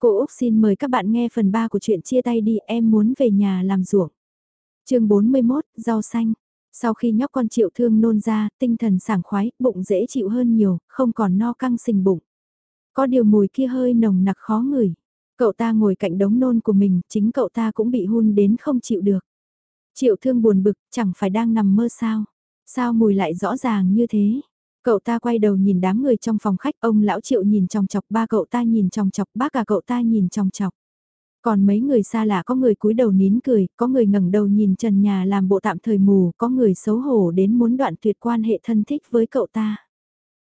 Cô Úc xin mời các bạn nghe phần 3 của chuyện chia tay đi em muốn về nhà làm ruộng. chương 41, rau xanh. Sau khi nhóc con chịu thương nôn ra, tinh thần sảng khoái, bụng dễ chịu hơn nhiều, không còn no căng sình bụng. Có điều mùi kia hơi nồng nặc khó ngửi. Cậu ta ngồi cạnh đống nôn của mình, chính cậu ta cũng bị hun đến không chịu được. Triệu thương buồn bực, chẳng phải đang nằm mơ sao. Sao mùi lại rõ ràng như thế? Cậu ta quay đầu nhìn đám người trong phòng khách, ông lão triệu nhìn chòng chọc, ba cậu ta nhìn chòng chọc, bác cả cậu ta nhìn chòng chọc. Còn mấy người xa lạ có người cúi đầu nín cười, có người ngẩng đầu nhìn trần nhà làm bộ tạm thời mù, có người xấu hổ đến muốn đoạn tuyệt quan hệ thân thích với cậu ta.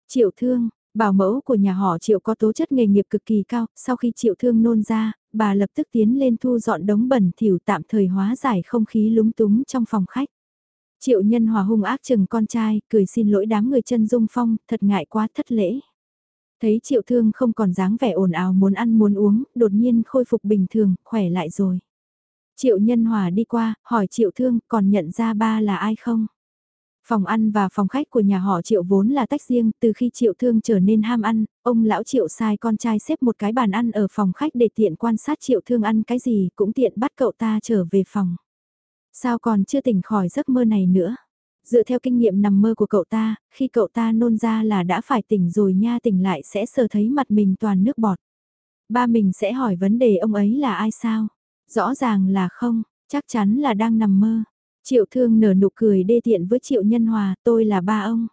Triệu thương, bảo mẫu của nhà họ triệu có tố chất nghề nghiệp cực kỳ cao, sau khi triệu thương nôn ra, bà lập tức tiến lên thu dọn đống bẩn thỉu tạm thời hóa giải không khí lúng túng trong phòng khách. Triệu nhân hòa hung ác chừng con trai, cười xin lỗi đám người chân dung phong, thật ngại quá thất lễ. Thấy triệu thương không còn dáng vẻ ồn ào muốn ăn muốn uống, đột nhiên khôi phục bình thường, khỏe lại rồi. Triệu nhân hòa đi qua, hỏi triệu thương còn nhận ra ba là ai không? Phòng ăn và phòng khách của nhà họ triệu vốn là tách riêng, từ khi triệu thương trở nên ham ăn, ông lão triệu sai con trai xếp một cái bàn ăn ở phòng khách để tiện quan sát triệu thương ăn cái gì cũng tiện bắt cậu ta trở về phòng. Sao còn chưa tỉnh khỏi giấc mơ này nữa? Dựa theo kinh nghiệm nằm mơ của cậu ta, khi cậu ta nôn ra là đã phải tỉnh rồi nha tỉnh lại sẽ sờ thấy mặt mình toàn nước bọt. Ba mình sẽ hỏi vấn đề ông ấy là ai sao? Rõ ràng là không, chắc chắn là đang nằm mơ. Triệu thương nở nụ cười đê tiện với Triệu Nhân Hòa, tôi là ba ông.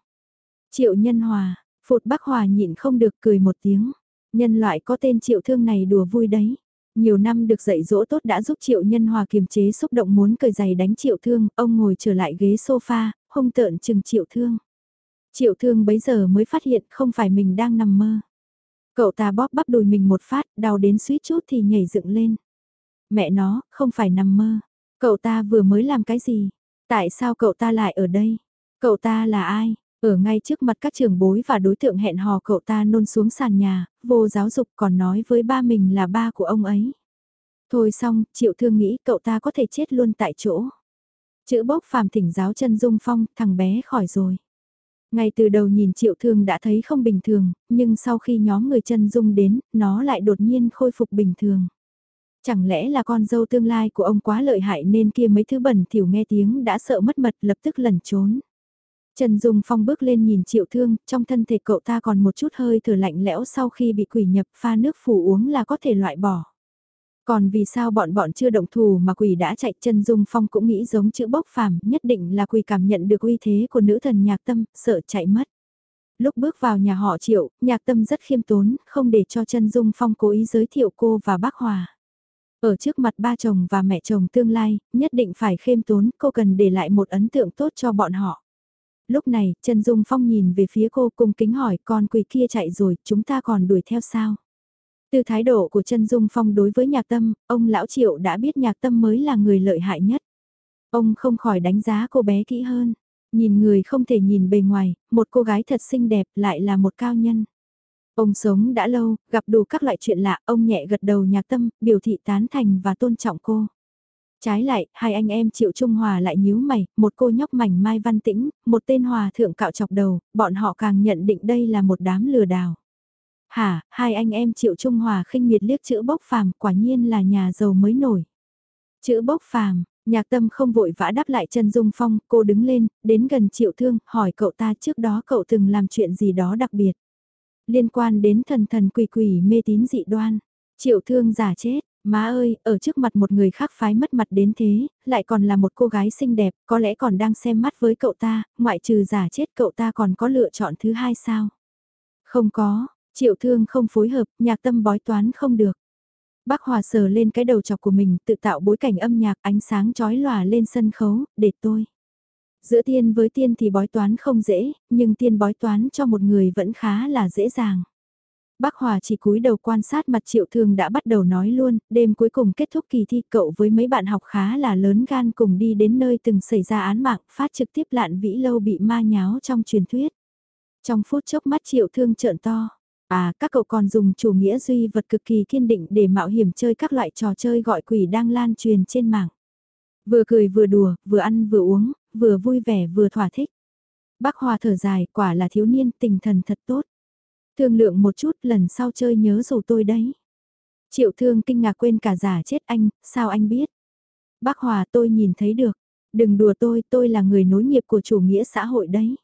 Triệu Nhân Hòa, Phụt Bắc Hòa nhịn không được cười một tiếng. Nhân loại có tên Triệu Thương này đùa vui đấy. Nhiều năm được dạy dỗ tốt đã giúp Triệu Nhân Hòa kiềm chế xúc động muốn cởi giày đánh Triệu Thương, ông ngồi trở lại ghế sofa, hung tợn chừng Triệu Thương. Triệu Thương bấy giờ mới phát hiện không phải mình đang nằm mơ. Cậu ta bóp bắp đùi mình một phát, đau đến suýt chút thì nhảy dựng lên. Mẹ nó, không phải nằm mơ. Cậu ta vừa mới làm cái gì? Tại sao cậu ta lại ở đây? Cậu ta là ai? Ở ngay trước mặt các trường bối và đối tượng hẹn hò cậu ta nôn xuống sàn nhà, vô giáo dục còn nói với ba mình là ba của ông ấy. Thôi xong, triệu thương nghĩ cậu ta có thể chết luôn tại chỗ. Chữ bốc phàm thỉnh giáo chân dung phong, thằng bé khỏi rồi. Ngay từ đầu nhìn triệu thương đã thấy không bình thường, nhưng sau khi nhóm người chân dung đến, nó lại đột nhiên khôi phục bình thường. Chẳng lẽ là con dâu tương lai của ông quá lợi hại nên kia mấy thứ bẩn thỉu nghe tiếng đã sợ mất mật lập tức lẩn trốn. Trần Dung Phong bước lên nhìn triệu thương, trong thân thể cậu ta còn một chút hơi thở lạnh lẽo sau khi bị quỷ nhập pha nước phủ uống là có thể loại bỏ. Còn vì sao bọn bọn chưa động thù mà quỷ đã chạy Trần Dung Phong cũng nghĩ giống chữ bốc phàm, nhất định là quỷ cảm nhận được uy thế của nữ thần nhạc tâm, sợ chạy mất. Lúc bước vào nhà họ triệu, nhạc tâm rất khiêm tốn, không để cho Trần Dung Phong cố ý giới thiệu cô và bác Hòa. Ở trước mặt ba chồng và mẹ chồng tương lai, nhất định phải khiêm tốn, cô cần để lại một ấn tượng tốt cho bọn họ. Lúc này, Trần Dung Phong nhìn về phía cô cung kính hỏi con quỷ kia chạy rồi, chúng ta còn đuổi theo sao? Từ thái độ của Trần Dung Phong đối với nhạc tâm, ông Lão Triệu đã biết nhạc tâm mới là người lợi hại nhất. Ông không khỏi đánh giá cô bé kỹ hơn. Nhìn người không thể nhìn bề ngoài, một cô gái thật xinh đẹp lại là một cao nhân. Ông sống đã lâu, gặp đủ các loại chuyện lạ, ông nhẹ gật đầu nhạc tâm, biểu thị tán thành và tôn trọng cô. Trái lại, hai anh em Triệu Trung Hòa lại nhíu mày, một cô nhóc mảnh mai văn tĩnh, một tên hòa thượng cạo chọc đầu, bọn họ càng nhận định đây là một đám lừa đảo. Hả, hai anh em Triệu Trung Hòa khinh miệt liếc chữ bốc phàm, quả nhiên là nhà giàu mới nổi. Chữ bốc phàm, nhạc tâm không vội vã đáp lại chân dung phong, cô đứng lên, đến gần Triệu Thương, hỏi cậu ta trước đó cậu từng làm chuyện gì đó đặc biệt liên quan đến thần thần quỷ quỷ mê tín dị đoan. Triệu thương giả chết, má ơi, ở trước mặt một người khác phái mất mặt đến thế, lại còn là một cô gái xinh đẹp, có lẽ còn đang xem mắt với cậu ta, ngoại trừ giả chết cậu ta còn có lựa chọn thứ hai sao? Không có, triệu thương không phối hợp, nhạc tâm bói toán không được. Bác Hòa sờ lên cái đầu chọc của mình, tự tạo bối cảnh âm nhạc ánh sáng chói lòa lên sân khấu, để tôi. Giữa tiên với tiên thì bói toán không dễ, nhưng tiên bói toán cho một người vẫn khá là dễ dàng. Bác Hòa chỉ cúi đầu quan sát mặt triệu thường đã bắt đầu nói luôn, đêm cuối cùng kết thúc kỳ thi cậu với mấy bạn học khá là lớn gan cùng đi đến nơi từng xảy ra án mạng phát trực tiếp lạn vĩ lâu bị ma nháo trong truyền thuyết. Trong phút chốc mắt triệu thương trợn to, à các cậu còn dùng chủ nghĩa duy vật cực kỳ kiên định để mạo hiểm chơi các loại trò chơi gọi quỷ đang lan truyền trên mạng. Vừa cười vừa đùa, vừa ăn vừa uống, vừa vui vẻ vừa thỏa thích. Bác Hoa thở dài, quả là thiếu niên, tinh thần thật tốt. Thương lượng một chút, lần sau chơi nhớ rủ tôi đấy. Triệu thương kinh ngạc quên cả giả chết anh, sao anh biết? Bác Hòa tôi nhìn thấy được. Đừng đùa tôi, tôi là người nối nghiệp của chủ nghĩa xã hội đấy.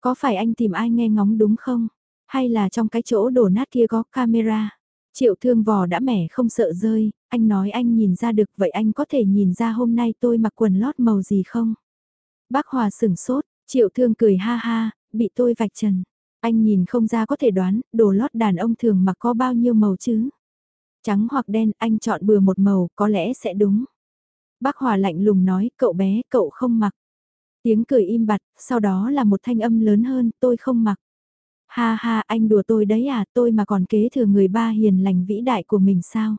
Có phải anh tìm ai nghe ngóng đúng không? Hay là trong cái chỗ đổ nát kia có camera? Triệu thương vò đã mẻ không sợ rơi, anh nói anh nhìn ra được vậy anh có thể nhìn ra hôm nay tôi mặc quần lót màu gì không? Bác Hòa sửng sốt, triệu thương cười ha ha, bị tôi vạch trần. Anh nhìn không ra có thể đoán, đồ lót đàn ông thường mặc có bao nhiêu màu chứ? Trắng hoặc đen, anh chọn bừa một màu, có lẽ sẽ đúng. Bác Hòa lạnh lùng nói, cậu bé, cậu không mặc. Tiếng cười im bặt, sau đó là một thanh âm lớn hơn, tôi không mặc. Ha ha, anh đùa tôi đấy à, tôi mà còn kế thừa người ba hiền lành vĩ đại của mình sao?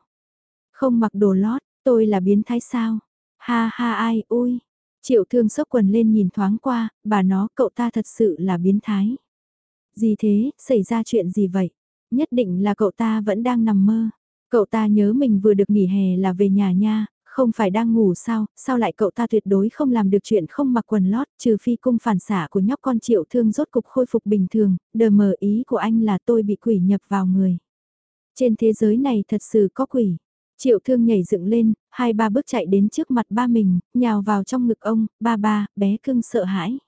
Không mặc đồ lót, tôi là biến thái sao? Ha ha ai, ui. Triệu thương sốc quần lên nhìn thoáng qua, bà nó, cậu ta thật sự là biến thái. Gì thế, xảy ra chuyện gì vậy? Nhất định là cậu ta vẫn đang nằm mơ. Cậu ta nhớ mình vừa được nghỉ hè là về nhà nha, không phải đang ngủ sao, sao lại cậu ta tuyệt đối không làm được chuyện không mặc quần lót, trừ phi cung phản xả của nhóc con triệu thương rốt cục khôi phục bình thường, đờ mờ ý của anh là tôi bị quỷ nhập vào người. Trên thế giới này thật sự có quỷ. Triệu thương nhảy dựng lên, hai ba bước chạy đến trước mặt ba mình, nhào vào trong ngực ông, ba ba, bé cưng sợ hãi.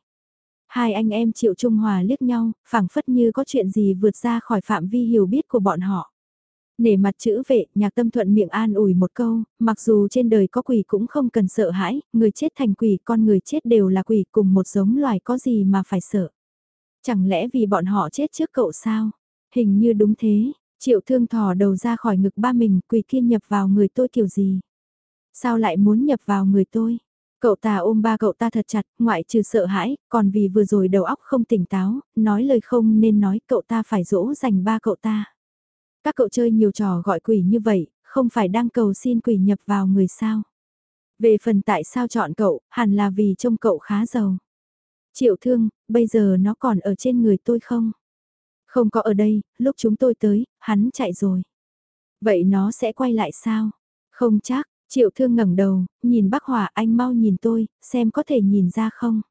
Hai anh em Triệu Trung Hòa liếc nhau, phảng phất như có chuyện gì vượt ra khỏi phạm vi hiểu biết của bọn họ. Nể mặt chữ vệ, nhạc tâm thuận miệng an ủi một câu, mặc dù trên đời có quỷ cũng không cần sợ hãi, người chết thành quỷ, con người chết đều là quỷ cùng một giống loài có gì mà phải sợ. Chẳng lẽ vì bọn họ chết trước cậu sao? Hình như đúng thế, triệu thương thò đầu ra khỏi ngực ba mình, quỷ kia nhập vào người tôi kiểu gì? Sao lại muốn nhập vào người tôi? Cậu ta ôm ba cậu ta thật chặt, ngoại trừ sợ hãi, còn vì vừa rồi đầu óc không tỉnh táo, nói lời không nên nói cậu ta phải dỗ dành ba cậu ta. Các cậu chơi nhiều trò gọi quỷ như vậy, không phải đang cầu xin quỷ nhập vào người sao. Về phần tại sao chọn cậu, hẳn là vì trông cậu khá giàu. Triệu thương, bây giờ nó còn ở trên người tôi không? Không có ở đây, lúc chúng tôi tới, hắn chạy rồi. Vậy nó sẽ quay lại sao? Không chắc, triệu thương ngẩng đầu, nhìn bác Hòa anh mau nhìn tôi, xem có thể nhìn ra không?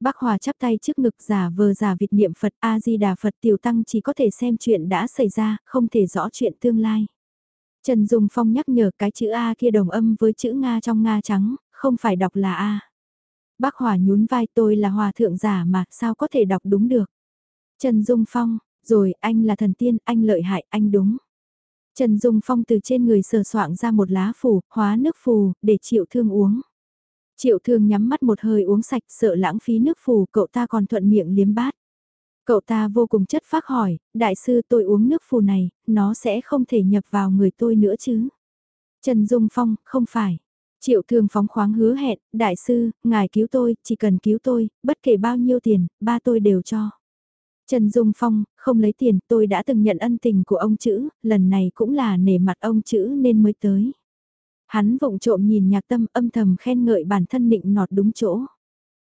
Bác Hòa chắp tay trước ngực giả vờ giả vịt niệm Phật A-di-đà Phật tiểu tăng chỉ có thể xem chuyện đã xảy ra, không thể rõ chuyện tương lai. Trần Dung Phong nhắc nhở cái chữ A kia đồng âm với chữ Nga trong Nga trắng, không phải đọc là A. Bác Hòa nhún vai tôi là hòa thượng giả mà, sao có thể đọc đúng được. Trần Dung Phong, rồi anh là thần tiên, anh lợi hại, anh đúng. Trần Dung Phong từ trên người sờ soạng ra một lá phù, hóa nước phù, để Triệu thương uống. Triệu thương nhắm mắt một hơi uống sạch sợ lãng phí nước phù cậu ta còn thuận miệng liếm bát. Cậu ta vô cùng chất phác hỏi, đại sư tôi uống nước phù này, nó sẽ không thể nhập vào người tôi nữa chứ. Trần Dung Phong, không phải. Triệu thương phóng khoáng hứa hẹn, đại sư, ngài cứu tôi, chỉ cần cứu tôi, bất kể bao nhiêu tiền, ba tôi đều cho. Trần Dung Phong, không lấy tiền, tôi đã từng nhận ân tình của ông chữ, lần này cũng là nể mặt ông chữ nên mới tới. Hắn vụng trộm nhìn nhạc tâm âm thầm khen ngợi bản thân nịnh nọt đúng chỗ.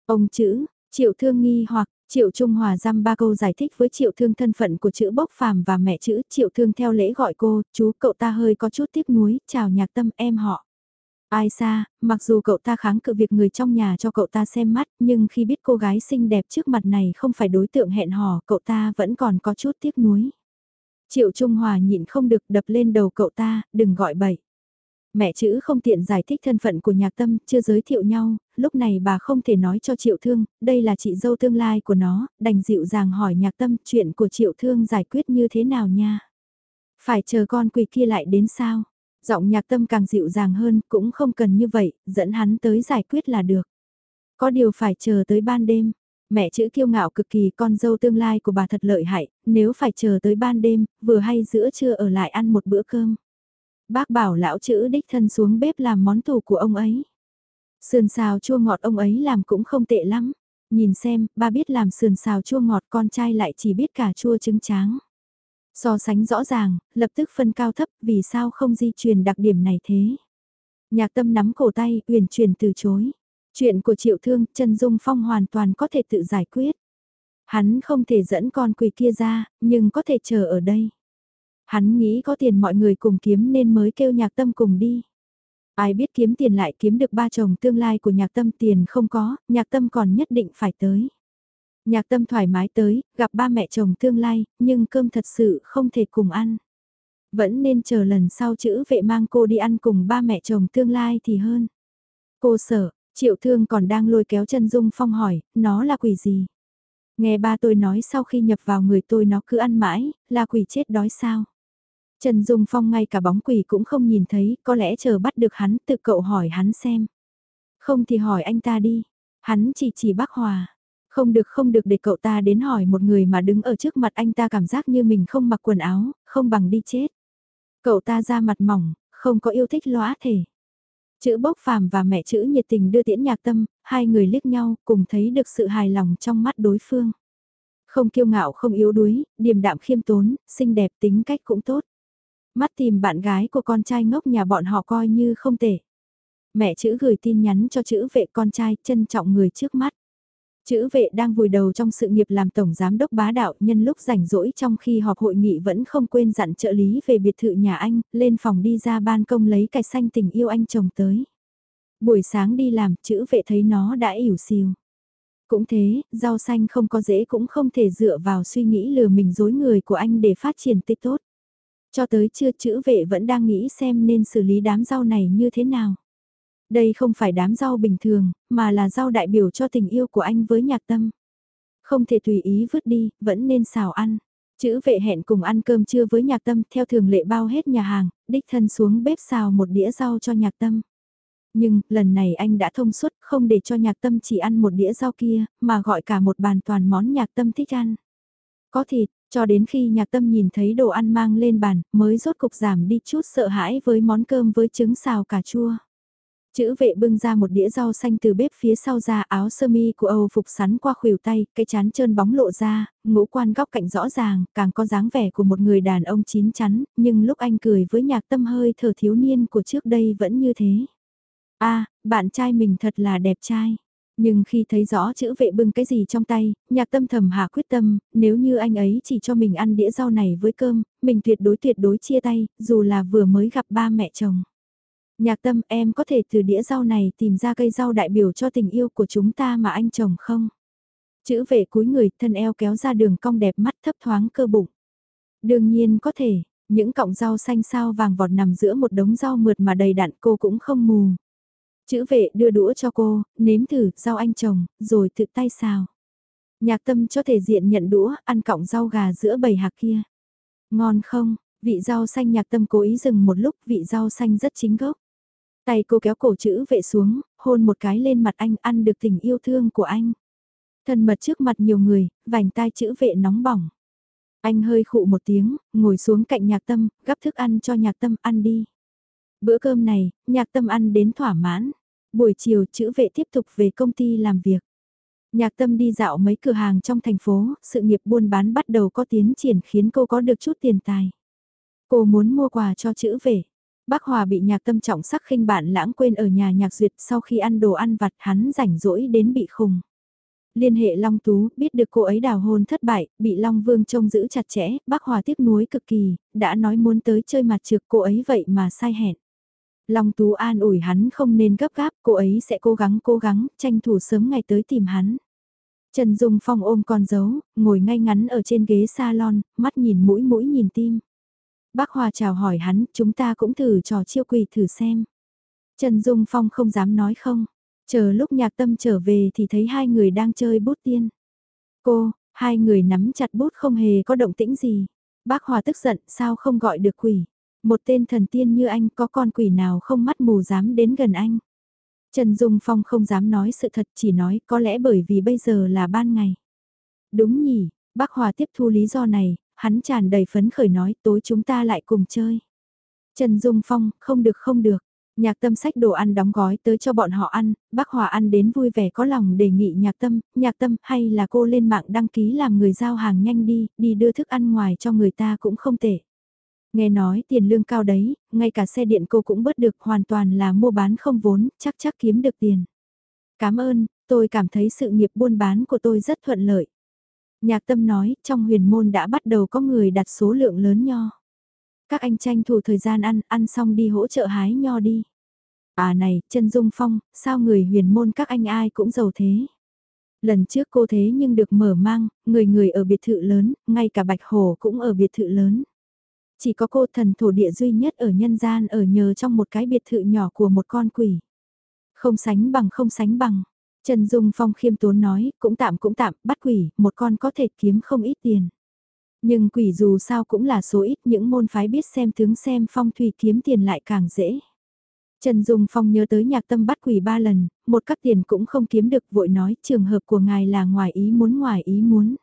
Ông chữ, triệu thương nghi hoặc, Triệu Trung Hòa giam ba câu giải thích với Triệu Thương thân phận của chữ bốc phàm và mẹ chữ Triệu Thương theo lễ gọi cô, chú cậu ta hơi có chút tiếc nuối, chào nhạc tâm em họ. Ai xa, mặc dù cậu ta kháng cự việc người trong nhà cho cậu ta xem mắt, nhưng khi biết cô gái xinh đẹp trước mặt này không phải đối tượng hẹn hò, cậu ta vẫn còn có chút tiếc nuối. Triệu Trung Hòa nhịn không được đập lên đầu cậu ta, đừng gọi bậy. Mẹ chữ không tiện giải thích thân phận của nhạc tâm, chưa giới thiệu nhau, lúc này bà không thể nói cho triệu thương, đây là chị dâu tương lai của nó, đành dịu dàng hỏi nhạc tâm chuyện của triệu thương giải quyết như thế nào nha. Phải chờ con quỳ kia lại đến sao? Giọng nhạc tâm càng dịu dàng hơn, cũng không cần như vậy, dẫn hắn tới giải quyết là được. Có điều phải chờ tới ban đêm. Mẹ chữ kiêu ngạo cực kỳ con dâu tương lai của bà thật lợi hại, nếu phải chờ tới ban đêm, vừa hay giữa trưa ở lại ăn một bữa cơm. Bác bảo lão chữ đích thân xuống bếp làm món tủ của ông ấy. Sườn xào chua ngọt ông ấy làm cũng không tệ lắm. Nhìn xem, ba biết làm sườn xào chua ngọt con trai lại chỉ biết cả chua trứng tráng. So sánh rõ ràng, lập tức phân cao thấp vì sao không di truyền đặc điểm này thế. Nhạc tâm nắm cổ tay, uyển Truyền từ chối. Chuyện của triệu thương, chân Dung Phong hoàn toàn có thể tự giải quyết. Hắn không thể dẫn con quỳ kia ra, nhưng có thể chờ ở đây. Hắn nghĩ có tiền mọi người cùng kiếm nên mới kêu nhạc tâm cùng đi. Ai biết kiếm tiền lại kiếm được ba chồng tương lai của nhạc tâm tiền không có, nhạc tâm còn nhất định phải tới. Nhạc tâm thoải mái tới, gặp ba mẹ chồng tương lai, nhưng cơm thật sự không thể cùng ăn. Vẫn nên chờ lần sau chữ vệ mang cô đi ăn cùng ba mẹ chồng tương lai thì hơn. Cô sợ, triệu thương còn đang lôi kéo chân Dung Phong hỏi, nó là quỷ gì? Nghe ba tôi nói sau khi nhập vào người tôi nó cứ ăn mãi, là quỷ chết đói sao? Trần Dung Phong ngay cả bóng quỷ cũng không nhìn thấy, có lẽ chờ bắt được hắn tự cậu hỏi hắn xem. Không thì hỏi anh ta đi. Hắn chỉ chỉ bác Hòa. Không được không được để cậu ta đến hỏi một người mà đứng ở trước mặt anh ta cảm giác như mình không mặc quần áo, không bằng đi chết. Cậu ta ra mặt mỏng, không có yêu thích lõa thể. Chữ bốc phàm và mẹ chữ nhiệt tình đưa tiễn nhạc tâm, hai người liếc nhau cùng thấy được sự hài lòng trong mắt đối phương. Không kiêu ngạo không yếu đuối, điềm đạm khiêm tốn, xinh đẹp tính cách cũng tốt. Mắt tìm bạn gái của con trai ngốc nhà bọn họ coi như không tệ. Mẹ chữ gửi tin nhắn cho chữ vệ con trai trân trọng người trước mắt. Chữ vệ đang vùi đầu trong sự nghiệp làm tổng giám đốc bá đạo nhân lúc rảnh rỗi trong khi họp hội nghị vẫn không quên dặn trợ lý về biệt thự nhà anh, lên phòng đi ra ban công lấy cải xanh tình yêu anh chồng tới. Buổi sáng đi làm, chữ vệ thấy nó đã ỉu xìu. Cũng thế, rau xanh không có dễ cũng không thể dựa vào suy nghĩ lừa mình dối người của anh để phát triển tích tốt. Cho tới trưa chữ vệ vẫn đang nghĩ xem nên xử lý đám rau này như thế nào. Đây không phải đám rau bình thường, mà là rau đại biểu cho tình yêu của anh với nhạc tâm. Không thể tùy ý vứt đi, vẫn nên xào ăn. Chữ vệ hẹn cùng ăn cơm trưa với nhạc tâm theo thường lệ bao hết nhà hàng, đích thân xuống bếp xào một đĩa rau cho nhạc tâm. Nhưng, lần này anh đã thông suốt không để cho nhạc tâm chỉ ăn một đĩa rau kia, mà gọi cả một bàn toàn món nhạc tâm thích ăn. Có thịt, cho đến khi nhạc tâm nhìn thấy đồ ăn mang lên bàn, mới rốt cục giảm đi chút sợ hãi với món cơm với trứng xào cà chua. Chữ vệ bưng ra một đĩa rau xanh từ bếp phía sau ra áo sơ mi của Âu phục sắn qua khuỷu tay, cái chán trơn bóng lộ ra, ngũ quan góc cạnh rõ ràng, càng có dáng vẻ của một người đàn ông chín chắn, nhưng lúc anh cười với nhạc tâm hơi thở thiếu niên của trước đây vẫn như thế. a bạn trai mình thật là đẹp trai. Nhưng khi thấy rõ chữ vệ bưng cái gì trong tay, nhạc tâm thầm hạ quyết tâm, nếu như anh ấy chỉ cho mình ăn đĩa rau này với cơm, mình tuyệt đối tuyệt đối chia tay, dù là vừa mới gặp ba mẹ chồng. Nhạc tâm em có thể từ đĩa rau này tìm ra cây rau đại biểu cho tình yêu của chúng ta mà anh chồng không? Chữ vệ cúi người thân eo kéo ra đường cong đẹp mắt thấp thoáng cơ bụng. Đương nhiên có thể, những cọng rau xanh sao vàng vọt nằm giữa một đống rau mượt mà đầy đặn cô cũng không mù. Chữ vệ đưa đũa cho cô, nếm thử rau anh chồng, rồi tự tay xào. Nhạc tâm cho thể diện nhận đũa, ăn cọng rau gà giữa bầy hạc kia. Ngon không, vị rau xanh nhạc tâm cố ý dừng một lúc, vị rau xanh rất chính gốc. Tay cô kéo cổ chữ vệ xuống, hôn một cái lên mặt anh ăn được tình yêu thương của anh. Thân mật trước mặt nhiều người, vành tai chữ vệ nóng bỏng. Anh hơi khụ một tiếng, ngồi xuống cạnh nhạc tâm, gắp thức ăn cho nhạc tâm ăn đi. Bữa cơm này, nhạc tâm ăn đến thỏa mãn. Buổi chiều chữ vệ tiếp tục về công ty làm việc. Nhạc tâm đi dạo mấy cửa hàng trong thành phố, sự nghiệp buôn bán bắt đầu có tiến triển khiến cô có được chút tiền tài. Cô muốn mua quà cho chữ vệ. Bác Hòa bị nhạc tâm trọng sắc khinh bạn lãng quên ở nhà nhạc duyệt sau khi ăn đồ ăn vặt hắn rảnh rỗi đến bị khùng. Liên hệ Long Tú, biết được cô ấy đào hôn thất bại, bị Long Vương trông giữ chặt chẽ, bác Hòa tiếc nuối cực kỳ, đã nói muốn tới chơi mặt trược cô ấy vậy mà sai hẹn. Long Tú an ủi hắn không nên gấp gáp, cô ấy sẽ cố gắng cố gắng, tranh thủ sớm ngày tới tìm hắn. Trần Dung Phong ôm con dấu, ngồi ngay ngắn ở trên ghế salon, mắt nhìn mũi mũi nhìn tim. Bác Hòa chào hỏi hắn, chúng ta cũng thử trò chiêu quỳ thử xem. Trần Dung Phong không dám nói không, chờ lúc nhạc tâm trở về thì thấy hai người đang chơi bút tiên. Cô, hai người nắm chặt bút không hề có động tĩnh gì. Bác Hòa tức giận, sao không gọi được quỷ. Một tên thần tiên như anh có con quỷ nào không mắt mù dám đến gần anh. Trần Dung Phong không dám nói sự thật chỉ nói có lẽ bởi vì bây giờ là ban ngày. Đúng nhỉ, bác Hòa tiếp thu lý do này, hắn tràn đầy phấn khởi nói tối chúng ta lại cùng chơi. Trần Dung Phong, không được không được. Nhạc tâm sách đồ ăn đóng gói tới cho bọn họ ăn, bác Hòa ăn đến vui vẻ có lòng đề nghị nhạc tâm, nhạc tâm hay là cô lên mạng đăng ký làm người giao hàng nhanh đi, đi đưa thức ăn ngoài cho người ta cũng không tệ. Nghe nói tiền lương cao đấy, ngay cả xe điện cô cũng bớt được hoàn toàn là mua bán không vốn, chắc chắc kiếm được tiền. Cảm ơn, tôi cảm thấy sự nghiệp buôn bán của tôi rất thuận lợi. Nhạc tâm nói, trong huyền môn đã bắt đầu có người đặt số lượng lớn nho. Các anh tranh thủ thời gian ăn, ăn xong đi hỗ trợ hái nho đi. À này, chân dung phong, sao người huyền môn các anh ai cũng giàu thế. Lần trước cô thế nhưng được mở mang, người người ở biệt thự lớn, ngay cả Bạch Hồ cũng ở biệt thự lớn. Chỉ có cô thần thổ địa duy nhất ở nhân gian ở nhờ trong một cái biệt thự nhỏ của một con quỷ. Không sánh bằng không sánh bằng. Trần Dung Phong khiêm tốn nói, cũng tạm cũng tạm, bắt quỷ, một con có thể kiếm không ít tiền. Nhưng quỷ dù sao cũng là số ít những môn phái biết xem tướng xem phong thủy kiếm tiền lại càng dễ. Trần Dung Phong nhớ tới nhạc tâm bắt quỷ ba lần, một các tiền cũng không kiếm được vội nói trường hợp của ngài là ngoài ý muốn ngoài ý muốn.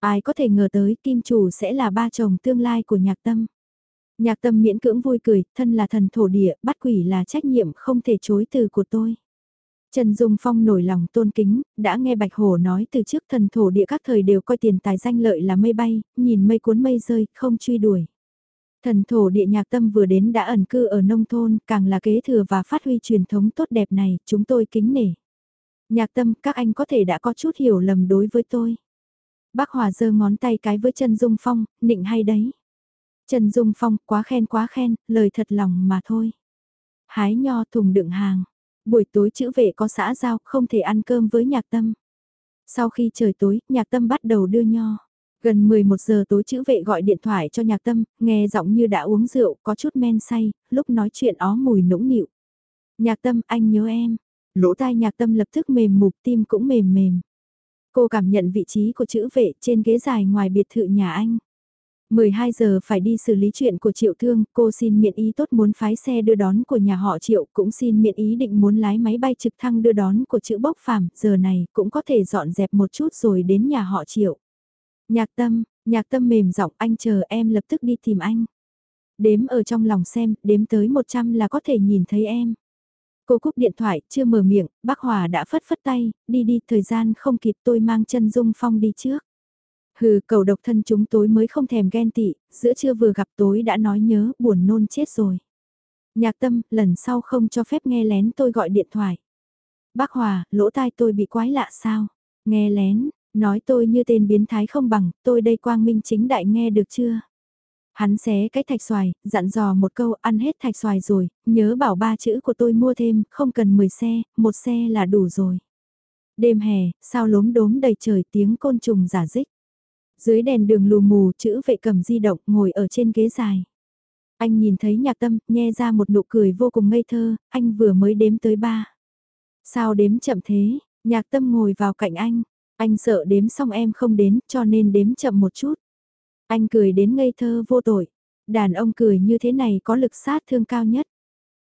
Ai có thể ngờ tới kim chủ sẽ là ba chồng tương lai của nhạc tâm. Nhạc tâm miễn cưỡng vui cười, thân là thần thổ địa, bắt quỷ là trách nhiệm không thể chối từ của tôi. Trần Dung Phong nổi lòng tôn kính, đã nghe Bạch Hổ nói từ trước thần thổ địa các thời đều coi tiền tài danh lợi là mây bay, nhìn mây cuốn mây rơi, không truy đuổi. Thần thổ địa nhạc tâm vừa đến đã ẩn cư ở nông thôn, càng là kế thừa và phát huy truyền thống tốt đẹp này, chúng tôi kính nể. Nhạc tâm, các anh có thể đã có chút hiểu lầm đối với tôi. Bác Hòa giơ ngón tay cái với Trần Dung Phong, nịnh hay đấy. Trần Dung Phong, quá khen quá khen, lời thật lòng mà thôi. Hái nho thùng đựng hàng. Buổi tối chữ vệ có xã giao, không thể ăn cơm với nhạc tâm. Sau khi trời tối, nhạc tâm bắt đầu đưa nho. Gần 11 giờ tối chữ vệ gọi điện thoại cho nhạc tâm, nghe giọng như đã uống rượu, có chút men say, lúc nói chuyện ó mùi nũng nịu. Nhạc tâm, anh nhớ em. Lỗ tai nhạc tâm lập tức mềm mục tim cũng mềm mềm. Cô cảm nhận vị trí của chữ vệ trên ghế dài ngoài biệt thự nhà anh. 12 giờ phải đi xử lý chuyện của Triệu Thương, cô xin miễn ý tốt muốn phái xe đưa đón của nhà họ Triệu, cũng xin miễn ý định muốn lái máy bay trực thăng đưa đón của chữ bốc phàm, giờ này cũng có thể dọn dẹp một chút rồi đến nhà họ Triệu. Nhạc tâm, nhạc tâm mềm giọng anh chờ em lập tức đi tìm anh. Đếm ở trong lòng xem, đếm tới 100 là có thể nhìn thấy em. Cô cúp điện thoại, chưa mở miệng, bác Hòa đã phất phất tay, đi đi, thời gian không kịp tôi mang chân Dung Phong đi trước. Hừ, cầu độc thân chúng tối mới không thèm ghen tị, giữa trưa vừa gặp tối đã nói nhớ, buồn nôn chết rồi. Nhạc tâm, lần sau không cho phép nghe lén tôi gọi điện thoại. Bác Hòa, lỗ tai tôi bị quái lạ sao? Nghe lén, nói tôi như tên biến thái không bằng, tôi đây quang minh chính đại nghe được chưa? Hắn xé cái thạch xoài, dặn dò một câu ăn hết thạch xoài rồi, nhớ bảo ba chữ của tôi mua thêm, không cần 10 xe, một xe là đủ rồi. Đêm hè, sao lốm đốm đầy trời tiếng côn trùng giả dích. Dưới đèn đường lù mù chữ vệ cầm di động ngồi ở trên ghế dài. Anh nhìn thấy nhạc tâm, nhe ra một nụ cười vô cùng ngây thơ, anh vừa mới đếm tới ba. Sao đếm chậm thế, nhạc tâm ngồi vào cạnh anh, anh sợ đếm xong em không đến cho nên đếm chậm một chút. Anh cười đến ngây thơ vô tội, đàn ông cười như thế này có lực sát thương cao nhất.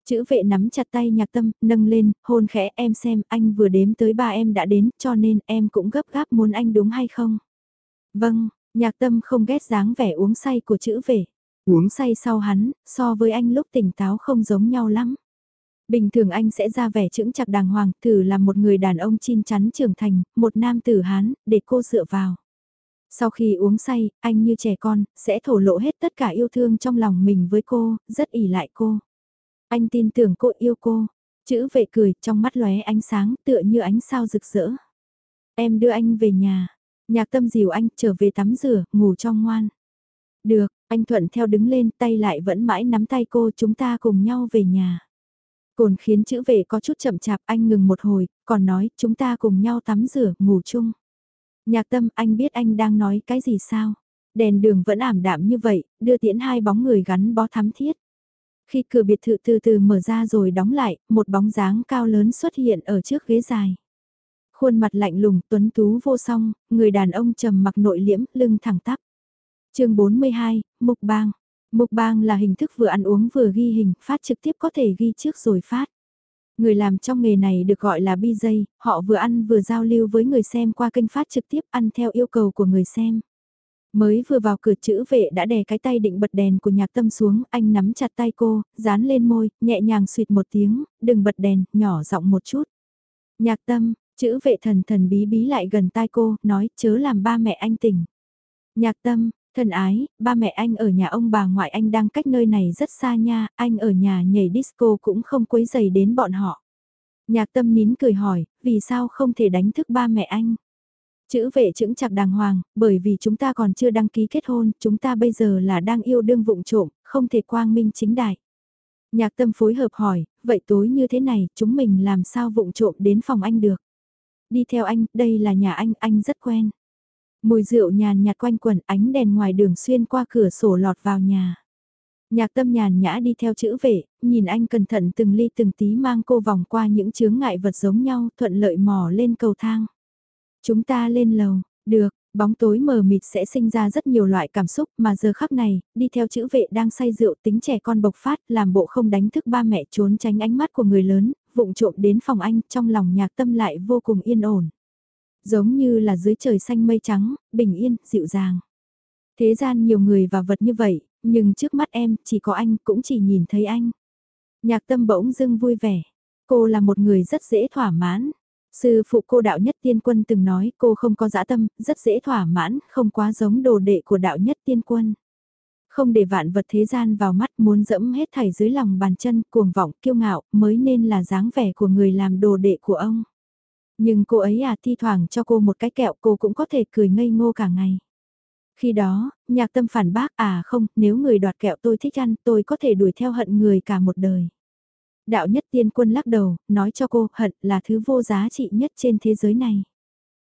Chữ vệ nắm chặt tay nhạc tâm, nâng lên, hôn khẽ em xem anh vừa đếm tới ba em đã đến cho nên em cũng gấp gáp muốn anh đúng hay không. Vâng, nhạc tâm không ghét dáng vẻ uống say của chữ vệ Uống say sau hắn, so với anh lúc tỉnh táo không giống nhau lắm. Bình thường anh sẽ ra vẻ chững chặt đàng hoàng, thử làm một người đàn ông chín chắn trưởng thành, một nam tử hán, để cô dựa vào. Sau khi uống say, anh như trẻ con, sẽ thổ lộ hết tất cả yêu thương trong lòng mình với cô, rất ỉ lại cô. Anh tin tưởng cô yêu cô. Chữ vệ cười, trong mắt lóe ánh sáng, tựa như ánh sao rực rỡ. Em đưa anh về nhà, Nhạc tâm dìu anh trở về tắm rửa, ngủ cho ngoan. Được, anh thuận theo đứng lên tay lại vẫn mãi nắm tay cô chúng ta cùng nhau về nhà. Cồn khiến chữ về có chút chậm chạp anh ngừng một hồi, còn nói chúng ta cùng nhau tắm rửa, ngủ chung. Nhạc tâm anh biết anh đang nói cái gì sao? Đèn đường vẫn ảm đạm như vậy, đưa tiễn hai bóng người gắn bó thắm thiết. Khi cửa biệt thự từ từ mở ra rồi đóng lại, một bóng dáng cao lớn xuất hiện ở trước ghế dài. Khuôn mặt lạnh lùng, tuấn tú vô song, người đàn ông trầm mặc nội liễm, lưng thẳng tắp. chương 42, Mục Bang. Mục Bang là hình thức vừa ăn uống vừa ghi hình, phát trực tiếp có thể ghi trước rồi phát. Người làm trong nghề này được gọi là BJ, họ vừa ăn vừa giao lưu với người xem qua kênh phát trực tiếp ăn theo yêu cầu của người xem. Mới vừa vào cửa chữ vệ đã đè cái tay định bật đèn của nhạc tâm xuống, anh nắm chặt tay cô, dán lên môi, nhẹ nhàng suyệt một tiếng, đừng bật đèn, nhỏ giọng một chút. Nhạc tâm, Chữ vệ thần thần bí bí lại gần tai cô, nói chớ làm ba mẹ anh tỉnh. Nhạc tâm, thần ái, ba mẹ anh ở nhà ông bà ngoại anh đang cách nơi này rất xa nha, anh ở nhà nhảy disco cũng không quấy dày đến bọn họ. Nhạc tâm nín cười hỏi, vì sao không thể đánh thức ba mẹ anh? Chữ vệ chững chặt đàng hoàng, bởi vì chúng ta còn chưa đăng ký kết hôn, chúng ta bây giờ là đang yêu đương vụng trộm, không thể quang minh chính đại. Nhạc tâm phối hợp hỏi, vậy tối như thế này, chúng mình làm sao vụng trộm đến phòng anh được? Đi theo anh, đây là nhà anh, anh rất quen. Mùi rượu nhàn nhạt quanh quẩn ánh đèn ngoài đường xuyên qua cửa sổ lọt vào nhà. Nhạc tâm nhàn nhã đi theo chữ vệ, nhìn anh cẩn thận từng ly từng tí mang cô vòng qua những chướng ngại vật giống nhau, thuận lợi mò lên cầu thang. Chúng ta lên lầu, được, bóng tối mờ mịt sẽ sinh ra rất nhiều loại cảm xúc mà giờ khắc này, đi theo chữ vệ đang say rượu tính trẻ con bộc phát, làm bộ không đánh thức ba mẹ trốn tránh ánh mắt của người lớn, vụng trộm đến phòng anh, trong lòng nhạc tâm lại vô cùng yên ổn. Giống như là dưới trời xanh mây trắng, bình yên, dịu dàng. Thế gian nhiều người và vật như vậy, nhưng trước mắt em chỉ có anh cũng chỉ nhìn thấy anh. Nhạc tâm bỗng dưng vui vẻ. Cô là một người rất dễ thỏa mãn. Sư phụ cô đạo nhất tiên quân từng nói cô không có dã tâm, rất dễ thỏa mãn, không quá giống đồ đệ của đạo nhất tiên quân. Không để vạn vật thế gian vào mắt muốn dẫm hết thảy dưới lòng bàn chân cuồng vọng kiêu ngạo mới nên là dáng vẻ của người làm đồ đệ của ông. Nhưng cô ấy à thi thoảng cho cô một cái kẹo cô cũng có thể cười ngây ngô cả ngày. Khi đó, nhạc tâm phản bác à không, nếu người đoạt kẹo tôi thích ăn tôi có thể đuổi theo hận người cả một đời. Đạo nhất tiên quân lắc đầu, nói cho cô hận là thứ vô giá trị nhất trên thế giới này.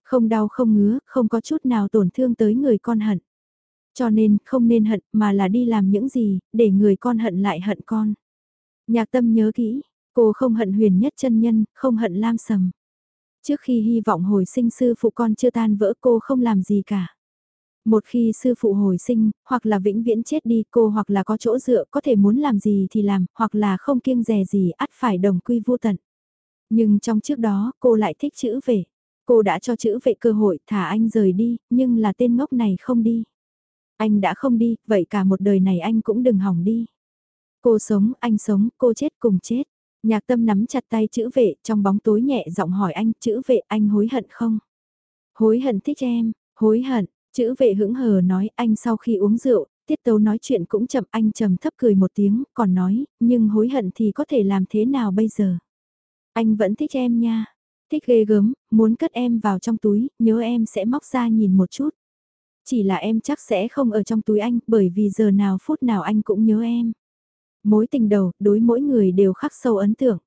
Không đau không ngứa, không có chút nào tổn thương tới người con hận. Cho nên không nên hận mà là đi làm những gì, để người con hận lại hận con. Nhạc tâm nhớ kỹ, cô không hận huyền nhất chân nhân, không hận lam sầm. Trước khi hy vọng hồi sinh sư phụ con chưa tan vỡ cô không làm gì cả. Một khi sư phụ hồi sinh, hoặc là vĩnh viễn chết đi cô hoặc là có chỗ dựa có thể muốn làm gì thì làm, hoặc là không kiêng dè gì ắt phải đồng quy vô tận. Nhưng trong trước đó cô lại thích chữ về. Cô đã cho chữ vệ cơ hội thả anh rời đi, nhưng là tên ngốc này không đi. Anh đã không đi, vậy cả một đời này anh cũng đừng hỏng đi. Cô sống, anh sống, cô chết cùng chết. Nhạc tâm nắm chặt tay chữ vệ trong bóng tối nhẹ giọng hỏi anh chữ vệ anh hối hận không? Hối hận thích em, hối hận, chữ vệ hững hờ nói anh sau khi uống rượu, tiết tấu nói chuyện cũng chậm anh trầm thấp cười một tiếng, còn nói, nhưng hối hận thì có thể làm thế nào bây giờ? Anh vẫn thích em nha, thích ghê gớm, muốn cất em vào trong túi, nhớ em sẽ móc ra nhìn một chút. Chỉ là em chắc sẽ không ở trong túi anh, bởi vì giờ nào phút nào anh cũng nhớ em. Mối tình đầu, đối mỗi người đều khắc sâu ấn tượng.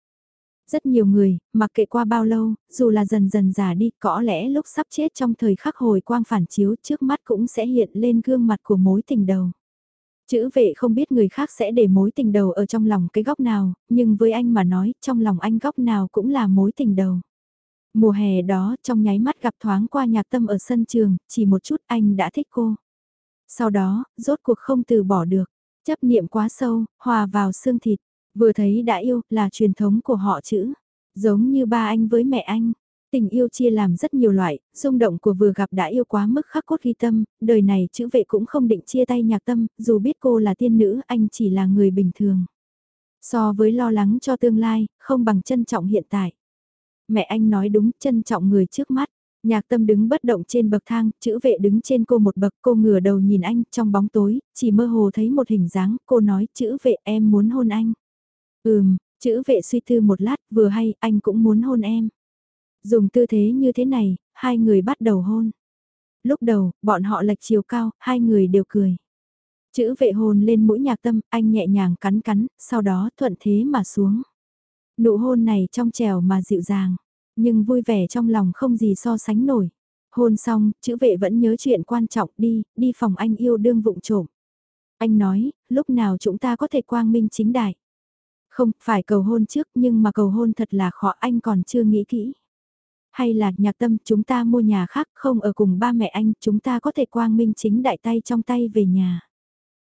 Rất nhiều người, mặc kệ qua bao lâu, dù là dần dần già đi, có lẽ lúc sắp chết trong thời khắc hồi quang phản chiếu trước mắt cũng sẽ hiện lên gương mặt của mối tình đầu. Chữ vệ không biết người khác sẽ để mối tình đầu ở trong lòng cái góc nào, nhưng với anh mà nói, trong lòng anh góc nào cũng là mối tình đầu. Mùa hè đó, trong nháy mắt gặp thoáng qua nhạc tâm ở sân trường, chỉ một chút anh đã thích cô. Sau đó, rốt cuộc không từ bỏ được. Chấp niệm quá sâu, hòa vào xương thịt, vừa thấy đã yêu là truyền thống của họ chữ. Giống như ba anh với mẹ anh, tình yêu chia làm rất nhiều loại, rung động của vừa gặp đã yêu quá mức khắc cốt ghi tâm, đời này chữ vệ cũng không định chia tay nhạc tâm, dù biết cô là tiên nữ, anh chỉ là người bình thường. So với lo lắng cho tương lai, không bằng trân trọng hiện tại. Mẹ anh nói đúng, trân trọng người trước mắt. Nhạc tâm đứng bất động trên bậc thang, chữ vệ đứng trên cô một bậc, cô ngửa đầu nhìn anh trong bóng tối, chỉ mơ hồ thấy một hình dáng, cô nói chữ vệ em muốn hôn anh. Ừm, chữ vệ suy tư một lát, vừa hay, anh cũng muốn hôn em. Dùng tư thế như thế này, hai người bắt đầu hôn. Lúc đầu, bọn họ lệch chiều cao, hai người đều cười. Chữ vệ hôn lên mũi nhạc tâm, anh nhẹ nhàng cắn cắn, sau đó thuận thế mà xuống. Nụ hôn này trong trèo mà dịu dàng nhưng vui vẻ trong lòng không gì so sánh nổi. Hôn xong, chữ vệ vẫn nhớ chuyện quan trọng đi, đi phòng anh yêu đương vụng trộm. Anh nói, lúc nào chúng ta có thể quang minh chính đại. Không, phải cầu hôn trước nhưng mà cầu hôn thật là khó anh còn chưa nghĩ kỹ. Hay là nhạc tâm chúng ta mua nhà khác không ở cùng ba mẹ anh chúng ta có thể quang minh chính đại tay trong tay về nhà.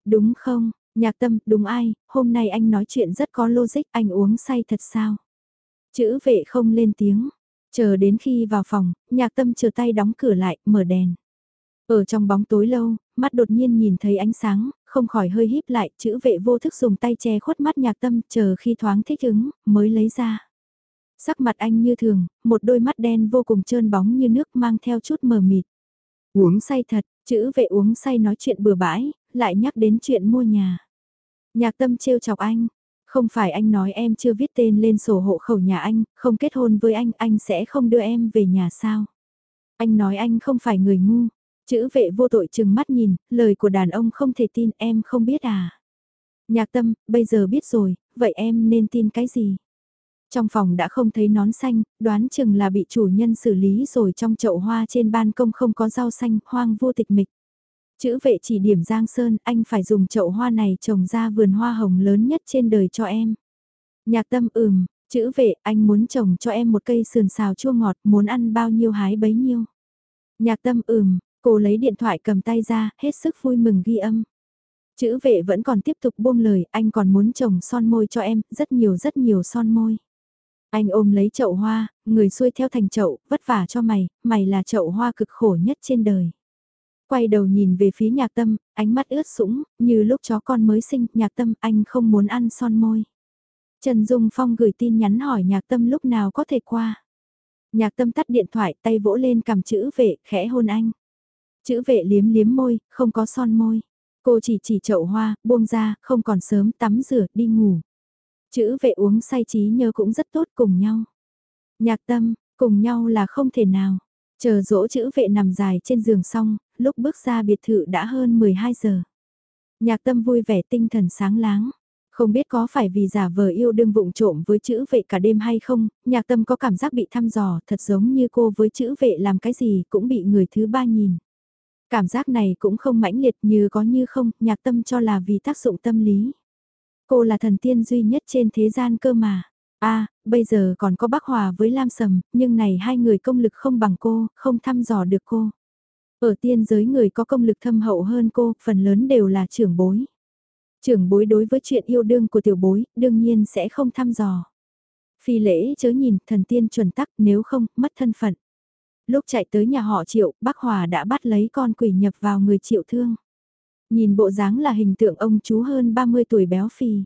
Đúng không, nhạc tâm, đúng ai, hôm nay anh nói chuyện rất có logic anh uống say thật sao? Chữ vệ không lên tiếng, chờ đến khi vào phòng, nhạc tâm chờ tay đóng cửa lại, mở đèn. Ở trong bóng tối lâu, mắt đột nhiên nhìn thấy ánh sáng, không khỏi hơi híp lại, chữ vệ vô thức dùng tay che khuất mắt nhạc tâm, chờ khi thoáng thích ứng, mới lấy ra. Sắc mặt anh như thường, một đôi mắt đen vô cùng trơn bóng như nước mang theo chút mờ mịt. Uống say thật, chữ vệ uống say nói chuyện bừa bãi, lại nhắc đến chuyện mua nhà. Nhạc tâm trêu chọc anh, không phải anh nói em chưa viết tên lên sổ hộ khẩu nhà anh, không kết hôn với anh, anh sẽ không đưa em về nhà sao? Anh nói anh không phải người ngu. Chữ vệ vô tội chừng mắt nhìn, lời của đàn ông không thể tin em không biết à? Nhạc tâm, bây giờ biết rồi, vậy em nên tin cái gì? Trong phòng đã không thấy nón xanh, đoán chừng là bị chủ nhân xử lý rồi trong chậu hoa trên ban công không có rau xanh, hoang vô tịch mịch. Chữ vệ chỉ điểm Giang Sơn, anh phải dùng chậu hoa này trồng ra vườn hoa hồng lớn nhất trên đời cho em. Nhạc tâm ừm, chữ vệ, anh muốn trồng cho em một cây sườn xào chua ngọt, muốn ăn bao nhiêu hái bấy nhiêu. Nhạc tâm ừm, cô lấy điện thoại cầm tay ra, hết sức vui mừng ghi âm. Chữ vệ vẫn còn tiếp tục buông lời, anh còn muốn trồng son môi cho em, rất nhiều rất nhiều son môi. Anh ôm lấy chậu hoa, người xuôi theo thành chậu, vất vả cho mày, mày là chậu hoa cực khổ nhất trên đời. Quay đầu nhìn về phía nhạc tâm, ánh mắt ướt sũng, như lúc chó con mới sinh, nhạc tâm anh không muốn ăn son môi. Trần Dung Phong gửi tin nhắn hỏi nhạc tâm lúc nào có thể qua. Nhạc tâm tắt điện thoại tay vỗ lên cầm chữ vệ, khẽ hôn anh. Chữ vệ liếm liếm môi, không có son môi. Cô chỉ chỉ chậu hoa, buông ra, không còn sớm, tắm rửa, đi ngủ. Chữ vệ uống say trí nhớ cũng rất tốt cùng nhau. Nhạc tâm, cùng nhau là không thể nào. Chờ dỗ chữ vệ nằm dài trên giường xong, lúc bước ra biệt thự đã hơn 12 giờ. Nhạc tâm vui vẻ tinh thần sáng láng. Không biết có phải vì giả vờ yêu đương vụng trộm với chữ vệ cả đêm hay không, nhạc tâm có cảm giác bị thăm dò, thật giống như cô với chữ vệ làm cái gì cũng bị người thứ ba nhìn. Cảm giác này cũng không mãnh liệt như có như không, nhạc tâm cho là vì tác dụng tâm lý. Cô là thần tiên duy nhất trên thế gian cơ mà a à, bây giờ còn có bác Hòa với Lam Sầm, nhưng này hai người công lực không bằng cô, không thăm dò được cô. Ở tiên giới người có công lực thâm hậu hơn cô, phần lớn đều là trưởng bối. Trưởng bối đối với chuyện yêu đương của tiểu bối, đương nhiên sẽ không thăm dò. Phi lễ chớ nhìn, thần tiên chuẩn tắc, nếu không, mất thân phận. Lúc chạy tới nhà họ triệu, bác Hòa đã bắt lấy con quỷ nhập vào người triệu thương. Nhìn bộ dáng là hình tượng ông chú hơn 30 tuổi béo phì.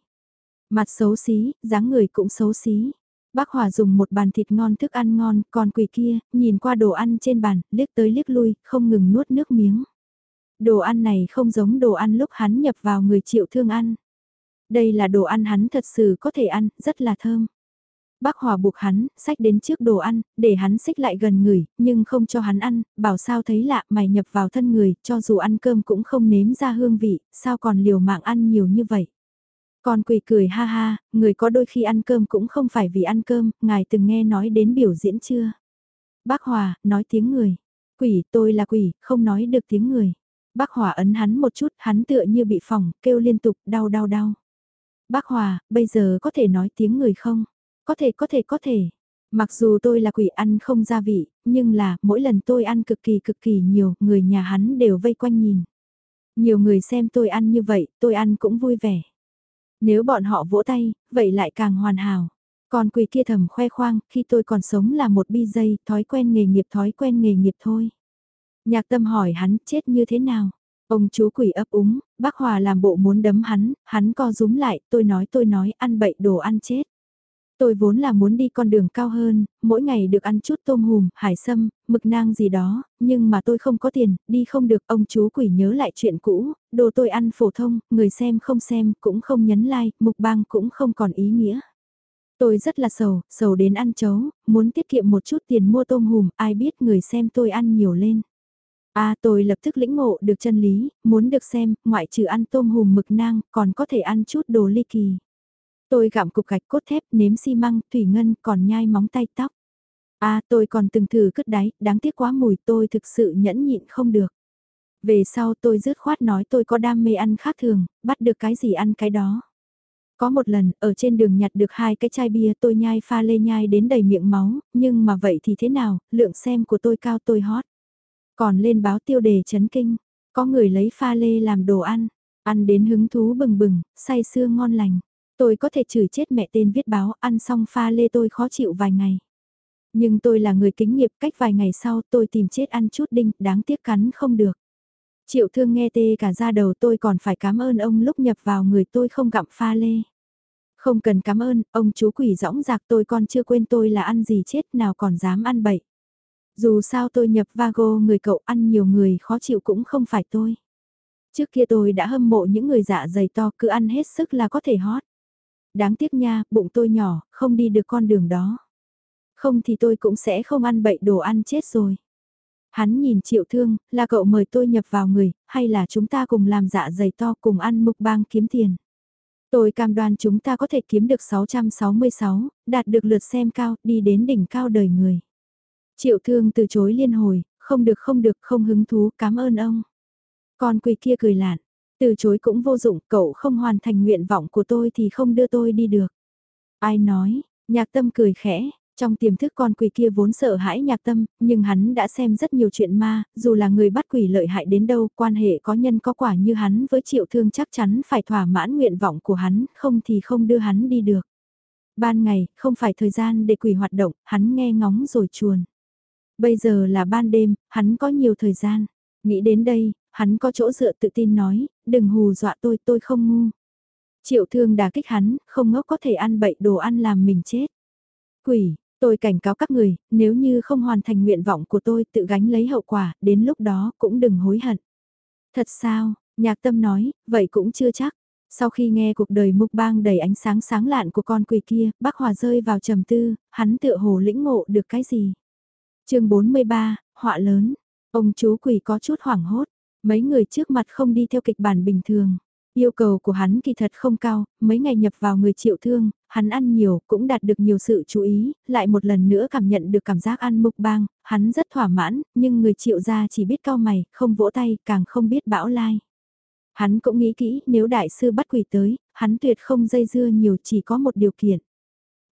Mặt xấu xí, dáng người cũng xấu xí. Bác Hòa dùng một bàn thịt ngon thức ăn ngon, còn quỷ kia, nhìn qua đồ ăn trên bàn, liếc tới liếc lui, không ngừng nuốt nước miếng. Đồ ăn này không giống đồ ăn lúc hắn nhập vào người triệu thương ăn. Đây là đồ ăn hắn thật sự có thể ăn, rất là thơm. Bác Hòa buộc hắn, xách đến trước đồ ăn, để hắn xích lại gần người, nhưng không cho hắn ăn, bảo sao thấy lạ mày nhập vào thân người, cho dù ăn cơm cũng không nếm ra hương vị, sao còn liều mạng ăn nhiều như vậy con quỷ cười ha ha, người có đôi khi ăn cơm cũng không phải vì ăn cơm, ngài từng nghe nói đến biểu diễn chưa? Bác Hòa, nói tiếng người. Quỷ, tôi là quỷ, không nói được tiếng người. Bác Hòa ấn hắn một chút, hắn tựa như bị phỏng, kêu liên tục, đau đau đau. Bác Hòa, bây giờ có thể nói tiếng người không? Có thể có thể có thể. Mặc dù tôi là quỷ ăn không gia vị, nhưng là mỗi lần tôi ăn cực kỳ cực kỳ nhiều, người nhà hắn đều vây quanh nhìn. Nhiều người xem tôi ăn như vậy, tôi ăn cũng vui vẻ. Nếu bọn họ vỗ tay, vậy lại càng hoàn hảo. Còn quỷ kia thầm khoe khoang, khi tôi còn sống là một bi dây, thói quen nghề nghiệp thói quen nghề nghiệp thôi. Nhạc tâm hỏi hắn chết như thế nào? Ông chú quỷ ấp úng, bác Hòa làm bộ muốn đấm hắn, hắn co rúm lại, tôi nói tôi nói ăn bậy đồ ăn chết. Tôi vốn là muốn đi con đường cao hơn, mỗi ngày được ăn chút tôm hùm, hải sâm, mực nang gì đó, nhưng mà tôi không có tiền, đi không được, ông chú quỷ nhớ lại chuyện cũ, đồ tôi ăn phổ thông, người xem không xem, cũng không nhấn like, mục bang cũng không còn ý nghĩa. Tôi rất là sầu, sầu đến ăn chấu, muốn tiết kiệm một chút tiền mua tôm hùm, ai biết người xem tôi ăn nhiều lên. À tôi lập tức lĩnh ngộ được chân lý, muốn được xem, ngoại trừ ăn tôm hùm mực nang, còn có thể ăn chút đồ ly kỳ. Tôi gặm cục gạch cốt thép, nếm xi măng, thủy ngân, còn nhai móng tay tóc. À tôi còn từng thử cất đáy, đáng tiếc quá mùi tôi thực sự nhẫn nhịn không được. Về sau tôi dứt khoát nói tôi có đam mê ăn khác thường, bắt được cái gì ăn cái đó. Có một lần, ở trên đường nhặt được hai cái chai bia tôi nhai pha lê nhai đến đầy miệng máu, nhưng mà vậy thì thế nào, lượng xem của tôi cao tôi hot. Còn lên báo tiêu đề chấn kinh, có người lấy pha lê làm đồ ăn, ăn đến hứng thú bừng bừng, say sưa ngon lành. Tôi có thể chửi chết mẹ tên viết báo, ăn xong pha lê tôi khó chịu vài ngày. Nhưng tôi là người kính nghiệp, cách vài ngày sau tôi tìm chết ăn chút đinh, đáng tiếc cắn không được. Triệu thương nghe tê cả ra đầu tôi còn phải cảm ơn ông lúc nhập vào người tôi không gặm pha lê. Không cần cảm ơn, ông chú quỷ rõng rạc tôi còn chưa quên tôi là ăn gì chết nào còn dám ăn bậy. Dù sao tôi nhập vago người cậu ăn nhiều người khó chịu cũng không phải tôi. Trước kia tôi đã hâm mộ những người dạ dày to cứ ăn hết sức là có thể hót. Đáng tiếc nha, bụng tôi nhỏ, không đi được con đường đó. Không thì tôi cũng sẽ không ăn bậy đồ ăn chết rồi. Hắn nhìn triệu thương, là cậu mời tôi nhập vào người, hay là chúng ta cùng làm dạ dày to cùng ăn mục bang kiếm tiền. Tôi cam đoan chúng ta có thể kiếm được 666, đạt được lượt xem cao, đi đến đỉnh cao đời người. Triệu thương từ chối liên hồi, không được không được không hứng thú, cảm ơn ông. Con quỳ kia cười lạn, từ chối cũng vô dụng, cậu không hoàn thành nguyện vọng của tôi thì không đưa tôi đi được. Ai nói, nhạc tâm cười khẽ, trong tiềm thức con quỷ kia vốn sợ hãi nhạc tâm, nhưng hắn đã xem rất nhiều chuyện ma, dù là người bắt quỷ lợi hại đến đâu, quan hệ có nhân có quả như hắn với triệu thương chắc chắn phải thỏa mãn nguyện vọng của hắn, không thì không đưa hắn đi được. Ban ngày, không phải thời gian để quỷ hoạt động, hắn nghe ngóng rồi chuồn. Bây giờ là ban đêm, hắn có nhiều thời gian. Nghĩ đến đây, hắn có chỗ dựa tự tin nói, đừng hù dọa tôi, tôi không ngu. Triệu thương đà kích hắn, không ngốc có thể ăn bậy đồ ăn làm mình chết. Quỷ, tôi cảnh cáo các người, nếu như không hoàn thành nguyện vọng của tôi tự gánh lấy hậu quả, đến lúc đó cũng đừng hối hận. Thật sao, nhạc tâm nói, vậy cũng chưa chắc. Sau khi nghe cuộc đời mục bang đầy ánh sáng sáng lạn của con quỷ kia, bác Hòa rơi vào trầm tư, hắn tựa hồ lĩnh ngộ được cái gì. chương 43, họa lớn, ông chú quỷ có chút hoảng hốt, mấy người trước mặt không đi theo kịch bản bình thường. Yêu cầu của hắn kỳ thật không cao, mấy ngày nhập vào người chịu thương, hắn ăn nhiều, cũng đạt được nhiều sự chú ý, lại một lần nữa cảm nhận được cảm giác ăn mục bang, hắn rất thỏa mãn, nhưng người chịu ra chỉ biết cao mày, không vỗ tay, càng không biết bão lai. Hắn cũng nghĩ kỹ, nếu đại sư bắt quỷ tới, hắn tuyệt không dây dưa nhiều chỉ có một điều kiện.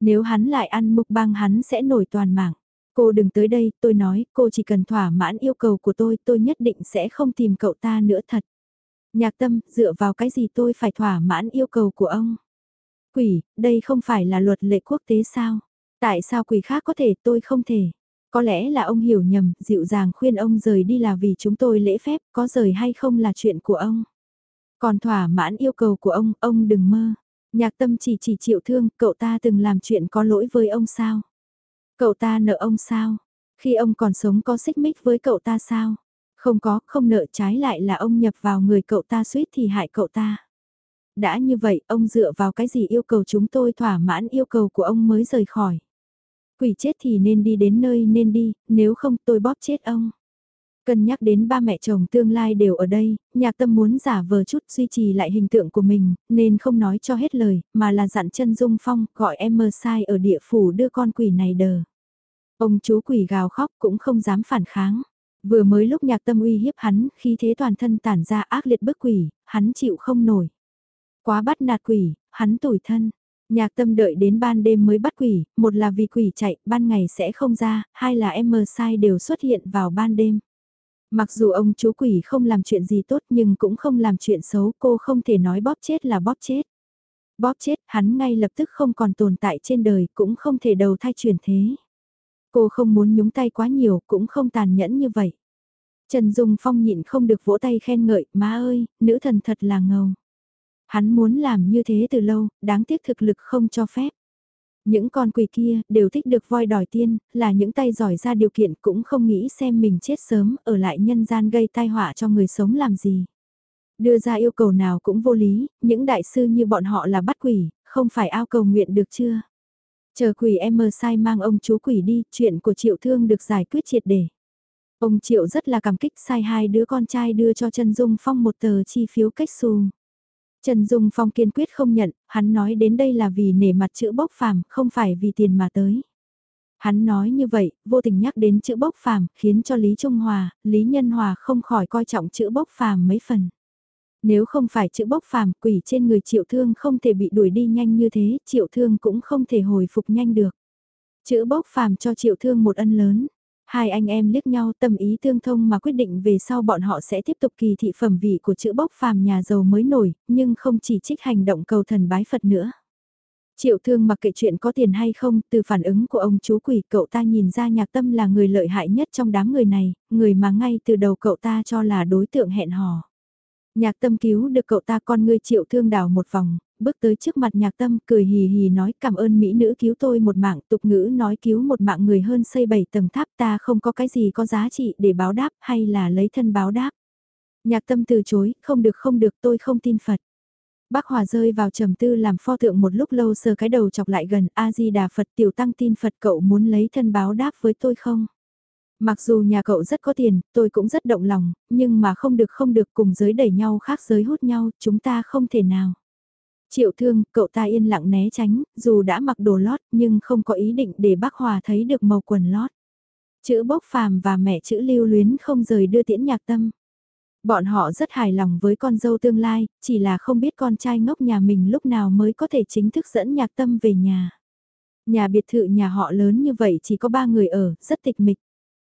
Nếu hắn lại ăn mục bang hắn sẽ nổi toàn mạng. Cô đừng tới đây, tôi nói, cô chỉ cần thỏa mãn yêu cầu của tôi, tôi nhất định sẽ không tìm cậu ta nữa thật. Nhạc tâm, dựa vào cái gì tôi phải thỏa mãn yêu cầu của ông? Quỷ, đây không phải là luật lệ quốc tế sao? Tại sao quỷ khác có thể tôi không thể? Có lẽ là ông hiểu nhầm, dịu dàng khuyên ông rời đi là vì chúng tôi lễ phép, có rời hay không là chuyện của ông. Còn thỏa mãn yêu cầu của ông, ông đừng mơ. Nhạc tâm chỉ chỉ chịu thương, cậu ta từng làm chuyện có lỗi với ông sao? Cậu ta nợ ông sao? Khi ông còn sống có xích mích với cậu ta sao? Không có, không nợ trái lại là ông nhập vào người cậu ta suýt thì hại cậu ta. Đã như vậy, ông dựa vào cái gì yêu cầu chúng tôi thỏa mãn yêu cầu của ông mới rời khỏi. Quỷ chết thì nên đi đến nơi nên đi, nếu không tôi bóp chết ông. Cân nhắc đến ba mẹ chồng tương lai đều ở đây, nhạc tâm muốn giả vờ chút duy trì lại hình tượng của mình, nên không nói cho hết lời, mà là dặn chân Dung Phong gọi em mơ sai ở địa phủ đưa con quỷ này đờ. Ông chú quỷ gào khóc cũng không dám phản kháng. Vừa mới lúc nhạc tâm uy hiếp hắn, khi thế toàn thân tản ra ác liệt bức quỷ, hắn chịu không nổi. Quá bắt nạt quỷ, hắn tủi thân. Nhạc tâm đợi đến ban đêm mới bắt quỷ, một là vì quỷ chạy, ban ngày sẽ không ra, hai là em mơ sai đều xuất hiện vào ban đêm. Mặc dù ông chú quỷ không làm chuyện gì tốt nhưng cũng không làm chuyện xấu, cô không thể nói bóp chết là bóp chết. Bóp chết, hắn ngay lập tức không còn tồn tại trên đời, cũng không thể đầu thai chuyển thế. Cô không muốn nhúng tay quá nhiều, cũng không tàn nhẫn như vậy. Trần Dung Phong nhịn không được vỗ tay khen ngợi, má ơi, nữ thần thật là ngầu. Hắn muốn làm như thế từ lâu, đáng tiếc thực lực không cho phép. Những con quỷ kia đều thích được voi đòi tiên, là những tay giỏi ra điều kiện cũng không nghĩ xem mình chết sớm, ở lại nhân gian gây tai họa cho người sống làm gì. Đưa ra yêu cầu nào cũng vô lý, những đại sư như bọn họ là bắt quỷ, không phải ao cầu nguyện được chưa? Chờ quỷ em mơ sai mang ông chú quỷ đi, chuyện của triệu thương được giải quyết triệt để. Ông triệu rất là cảm kích sai hai đứa con trai đưa cho Trần Dung Phong một tờ chi phiếu cách xù. Trần Dung Phong kiên quyết không nhận, hắn nói đến đây là vì nể mặt chữ bốc phàm, không phải vì tiền mà tới. Hắn nói như vậy, vô tình nhắc đến chữ bốc phàm, khiến cho Lý Trung Hòa, Lý Nhân Hòa không khỏi coi trọng chữ bốc phàm mấy phần. Nếu không phải chữ bốc phàm, quỷ trên người triệu thương không thể bị đuổi đi nhanh như thế, triệu thương cũng không thể hồi phục nhanh được. Chữ bốc phàm cho triệu thương một ân lớn. Hai anh em liếc nhau tâm ý tương thông mà quyết định về sau bọn họ sẽ tiếp tục kỳ thị phẩm vị của chữ bốc phàm nhà giàu mới nổi, nhưng không chỉ trích hành động cầu thần bái Phật nữa. Triệu thương mặc kệ chuyện có tiền hay không, từ phản ứng của ông chú quỷ cậu ta nhìn ra nhạc tâm là người lợi hại nhất trong đám người này, người mà ngay từ đầu cậu ta cho là đối tượng hẹn hò. Nhạc tâm cứu được cậu ta con người triệu thương đảo một vòng, bước tới trước mặt nhạc tâm cười hì hì nói cảm ơn mỹ nữ cứu tôi một mạng tục ngữ nói cứu một mạng người hơn xây bảy tầng tháp ta không có cái gì có giá trị để báo đáp hay là lấy thân báo đáp. Nhạc tâm từ chối, không được không được tôi không tin Phật. Bác Hòa rơi vào trầm tư làm pho tượng một lúc lâu sờ cái đầu chọc lại gần A-di-đà Phật tiểu tăng tin Phật cậu muốn lấy thân báo đáp với tôi không? Mặc dù nhà cậu rất có tiền, tôi cũng rất động lòng, nhưng mà không được không được cùng giới đẩy nhau khác giới hút nhau, chúng ta không thể nào. Triệu thương, cậu ta yên lặng né tránh, dù đã mặc đồ lót nhưng không có ý định để bác Hòa thấy được màu quần lót. Chữ bốc phàm và mẹ chữ lưu luyến không rời đưa tiễn nhạc tâm. Bọn họ rất hài lòng với con dâu tương lai, chỉ là không biết con trai ngốc nhà mình lúc nào mới có thể chính thức dẫn nhạc tâm về nhà. Nhà biệt thự nhà họ lớn như vậy chỉ có ba người ở, rất tịch mịch.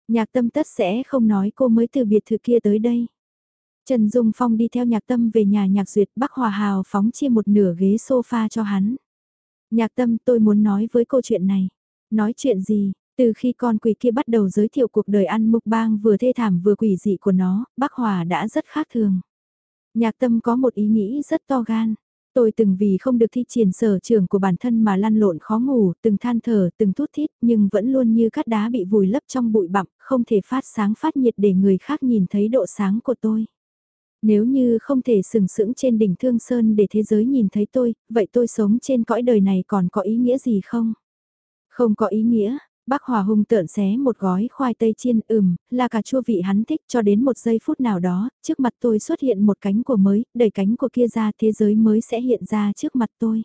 Nhạc tâm tất sẽ không nói cô mới từ biệt thự kia tới đây. Trần Dung Phong đi theo nhạc tâm về nhà nhạc duyệt Bắc Hòa Hào phóng chia một nửa ghế sofa cho hắn. Nhạc tâm tôi muốn nói với câu chuyện này. Nói chuyện gì, từ khi con quỷ kia bắt đầu giới thiệu cuộc đời ăn mục bang vừa thê thảm vừa quỷ dị của nó, Bắc Hòa đã rất khác thường. Nhạc tâm có một ý nghĩ rất to gan. Tôi từng vì không được thi triển sở trường của bản thân mà lăn lộn khó ngủ, từng than thở, từng thút thít, nhưng vẫn luôn như cát đá bị vùi lấp trong bụi bặm, không thể phát sáng phát nhiệt để người khác nhìn thấy độ sáng của tôi. Nếu như không thể sừng sững trên đỉnh Thương Sơn để thế giới nhìn thấy tôi, vậy tôi sống trên cõi đời này còn có ý nghĩa gì không? Không có ý nghĩa, Bác Hòa hung tợn xé một gói khoai tây chiên ừm, là cà chua vị hắn thích cho đến một giây phút nào đó, trước mặt tôi xuất hiện một cánh của mới, đẩy cánh của kia ra thế giới mới sẽ hiện ra trước mặt tôi.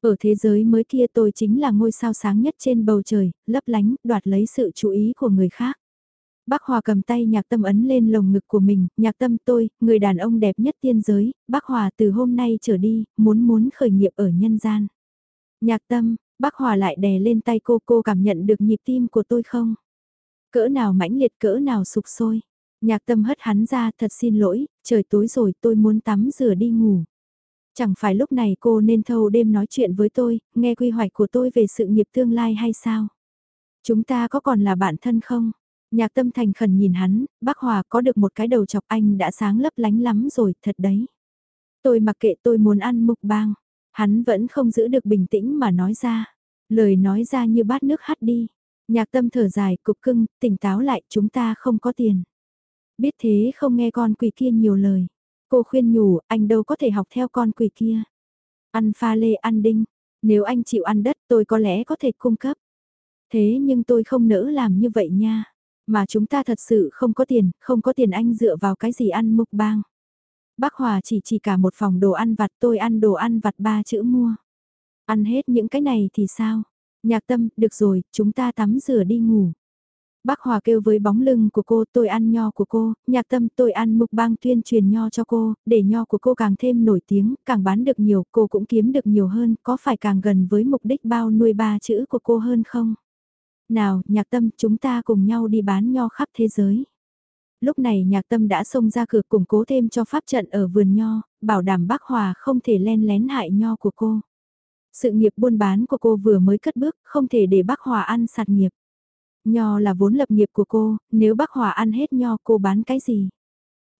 Ở thế giới mới kia tôi chính là ngôi sao sáng nhất trên bầu trời, lấp lánh, đoạt lấy sự chú ý của người khác. Bác Hòa cầm tay nhạc tâm ấn lên lồng ngực của mình, nhạc tâm tôi, người đàn ông đẹp nhất tiên giới, bác Hòa từ hôm nay trở đi, muốn muốn khởi nghiệp ở nhân gian. Nhạc tâm, bác Hòa lại đè lên tay cô, cô cảm nhận được nhịp tim của tôi không? Cỡ nào mãnh liệt cỡ nào sụp sôi. Nhạc tâm hất hắn ra, thật xin lỗi, trời tối rồi tôi muốn tắm rửa đi ngủ. Chẳng phải lúc này cô nên thâu đêm nói chuyện với tôi, nghe quy hoạch của tôi về sự nghiệp tương lai hay sao? Chúng ta có còn là bạn thân không? Nhạc tâm thành khẩn nhìn hắn, bác Hòa có được một cái đầu chọc anh đã sáng lấp lánh lắm rồi, thật đấy. Tôi mặc kệ tôi muốn ăn mục bang. Hắn vẫn không giữ được bình tĩnh mà nói ra. Lời nói ra như bát nước hắt đi. Nhạc tâm thở dài, cục cưng, tỉnh táo lại, chúng ta không có tiền. Biết thế không nghe con quỷ kia nhiều lời. Cô khuyên nhủ, anh đâu có thể học theo con quỷ kia. Ăn pha lê ăn đinh. Nếu anh chịu ăn đất tôi có lẽ có thể cung cấp. Thế nhưng tôi không nỡ làm như vậy nha. Mà chúng ta thật sự không có tiền, không có tiền anh dựa vào cái gì ăn mục bang. Bác Hòa chỉ chỉ cả một phòng đồ ăn vặt tôi ăn đồ ăn vặt ba chữ mua. Ăn hết những cái này thì sao? Nhạc tâm, được rồi, chúng ta tắm rửa đi ngủ. Bác Hòa kêu với bóng lưng của cô tôi ăn nho của cô, nhạc tâm tôi ăn mục bang tuyên truyền nho cho cô, để nho của cô càng thêm nổi tiếng, càng bán được nhiều, cô cũng kiếm được nhiều hơn, có phải càng gần với mục đích bao nuôi ba chữ của cô hơn không? Nào, nhạc tâm, chúng ta cùng nhau đi bán nho khắp thế giới. Lúc này nhạc tâm đã xông ra cửa củng cố thêm cho pháp trận ở vườn nho, bảo đảm bác Hòa không thể len lén hại nho của cô. Sự nghiệp buôn bán của cô vừa mới cất bước, không thể để bác Hòa ăn sạt nghiệp. Nho là vốn lập nghiệp của cô, nếu bác Hòa ăn hết nho cô bán cái gì?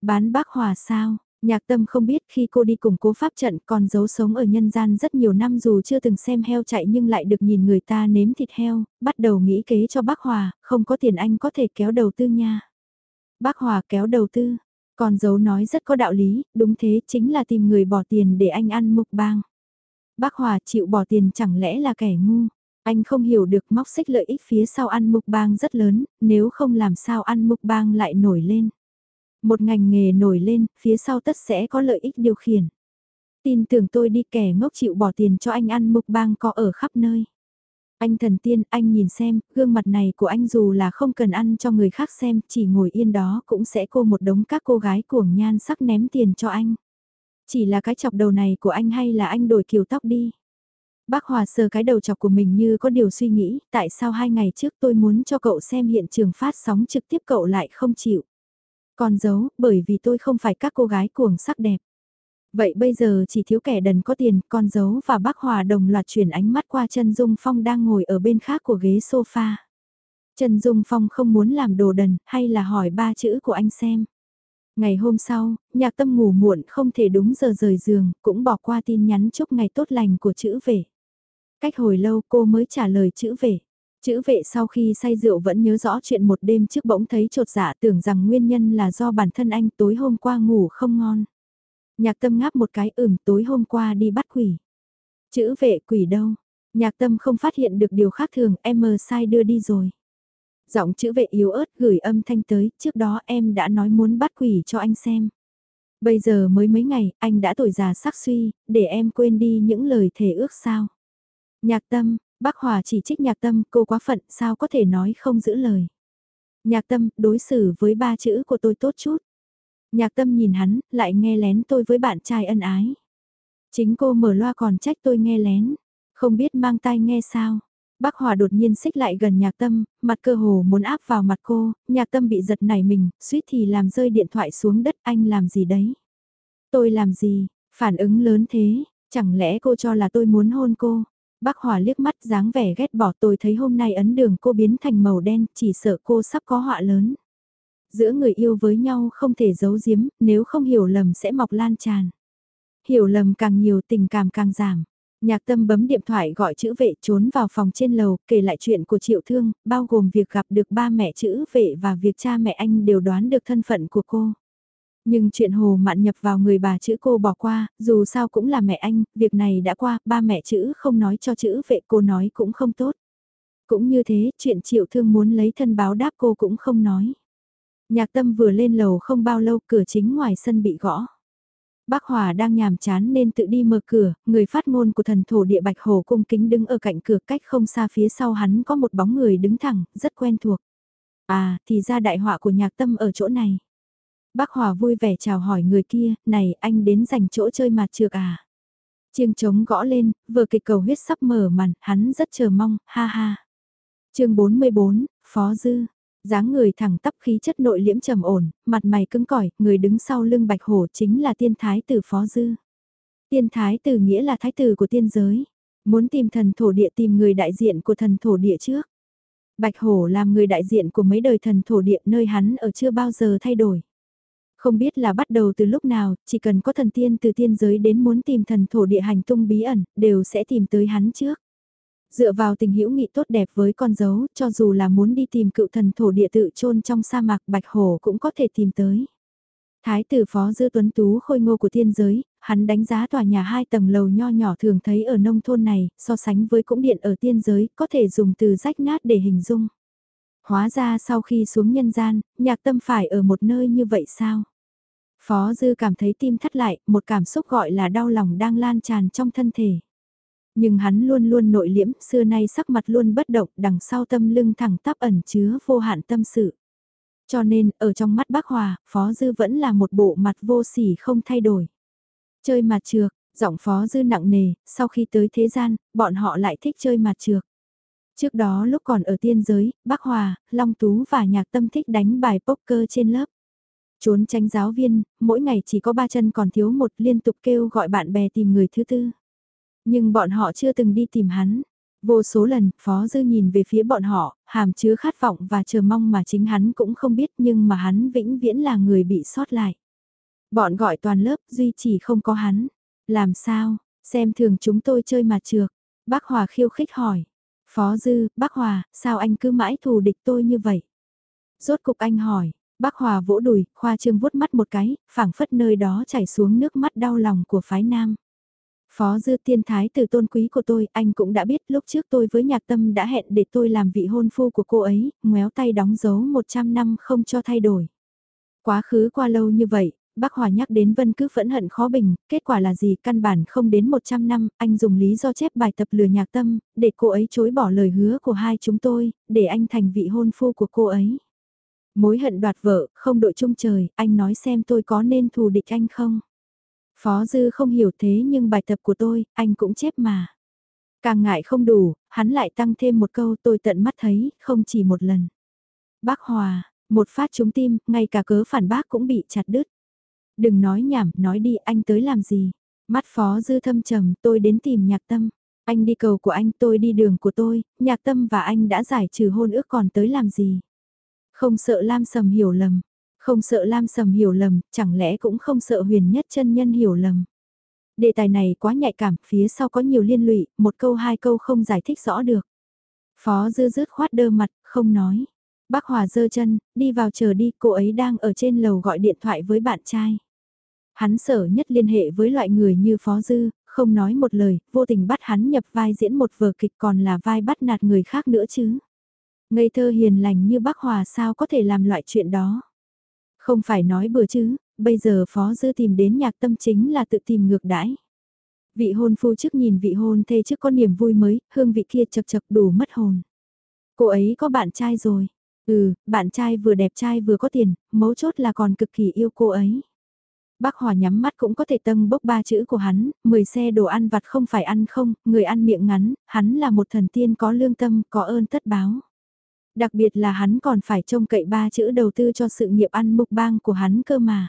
Bán bác Hòa sao? Nhạc tâm không biết khi cô đi cùng cố pháp trận còn giấu sống ở nhân gian rất nhiều năm dù chưa từng xem heo chạy nhưng lại được nhìn người ta nếm thịt heo, bắt đầu nghĩ kế cho bác Hòa, không có tiền anh có thể kéo đầu tư nha. Bác Hòa kéo đầu tư, còn giấu nói rất có đạo lý, đúng thế chính là tìm người bỏ tiền để anh ăn mục bang. Bác Hòa chịu bỏ tiền chẳng lẽ là kẻ ngu, anh không hiểu được móc xích lợi ích phía sau ăn mục bang rất lớn, nếu không làm sao ăn mục bang lại nổi lên. Một ngành nghề nổi lên, phía sau tất sẽ có lợi ích điều khiển. Tin tưởng tôi đi kẻ ngốc chịu bỏ tiền cho anh ăn mục bang có ở khắp nơi. Anh thần tiên, anh nhìn xem, gương mặt này của anh dù là không cần ăn cho người khác xem, chỉ ngồi yên đó cũng sẽ cô một đống các cô gái cuồng nhan sắc ném tiền cho anh. Chỉ là cái chọc đầu này của anh hay là anh đổi kiểu tóc đi. Bác Hòa sờ cái đầu chọc của mình như có điều suy nghĩ, tại sao hai ngày trước tôi muốn cho cậu xem hiện trường phát sóng trực tiếp cậu lại không chịu. Còn giấu, bởi vì tôi không phải các cô gái cuồng sắc đẹp. Vậy bây giờ chỉ thiếu kẻ đần có tiền, con giấu và bác Hòa đồng loạt chuyển ánh mắt qua chân Dung Phong đang ngồi ở bên khác của ghế sofa. Trần Dung Phong không muốn làm đồ đần, hay là hỏi ba chữ của anh xem. Ngày hôm sau, nhạc tâm ngủ muộn không thể đúng giờ rời giường, cũng bỏ qua tin nhắn chúc ngày tốt lành của chữ về. Cách hồi lâu cô mới trả lời chữ về. Chữ vệ sau khi say rượu vẫn nhớ rõ chuyện một đêm trước bỗng thấy trột dạ tưởng rằng nguyên nhân là do bản thân anh tối hôm qua ngủ không ngon. Nhạc tâm ngáp một cái ửm tối hôm qua đi bắt quỷ. Chữ vệ quỷ đâu? Nhạc tâm không phát hiện được điều khác thường em mờ sai đưa đi rồi. Giọng chữ vệ yếu ớt gửi âm thanh tới, trước đó em đã nói muốn bắt quỷ cho anh xem. Bây giờ mới mấy ngày, anh đã tuổi già sắc suy, để em quên đi những lời thề ước sao. Nhạc tâm, Bác Hòa chỉ trích nhạc tâm, cô quá phận, sao có thể nói không giữ lời. Nhạc tâm, đối xử với ba chữ của tôi tốt chút. Nhạc tâm nhìn hắn, lại nghe lén tôi với bạn trai ân ái. Chính cô mở loa còn trách tôi nghe lén, không biết mang tai nghe sao. Bác Hòa đột nhiên xích lại gần nhạc tâm, mặt cơ hồ muốn áp vào mặt cô, nhạc tâm bị giật nảy mình, suýt thì làm rơi điện thoại xuống đất anh làm gì đấy. Tôi làm gì, phản ứng lớn thế, chẳng lẽ cô cho là tôi muốn hôn cô. Bác Hòa liếc mắt dáng vẻ ghét bỏ tôi thấy hôm nay ấn đường cô biến thành màu đen, chỉ sợ cô sắp có họa lớn. Giữa người yêu với nhau không thể giấu giếm, nếu không hiểu lầm sẽ mọc lan tràn. Hiểu lầm càng nhiều tình cảm càng giảm. Nhạc tâm bấm điện thoại gọi chữ vệ trốn vào phòng trên lầu, kể lại chuyện của triệu thương, bao gồm việc gặp được ba mẹ chữ vệ và việc cha mẹ anh đều đoán được thân phận của cô. Nhưng chuyện hồ mạn nhập vào người bà chữ cô bỏ qua, dù sao cũng là mẹ anh, việc này đã qua, ba mẹ chữ không nói cho chữ vệ cô nói cũng không tốt. Cũng như thế, chuyện triệu thương muốn lấy thân báo đáp cô cũng không nói. Nhạc tâm vừa lên lầu không bao lâu cửa chính ngoài sân bị gõ. Bác Hòa đang nhàm chán nên tự đi mở cửa, người phát ngôn của thần thổ địa Bạch Hồ cung kính đứng ở cạnh cửa cách không xa phía sau hắn có một bóng người đứng thẳng, rất quen thuộc. À, thì ra đại họa của nhạc tâm ở chỗ này. Bác Hòa vui vẻ chào hỏi người kia, này anh đến dành chỗ chơi mặt trược à. Chiêng trống gõ lên, vừa kịch cầu huyết sắp mở màn, hắn rất chờ mong, ha ha. chương 44, Phó Dư, dáng người thẳng tắp khí chất nội liễm trầm ổn, mặt mày cứng cỏi, người đứng sau lưng bạch hổ chính là tiên thái tử phó dư. Tiên thái tử nghĩa là thái tử của tiên giới. Muốn tìm thần thổ địa tìm người đại diện của thần thổ địa trước. Bạch hổ làm người đại diện của mấy đời thần thổ địa nơi hắn ở chưa bao giờ thay đổi. Không biết là bắt đầu từ lúc nào, chỉ cần có thần tiên từ tiên giới đến muốn tìm thần thổ địa hành tung bí ẩn, đều sẽ tìm tới hắn trước. Dựa vào tình hữu nghị tốt đẹp với con dấu, cho dù là muốn đi tìm cựu thần thổ địa tự chôn trong sa mạc Bạch hồ cũng có thể tìm tới. Thái tử phó dư tuấn tú khôi ngô của thiên giới, hắn đánh giá tòa nhà hai tầng lầu nho nhỏ thường thấy ở nông thôn này, so sánh với cũng điện ở tiên giới, có thể dùng từ rách nát để hình dung. Hóa ra sau khi xuống nhân gian, nhạc tâm phải ở một nơi như vậy sao? Phó dư cảm thấy tim thắt lại, một cảm xúc gọi là đau lòng đang lan tràn trong thân thể. Nhưng hắn luôn luôn nội liễm, xưa nay sắc mặt luôn bất động, đằng sau tâm lưng thẳng tắp ẩn chứa vô hạn tâm sự. Cho nên, ở trong mắt bác Hòa, Phó Dư vẫn là một bộ mặt vô sỉ không thay đổi. Chơi mặt trược, giọng Phó Dư nặng nề, sau khi tới thế gian, bọn họ lại thích chơi mặt trược. Trước đó lúc còn ở tiên giới, bác Hòa, Long Tú và Nhạc Tâm thích đánh bài poker trên lớp. Trốn tránh giáo viên, mỗi ngày chỉ có ba chân còn thiếu một liên tục kêu gọi bạn bè tìm người thứ tư. Nhưng bọn họ chưa từng đi tìm hắn. Vô số lần, Phó Dư nhìn về phía bọn họ, hàm chứa khát vọng và chờ mong mà chính hắn cũng không biết nhưng mà hắn vĩnh viễn là người bị sót lại. Bọn gọi toàn lớp, duy chỉ không có hắn. Làm sao, xem thường chúng tôi chơi mà trược. Bác Hòa khiêu khích hỏi. Phó Dư, bác Hòa, sao anh cứ mãi thù địch tôi như vậy? Rốt cục anh hỏi, bác Hòa vỗ đùi, khoa trương vuốt mắt một cái, phảng phất nơi đó chảy xuống nước mắt đau lòng của phái nam. Phó dư tiên thái từ tôn quý của tôi, anh cũng đã biết lúc trước tôi với nhạc tâm đã hẹn để tôi làm vị hôn phu của cô ấy, ngoéo tay đóng dấu 100 năm không cho thay đổi. Quá khứ qua lâu như vậy, bác Hòa nhắc đến Vân cứ phẫn hận khó bình, kết quả là gì căn bản không đến 100 năm, anh dùng lý do chép bài tập lừa nhạc tâm, để cô ấy chối bỏ lời hứa của hai chúng tôi, để anh thành vị hôn phu của cô ấy. Mối hận đoạt vợ, không đội chung trời, anh nói xem tôi có nên thù địch anh không? Phó Dư không hiểu thế nhưng bài tập của tôi, anh cũng chép mà. Càng ngại không đủ, hắn lại tăng thêm một câu tôi tận mắt thấy, không chỉ một lần. Bác Hòa, một phát trúng tim, ngay cả cớ phản bác cũng bị chặt đứt. Đừng nói nhảm, nói đi anh tới làm gì. Mắt Phó Dư thâm trầm, tôi đến tìm nhạc tâm. Anh đi cầu của anh, tôi đi đường của tôi, nhạc tâm và anh đã giải trừ hôn ước còn tới làm gì. Không sợ Lam Sầm hiểu lầm, không sợ Lam Sầm hiểu lầm, chẳng lẽ cũng không sợ huyền nhất chân nhân hiểu lầm. Đề tài này quá nhạy cảm, phía sau có nhiều liên lụy, một câu hai câu không giải thích rõ được. Phó dư dứt khoát đơ mặt, không nói. Bác Hòa dơ chân, đi vào chờ đi, cô ấy đang ở trên lầu gọi điện thoại với bạn trai. Hắn sợ nhất liên hệ với loại người như Phó Dư, không nói một lời, vô tình bắt hắn nhập vai diễn một vở kịch còn là vai bắt nạt người khác nữa chứ. Ngây thơ hiền lành như bác Hòa sao có thể làm loại chuyện đó. Không phải nói bừa chứ, bây giờ Phó Dư tìm đến nhạc tâm chính là tự tìm ngược đãi. Vị hôn phu trước nhìn vị hôn thê trước có niềm vui mới, hương vị kia chật chật đủ mất hồn. Cô ấy có bạn trai rồi. Ừ, bạn trai vừa đẹp trai vừa có tiền, mấu chốt là còn cực kỳ yêu cô ấy. Bác Hòa nhắm mắt cũng có thể tâng bốc ba chữ của hắn, 10 xe đồ ăn vặt không phải ăn không, người ăn miệng ngắn, hắn là một thần tiên có lương tâm, có ơn tất báo. Đặc biệt là hắn còn phải trông cậy ba chữ đầu tư cho sự nghiệp ăn mục bang của hắn cơ mà.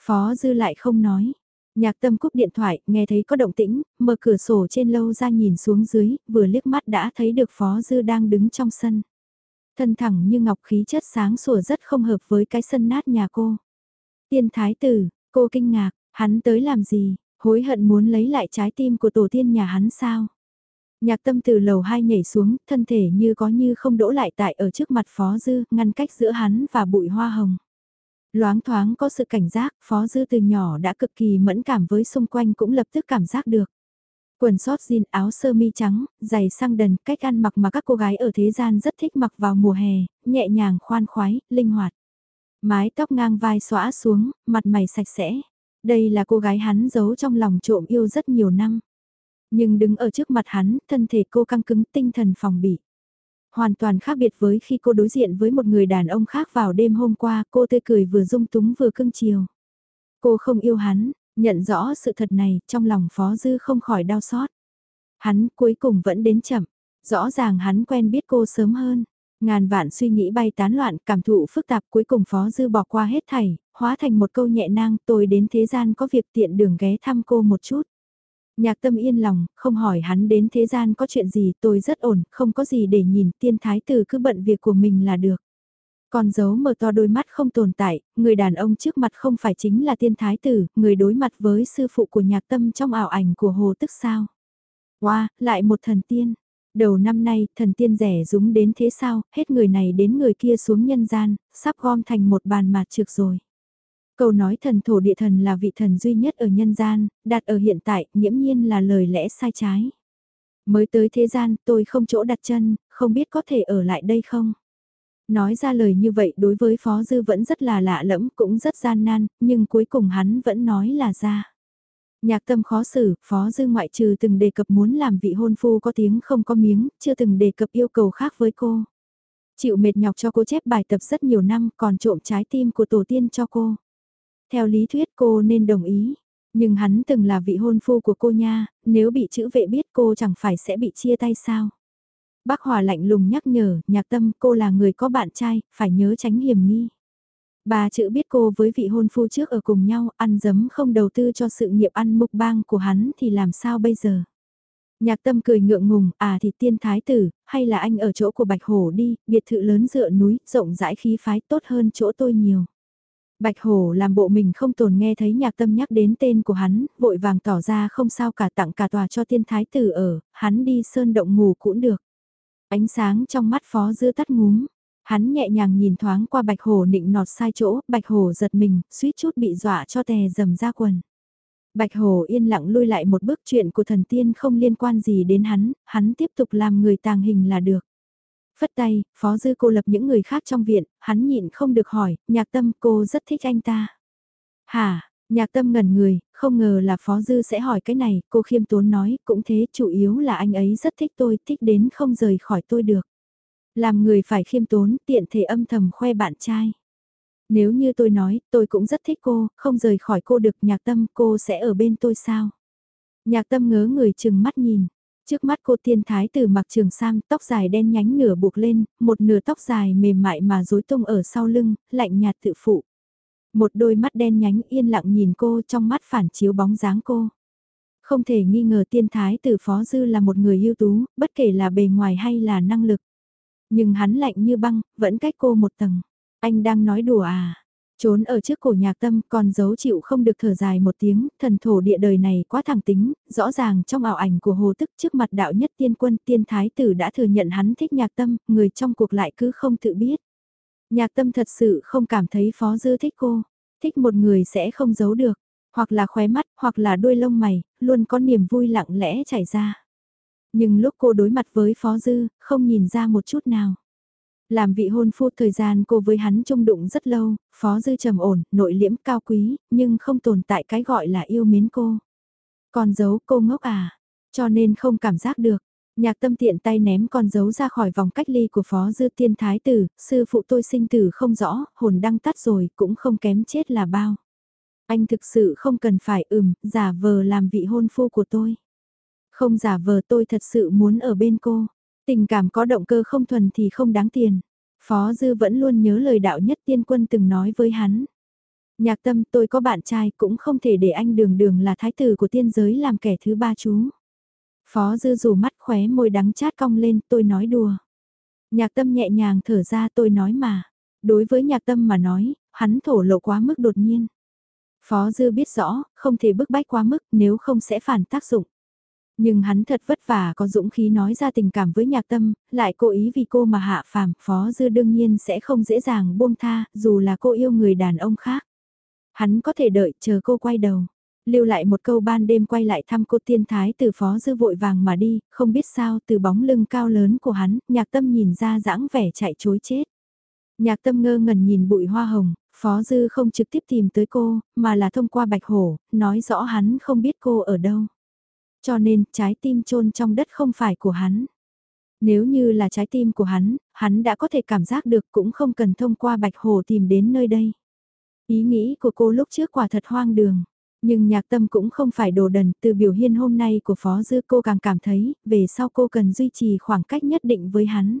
Phó Dư lại không nói. Nhạc tâm cúp điện thoại, nghe thấy có động tĩnh, mở cửa sổ trên lâu ra nhìn xuống dưới, vừa liếc mắt đã thấy được Phó Dư đang đứng trong sân. Thân thẳng như ngọc khí chất sáng sủa rất không hợp với cái sân nát nhà cô. Tiên thái tử, cô kinh ngạc, hắn tới làm gì, hối hận muốn lấy lại trái tim của tổ tiên nhà hắn sao? Nhạc tâm từ lầu hai nhảy xuống, thân thể như có như không đỗ lại tại ở trước mặt Phó Dư, ngăn cách giữa hắn và bụi hoa hồng. Loáng thoáng có sự cảnh giác, Phó Dư từ nhỏ đã cực kỳ mẫn cảm với xung quanh cũng lập tức cảm giác được. Quần sót jean áo sơ mi trắng, giày sang đần, cách ăn mặc mà các cô gái ở thế gian rất thích mặc vào mùa hè, nhẹ nhàng khoan khoái, linh hoạt. Mái tóc ngang vai xõa xuống, mặt mày sạch sẽ. Đây là cô gái hắn giấu trong lòng trộm yêu rất nhiều năm. Nhưng đứng ở trước mặt hắn, thân thể cô căng cứng tinh thần phòng bị. Hoàn toàn khác biệt với khi cô đối diện với một người đàn ông khác vào đêm hôm qua, cô tươi cười vừa dung túng vừa cưng chiều. Cô không yêu hắn, nhận rõ sự thật này, trong lòng Phó Dư không khỏi đau xót. Hắn cuối cùng vẫn đến chậm, rõ ràng hắn quen biết cô sớm hơn. Ngàn vạn suy nghĩ bay tán loạn, cảm thụ phức tạp cuối cùng Phó Dư bỏ qua hết thảy, hóa thành một câu nhẹ nang tôi đến thế gian có việc tiện đường ghé thăm cô một chút. Nhạc tâm yên lòng, không hỏi hắn đến thế gian có chuyện gì, tôi rất ổn, không có gì để nhìn, tiên thái tử cứ bận việc của mình là được. Còn giấu mở to đôi mắt không tồn tại, người đàn ông trước mặt không phải chính là tiên thái tử, người đối mặt với sư phụ của nhạc tâm trong ảo ảnh của hồ tức sao. Wow, lại một thần tiên. Đầu năm nay, thần tiên rẻ rúng đến thế sao, hết người này đến người kia xuống nhân gian, sắp gom thành một bàn mạt trược rồi. Câu nói thần thổ địa thần là vị thần duy nhất ở nhân gian, đặt ở hiện tại, nghiễm nhiên là lời lẽ sai trái. Mới tới thế gian, tôi không chỗ đặt chân, không biết có thể ở lại đây không? Nói ra lời như vậy đối với Phó Dư vẫn rất là lạ lẫm, cũng rất gian nan, nhưng cuối cùng hắn vẫn nói là ra. Nhạc tâm khó xử, Phó Dư ngoại trừ từng đề cập muốn làm vị hôn phu có tiếng không có miếng, chưa từng đề cập yêu cầu khác với cô. Chịu mệt nhọc cho cô chép bài tập rất nhiều năm còn trộm trái tim của tổ tiên cho cô. Theo lý thuyết cô nên đồng ý. Nhưng hắn từng là vị hôn phu của cô nha, nếu bị chữ vệ biết cô chẳng phải sẽ bị chia tay sao. Bác Hòa lạnh lùng nhắc nhở, nhạc tâm cô là người có bạn trai, phải nhớ tránh hiểm nghi. Bà chữ biết cô với vị hôn phu trước ở cùng nhau, ăn dấm không đầu tư cho sự nghiệp ăn mục bang của hắn thì làm sao bây giờ? Nhạc tâm cười ngượng ngùng, à thì tiên thái tử, hay là anh ở chỗ của Bạch Hổ đi, biệt thự lớn dựa núi, rộng rãi khí phái tốt hơn chỗ tôi nhiều. Bạch Hổ làm bộ mình không tồn nghe thấy nhạc tâm nhắc đến tên của hắn, vội vàng tỏ ra không sao cả tặng cả tòa cho tiên thái tử ở, hắn đi sơn động ngủ cũng được. Ánh sáng trong mắt phó dư tắt ngúm, hắn nhẹ nhàng nhìn thoáng qua Bạch Hổ nịnh nọt sai chỗ, Bạch Hổ giật mình, suýt chút bị dọa cho tè dầm ra quần. Bạch Hổ yên lặng lui lại một bước chuyện của thần tiên không liên quan gì đến hắn, hắn tiếp tục làm người tàng hình là được. Phất tay, phó dư cô lập những người khác trong viện, hắn nhịn không được hỏi, nhạc tâm cô rất thích anh ta. Hả, nhạc tâm ngẩn người, không ngờ là phó dư sẽ hỏi cái này, cô khiêm tốn nói, cũng thế, chủ yếu là anh ấy rất thích tôi, thích đến không rời khỏi tôi được. Làm người phải khiêm tốn, tiện thể âm thầm khoe bạn trai. Nếu như tôi nói, tôi cũng rất thích cô, không rời khỏi cô được, nhạc tâm cô sẽ ở bên tôi sao? Nhạc tâm ngớ người chừng mắt nhìn, Trước mắt cô tiên thái tử mặc trường sam, tóc dài đen nhánh nửa buộc lên, một nửa tóc dài mềm mại mà rối tung ở sau lưng, lạnh nhạt tự phụ. Một đôi mắt đen nhánh yên lặng nhìn cô trong mắt phản chiếu bóng dáng cô. Không thể nghi ngờ tiên thái tử phó dư là một người ưu tú, bất kể là bề ngoài hay là năng lực. Nhưng hắn lạnh như băng, vẫn cách cô một tầng. Anh đang nói đùa à? Trốn ở trước cổ nhạc tâm còn giấu chịu không được thở dài một tiếng, thần thổ địa đời này quá thẳng tính, rõ ràng trong ảo ảnh của hồ tức trước mặt đạo nhất tiên quân tiên thái tử đã thừa nhận hắn thích nhạc tâm, người trong cuộc lại cứ không tự biết. Nhạc tâm thật sự không cảm thấy phó dư thích cô, thích một người sẽ không giấu được, hoặc là khóe mắt, hoặc là đuôi lông mày, luôn có niềm vui lặng lẽ chảy ra. Nhưng lúc cô đối mặt với phó dư, không nhìn ra một chút nào. Làm vị hôn phu thời gian cô với hắn chung đụng rất lâu, phó dư trầm ổn, nội liễm cao quý, nhưng không tồn tại cái gọi là yêu mến cô. Còn giấu cô ngốc à, cho nên không cảm giác được. Nhạc tâm tiện tay ném con dấu ra khỏi vòng cách ly của phó dư tiên thái tử, sư phụ tôi sinh tử không rõ, hồn đăng tắt rồi, cũng không kém chết là bao. Anh thực sự không cần phải ừm, giả vờ làm vị hôn phu của tôi. Không giả vờ tôi thật sự muốn ở bên cô. Tình cảm có động cơ không thuần thì không đáng tiền. Phó Dư vẫn luôn nhớ lời đạo nhất tiên quân từng nói với hắn. Nhạc tâm tôi có bạn trai cũng không thể để anh đường đường là thái tử của tiên giới làm kẻ thứ ba chú. Phó Dư rủ mắt khóe môi đắng chát cong lên tôi nói đùa. Nhạc tâm nhẹ nhàng thở ra tôi nói mà. Đối với nhạc tâm mà nói, hắn thổ lộ quá mức đột nhiên. Phó Dư biết rõ, không thể bức bách quá mức nếu không sẽ phản tác dụng. Nhưng hắn thật vất vả có dũng khí nói ra tình cảm với nhạc tâm, lại cố ý vì cô mà hạ phàm, Phó Dư đương nhiên sẽ không dễ dàng buông tha, dù là cô yêu người đàn ông khác. Hắn có thể đợi chờ cô quay đầu. Lưu lại một câu ban đêm quay lại thăm cô tiên thái từ Phó Dư vội vàng mà đi, không biết sao từ bóng lưng cao lớn của hắn, nhạc tâm nhìn ra dãng vẻ chạy chối chết. Nhạc tâm ngơ ngẩn nhìn bụi hoa hồng, Phó Dư không trực tiếp tìm tới cô, mà là thông qua bạch hổ, nói rõ hắn không biết cô ở đâu. Cho nên, trái tim chôn trong đất không phải của hắn. Nếu như là trái tim của hắn, hắn đã có thể cảm giác được cũng không cần thông qua bạch hồ tìm đến nơi đây. Ý nghĩ của cô lúc trước quả thật hoang đường. Nhưng nhạc tâm cũng không phải đồ đần, từ biểu hiện hôm nay của Phó Dư cô càng cảm thấy, về sau cô cần duy trì khoảng cách nhất định với hắn.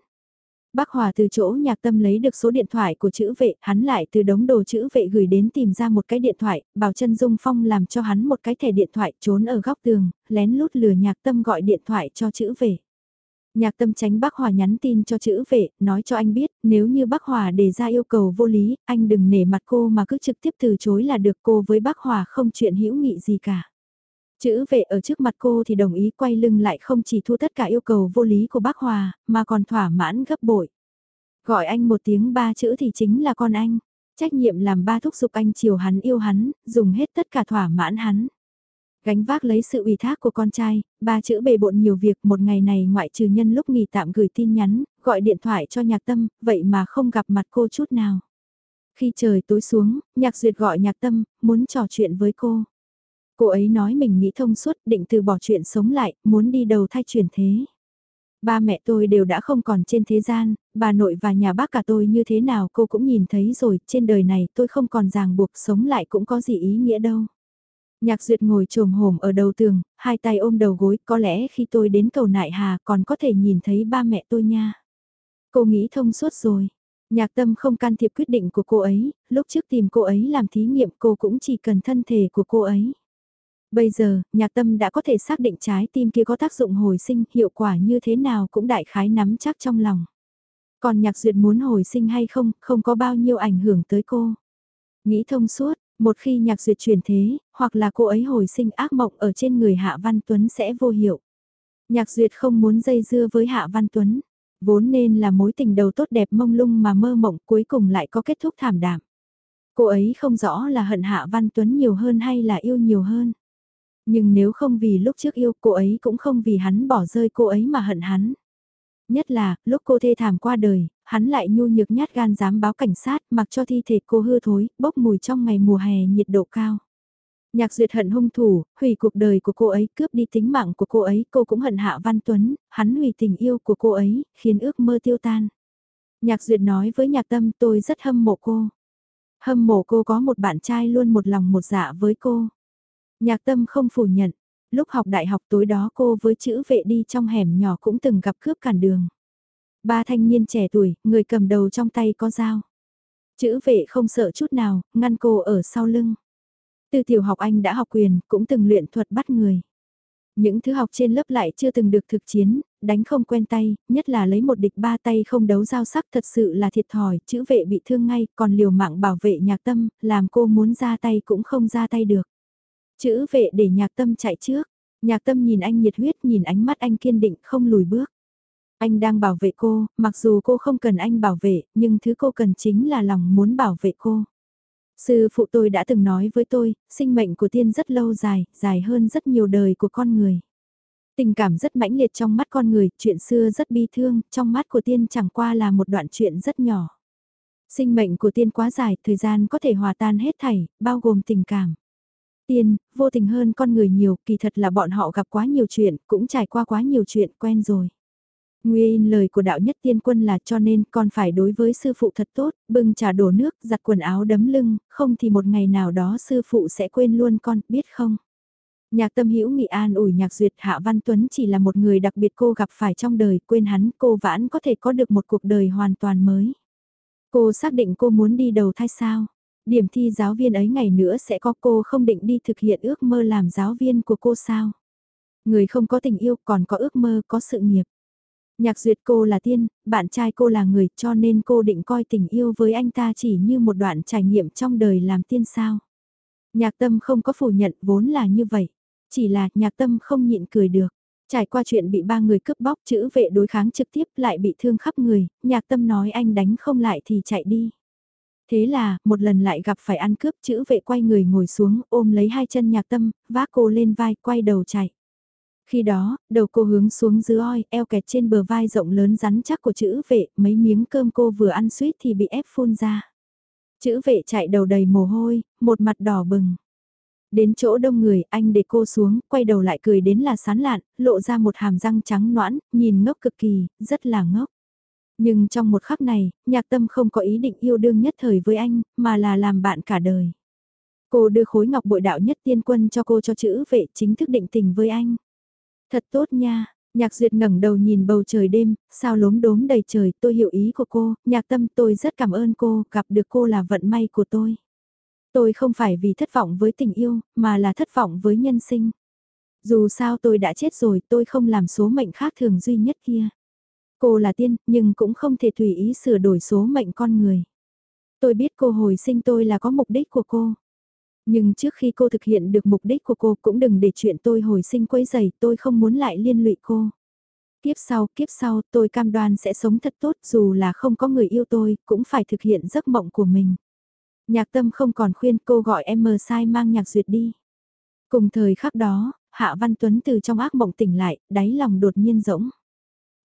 Bác Hòa từ chỗ nhạc tâm lấy được số điện thoại của chữ vệ, hắn lại từ đống đồ chữ vệ gửi đến tìm ra một cái điện thoại, bảo chân Dung Phong làm cho hắn một cái thẻ điện thoại trốn ở góc tường, lén lút lừa nhạc tâm gọi điện thoại cho chữ vệ. Nhạc tâm tránh bác Hòa nhắn tin cho chữ vệ, nói cho anh biết, nếu như bác Hòa đề ra yêu cầu vô lý, anh đừng nể mặt cô mà cứ trực tiếp từ chối là được cô với bác Hòa không chuyện hữu nghị gì cả. Chữ vệ ở trước mặt cô thì đồng ý quay lưng lại không chỉ thu tất cả yêu cầu vô lý của bác Hòa, mà còn thỏa mãn gấp bội. Gọi anh một tiếng ba chữ thì chính là con anh. Trách nhiệm làm ba thúc giục anh chiều hắn yêu hắn, dùng hết tất cả thỏa mãn hắn. Gánh vác lấy sự ủy thác của con trai, ba chữ bề bộn nhiều việc một ngày này ngoại trừ nhân lúc nghỉ tạm gửi tin nhắn, gọi điện thoại cho nhạc tâm, vậy mà không gặp mặt cô chút nào. Khi trời tối xuống, nhạc duyệt gọi nhạc tâm, muốn trò chuyện với cô. Cô ấy nói mình nghĩ thông suốt, định từ bỏ chuyện sống lại, muốn đi đầu thai chuyển thế. Ba mẹ tôi đều đã không còn trên thế gian, bà nội và nhà bác cả tôi như thế nào cô cũng nhìn thấy rồi, trên đời này tôi không còn ràng buộc sống lại cũng có gì ý nghĩa đâu. Nhạc duyệt ngồi trồm hổm ở đầu tường, hai tay ôm đầu gối, có lẽ khi tôi đến cầu nại hà còn có thể nhìn thấy ba mẹ tôi nha. Cô nghĩ thông suốt rồi. Nhạc tâm không can thiệp quyết định của cô ấy, lúc trước tìm cô ấy làm thí nghiệm cô cũng chỉ cần thân thể của cô ấy. Bây giờ, nhạc tâm đã có thể xác định trái tim kia có tác dụng hồi sinh, hiệu quả như thế nào cũng đại khái nắm chắc trong lòng. Còn nhạc duyệt muốn hồi sinh hay không, không có bao nhiêu ảnh hưởng tới cô. Nghĩ thông suốt, một khi nhạc duyệt chuyển thế, hoặc là cô ấy hồi sinh ác mộng ở trên người Hạ Văn Tuấn sẽ vô hiệu. Nhạc duyệt không muốn dây dưa với Hạ Văn Tuấn, vốn nên là mối tình đầu tốt đẹp mông lung mà mơ mộng cuối cùng lại có kết thúc thảm đạm. Cô ấy không rõ là hận Hạ Văn Tuấn nhiều hơn hay là yêu nhiều hơn. Nhưng nếu không vì lúc trước yêu cô ấy cũng không vì hắn bỏ rơi cô ấy mà hận hắn. Nhất là, lúc cô thê thảm qua đời, hắn lại nhu nhược nhát gan dám báo cảnh sát mặc cho thi thể cô hư thối, bốc mùi trong ngày mùa hè nhiệt độ cao. Nhạc duyệt hận hung thủ, hủy cuộc đời của cô ấy, cướp đi tính mạng của cô ấy, cô cũng hận Hạ Văn Tuấn, hắn hủy tình yêu của cô ấy, khiến ước mơ tiêu tan. Nhạc duyệt nói với nhạc tâm tôi rất hâm mộ cô. Hâm mộ cô có một bạn trai luôn một lòng một dạ với cô. Nhạc tâm không phủ nhận, lúc học đại học tối đó cô với chữ vệ đi trong hẻm nhỏ cũng từng gặp cướp cản đường. Ba thanh niên trẻ tuổi, người cầm đầu trong tay có dao. Chữ vệ không sợ chút nào, ngăn cô ở sau lưng. Từ tiểu học anh đã học quyền, cũng từng luyện thuật bắt người. Những thứ học trên lớp lại chưa từng được thực chiến, đánh không quen tay, nhất là lấy một địch ba tay không đấu giao sắc thật sự là thiệt thòi, chữ vệ bị thương ngay, còn liều mạng bảo vệ nhạc tâm, làm cô muốn ra tay cũng không ra tay được. Chữ vệ để nhạc tâm chạy trước. Nhạc tâm nhìn anh nhiệt huyết nhìn ánh mắt anh kiên định không lùi bước. Anh đang bảo vệ cô, mặc dù cô không cần anh bảo vệ, nhưng thứ cô cần chính là lòng muốn bảo vệ cô. Sư phụ tôi đã từng nói với tôi, sinh mệnh của tiên rất lâu dài, dài hơn rất nhiều đời của con người. Tình cảm rất mãnh liệt trong mắt con người, chuyện xưa rất bi thương, trong mắt của tiên chẳng qua là một đoạn chuyện rất nhỏ. Sinh mệnh của tiên quá dài, thời gian có thể hòa tan hết thảy, bao gồm tình cảm. Tiên, vô tình hơn con người nhiều, kỳ thật là bọn họ gặp quá nhiều chuyện, cũng trải qua quá nhiều chuyện quen rồi. Nguyên lời của đạo nhất tiên quân là cho nên con phải đối với sư phụ thật tốt, bưng trà đổ nước, giặt quần áo đấm lưng, không thì một ngày nào đó sư phụ sẽ quên luôn con, biết không? Nhạc tâm hữu nghị an ủi nhạc duyệt Hạ Văn Tuấn chỉ là một người đặc biệt cô gặp phải trong đời, quên hắn cô vãn có thể có được một cuộc đời hoàn toàn mới. Cô xác định cô muốn đi đầu thai sao? Điểm thi giáo viên ấy ngày nữa sẽ có cô không định đi thực hiện ước mơ làm giáo viên của cô sao? Người không có tình yêu còn có ước mơ có sự nghiệp. Nhạc duyệt cô là tiên, bạn trai cô là người cho nên cô định coi tình yêu với anh ta chỉ như một đoạn trải nghiệm trong đời làm tiên sao. Nhạc tâm không có phủ nhận vốn là như vậy. Chỉ là nhạc tâm không nhịn cười được. Trải qua chuyện bị ba người cướp bóc chữ vệ đối kháng trực tiếp lại bị thương khắp người, nhạc tâm nói anh đánh không lại thì chạy đi. Thế là, một lần lại gặp phải ăn cướp chữ vệ quay người ngồi xuống ôm lấy hai chân nhạc tâm, vác cô lên vai quay đầu chạy. Khi đó, đầu cô hướng xuống dưới oi, eo kẹt trên bờ vai rộng lớn rắn chắc của chữ vệ, mấy miếng cơm cô vừa ăn suýt thì bị ép phun ra. Chữ vệ chạy đầu đầy mồ hôi, một mặt đỏ bừng. Đến chỗ đông người, anh để cô xuống, quay đầu lại cười đến là sán lạn, lộ ra một hàm răng trắng noãn, nhìn ngốc cực kỳ, rất là ngốc. Nhưng trong một khắc này, nhạc tâm không có ý định yêu đương nhất thời với anh, mà là làm bạn cả đời. Cô đưa khối ngọc bội đạo nhất tiên quân cho cô cho chữ vệ chính thức định tình với anh. Thật tốt nha, nhạc duyệt ngẩng đầu nhìn bầu trời đêm, sao lốm đốm đầy trời, tôi hiểu ý của cô, nhạc tâm tôi rất cảm ơn cô, gặp được cô là vận may của tôi. Tôi không phải vì thất vọng với tình yêu, mà là thất vọng với nhân sinh. Dù sao tôi đã chết rồi, tôi không làm số mệnh khác thường duy nhất kia. Cô là tiên, nhưng cũng không thể tùy ý sửa đổi số mệnh con người. Tôi biết cô hồi sinh tôi là có mục đích của cô. Nhưng trước khi cô thực hiện được mục đích của cô cũng đừng để chuyện tôi hồi sinh quấy rầy, tôi không muốn lại liên lụy cô. Kiếp sau, kiếp sau, tôi cam đoan sẽ sống thật tốt dù là không có người yêu tôi, cũng phải thực hiện giấc mộng của mình. Nhạc tâm không còn khuyên cô gọi em mờ sai mang nhạc duyệt đi. Cùng thời khắc đó, Hạ Văn Tuấn từ trong ác mộng tỉnh lại, đáy lòng đột nhiên rỗng.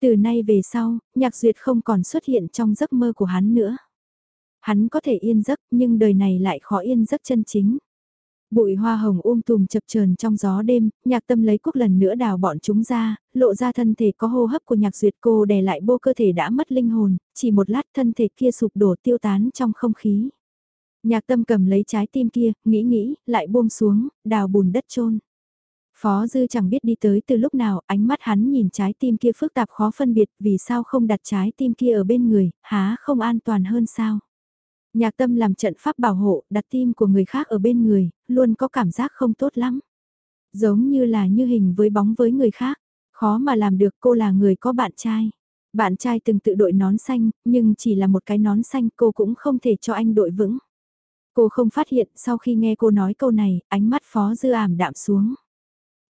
Từ nay về sau, nhạc duyệt không còn xuất hiện trong giấc mơ của hắn nữa. Hắn có thể yên giấc nhưng đời này lại khó yên giấc chân chính. Bụi hoa hồng um tùm chập chờn trong gió đêm, nhạc tâm lấy quốc lần nữa đào bọn chúng ra, lộ ra thân thể có hô hấp của nhạc duyệt cô đè lại bô cơ thể đã mất linh hồn, chỉ một lát thân thể kia sụp đổ tiêu tán trong không khí. Nhạc tâm cầm lấy trái tim kia, nghĩ nghĩ, lại buông xuống, đào bùn đất chôn Phó Dư chẳng biết đi tới từ lúc nào, ánh mắt hắn nhìn trái tim kia phức tạp khó phân biệt, vì sao không đặt trái tim kia ở bên người, há không an toàn hơn sao? Nhạc tâm làm trận pháp bảo hộ, đặt tim của người khác ở bên người, luôn có cảm giác không tốt lắm. Giống như là như hình với bóng với người khác, khó mà làm được cô là người có bạn trai. Bạn trai từng tự đội nón xanh, nhưng chỉ là một cái nón xanh cô cũng không thể cho anh đội vững. Cô không phát hiện sau khi nghe cô nói câu này, ánh mắt phó dư ảm đạm xuống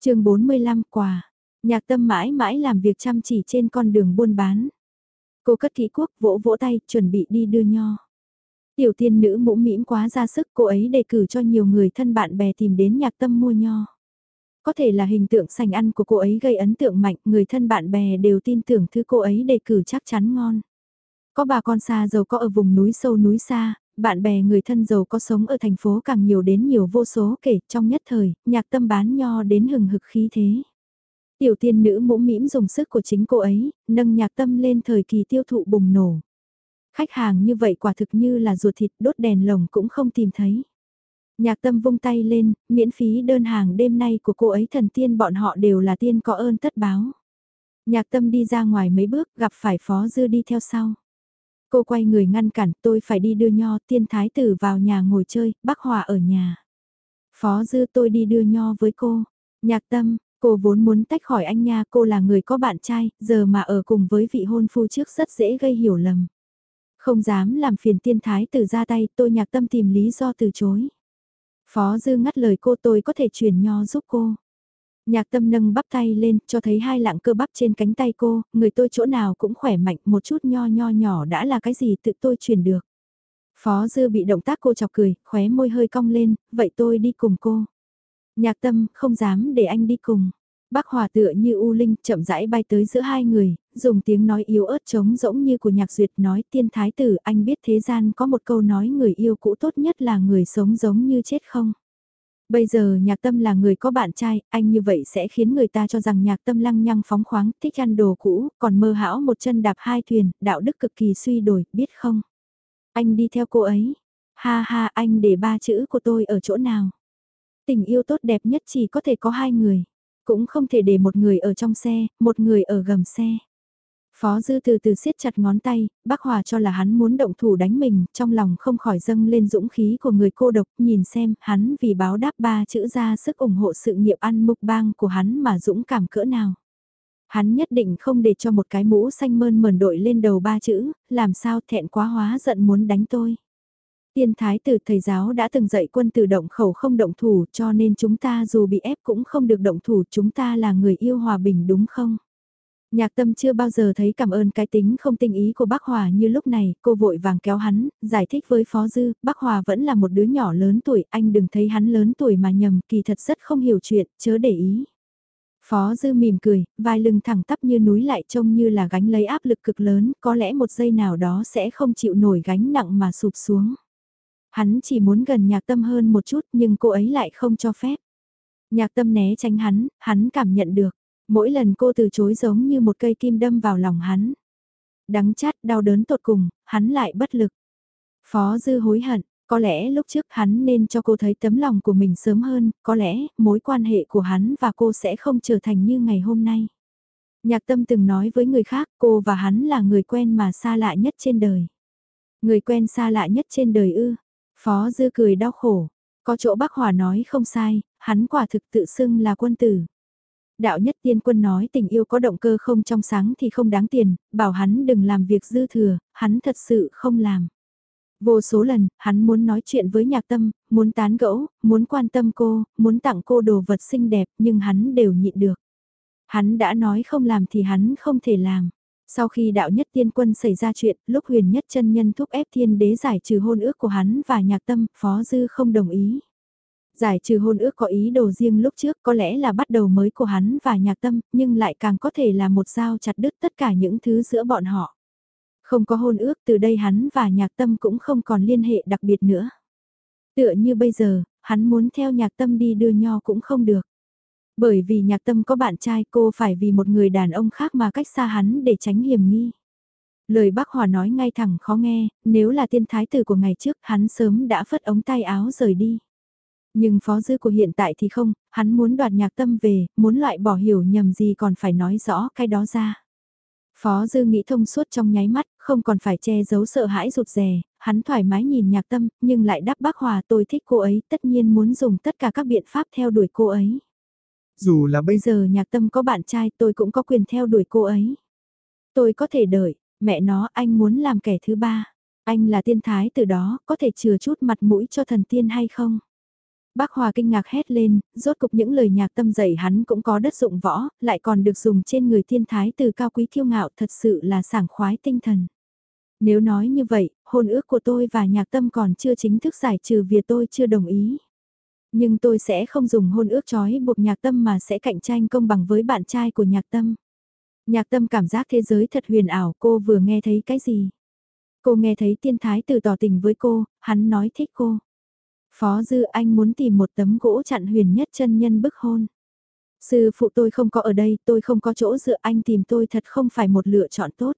chương 45 quà, nhạc tâm mãi mãi làm việc chăm chỉ trên con đường buôn bán. Cô cất kỹ quốc vỗ vỗ tay, chuẩn bị đi đưa nho. Tiểu tiên nữ mũ mĩm quá ra sức cô ấy đề cử cho nhiều người thân bạn bè tìm đến nhạc tâm mua nho. Có thể là hình tượng sành ăn của cô ấy gây ấn tượng mạnh, người thân bạn bè đều tin tưởng thứ cô ấy đề cử chắc chắn ngon. Có bà con xa giàu có ở vùng núi sâu núi xa, bạn bè người thân giàu có sống ở thành phố càng nhiều đến nhiều vô số kể trong nhất thời, nhạc tâm bán nho đến hừng hực khí thế. Tiểu tiên nữ mũ mĩm dùng sức của chính cô ấy, nâng nhạc tâm lên thời kỳ tiêu thụ bùng nổ. Khách hàng như vậy quả thực như là ruột thịt đốt đèn lồng cũng không tìm thấy. Nhạc tâm vung tay lên, miễn phí đơn hàng đêm nay của cô ấy thần tiên bọn họ đều là tiên có ơn tất báo. Nhạc tâm đi ra ngoài mấy bước gặp phải phó dư đi theo sau. Cô quay người ngăn cản tôi phải đi đưa nho tiên thái tử vào nhà ngồi chơi, bác hòa ở nhà. Phó dư tôi đi đưa nho với cô. Nhạc tâm, cô vốn muốn tách khỏi anh nha cô là người có bạn trai, giờ mà ở cùng với vị hôn phu trước rất dễ gây hiểu lầm. Không dám làm phiền tiên thái tử ra tay, tôi nhạc tâm tìm lý do từ chối. Phó dư ngắt lời cô tôi có thể chuyển nho giúp cô. Nhạc tâm nâng bắp tay lên, cho thấy hai lạng cơ bắp trên cánh tay cô, người tôi chỗ nào cũng khỏe mạnh, một chút nho nho nhỏ đã là cái gì tự tôi truyền được. Phó dư bị động tác cô chọc cười, khóe môi hơi cong lên, vậy tôi đi cùng cô. Nhạc tâm, không dám để anh đi cùng. Bác Hòa tựa như U Linh chậm rãi bay tới giữa hai người, dùng tiếng nói yếu ớt trống rỗng như của nhạc duyệt nói tiên thái tử anh biết thế gian có một câu nói người yêu cũ tốt nhất là người sống giống như chết không. Bây giờ nhạc tâm là người có bạn trai, anh như vậy sẽ khiến người ta cho rằng nhạc tâm lăng nhăng phóng khoáng, thích ăn đồ cũ, còn mơ hão một chân đạp hai thuyền, đạo đức cực kỳ suy đổi, biết không? Anh đi theo cô ấy. Ha ha anh để ba chữ của tôi ở chỗ nào? Tình yêu tốt đẹp nhất chỉ có thể có hai người. Cũng không thể để một người ở trong xe, một người ở gầm xe. Phó Dư từ từ siết chặt ngón tay, bác Hòa cho là hắn muốn động thủ đánh mình, trong lòng không khỏi dâng lên dũng khí của người cô độc, nhìn xem, hắn vì báo đáp ba chữ ra sức ủng hộ sự nghiệp ăn mục bang của hắn mà dũng cảm cỡ nào. Hắn nhất định không để cho một cái mũ xanh mơn mờn đội lên đầu ba chữ, làm sao thẹn quá hóa giận muốn đánh tôi. Tiên thái tử thầy giáo đã từng dạy quân tử động khẩu không động thủ cho nên chúng ta dù bị ép cũng không được động thủ chúng ta là người yêu hòa bình đúng không? Nhạc tâm chưa bao giờ thấy cảm ơn cái tính không tinh ý của bác Hòa như lúc này, cô vội vàng kéo hắn, giải thích với Phó Dư, bác Hòa vẫn là một đứa nhỏ lớn tuổi, anh đừng thấy hắn lớn tuổi mà nhầm, kỳ thật rất không hiểu chuyện, chớ để ý. Phó Dư mỉm cười, vai lưng thẳng tắp như núi lại trông như là gánh lấy áp lực cực lớn, có lẽ một giây nào đó sẽ không chịu nổi gánh nặng mà sụp xuống. Hắn chỉ muốn gần nhạc tâm hơn một chút nhưng cô ấy lại không cho phép. Nhạc tâm né tránh hắn, hắn cảm nhận được. Mỗi lần cô từ chối giống như một cây kim đâm vào lòng hắn. Đắng chát đau đớn tột cùng, hắn lại bất lực. Phó dư hối hận, có lẽ lúc trước hắn nên cho cô thấy tấm lòng của mình sớm hơn, có lẽ mối quan hệ của hắn và cô sẽ không trở thành như ngày hôm nay. Nhạc tâm từng nói với người khác cô và hắn là người quen mà xa lạ nhất trên đời. Người quen xa lạ nhất trên đời ư. Phó dư cười đau khổ. Có chỗ bác Hòa nói không sai, hắn quả thực tự xưng là quân tử. Đạo nhất tiên quân nói tình yêu có động cơ không trong sáng thì không đáng tiền, bảo hắn đừng làm việc dư thừa, hắn thật sự không làm. Vô số lần, hắn muốn nói chuyện với nhạc tâm, muốn tán gẫu, muốn quan tâm cô, muốn tặng cô đồ vật xinh đẹp nhưng hắn đều nhịn được. Hắn đã nói không làm thì hắn không thể làm. Sau khi đạo nhất tiên quân xảy ra chuyện, lúc huyền nhất chân nhân thúc ép thiên đế giải trừ hôn ước của hắn và nhạc tâm, phó dư không đồng ý. Giải trừ hôn ước có ý đồ riêng lúc trước có lẽ là bắt đầu mới của hắn và nhạc tâm, nhưng lại càng có thể là một dao chặt đứt tất cả những thứ giữa bọn họ. Không có hôn ước từ đây hắn và nhạc tâm cũng không còn liên hệ đặc biệt nữa. Tựa như bây giờ, hắn muốn theo nhạc tâm đi đưa nho cũng không được. Bởi vì nhạc tâm có bạn trai cô phải vì một người đàn ông khác mà cách xa hắn để tránh hiểm nghi. Lời bác Hòa nói ngay thẳng khó nghe, nếu là tiên thái tử của ngày trước hắn sớm đã phất ống tay áo rời đi. Nhưng phó dư của hiện tại thì không, hắn muốn đoạt nhạc tâm về, muốn loại bỏ hiểu nhầm gì còn phải nói rõ cái đó ra. Phó dư nghĩ thông suốt trong nháy mắt, không còn phải che giấu sợ hãi rụt rè, hắn thoải mái nhìn nhạc tâm, nhưng lại đáp bác Hòa tôi thích cô ấy, tất nhiên muốn dùng tất cả các biện pháp theo đuổi cô ấy. Dù là bây giờ nhạc tâm có bạn trai tôi cũng có quyền theo đuổi cô ấy. Tôi có thể đợi, mẹ nó anh muốn làm kẻ thứ ba. Anh là tiên thái từ đó, có thể chừa chút mặt mũi cho thần tiên hay không? Bác Hòa kinh ngạc hét lên, rốt cục những lời nhạc tâm dạy hắn cũng có đất dụng võ, lại còn được dùng trên người thiên thái từ cao quý kiêu ngạo thật sự là sảng khoái tinh thần. Nếu nói như vậy, hôn ước của tôi và nhạc tâm còn chưa chính thức giải trừ vì tôi chưa đồng ý. Nhưng tôi sẽ không dùng hôn ước trói buộc nhạc tâm mà sẽ cạnh tranh công bằng với bạn trai của nhạc tâm. Nhạc tâm cảm giác thế giới thật huyền ảo cô vừa nghe thấy cái gì. Cô nghe thấy tiên thái từ tỏ tình với cô, hắn nói thích cô. Phó Dư anh muốn tìm một tấm gỗ chặn huyền nhất chân nhân bức hôn. Sư phụ tôi không có ở đây, tôi không có chỗ dựa anh tìm tôi thật không phải một lựa chọn tốt.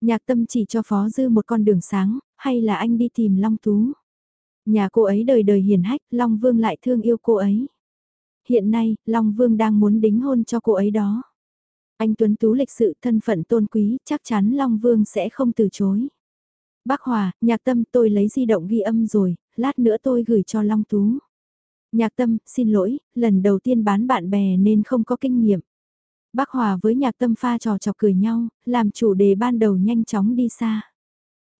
Nhạc tâm chỉ cho Phó Dư một con đường sáng, hay là anh đi tìm Long Tú. Nhà cô ấy đời đời hiền hách, Long Vương lại thương yêu cô ấy. Hiện nay, Long Vương đang muốn đính hôn cho cô ấy đó. Anh Tuấn Tú lịch sự thân phận tôn quý, chắc chắn Long Vương sẽ không từ chối. Bác Hòa, nhạc tâm tôi lấy di động ghi âm rồi, lát nữa tôi gửi cho Long Tú. Nhạc tâm, xin lỗi, lần đầu tiên bán bạn bè nên không có kinh nghiệm. Bác Hòa với nhạc tâm pha trò chọc cười nhau, làm chủ đề ban đầu nhanh chóng đi xa.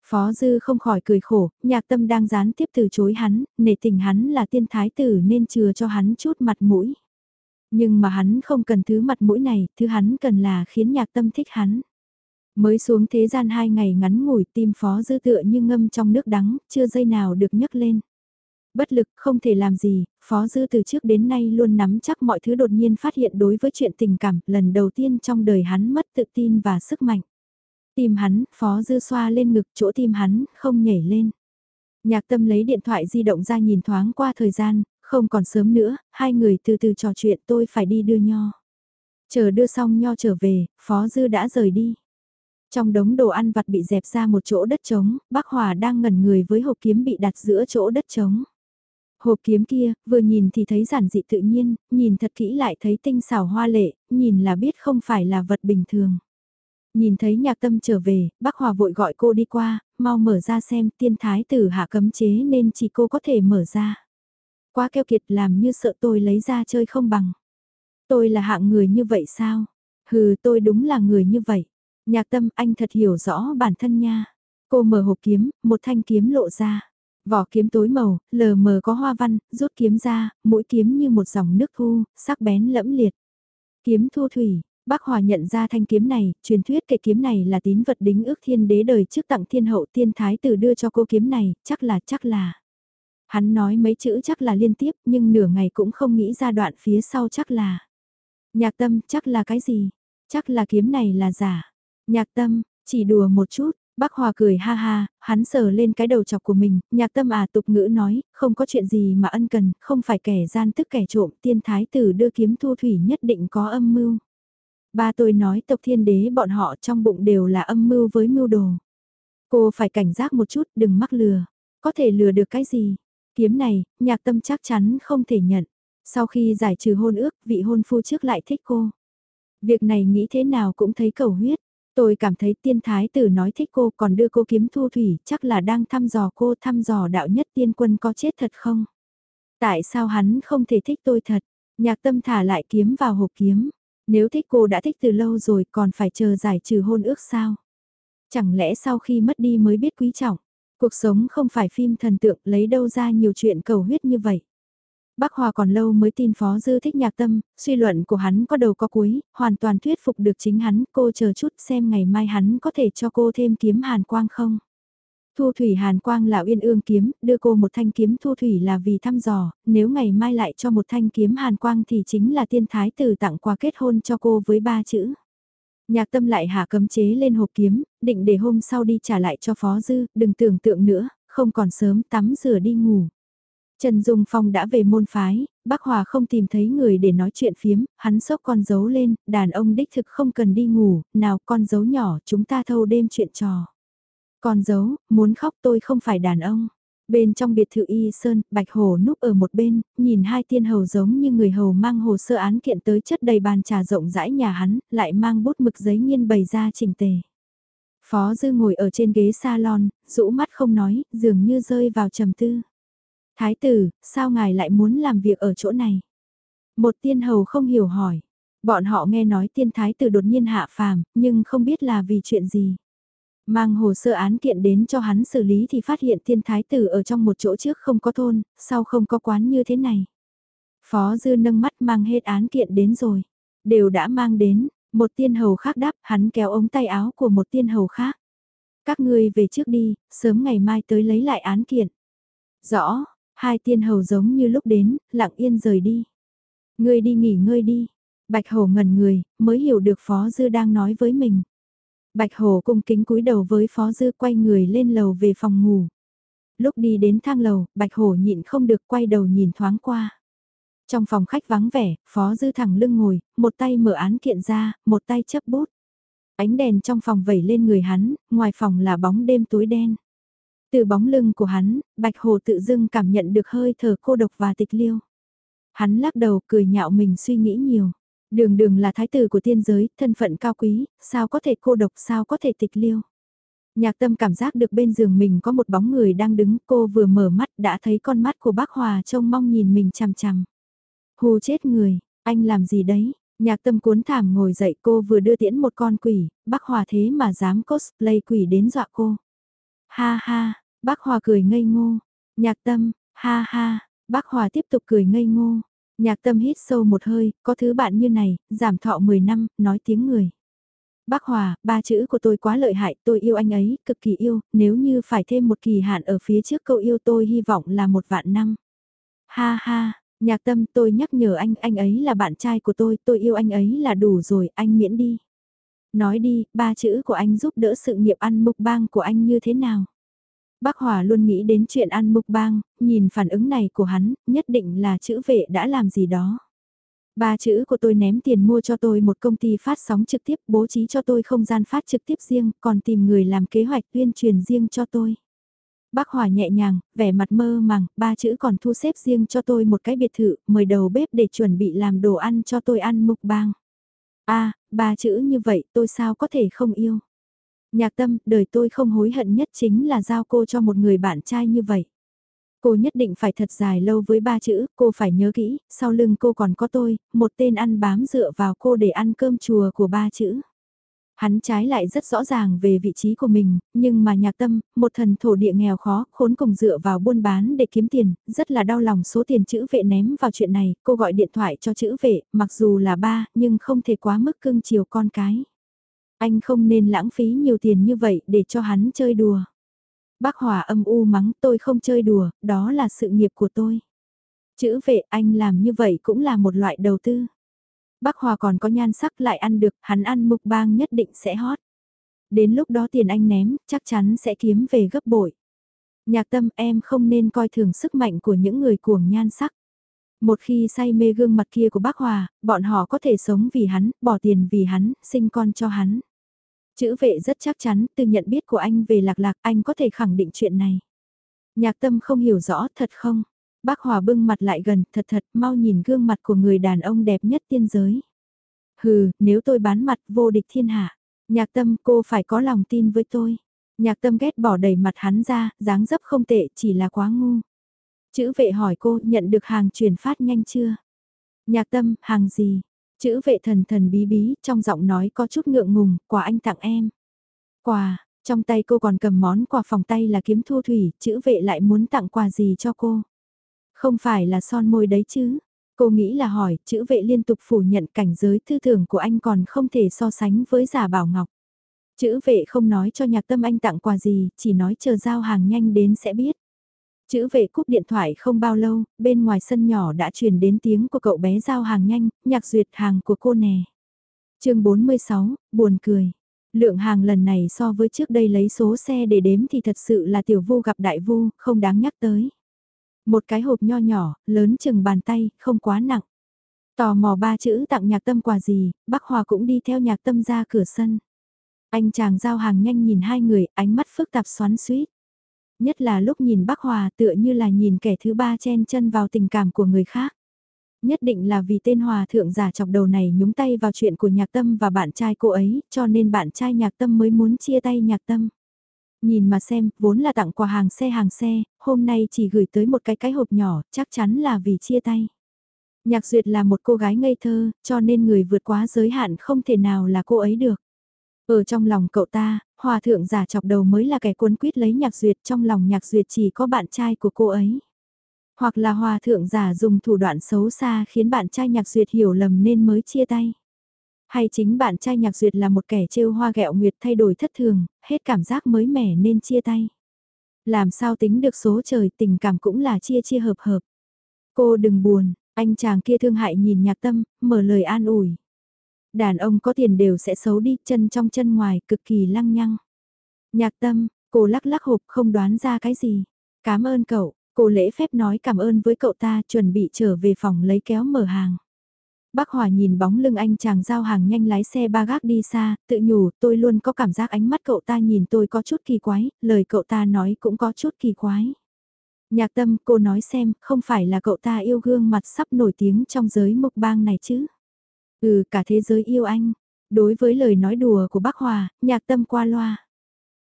Phó Dư không khỏi cười khổ, nhạc tâm đang gián tiếp từ chối hắn, nể tình hắn là tiên thái tử nên chừa cho hắn chút mặt mũi. Nhưng mà hắn không cần thứ mặt mũi này, thứ hắn cần là khiến nhạc tâm thích hắn. Mới xuống thế gian hai ngày ngắn ngủi tim phó dư tựa như ngâm trong nước đắng, chưa dây nào được nhấc lên. Bất lực không thể làm gì, phó dư từ trước đến nay luôn nắm chắc mọi thứ đột nhiên phát hiện đối với chuyện tình cảm, lần đầu tiên trong đời hắn mất tự tin và sức mạnh. tìm hắn, phó dư xoa lên ngực chỗ tim hắn, không nhảy lên. Nhạc tâm lấy điện thoại di động ra nhìn thoáng qua thời gian, Không còn sớm nữa, hai người từ từ trò chuyện tôi phải đi đưa nho. Chờ đưa xong nho trở về, Phó Dư đã rời đi. Trong đống đồ ăn vặt bị dẹp ra một chỗ đất trống, bác Hòa đang ngẩn người với hộp kiếm bị đặt giữa chỗ đất trống. Hộp kiếm kia, vừa nhìn thì thấy giản dị tự nhiên, nhìn thật kỹ lại thấy tinh xảo hoa lệ, nhìn là biết không phải là vật bình thường. Nhìn thấy nhạc tâm trở về, bác Hòa vội gọi cô đi qua, mau mở ra xem tiên thái tử hạ cấm chế nên chỉ cô có thể mở ra. Quá keo kiệt làm như sợ tôi lấy ra chơi không bằng. Tôi là hạng người như vậy sao? Hừ tôi đúng là người như vậy. Nhạc tâm anh thật hiểu rõ bản thân nha. Cô mở hộp kiếm, một thanh kiếm lộ ra. Vỏ kiếm tối màu, lờ mờ có hoa văn, rút kiếm ra, mũi kiếm như một dòng nước thu, sắc bén lẫm liệt. Kiếm thu thủy, bác Hòa nhận ra thanh kiếm này, truyền thuyết kệ kiếm này là tín vật đính ước thiên đế đời trước tặng thiên hậu tiên thái tử đưa cho cô kiếm này, chắc là chắc là. Hắn nói mấy chữ chắc là liên tiếp nhưng nửa ngày cũng không nghĩ ra đoạn phía sau chắc là. Nhạc tâm chắc là cái gì? Chắc là kiếm này là giả. Nhạc tâm, chỉ đùa một chút, Bác Hòa cười ha ha, hắn sờ lên cái đầu chọc của mình, nhạc tâm à tục ngữ nói, không có chuyện gì mà ân cần, không phải kẻ gian tức kẻ trộm, tiên thái tử đưa kiếm thu thủy nhất định có âm mưu. Ba tôi nói tộc thiên đế bọn họ trong bụng đều là âm mưu với mưu đồ. Cô phải cảnh giác một chút, đừng mắc lừa. Có thể lừa được cái gì? Kiếm này, nhạc tâm chắc chắn không thể nhận. Sau khi giải trừ hôn ước, vị hôn phu trước lại thích cô. Việc này nghĩ thế nào cũng thấy cầu huyết. Tôi cảm thấy tiên thái tử nói thích cô còn đưa cô kiếm thu thủy, chắc là đang thăm dò cô, thăm dò đạo nhất tiên quân có chết thật không? Tại sao hắn không thể thích tôi thật? Nhạc tâm thả lại kiếm vào hộp kiếm. Nếu thích cô đã thích từ lâu rồi, còn phải chờ giải trừ hôn ước sao? Chẳng lẽ sau khi mất đi mới biết quý trọng? Cuộc sống không phải phim thần tượng, lấy đâu ra nhiều chuyện cầu huyết như vậy. Bác Hòa còn lâu mới tin Phó Dư thích nhạc tâm, suy luận của hắn có đầu có cuối, hoàn toàn thuyết phục được chính hắn, cô chờ chút xem ngày mai hắn có thể cho cô thêm kiếm hàn quang không. Thu thủy hàn quang là uyên ương kiếm, đưa cô một thanh kiếm thu thủy là vì thăm dò, nếu ngày mai lại cho một thanh kiếm hàn quang thì chính là tiên thái tử tặng quà kết hôn cho cô với ba chữ. Nhạc tâm lại hạ cấm chế lên hộp kiếm, định để hôm sau đi trả lại cho Phó Dư, đừng tưởng tượng nữa, không còn sớm tắm rửa đi ngủ. Trần Dung Phong đã về môn phái, bác Hòa không tìm thấy người để nói chuyện phiếm, hắn sốc con dấu lên, đàn ông đích thực không cần đi ngủ, nào con dấu nhỏ chúng ta thâu đêm chuyện trò. Con dấu, muốn khóc tôi không phải đàn ông. Bên trong biệt thự Y Sơn, Bạch Hồ núp ở một bên, nhìn hai tiên hầu giống như người hầu mang hồ sơ án kiện tới chất đầy bàn trà rộng rãi nhà hắn, lại mang bút mực giấy nghiên bày ra chỉnh tề. Phó Dư ngồi ở trên ghế salon, rũ mắt không nói, dường như rơi vào trầm tư. Thái tử, sao ngài lại muốn làm việc ở chỗ này? Một tiên hầu không hiểu hỏi. Bọn họ nghe nói tiên thái tử đột nhiên hạ phàm, nhưng không biết là vì chuyện gì. Mang hồ sơ án kiện đến cho hắn xử lý thì phát hiện tiên thái tử ở trong một chỗ trước không có thôn, sau không có quán như thế này. Phó dư nâng mắt mang hết án kiện đến rồi. Đều đã mang đến, một tiên hầu khác đáp, hắn kéo ống tay áo của một tiên hầu khác. Các ngươi về trước đi, sớm ngày mai tới lấy lại án kiện. Rõ, Hai tiên hầu giống như lúc đến, lặng yên rời đi. Ngươi đi nghỉ ngơi đi. Bạch Hổ ngẩn người, mới hiểu được Phó Dư đang nói với mình. Bạch Hổ cung kính cúi đầu với Phó Dư quay người lên lầu về phòng ngủ. Lúc đi đến thang lầu, Bạch Hổ nhịn không được quay đầu nhìn thoáng qua. Trong phòng khách vắng vẻ, Phó Dư thẳng lưng ngồi, một tay mở án kiện ra, một tay chấp bút. Ánh đèn trong phòng vẩy lên người hắn, ngoài phòng là bóng đêm tối đen. Từ bóng lưng của hắn, Bạch Hồ tự dưng cảm nhận được hơi thở cô độc và tịch liêu. Hắn lắc đầu cười nhạo mình suy nghĩ nhiều. Đường đường là thái tử của tiên giới, thân phận cao quý, sao có thể cô độc, sao có thể tịch liêu. Nhạc tâm cảm giác được bên giường mình có một bóng người đang đứng, cô vừa mở mắt đã thấy con mắt của bác Hòa trông mong nhìn mình chằm chằm. Hù chết người, anh làm gì đấy? Nhạc tâm cuốn thảm ngồi dậy cô vừa đưa tiễn một con quỷ, bác Hòa thế mà dám cosplay quỷ đến dọa cô. Ha ha, bác Hòa cười ngây ngô. Nhạc tâm, ha ha, bác Hòa tiếp tục cười ngây ngô. Nhạc tâm hít sâu một hơi, có thứ bạn như này, giảm thọ 10 năm, nói tiếng người. Bác Hòa, ba chữ của tôi quá lợi hại, tôi yêu anh ấy, cực kỳ yêu, nếu như phải thêm một kỳ hạn ở phía trước câu yêu tôi hy vọng là một vạn năm. Ha ha, nhạc tâm tôi nhắc nhở anh, anh ấy là bạn trai của tôi, tôi yêu anh ấy là đủ rồi, anh miễn đi. Nói đi, ba chữ của anh giúp đỡ sự nghiệp ăn mục bang của anh như thế nào? Bác Hòa luôn nghĩ đến chuyện ăn mục bang, nhìn phản ứng này của hắn, nhất định là chữ vệ đã làm gì đó. Ba chữ của tôi ném tiền mua cho tôi một công ty phát sóng trực tiếp bố trí cho tôi không gian phát trực tiếp riêng, còn tìm người làm kế hoạch tuyên truyền riêng cho tôi. Bác Hòa nhẹ nhàng, vẻ mặt mơ màng, ba chữ còn thu xếp riêng cho tôi một cái biệt thự, mời đầu bếp để chuẩn bị làm đồ ăn cho tôi ăn mục bang. a ba chữ như vậy tôi sao có thể không yêu. Nhạc tâm, đời tôi không hối hận nhất chính là giao cô cho một người bạn trai như vậy. Cô nhất định phải thật dài lâu với ba chữ, cô phải nhớ kỹ, sau lưng cô còn có tôi, một tên ăn bám dựa vào cô để ăn cơm chùa của ba chữ. Hắn trái lại rất rõ ràng về vị trí của mình, nhưng mà nhạc tâm, một thần thổ địa nghèo khó, khốn cùng dựa vào buôn bán để kiếm tiền, rất là đau lòng số tiền chữ vệ ném vào chuyện này, cô gọi điện thoại cho chữ vệ, mặc dù là ba, nhưng không thể quá mức cưng chiều con cái. Anh không nên lãng phí nhiều tiền như vậy để cho hắn chơi đùa. Bác Hòa âm u mắng tôi không chơi đùa, đó là sự nghiệp của tôi. Chữ vệ anh làm như vậy cũng là một loại đầu tư. Bác Hòa còn có nhan sắc lại ăn được, hắn ăn mục bang nhất định sẽ hot. Đến lúc đó tiền anh ném, chắc chắn sẽ kiếm về gấp bội. Nhạc tâm em không nên coi thường sức mạnh của những người cuồng nhan sắc. Một khi say mê gương mặt kia của bác Hòa, bọn họ có thể sống vì hắn, bỏ tiền vì hắn, sinh con cho hắn. Chữ vệ rất chắc chắn, từ nhận biết của anh về lạc lạc, anh có thể khẳng định chuyện này. Nhạc tâm không hiểu rõ, thật không? Bác Hòa bưng mặt lại gần, thật thật, mau nhìn gương mặt của người đàn ông đẹp nhất tiên giới. Hừ, nếu tôi bán mặt vô địch thiên hạ, nhạc tâm cô phải có lòng tin với tôi. Nhạc tâm ghét bỏ đầy mặt hắn ra, dáng dấp không tệ, chỉ là quá ngu. Chữ vệ hỏi cô, nhận được hàng chuyển phát nhanh chưa? Nhạc tâm, hàng gì? Chữ vệ thần thần bí bí, trong giọng nói có chút ngượng ngùng, quà anh tặng em. Quà, trong tay cô còn cầm món quà phòng tay là kiếm thu thủy, chữ vệ lại muốn tặng quà gì cho cô. Không phải là son môi đấy chứ. Cô nghĩ là hỏi, chữ vệ liên tục phủ nhận cảnh giới tư tưởng của anh còn không thể so sánh với giả bảo ngọc. Chữ vệ không nói cho nhạc tâm anh tặng quà gì, chỉ nói chờ giao hàng nhanh đến sẽ biết. Chữ vệ cúp điện thoại không bao lâu, bên ngoài sân nhỏ đã truyền đến tiếng của cậu bé giao hàng nhanh, nhạc duyệt hàng của cô nè. chương 46, buồn cười. Lượng hàng lần này so với trước đây lấy số xe để đếm thì thật sự là tiểu vu gặp đại vu, không đáng nhắc tới. Một cái hộp nho nhỏ, lớn chừng bàn tay, không quá nặng. Tò mò ba chữ tặng nhạc tâm quà gì, bác Hòa cũng đi theo nhạc tâm ra cửa sân. Anh chàng giao hàng nhanh nhìn hai người, ánh mắt phức tạp xoắn suýt nhất là lúc nhìn bác Hòa tựa như là nhìn kẻ thứ ba chen chân vào tình cảm của người khác. Nhất định là vì tên Hòa thượng giả chọc đầu này nhúng tay vào chuyện của nhạc tâm và bạn trai cô ấy, cho nên bạn trai nhạc tâm mới muốn chia tay nhạc tâm. Nhìn mà xem, vốn là tặng quà hàng xe hàng xe, hôm nay chỉ gửi tới một cái cái hộp nhỏ, chắc chắn là vì chia tay. Nhạc Duyệt là một cô gái ngây thơ, cho nên người vượt quá giới hạn không thể nào là cô ấy được. Ở trong lòng cậu ta, hòa thượng giả chọc đầu mới là kẻ cuốn quýt lấy nhạc duyệt trong lòng nhạc duyệt chỉ có bạn trai của cô ấy. Hoặc là hòa thượng giả dùng thủ đoạn xấu xa khiến bạn trai nhạc duyệt hiểu lầm nên mới chia tay. Hay chính bạn trai nhạc duyệt là một kẻ trêu hoa gẹo nguyệt thay đổi thất thường, hết cảm giác mới mẻ nên chia tay. Làm sao tính được số trời tình cảm cũng là chia chia hợp hợp. Cô đừng buồn, anh chàng kia thương hại nhìn nhạc tâm, mở lời an ủi. Đàn ông có tiền đều sẽ xấu đi, chân trong chân ngoài, cực kỳ lăng nhăng. Nhạc tâm, cô lắc lắc hộp không đoán ra cái gì. Cảm ơn cậu, cô lễ phép nói cảm ơn với cậu ta chuẩn bị trở về phòng lấy kéo mở hàng. Bác Hòa nhìn bóng lưng anh chàng giao hàng nhanh lái xe ba gác đi xa, tự nhủ tôi luôn có cảm giác ánh mắt cậu ta nhìn tôi có chút kỳ quái, lời cậu ta nói cũng có chút kỳ quái. Nhạc tâm cô nói xem, không phải là cậu ta yêu gương mặt sắp nổi tiếng trong giới mục bang này chứ? Ừ, cả thế giới yêu anh. Đối với lời nói đùa của bác Hòa, nhạc tâm qua loa.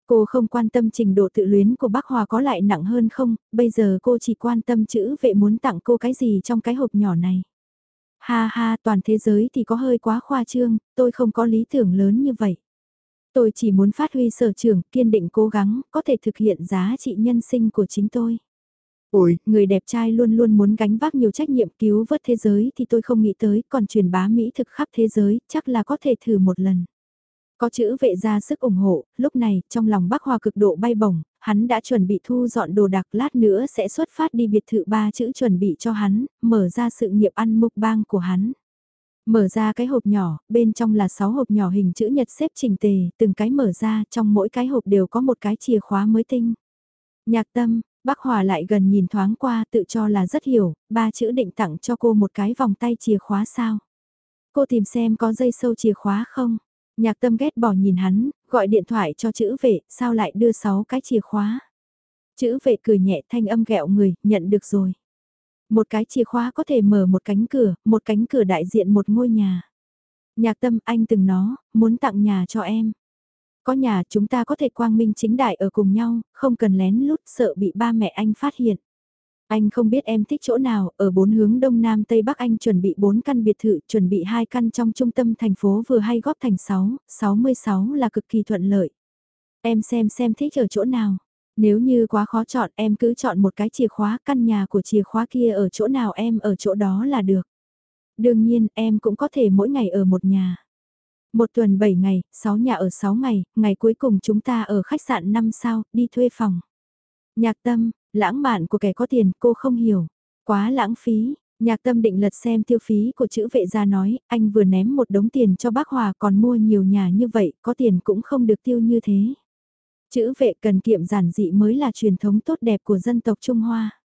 Cô không quan tâm trình độ tự luyến của bác Hòa có lại nặng hơn không, bây giờ cô chỉ quan tâm chữ vệ muốn tặng cô cái gì trong cái hộp nhỏ này. Ha ha, toàn thế giới thì có hơi quá khoa trương, tôi không có lý tưởng lớn như vậy. Tôi chỉ muốn phát huy sở trường, kiên định cố gắng, có thể thực hiện giá trị nhân sinh của chính tôi. Ôi, người đẹp trai luôn luôn muốn gánh vác nhiều trách nhiệm cứu vớt thế giới thì tôi không nghĩ tới, còn truyền bá Mỹ thực khắp thế giới, chắc là có thể thử một lần. Có chữ vệ ra sức ủng hộ, lúc này, trong lòng bác Hoa cực độ bay bổng, hắn đã chuẩn bị thu dọn đồ đạc lát nữa sẽ xuất phát đi biệt thự ba chữ chuẩn bị cho hắn, mở ra sự nghiệp ăn mục bang của hắn. Mở ra cái hộp nhỏ, bên trong là 6 hộp nhỏ hình chữ nhật xếp trình tề, từng cái mở ra, trong mỗi cái hộp đều có một cái chìa khóa mới tinh. Nhạc tâm, bác Hòa lại gần nhìn thoáng qua tự cho là rất hiểu, ba chữ định tặng cho cô một cái vòng tay chìa khóa sao. Cô tìm xem có dây sâu chìa khóa không. Nhạc tâm ghét bỏ nhìn hắn, gọi điện thoại cho chữ vệ, sao lại đưa sáu cái chìa khóa. Chữ vệ cười nhẹ thanh âm gẹo người, nhận được rồi. Một cái chìa khóa có thể mở một cánh cửa, một cánh cửa đại diện một ngôi nhà. Nhạc tâm anh từng nó, muốn tặng nhà cho em. Có nhà chúng ta có thể quang minh chính đại ở cùng nhau, không cần lén lút sợ bị ba mẹ anh phát hiện. Anh không biết em thích chỗ nào, ở bốn hướng đông nam tây bắc anh chuẩn bị bốn căn biệt thự, chuẩn bị hai căn trong trung tâm thành phố vừa hay góp thành 6, 66 là cực kỳ thuận lợi. Em xem xem thích ở chỗ nào. Nếu như quá khó chọn em cứ chọn một cái chìa khóa căn nhà của chìa khóa kia ở chỗ nào em ở chỗ đó là được. Đương nhiên em cũng có thể mỗi ngày ở một nhà. Một tuần 7 ngày, 6 nhà ở 6 ngày, ngày cuối cùng chúng ta ở khách sạn 5 sao, đi thuê phòng. Nhạc tâm, lãng mạn của kẻ có tiền cô không hiểu. Quá lãng phí, nhạc tâm định lật xem tiêu phí của chữ vệ gia nói, anh vừa ném một đống tiền cho bác Hòa còn mua nhiều nhà như vậy, có tiền cũng không được tiêu như thế. Chữ vệ cần kiệm giản dị mới là truyền thống tốt đẹp của dân tộc Trung Hoa.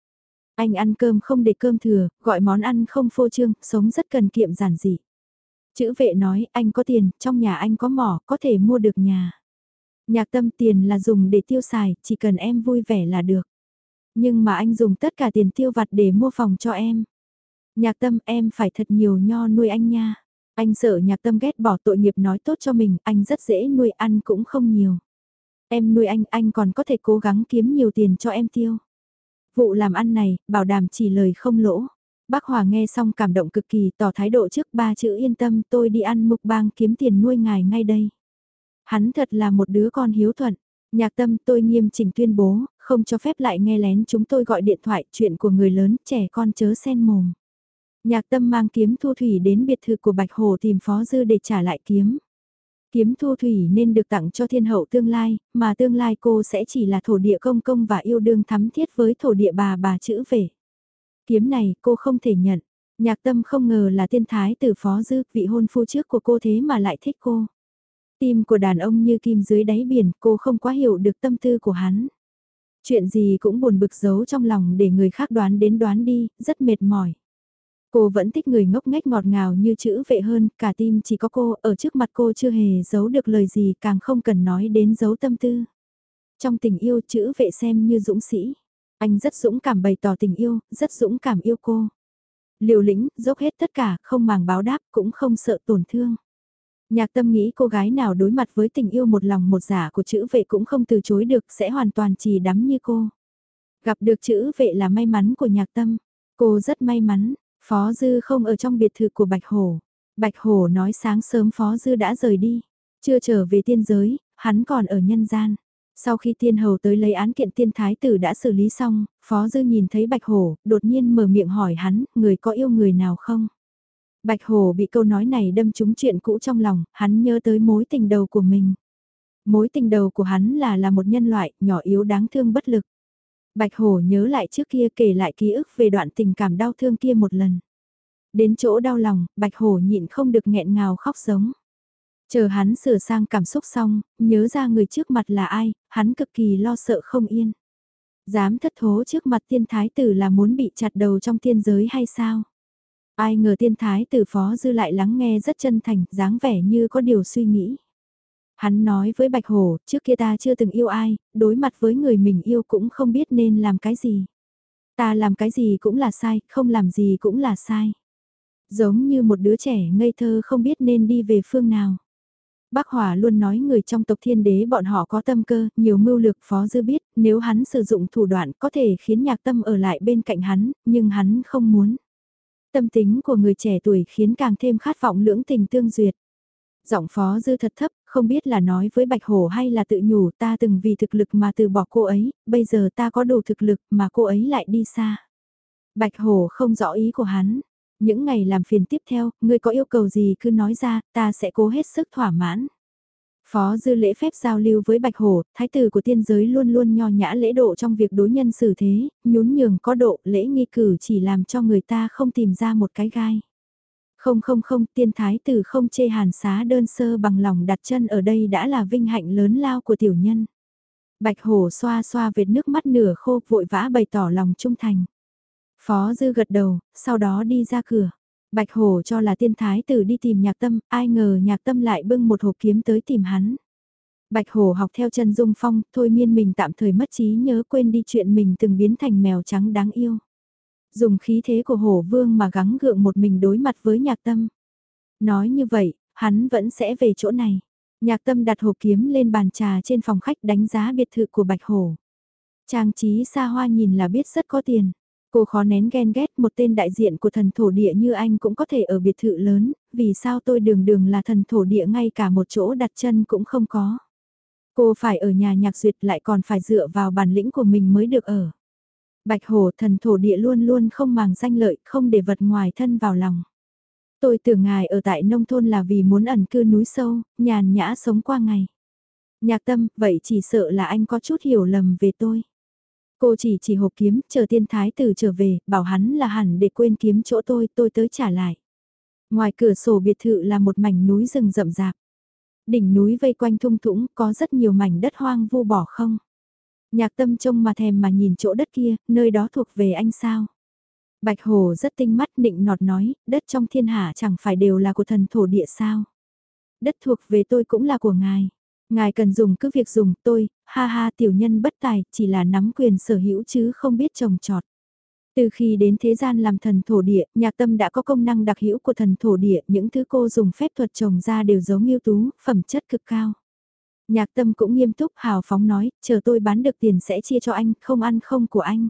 Anh ăn cơm không để cơm thừa, gọi món ăn không phô trương, sống rất cần kiệm giản dị. Chữ vệ nói anh có tiền, trong nhà anh có mỏ, có thể mua được nhà. Nhạc tâm tiền là dùng để tiêu xài, chỉ cần em vui vẻ là được. Nhưng mà anh dùng tất cả tiền tiêu vặt để mua phòng cho em. Nhạc tâm em phải thật nhiều nho nuôi anh nha. Anh sợ nhạc tâm ghét bỏ tội nghiệp nói tốt cho mình, anh rất dễ nuôi ăn cũng không nhiều. Em nuôi anh, anh còn có thể cố gắng kiếm nhiều tiền cho em tiêu. Vụ làm ăn này, bảo đảm chỉ lời không lỗ. Bác Hòa nghe xong cảm động cực kỳ tỏ thái độ trước ba chữ yên tâm tôi đi ăn mục bang kiếm tiền nuôi ngài ngay đây. Hắn thật là một đứa con hiếu thuận. Nhạc tâm tôi nghiêm chỉnh tuyên bố, không cho phép lại nghe lén chúng tôi gọi điện thoại chuyện của người lớn trẻ con chớ sen mồm. Nhạc tâm mang kiếm thu thủy đến biệt thự của Bạch Hồ tìm Phó Dư để trả lại kiếm. Kiếm thu thủy nên được tặng cho thiên hậu tương lai, mà tương lai cô sẽ chỉ là thổ địa công công và yêu đương thắm thiết với thổ địa bà bà chữ về. Kiếm này cô không thể nhận. Nhạc tâm không ngờ là tiên thái tử phó dư, vị hôn phu trước của cô thế mà lại thích cô. Tim của đàn ông như kim dưới đáy biển, cô không quá hiểu được tâm tư của hắn. Chuyện gì cũng buồn bực giấu trong lòng để người khác đoán đến đoán đi, rất mệt mỏi. Cô vẫn thích người ngốc nghếch ngọt ngào như chữ vệ hơn, cả tim chỉ có cô, ở trước mặt cô chưa hề giấu được lời gì càng không cần nói đến giấu tâm tư. Trong tình yêu chữ vệ xem như dũng sĩ. Anh rất dũng cảm bày tỏ tình yêu, rất dũng cảm yêu cô. Liều lĩnh, dốc hết tất cả, không màng báo đáp, cũng không sợ tổn thương. Nhạc tâm nghĩ cô gái nào đối mặt với tình yêu một lòng một giả của chữ vệ cũng không từ chối được sẽ hoàn toàn chỉ đắm như cô. Gặp được chữ vệ là may mắn của nhạc tâm. Cô rất may mắn, Phó Dư không ở trong biệt thự của Bạch Hổ. Bạch Hổ nói sáng sớm Phó Dư đã rời đi. Chưa trở về tiên giới, hắn còn ở nhân gian. Sau khi tiên hầu tới lấy án kiện tiên thái tử đã xử lý xong, Phó Dư nhìn thấy Bạch Hổ, đột nhiên mở miệng hỏi hắn, người có yêu người nào không? Bạch Hổ bị câu nói này đâm trúng chuyện cũ trong lòng, hắn nhớ tới mối tình đầu của mình. Mối tình đầu của hắn là là một nhân loại, nhỏ yếu đáng thương bất lực. Bạch Hổ nhớ lại trước kia kể lại ký ức về đoạn tình cảm đau thương kia một lần. Đến chỗ đau lòng, Bạch Hổ nhịn không được nghẹn ngào khóc giống. Chờ hắn sửa sang cảm xúc xong, nhớ ra người trước mặt là ai, hắn cực kỳ lo sợ không yên. Dám thất thố trước mặt tiên thái tử là muốn bị chặt đầu trong tiên giới hay sao? Ai ngờ tiên thái tử phó dư lại lắng nghe rất chân thành, dáng vẻ như có điều suy nghĩ. Hắn nói với Bạch Hổ, trước kia ta chưa từng yêu ai, đối mặt với người mình yêu cũng không biết nên làm cái gì. Ta làm cái gì cũng là sai, không làm gì cũng là sai. Giống như một đứa trẻ ngây thơ không biết nên đi về phương nào. Bác Hòa luôn nói người trong tộc thiên đế bọn họ có tâm cơ, nhiều mưu lược phó dư biết, nếu hắn sử dụng thủ đoạn có thể khiến nhạc tâm ở lại bên cạnh hắn, nhưng hắn không muốn. Tâm tính của người trẻ tuổi khiến càng thêm khát vọng lưỡng tình tương duyệt. Giọng phó dư thật thấp, không biết là nói với Bạch Hổ hay là tự nhủ ta từng vì thực lực mà từ bỏ cô ấy, bây giờ ta có đủ thực lực mà cô ấy lại đi xa. Bạch Hổ không rõ ý của hắn. Những ngày làm phiền tiếp theo, ngươi có yêu cầu gì cứ nói ra, ta sẽ cố hết sức thỏa mãn. Phó dư lễ phép giao lưu với Bạch Hổ, thái tử của tiên giới luôn luôn nho nhã lễ độ trong việc đối nhân xử thế, nhún nhường có độ, lễ nghi cử chỉ làm cho người ta không tìm ra một cái gai. Không không không, tiên thái tử không chê hàn xá đơn sơ bằng lòng đặt chân ở đây đã là vinh hạnh lớn lao của tiểu nhân. Bạch Hổ xoa xoa vệt nước mắt nửa khô vội vã bày tỏ lòng trung thành. Phó Dư gật đầu, sau đó đi ra cửa. Bạch Hổ cho là tiên thái tử đi tìm nhạc tâm, ai ngờ nhạc tâm lại bưng một hộp kiếm tới tìm hắn. Bạch Hổ học theo chân Dung Phong, thôi miên mình tạm thời mất trí nhớ quên đi chuyện mình từng biến thành mèo trắng đáng yêu. Dùng khí thế của Hổ Vương mà gắng gượng một mình đối mặt với nhạc tâm. Nói như vậy, hắn vẫn sẽ về chỗ này. Nhạc tâm đặt hộp kiếm lên bàn trà trên phòng khách đánh giá biệt thự của Bạch Hổ. Trang trí xa hoa nhìn là biết rất có tiền. Cô khó nén ghen ghét một tên đại diện của thần thổ địa như anh cũng có thể ở biệt thự lớn, vì sao tôi đường đường là thần thổ địa ngay cả một chỗ đặt chân cũng không có. Cô phải ở nhà nhạc duyệt lại còn phải dựa vào bản lĩnh của mình mới được ở. Bạch Hổ thần thổ địa luôn luôn không màng danh lợi, không để vật ngoài thân vào lòng. Tôi tưởng ngài ở tại nông thôn là vì muốn ẩn cư núi sâu, nhàn nhã sống qua ngày. Nhạc tâm, vậy chỉ sợ là anh có chút hiểu lầm về tôi. Cô chỉ chỉ hộp kiếm, chờ tiên thái tử trở về, bảo hắn là hẳn để quên kiếm chỗ tôi, tôi tới trả lại. Ngoài cửa sổ biệt thự là một mảnh núi rừng rậm rạp. Đỉnh núi vây quanh thung thũng, có rất nhiều mảnh đất hoang vu bỏ không. Nhạc tâm trông mà thèm mà nhìn chỗ đất kia, nơi đó thuộc về anh sao. Bạch Hồ rất tinh mắt định nọt nói, đất trong thiên hạ chẳng phải đều là của thần thổ địa sao. Đất thuộc về tôi cũng là của ngài. Ngài cần dùng cứ việc dùng tôi, ha ha tiểu nhân bất tài, chỉ là nắm quyền sở hữu chứ không biết trồng trọt. Từ khi đến thế gian làm thần thổ địa, nhạc tâm đã có công năng đặc hữu của thần thổ địa, những thứ cô dùng phép thuật trồng ra đều giống yêu tú, phẩm chất cực cao. Nhạc tâm cũng nghiêm túc hào phóng nói, chờ tôi bán được tiền sẽ chia cho anh, không ăn không của anh.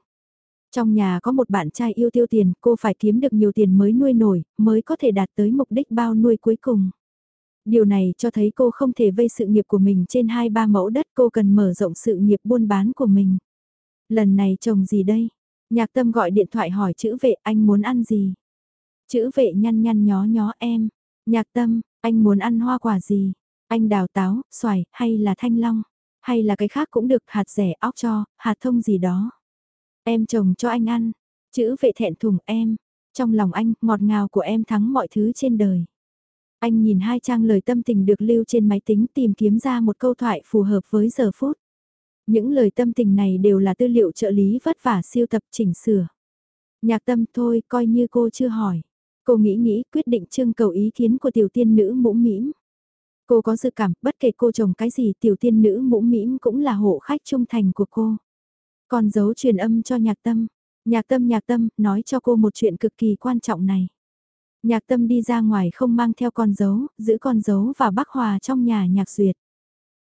Trong nhà có một bạn trai yêu tiêu tiền, cô phải kiếm được nhiều tiền mới nuôi nổi, mới có thể đạt tới mục đích bao nuôi cuối cùng. Điều này cho thấy cô không thể vây sự nghiệp của mình trên hai ba mẫu đất, cô cần mở rộng sự nghiệp buôn bán của mình. Lần này chồng gì đây? Nhạc tâm gọi điện thoại hỏi chữ vệ anh muốn ăn gì? Chữ vệ nhăn nhăn nhó nhó em. Nhạc tâm, anh muốn ăn hoa quả gì? Anh đào táo, xoài, hay là thanh long? Hay là cái khác cũng được hạt rẻ óc cho, hạt thông gì đó? Em trồng cho anh ăn. Chữ vệ thẹn thùng em. Trong lòng anh, ngọt ngào của em thắng mọi thứ trên đời. Anh nhìn hai trang lời tâm tình được lưu trên máy tính tìm kiếm ra một câu thoại phù hợp với giờ phút. Những lời tâm tình này đều là tư liệu trợ lý vất vả siêu tập chỉnh sửa. Nhạc tâm thôi, coi như cô chưa hỏi. Cô nghĩ nghĩ quyết định trưng cầu ý kiến của tiểu tiên nữ mũ mĩm. Cô có dự cảm, bất kể cô trồng cái gì tiểu tiên nữ mũ mĩm cũng là hộ khách trung thành của cô. Còn giấu truyền âm cho nhạc tâm. Nhạc tâm nhạc tâm, nói cho cô một chuyện cực kỳ quan trọng này. Nhạc tâm đi ra ngoài không mang theo con dấu, giữ con dấu và bác hòa trong nhà nhạc duyệt.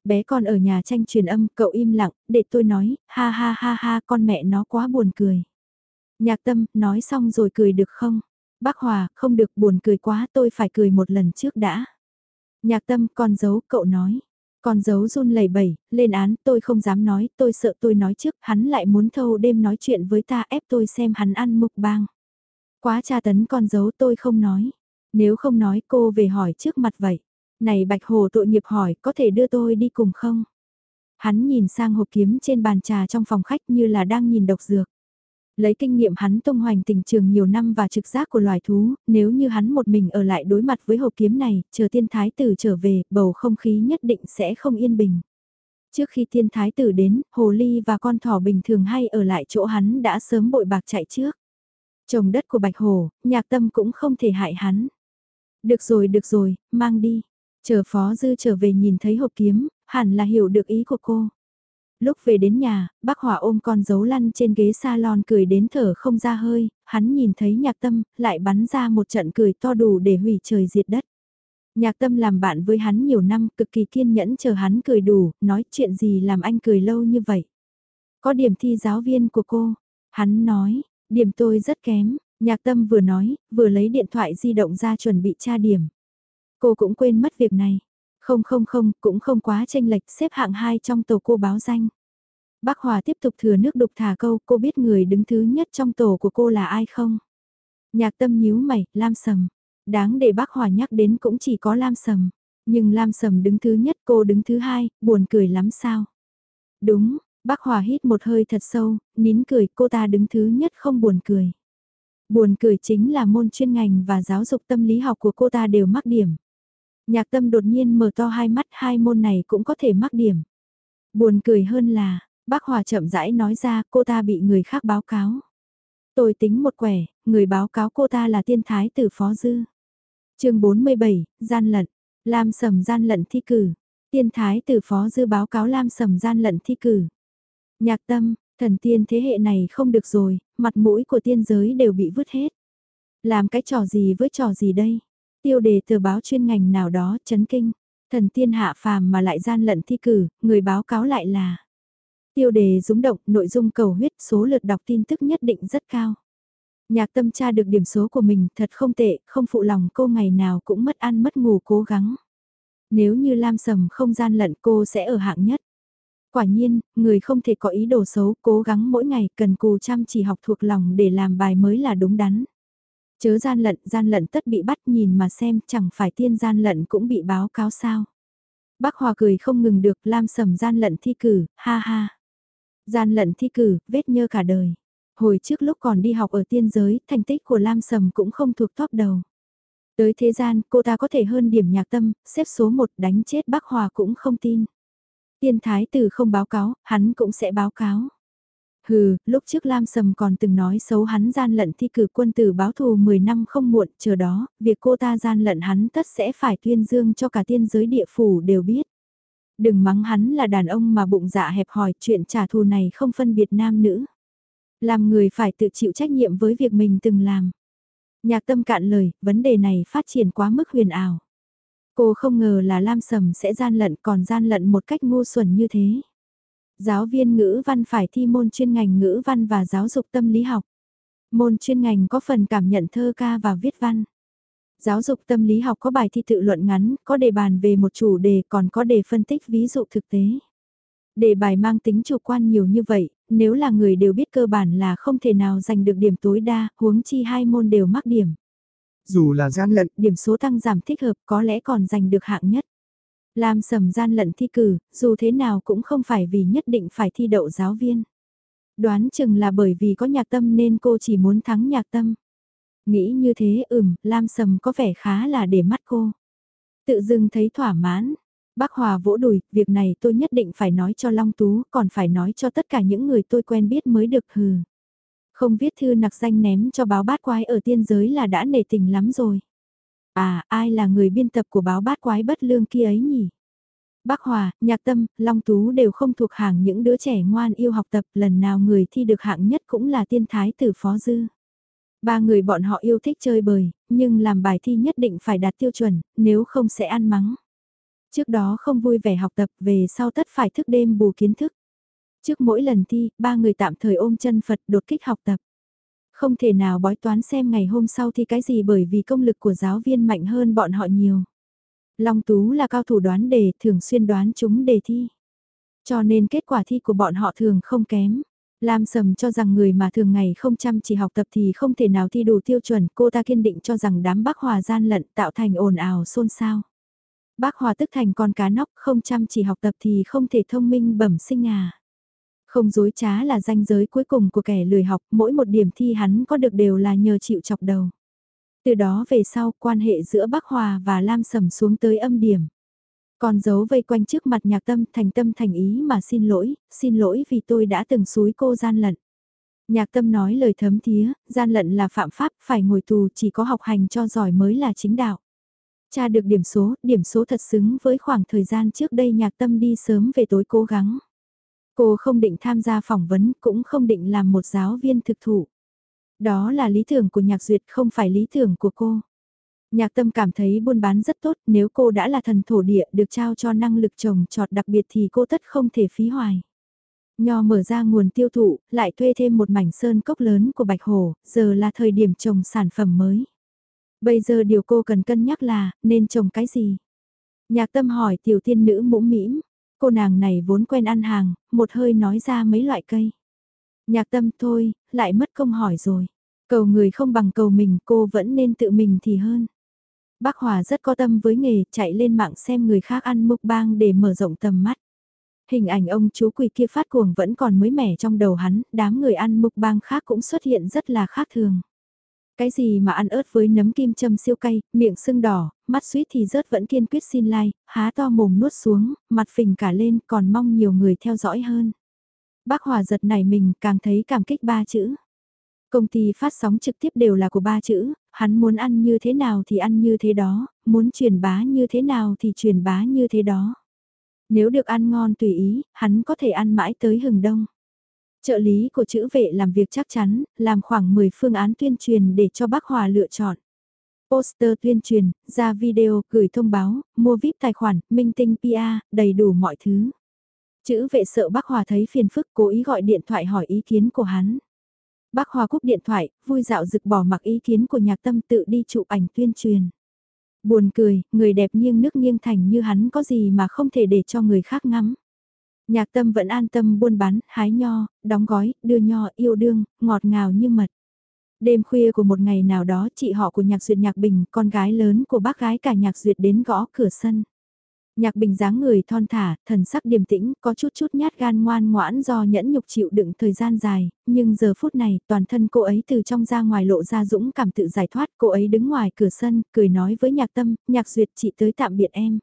Bé con ở nhà tranh truyền âm, cậu im lặng, để tôi nói, ha ha ha ha con mẹ nó quá buồn cười. Nhạc tâm, nói xong rồi cười được không? Bác Hòa, không được buồn cười quá tôi phải cười một lần trước đã. Nhạc tâm, con dấu, cậu nói. Con dấu run lẩy bẩy, lên án, tôi không dám nói, tôi sợ tôi nói trước, hắn lại muốn thâu đêm nói chuyện với ta ép tôi xem hắn ăn mục bang. Quá tra tấn con dấu tôi không nói. Nếu không nói cô về hỏi trước mặt vậy. Này Bạch Hồ tội nghiệp hỏi có thể đưa tôi đi cùng không? Hắn nhìn sang hộp kiếm trên bàn trà trong phòng khách như là đang nhìn độc dược. Lấy kinh nghiệm hắn tung hoành tình trường nhiều năm và trực giác của loài thú, nếu như hắn một mình ở lại đối mặt với hộp kiếm này, chờ tiên thái tử trở về, bầu không khí nhất định sẽ không yên bình. Trước khi tiên thái tử đến, hồ ly và con thỏ bình thường hay ở lại chỗ hắn đã sớm bội bạc chạy trước. Trồng đất của Bạch Hồ, nhạc tâm cũng không thể hại hắn. Được rồi, được rồi, mang đi. Chờ Phó Dư trở về nhìn thấy hộp kiếm, hẳn là hiểu được ý của cô. Lúc về đến nhà, bác Hỏa ôm con dấu lăn trên ghế salon cười đến thở không ra hơi, hắn nhìn thấy nhạc tâm, lại bắn ra một trận cười to đủ để hủy trời diệt đất. Nhạc tâm làm bạn với hắn nhiều năm, cực kỳ kiên nhẫn chờ hắn cười đủ, nói chuyện gì làm anh cười lâu như vậy. Có điểm thi giáo viên của cô, hắn nói, điểm tôi rất kém, nhạc tâm vừa nói, vừa lấy điện thoại di động ra chuẩn bị tra điểm. Cô cũng quên mất việc này. Không không không, cũng không quá tranh lệch xếp hạng 2 trong tổ cô báo danh. Bác Hòa tiếp tục thừa nước đục thả câu, cô biết người đứng thứ nhất trong tổ của cô là ai không? Nhạc tâm nhíu mày, Lam Sầm. Đáng để bác Hòa nhắc đến cũng chỉ có Lam Sầm. Nhưng Lam Sầm đứng thứ nhất, cô đứng thứ hai, buồn cười lắm sao? Đúng, bác Hòa hít một hơi thật sâu, nín cười, cô ta đứng thứ nhất không buồn cười. Buồn cười chính là môn chuyên ngành và giáo dục tâm lý học của cô ta đều mắc điểm. Nhạc tâm đột nhiên mở to hai mắt hai môn này cũng có thể mắc điểm. Buồn cười hơn là, bác Hòa chậm rãi nói ra cô ta bị người khác báo cáo. Tôi tính một quẻ, người báo cáo cô ta là tiên thái tử Phó Dư. chương 47, gian lận, Lam Sầm gian lận thi cử. Tiên thái tử Phó Dư báo cáo Lam Sầm gian lận thi cử. Nhạc tâm, thần tiên thế hệ này không được rồi, mặt mũi của tiên giới đều bị vứt hết. Làm cái trò gì với trò gì đây? Tiêu đề tờ báo chuyên ngành nào đó chấn kinh. Thần tiên hạ phàm mà lại gian lận thi cử, người báo cáo lại là. Tiêu đề rúng động, nội dung cầu huyết, số lượt đọc tin tức nhất định rất cao. Nhạc tâm tra được điểm số của mình thật không tệ, không phụ lòng cô ngày nào cũng mất ăn mất ngủ cố gắng. Nếu như Lam Sầm không gian lận cô sẽ ở hạng nhất. Quả nhiên, người không thể có ý đồ xấu, cố gắng mỗi ngày cần cù chăm chỉ học thuộc lòng để làm bài mới là đúng đắn. Chớ gian lận, gian lận tất bị bắt nhìn mà xem, chẳng phải tiên gian lận cũng bị báo cáo sao. Bác Hòa cười không ngừng được, Lam Sầm gian lận thi cử, ha ha. Gian lận thi cử, vết nhơ cả đời. Hồi trước lúc còn đi học ở tiên giới, thành tích của Lam Sầm cũng không thuộc top đầu. Tới thế gian, cô ta có thể hơn điểm nhạc tâm, xếp số 1 đánh chết bác Hòa cũng không tin. Tiên thái tử không báo cáo, hắn cũng sẽ báo cáo. Hừ, lúc trước Lam Sầm còn từng nói xấu hắn gian lận thi cử quân tử báo thù 10 năm không muộn, chờ đó, việc cô ta gian lận hắn tất sẽ phải tuyên dương cho cả tiên giới địa phủ đều biết. Đừng mắng hắn là đàn ông mà bụng dạ hẹp hòi, chuyện trả thù này không phân biệt nam nữ. Làm người phải tự chịu trách nhiệm với việc mình từng làm. Nhạc tâm cạn lời, vấn đề này phát triển quá mức huyền ảo. Cô không ngờ là Lam Sầm sẽ gian lận còn gian lận một cách ngu xuẩn như thế. Giáo viên ngữ văn phải thi môn chuyên ngành ngữ văn và giáo dục tâm lý học. Môn chuyên ngành có phần cảm nhận thơ ca và viết văn. Giáo dục tâm lý học có bài thi tự luận ngắn, có đề bàn về một chủ đề còn có đề phân tích ví dụ thực tế. Đề bài mang tính chủ quan nhiều như vậy, nếu là người đều biết cơ bản là không thể nào giành được điểm tối đa, huống chi hai môn đều mắc điểm. Dù là gian lận, điểm số tăng giảm thích hợp có lẽ còn giành được hạng nhất. Lam sầm gian lận thi cử, dù thế nào cũng không phải vì nhất định phải thi đậu giáo viên. Đoán chừng là bởi vì có nhạc tâm nên cô chỉ muốn thắng nhạc tâm. Nghĩ như thế ừm, Lam sầm có vẻ khá là để mắt cô. Tự dưng thấy thỏa mãn. Bác Hòa vỗ đùi, việc này tôi nhất định phải nói cho Long Tú, còn phải nói cho tất cả những người tôi quen biết mới được hừ. Không viết thư nặc danh ném cho báo bát quái ở tiên giới là đã nể tình lắm rồi. À, ai là người biên tập của báo bát quái bất lương kia ấy nhỉ? Bác Hòa, Nhạc Tâm, Long Tú đều không thuộc hàng những đứa trẻ ngoan yêu học tập, lần nào người thi được hạng nhất cũng là tiên thái tử Phó Dư. Ba người bọn họ yêu thích chơi bời, nhưng làm bài thi nhất định phải đạt tiêu chuẩn, nếu không sẽ ăn mắng. Trước đó không vui vẻ học tập, về sau tất phải thức đêm bù kiến thức. Trước mỗi lần thi, ba người tạm thời ôm chân Phật đột kích học tập. Không thể nào bói toán xem ngày hôm sau thi cái gì bởi vì công lực của giáo viên mạnh hơn bọn họ nhiều. Long Tú là cao thủ đoán đề, thường xuyên đoán chúng đề thi. Cho nên kết quả thi của bọn họ thường không kém. Lam Sầm cho rằng người mà thường ngày không chăm chỉ học tập thì không thể nào thi đủ tiêu chuẩn, cô ta kiên định cho rằng đám bác hòa gian lận tạo thành ồn ào xôn xao. Bác hòa tức thành con cá nóc không chăm chỉ học tập thì không thể thông minh bẩm sinh à. Không dối trá là danh giới cuối cùng của kẻ lười học, mỗi một điểm thi hắn có được đều là nhờ chịu chọc đầu. Từ đó về sau, quan hệ giữa Bắc Hòa và Lam Sầm xuống tới âm điểm. Còn giấu vây quanh trước mặt nhạc tâm thành tâm thành ý mà xin lỗi, xin lỗi vì tôi đã từng suối cô gian lận. Nhạc tâm nói lời thấm thía, gian lận là phạm pháp, phải ngồi tù chỉ có học hành cho giỏi mới là chính đạo. Cha được điểm số, điểm số thật xứng với khoảng thời gian trước đây nhạc tâm đi sớm về tối cố gắng. Cô không định tham gia phỏng vấn, cũng không định làm một giáo viên thực thụ. Đó là lý tưởng của nhạc duyệt không phải lý tưởng của cô. Nhạc tâm cảm thấy buôn bán rất tốt, nếu cô đã là thần thổ địa được trao cho năng lực trồng trọt đặc biệt thì cô tất không thể phí hoài. Nho mở ra nguồn tiêu thụ, lại thuê thêm một mảnh sơn cốc lớn của Bạch Hồ, giờ là thời điểm trồng sản phẩm mới. Bây giờ điều cô cần cân nhắc là, nên trồng cái gì? Nhạc tâm hỏi tiểu tiên nữ mũm mĩm, cô nàng này vốn quen ăn hàng, một hơi nói ra mấy loại cây. Nhạc tâm thôi, lại mất công hỏi rồi. Cầu người không bằng cầu mình cô vẫn nên tự mình thì hơn. Bác Hòa rất có tâm với nghề chạy lên mạng xem người khác ăn mục bang để mở rộng tầm mắt. Hình ảnh ông chú quỳ kia phát cuồng vẫn còn mới mẻ trong đầu hắn, đám người ăn mục bang khác cũng xuất hiện rất là khác thường. Cái gì mà ăn ớt với nấm kim châm siêu cay, miệng sưng đỏ, mắt suýt thì rớt vẫn kiên quyết xin like, há to mồm nuốt xuống, mặt phình cả lên còn mong nhiều người theo dõi hơn. Bác Hòa giật nảy mình càng thấy cảm kích ba chữ. Công ty phát sóng trực tiếp đều là của ba chữ, hắn muốn ăn như thế nào thì ăn như thế đó, muốn truyền bá như thế nào thì truyền bá như thế đó. Nếu được ăn ngon tùy ý, hắn có thể ăn mãi tới hừng đông. Trợ lý của chữ vệ làm việc chắc chắn, làm khoảng 10 phương án tuyên truyền để cho bác Hòa lựa chọn. Poster tuyên truyền, ra video, gửi thông báo, mua VIP tài khoản, minh tinh PR, đầy đủ mọi thứ. Chữ vệ sợ bác Hòa thấy phiền phức cố ý gọi điện thoại hỏi ý kiến của hắn. Bác Hòa cúp điện thoại, vui dạo rực bỏ mặc ý kiến của nhạc tâm tự đi chụp ảnh tuyên truyền. Buồn cười, người đẹp nghiêng nước nghiêng thành như hắn có gì mà không thể để cho người khác ngắm. Nhạc tâm vẫn an tâm buôn bán, hái nho, đóng gói, đưa nho, yêu đương, ngọt ngào như mật. Đêm khuya của một ngày nào đó chị họ của nhạc duyệt nhạc bình, con gái lớn của bác gái cả nhạc duyệt đến gõ cửa sân. Nhạc bình dáng người thon thả, thần sắc điềm tĩnh, có chút chút nhát gan ngoan ngoãn do nhẫn nhục chịu đựng thời gian dài, nhưng giờ phút này toàn thân cô ấy từ trong ra ngoài lộ ra dũng cảm tự giải thoát, cô ấy đứng ngoài cửa sân, cười nói với nhạc tâm, nhạc duyệt chị tới tạm biệt em.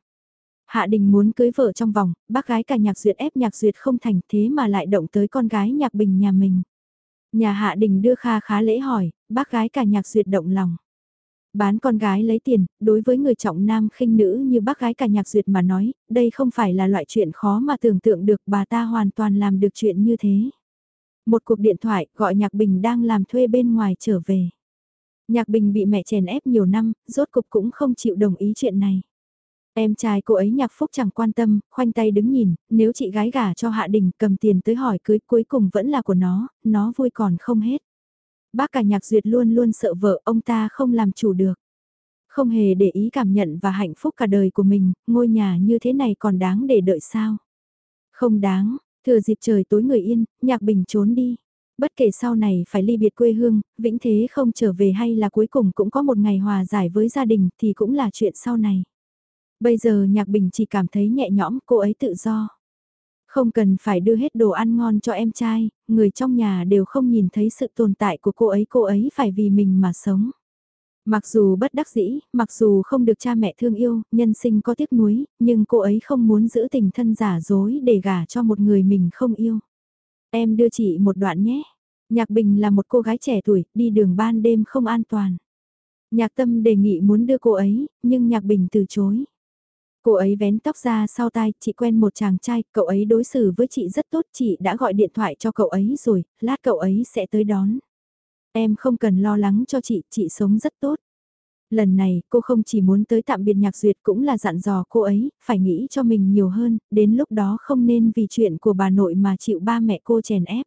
Hạ Đình muốn cưới vợ trong vòng, bác gái cả nhạc duyệt ép nhạc duyệt không thành thế mà lại động tới con gái nhạc bình nhà mình. Nhà Hạ Đình đưa kha khá lễ hỏi, bác gái cả nhạc duyệt động lòng. Bán con gái lấy tiền, đối với người trọng nam khinh nữ như bác gái cả nhạc duyệt mà nói, đây không phải là loại chuyện khó mà tưởng tượng được bà ta hoàn toàn làm được chuyện như thế. Một cuộc điện thoại gọi Nhạc Bình đang làm thuê bên ngoài trở về. Nhạc Bình bị mẹ chèn ép nhiều năm, rốt cục cũng không chịu đồng ý chuyện này. Em trai cô ấy nhạc phúc chẳng quan tâm, khoanh tay đứng nhìn, nếu chị gái gả cho Hạ Đình cầm tiền tới hỏi cưới cuối cùng vẫn là của nó, nó vui còn không hết. Bác cả nhạc duyệt luôn luôn sợ vợ ông ta không làm chủ được. Không hề để ý cảm nhận và hạnh phúc cả đời của mình, ngôi nhà như thế này còn đáng để đợi sao? Không đáng, thừa dịp trời tối người yên, nhạc bình trốn đi. Bất kể sau này phải ly biệt quê hương, vĩnh thế không trở về hay là cuối cùng cũng có một ngày hòa giải với gia đình thì cũng là chuyện sau này. Bây giờ Nhạc Bình chỉ cảm thấy nhẹ nhõm cô ấy tự do. Không cần phải đưa hết đồ ăn ngon cho em trai, người trong nhà đều không nhìn thấy sự tồn tại của cô ấy, cô ấy phải vì mình mà sống. Mặc dù bất đắc dĩ, mặc dù không được cha mẹ thương yêu, nhân sinh có tiếc nuối, nhưng cô ấy không muốn giữ tình thân giả dối để gả cho một người mình không yêu. Em đưa chị một đoạn nhé. Nhạc Bình là một cô gái trẻ tuổi, đi đường ban đêm không an toàn. Nhạc Tâm đề nghị muốn đưa cô ấy, nhưng Nhạc Bình từ chối. Cô ấy vén tóc ra sau tai, chị quen một chàng trai, cậu ấy đối xử với chị rất tốt, chị đã gọi điện thoại cho cậu ấy rồi, lát cậu ấy sẽ tới đón. Em không cần lo lắng cho chị, chị sống rất tốt. Lần này, cô không chỉ muốn tới tạm biệt nhạc duyệt cũng là dặn dò cô ấy, phải nghĩ cho mình nhiều hơn, đến lúc đó không nên vì chuyện của bà nội mà chịu ba mẹ cô chèn ép.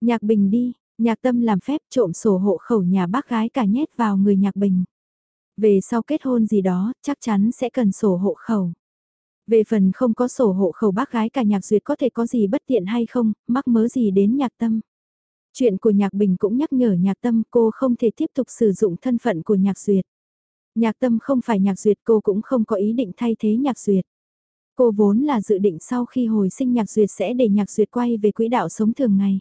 Nhạc bình đi, nhạc tâm làm phép trộm sổ hộ khẩu nhà bác gái cả nhét vào người nhạc bình. Về sau kết hôn gì đó, chắc chắn sẽ cần sổ hộ khẩu. Về phần không có sổ hộ khẩu bác gái cả nhạc duyệt có thể có gì bất tiện hay không, mắc mớ gì đến nhạc tâm. Chuyện của nhạc bình cũng nhắc nhở nhạc tâm cô không thể tiếp tục sử dụng thân phận của nhạc duyệt. Nhạc tâm không phải nhạc duyệt cô cũng không có ý định thay thế nhạc duyệt. Cô vốn là dự định sau khi hồi sinh nhạc duyệt sẽ để nhạc duyệt quay về quỹ đạo sống thường ngày.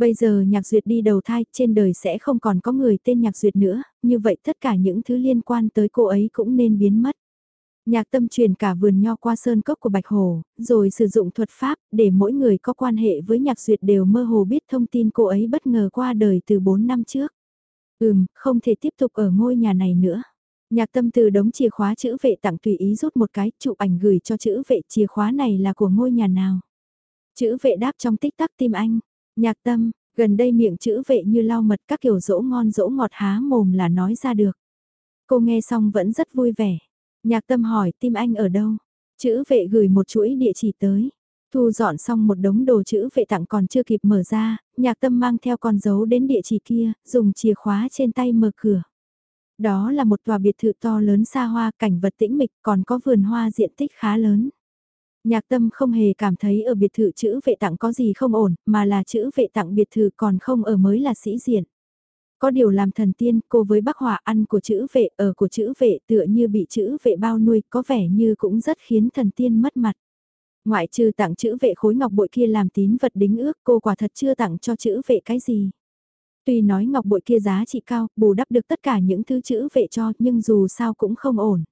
Bây giờ nhạc duyệt đi đầu thai, trên đời sẽ không còn có người tên nhạc duyệt nữa, như vậy tất cả những thứ liên quan tới cô ấy cũng nên biến mất. Nhạc tâm truyền cả vườn nho qua sơn cốc của Bạch Hồ, rồi sử dụng thuật pháp để mỗi người có quan hệ với nhạc duyệt đều mơ hồ biết thông tin cô ấy bất ngờ qua đời từ 4 năm trước. Ừm, không thể tiếp tục ở ngôi nhà này nữa. Nhạc tâm từ đống chìa khóa chữ vệ tặng tùy ý rút một cái, chụp ảnh gửi cho chữ vệ chìa khóa này là của ngôi nhà nào. Chữ vệ đáp trong tích tắc tim anh, Nhạc tâm, gần đây miệng chữ vệ như lau mật các kiểu dỗ ngon dỗ ngọt há mồm là nói ra được. Cô nghe xong vẫn rất vui vẻ. Nhạc tâm hỏi tim anh ở đâu? Chữ vệ gửi một chuỗi địa chỉ tới. Thu dọn xong một đống đồ chữ vệ tặng còn chưa kịp mở ra, nhạc tâm mang theo con dấu đến địa chỉ kia, dùng chìa khóa trên tay mở cửa. Đó là một tòa biệt thự to lớn xa hoa cảnh vật tĩnh mịch còn có vườn hoa diện tích khá lớn. Nhạc tâm không hề cảm thấy ở biệt thự chữ vệ tặng có gì không ổn, mà là chữ vệ tặng biệt thự còn không ở mới là sĩ diện. Có điều làm thần tiên, cô với bác hòa ăn của chữ vệ, ở của chữ vệ tựa như bị chữ vệ bao nuôi, có vẻ như cũng rất khiến thần tiên mất mặt. Ngoại trừ tặng chữ vệ khối ngọc bội kia làm tín vật đính ước, cô quả thật chưa tặng cho chữ vệ cái gì. Tuy nói ngọc bội kia giá trị cao, bù đắp được tất cả những thứ chữ vệ cho, nhưng dù sao cũng không ổn.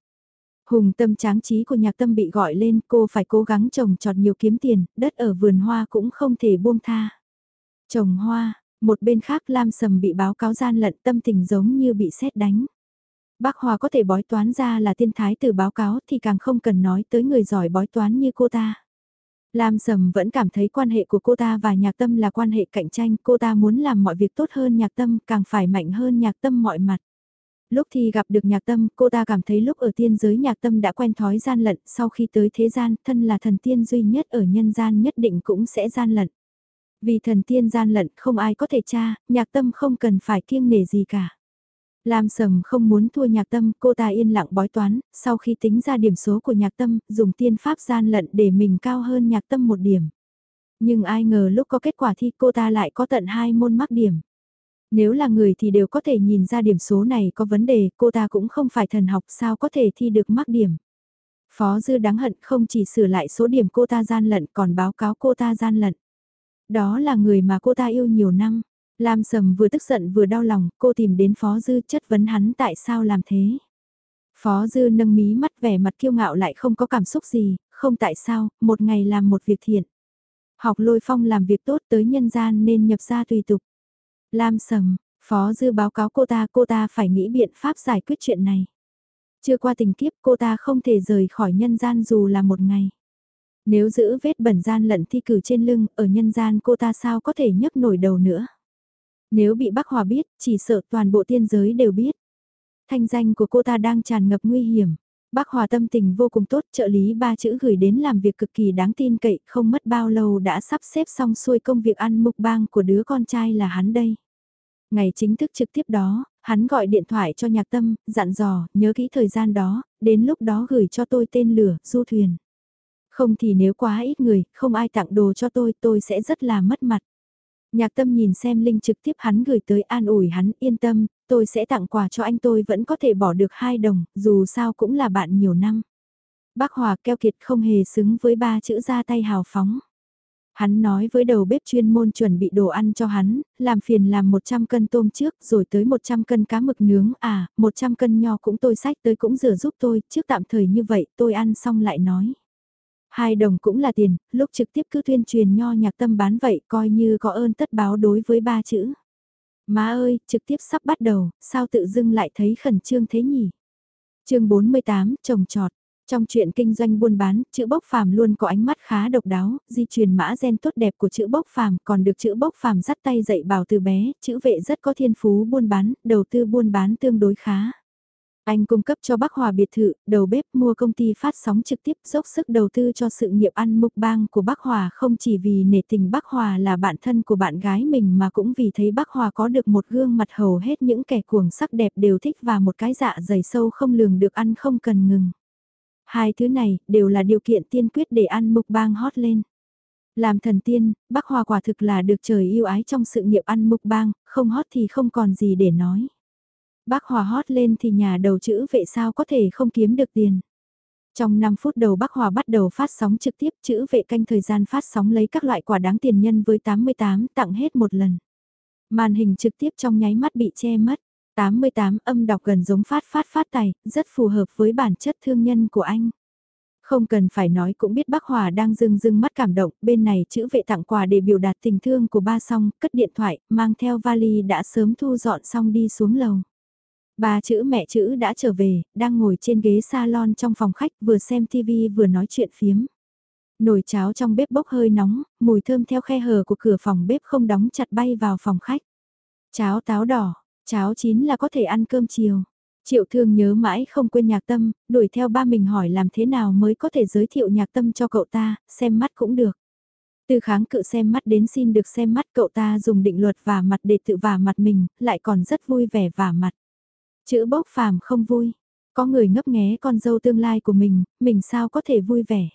Hùng tâm tráng trí của nhạc tâm bị gọi lên, cô phải cố gắng trồng trọt nhiều kiếm tiền, đất ở vườn hoa cũng không thể buông tha. Trồng hoa, một bên khác Lam Sầm bị báo cáo gian lận tâm tình giống như bị sét đánh. Bác Hòa có thể bói toán ra là thiên thái từ báo cáo thì càng không cần nói tới người giỏi bói toán như cô ta. Lam Sầm vẫn cảm thấy quan hệ của cô ta và nhạc tâm là quan hệ cạnh tranh, cô ta muốn làm mọi việc tốt hơn nhạc tâm, càng phải mạnh hơn nhạc tâm mọi mặt. Lúc thì gặp được nhạc tâm, cô ta cảm thấy lúc ở tiên giới nhạc tâm đã quen thói gian lận, sau khi tới thế gian, thân là thần tiên duy nhất ở nhân gian nhất định cũng sẽ gian lận. Vì thần tiên gian lận không ai có thể tra, nhạc tâm không cần phải kiêng nể gì cả. Lam Sầm không muốn thua nhạc tâm, cô ta yên lặng bói toán, sau khi tính ra điểm số của nhạc tâm, dùng tiên pháp gian lận để mình cao hơn nhạc tâm một điểm. Nhưng ai ngờ lúc có kết quả thi cô ta lại có tận hai môn mắc điểm. Nếu là người thì đều có thể nhìn ra điểm số này có vấn đề, cô ta cũng không phải thần học sao có thể thi được mắc điểm. Phó Dư đáng hận không chỉ sửa lại số điểm cô ta gian lận còn báo cáo cô ta gian lận. Đó là người mà cô ta yêu nhiều năm. Lam Sầm vừa tức giận vừa đau lòng, cô tìm đến Phó Dư chất vấn hắn tại sao làm thế. Phó Dư nâng mí mắt vẻ mặt kiêu ngạo lại không có cảm xúc gì, không tại sao, một ngày làm một việc thiện. Học lôi phong làm việc tốt tới nhân gian nên nhập ra tùy tục. Lam Sầm, Phó Dư báo cáo cô ta, cô ta phải nghĩ biện pháp giải quyết chuyện này. Chưa qua tình kiếp cô ta không thể rời khỏi nhân gian dù là một ngày. Nếu giữ vết bẩn gian lận thi cử trên lưng, ở nhân gian cô ta sao có thể nhấc nổi đầu nữa. Nếu bị bác Hòa biết, chỉ sợ toàn bộ tiên giới đều biết. Thanh danh của cô ta đang tràn ngập nguy hiểm. Bác Hòa tâm tình vô cùng tốt, trợ lý ba chữ gửi đến làm việc cực kỳ đáng tin cậy, không mất bao lâu đã sắp xếp xong xuôi công việc ăn mục bang của đứa con trai là hắn đây. Ngày chính thức trực tiếp đó, hắn gọi điện thoại cho nhạc tâm, dặn dò, nhớ kỹ thời gian đó, đến lúc đó gửi cho tôi tên lửa, du thuyền. Không thì nếu quá ít người, không ai tặng đồ cho tôi, tôi sẽ rất là mất mặt. Nhạc tâm nhìn xem linh trực tiếp hắn gửi tới an ủi hắn yên tâm, tôi sẽ tặng quà cho anh tôi vẫn có thể bỏ được hai đồng, dù sao cũng là bạn nhiều năm. Bác Hòa keo kiệt không hề xứng với ba chữ ra tay hào phóng. Hắn nói với đầu bếp chuyên môn chuẩn bị đồ ăn cho hắn, làm phiền làm 100 cân tôm trước rồi tới 100 cân cá mực nướng à, 100 cân nho cũng tôi sách tới cũng rửa giúp tôi, trước tạm thời như vậy tôi ăn xong lại nói. Hai đồng cũng là tiền, lúc trực tiếp cứ tuyên truyền nho nhạc tâm bán vậy coi như có ơn tất báo đối với ba chữ. Má ơi, trực tiếp sắp bắt đầu, sao tự dưng lại thấy khẩn trương thế nhỉ? chương 48, trồng trọt. Trong chuyện kinh doanh buôn bán, chữ bốc phàm luôn có ánh mắt khá độc đáo, di truyền mã gen tốt đẹp của chữ bốc phàm, còn được chữ bốc phàm dắt tay dạy bảo từ bé, chữ vệ rất có thiên phú buôn bán, đầu tư buôn bán tương đối khá. Anh cung cấp cho Bắc Hòa biệt thự, đầu bếp mua công ty phát sóng trực tiếp dốc sức đầu tư cho sự nghiệp ăn mục bang của Bắc Hòa không chỉ vì nể tình Bắc Hòa là bạn thân của bạn gái mình mà cũng vì thấy Bắc Hòa có được một gương mặt hầu hết những kẻ cuồng sắc đẹp đều thích và một cái dạ dày sâu không lường được ăn không cần ngừng. Hai thứ này đều là điều kiện tiên quyết để ăn mục bang hot lên. Làm thần tiên, Bắc Hòa quả thực là được trời yêu ái trong sự nghiệp ăn mục bang, không hot thì không còn gì để nói. Bác Hòa hót lên thì nhà đầu chữ vệ sao có thể không kiếm được tiền. Trong 5 phút đầu Bác Hòa bắt đầu phát sóng trực tiếp chữ vệ canh thời gian phát sóng lấy các loại quả đáng tiền nhân với 88 tặng hết một lần. Màn hình trực tiếp trong nháy mắt bị che mất. 88 âm đọc gần giống phát phát phát tài, rất phù hợp với bản chất thương nhân của anh. Không cần phải nói cũng biết bác Hòa đang dưng dưng mắt cảm động, bên này chữ vệ tặng quà để biểu đạt tình thương của ba song cất điện thoại, mang theo vali đã sớm thu dọn xong đi xuống lầu. Ba chữ mẹ chữ đã trở về, đang ngồi trên ghế salon trong phòng khách vừa xem TV vừa nói chuyện phiếm. Nồi cháo trong bếp bốc hơi nóng, mùi thơm theo khe hở của cửa phòng bếp không đóng chặt bay vào phòng khách. Cháo táo đỏ, cháo chín là có thể ăn cơm chiều. Triệu thương nhớ mãi không quên nhạc tâm, đuổi theo ba mình hỏi làm thế nào mới có thể giới thiệu nhạc tâm cho cậu ta, xem mắt cũng được. Từ kháng cự xem mắt đến xin được xem mắt cậu ta dùng định luật và mặt để tự vả mặt mình, lại còn rất vui vẻ vả mặt. Chữ bốc phàm không vui. Có người ngấp nghé con dâu tương lai của mình, mình sao có thể vui vẻ.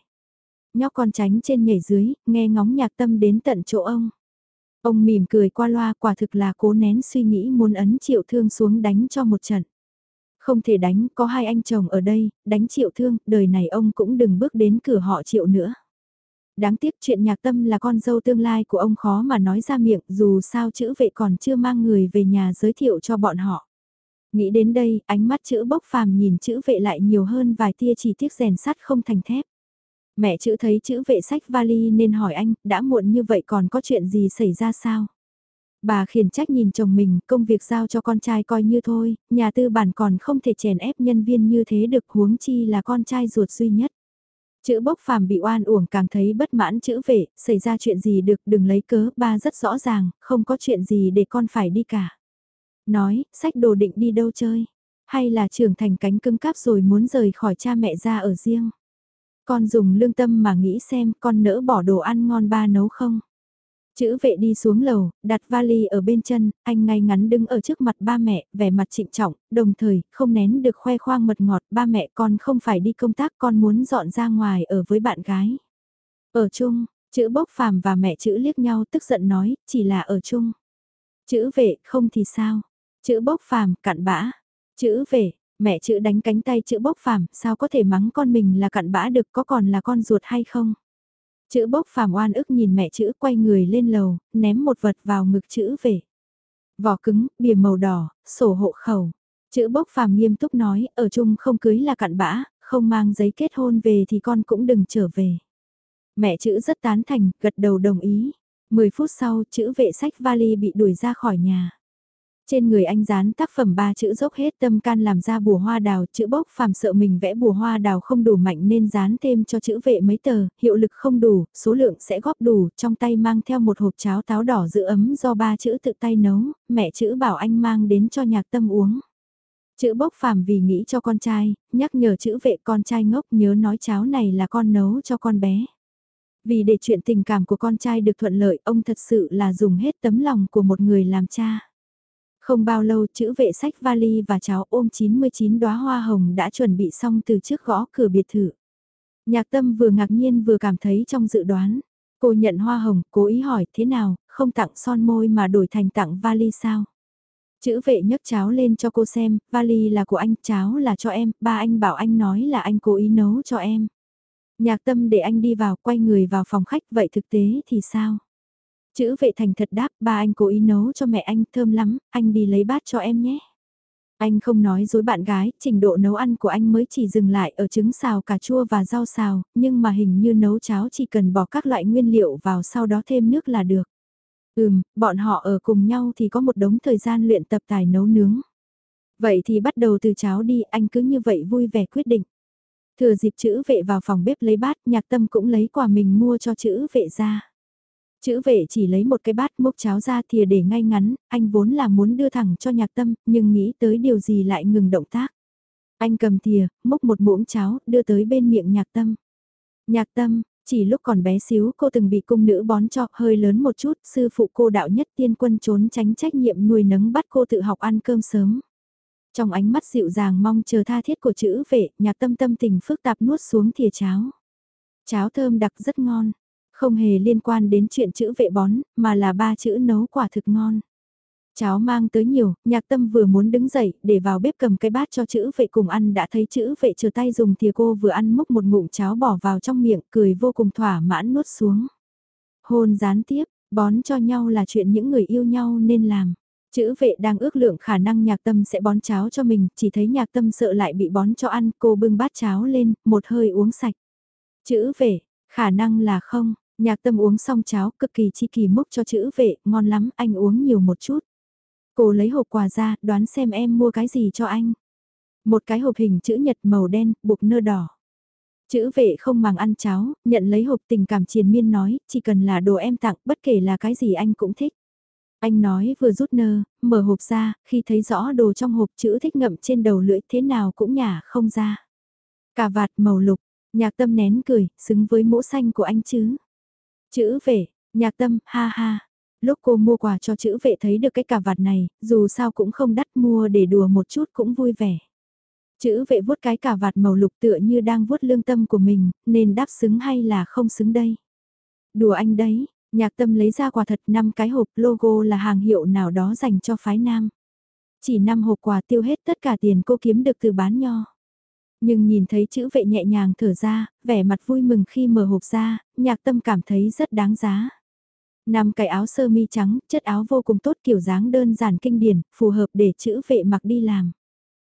Nhóc con tránh trên nhảy dưới, nghe ngóng nhạc tâm đến tận chỗ ông. Ông mỉm cười qua loa quả thực là cố nén suy nghĩ muốn ấn triệu thương xuống đánh cho một trận. Không thể đánh, có hai anh chồng ở đây, đánh triệu thương, đời này ông cũng đừng bước đến cửa họ triệu nữa. Đáng tiếc chuyện nhạc tâm là con dâu tương lai của ông khó mà nói ra miệng dù sao chữ vệ còn chưa mang người về nhà giới thiệu cho bọn họ. Nghĩ đến đây, ánh mắt chữ bốc phàm nhìn chữ vệ lại nhiều hơn vài tia chỉ tiếc rèn sắt không thành thép. Mẹ chữ thấy chữ vệ sách vali nên hỏi anh, đã muộn như vậy còn có chuyện gì xảy ra sao? Bà khiển trách nhìn chồng mình, công việc giao cho con trai coi như thôi, nhà tư bản còn không thể chèn ép nhân viên như thế được huống chi là con trai ruột duy nhất. Chữ bốc phàm bị oan uổng càng thấy bất mãn chữ vệ, xảy ra chuyện gì được đừng lấy cớ, ba rất rõ ràng, không có chuyện gì để con phải đi cả. Nói, sách đồ định đi đâu chơi, hay là trưởng thành cánh cưng cáp rồi muốn rời khỏi cha mẹ ra ở riêng. Con dùng lương tâm mà nghĩ xem con nỡ bỏ đồ ăn ngon ba nấu không. Chữ vệ đi xuống lầu, đặt vali ở bên chân, anh ngay ngắn đứng ở trước mặt ba mẹ, vẻ mặt trịnh trọng, đồng thời, không nén được khoe khoang mật ngọt, ba mẹ con không phải đi công tác con muốn dọn ra ngoài ở với bạn gái. Ở chung, chữ bốc phàm và mẹ chữ liếc nhau tức giận nói, chỉ là ở chung. Chữ vệ, không thì sao? Chữ bốc phàm, cặn bã. Chữ về mẹ chữ đánh cánh tay chữ bốc phàm, sao có thể mắng con mình là cặn bã được có còn là con ruột hay không? Chữ bốc phàm oan ức nhìn mẹ chữ quay người lên lầu, ném một vật vào ngực chữ về. Vỏ cứng, bìa màu đỏ, sổ hộ khẩu. Chữ bốc phàm nghiêm túc nói, ở chung không cưới là cặn bã, không mang giấy kết hôn về thì con cũng đừng trở về. Mẹ chữ rất tán thành, gật đầu đồng ý. Mười phút sau, chữ vệ sách vali bị đuổi ra khỏi nhà. Trên người anh dán tác phẩm ba chữ dốc hết tâm can làm ra bùa hoa đào, chữ bốc phàm sợ mình vẽ bùa hoa đào không đủ mạnh nên dán thêm cho chữ vệ mấy tờ, hiệu lực không đủ, số lượng sẽ góp đủ, trong tay mang theo một hộp cháo táo đỏ giữ ấm do ba chữ tự tay nấu, mẹ chữ bảo anh mang đến cho nhạc tâm uống. Chữ bốc phàm vì nghĩ cho con trai, nhắc nhở chữ vệ con trai ngốc nhớ nói cháo này là con nấu cho con bé. Vì để chuyện tình cảm của con trai được thuận lợi, ông thật sự là dùng hết tấm lòng của một người làm cha. Không bao lâu chữ vệ sách vali và cháu ôm 99 đóa hoa hồng đã chuẩn bị xong từ trước gõ cửa biệt thự. Nhạc tâm vừa ngạc nhiên vừa cảm thấy trong dự đoán. Cô nhận hoa hồng, cố ý hỏi thế nào, không tặng son môi mà đổi thành tặng vali sao? Chữ vệ nhấc cháo lên cho cô xem, vali là của anh, cháo là cho em, ba anh bảo anh nói là anh cố ý nấu cho em. Nhạc tâm để anh đi vào, quay người vào phòng khách, vậy thực tế thì sao? Chữ vệ thành thật đáp, ba anh cố ý nấu cho mẹ anh, thơm lắm, anh đi lấy bát cho em nhé. Anh không nói dối bạn gái, trình độ nấu ăn của anh mới chỉ dừng lại ở trứng xào cà chua và rau xào, nhưng mà hình như nấu cháo chỉ cần bỏ các loại nguyên liệu vào sau đó thêm nước là được. Ừm, bọn họ ở cùng nhau thì có một đống thời gian luyện tập tài nấu nướng. Vậy thì bắt đầu từ cháo đi, anh cứ như vậy vui vẻ quyết định. Thừa dịp chữ vệ vào phòng bếp lấy bát, nhạc tâm cũng lấy quà mình mua cho chữ vệ ra. Chữ vệ chỉ lấy một cái bát múc cháo ra thìa để ngay ngắn, anh vốn là muốn đưa thẳng cho nhạc tâm, nhưng nghĩ tới điều gì lại ngừng động tác. Anh cầm thìa, múc một muỗng cháo, đưa tới bên miệng nhạc tâm. Nhạc tâm, chỉ lúc còn bé xíu cô từng bị cung nữ bón cho hơi lớn một chút, sư phụ cô đạo nhất tiên quân trốn tránh trách nhiệm nuôi nấng bắt cô tự học ăn cơm sớm. Trong ánh mắt dịu dàng mong chờ tha thiết của chữ vệ, nhạc tâm tâm tình phức tạp nuốt xuống thìa cháo. Cháo thơm đặc rất ngon, không hề liên quan đến chuyện chữ vệ bón, mà là ba chữ nấu quả thực ngon. Cháo mang tới nhiều, nhạc tâm vừa muốn đứng dậy để vào bếp cầm cái bát cho chữ vệ cùng ăn đã thấy chữ vệ chờ tay dùng thìa cô vừa ăn múc một ngụm cháo bỏ vào trong miệng cười vô cùng thỏa mãn nuốt xuống. Hôn gián tiếp, bón cho nhau là chuyện những người yêu nhau nên làm. Chữ vệ đang ước lượng khả năng nhạc tâm sẽ bón cháo cho mình, chỉ thấy nhạc tâm sợ lại bị bón cho ăn, cô bưng bát cháo lên, một hơi uống sạch. Chữ vệ, khả năng là không, Nhạc tâm uống xong cháo cực kỳ chi kỳ múc cho chữ vệ, ngon lắm, anh uống nhiều một chút. Cô lấy hộp quà ra, đoán xem em mua cái gì cho anh. Một cái hộp hình chữ nhật màu đen, buộc nơ đỏ. Chữ vệ không màng ăn cháo, nhận lấy hộp tình cảm triền miên nói, chỉ cần là đồ em tặng, bất kể là cái gì anh cũng thích. Anh nói vừa rút nơ, mở hộp ra, khi thấy rõ đồ trong hộp chữ thích ngậm trên đầu lưỡi thế nào cũng nhả không ra. Cà vạt màu lục, nhạc tâm nén cười, xứng với mũ xanh của anh chứ. Chữ vệ, nhạc tâm, ha ha. Lúc cô mua quà cho chữ vệ thấy được cái cà vạt này, dù sao cũng không đắt mua để đùa một chút cũng vui vẻ. Chữ vệ vuốt cái cà vạt màu lục tựa như đang vuốt lương tâm của mình, nên đáp xứng hay là không xứng đây. Đùa anh đấy, nhạc tâm lấy ra quà thật 5 cái hộp logo là hàng hiệu nào đó dành cho phái nam. Chỉ 5 hộp quà tiêu hết tất cả tiền cô kiếm được từ bán nho. Nhưng nhìn thấy chữ vệ nhẹ nhàng thở ra, vẻ mặt vui mừng khi mở hộp ra, nhạc tâm cảm thấy rất đáng giá. Năm cái áo sơ mi trắng, chất áo vô cùng tốt kiểu dáng đơn giản kinh điển, phù hợp để chữ vệ mặc đi làm.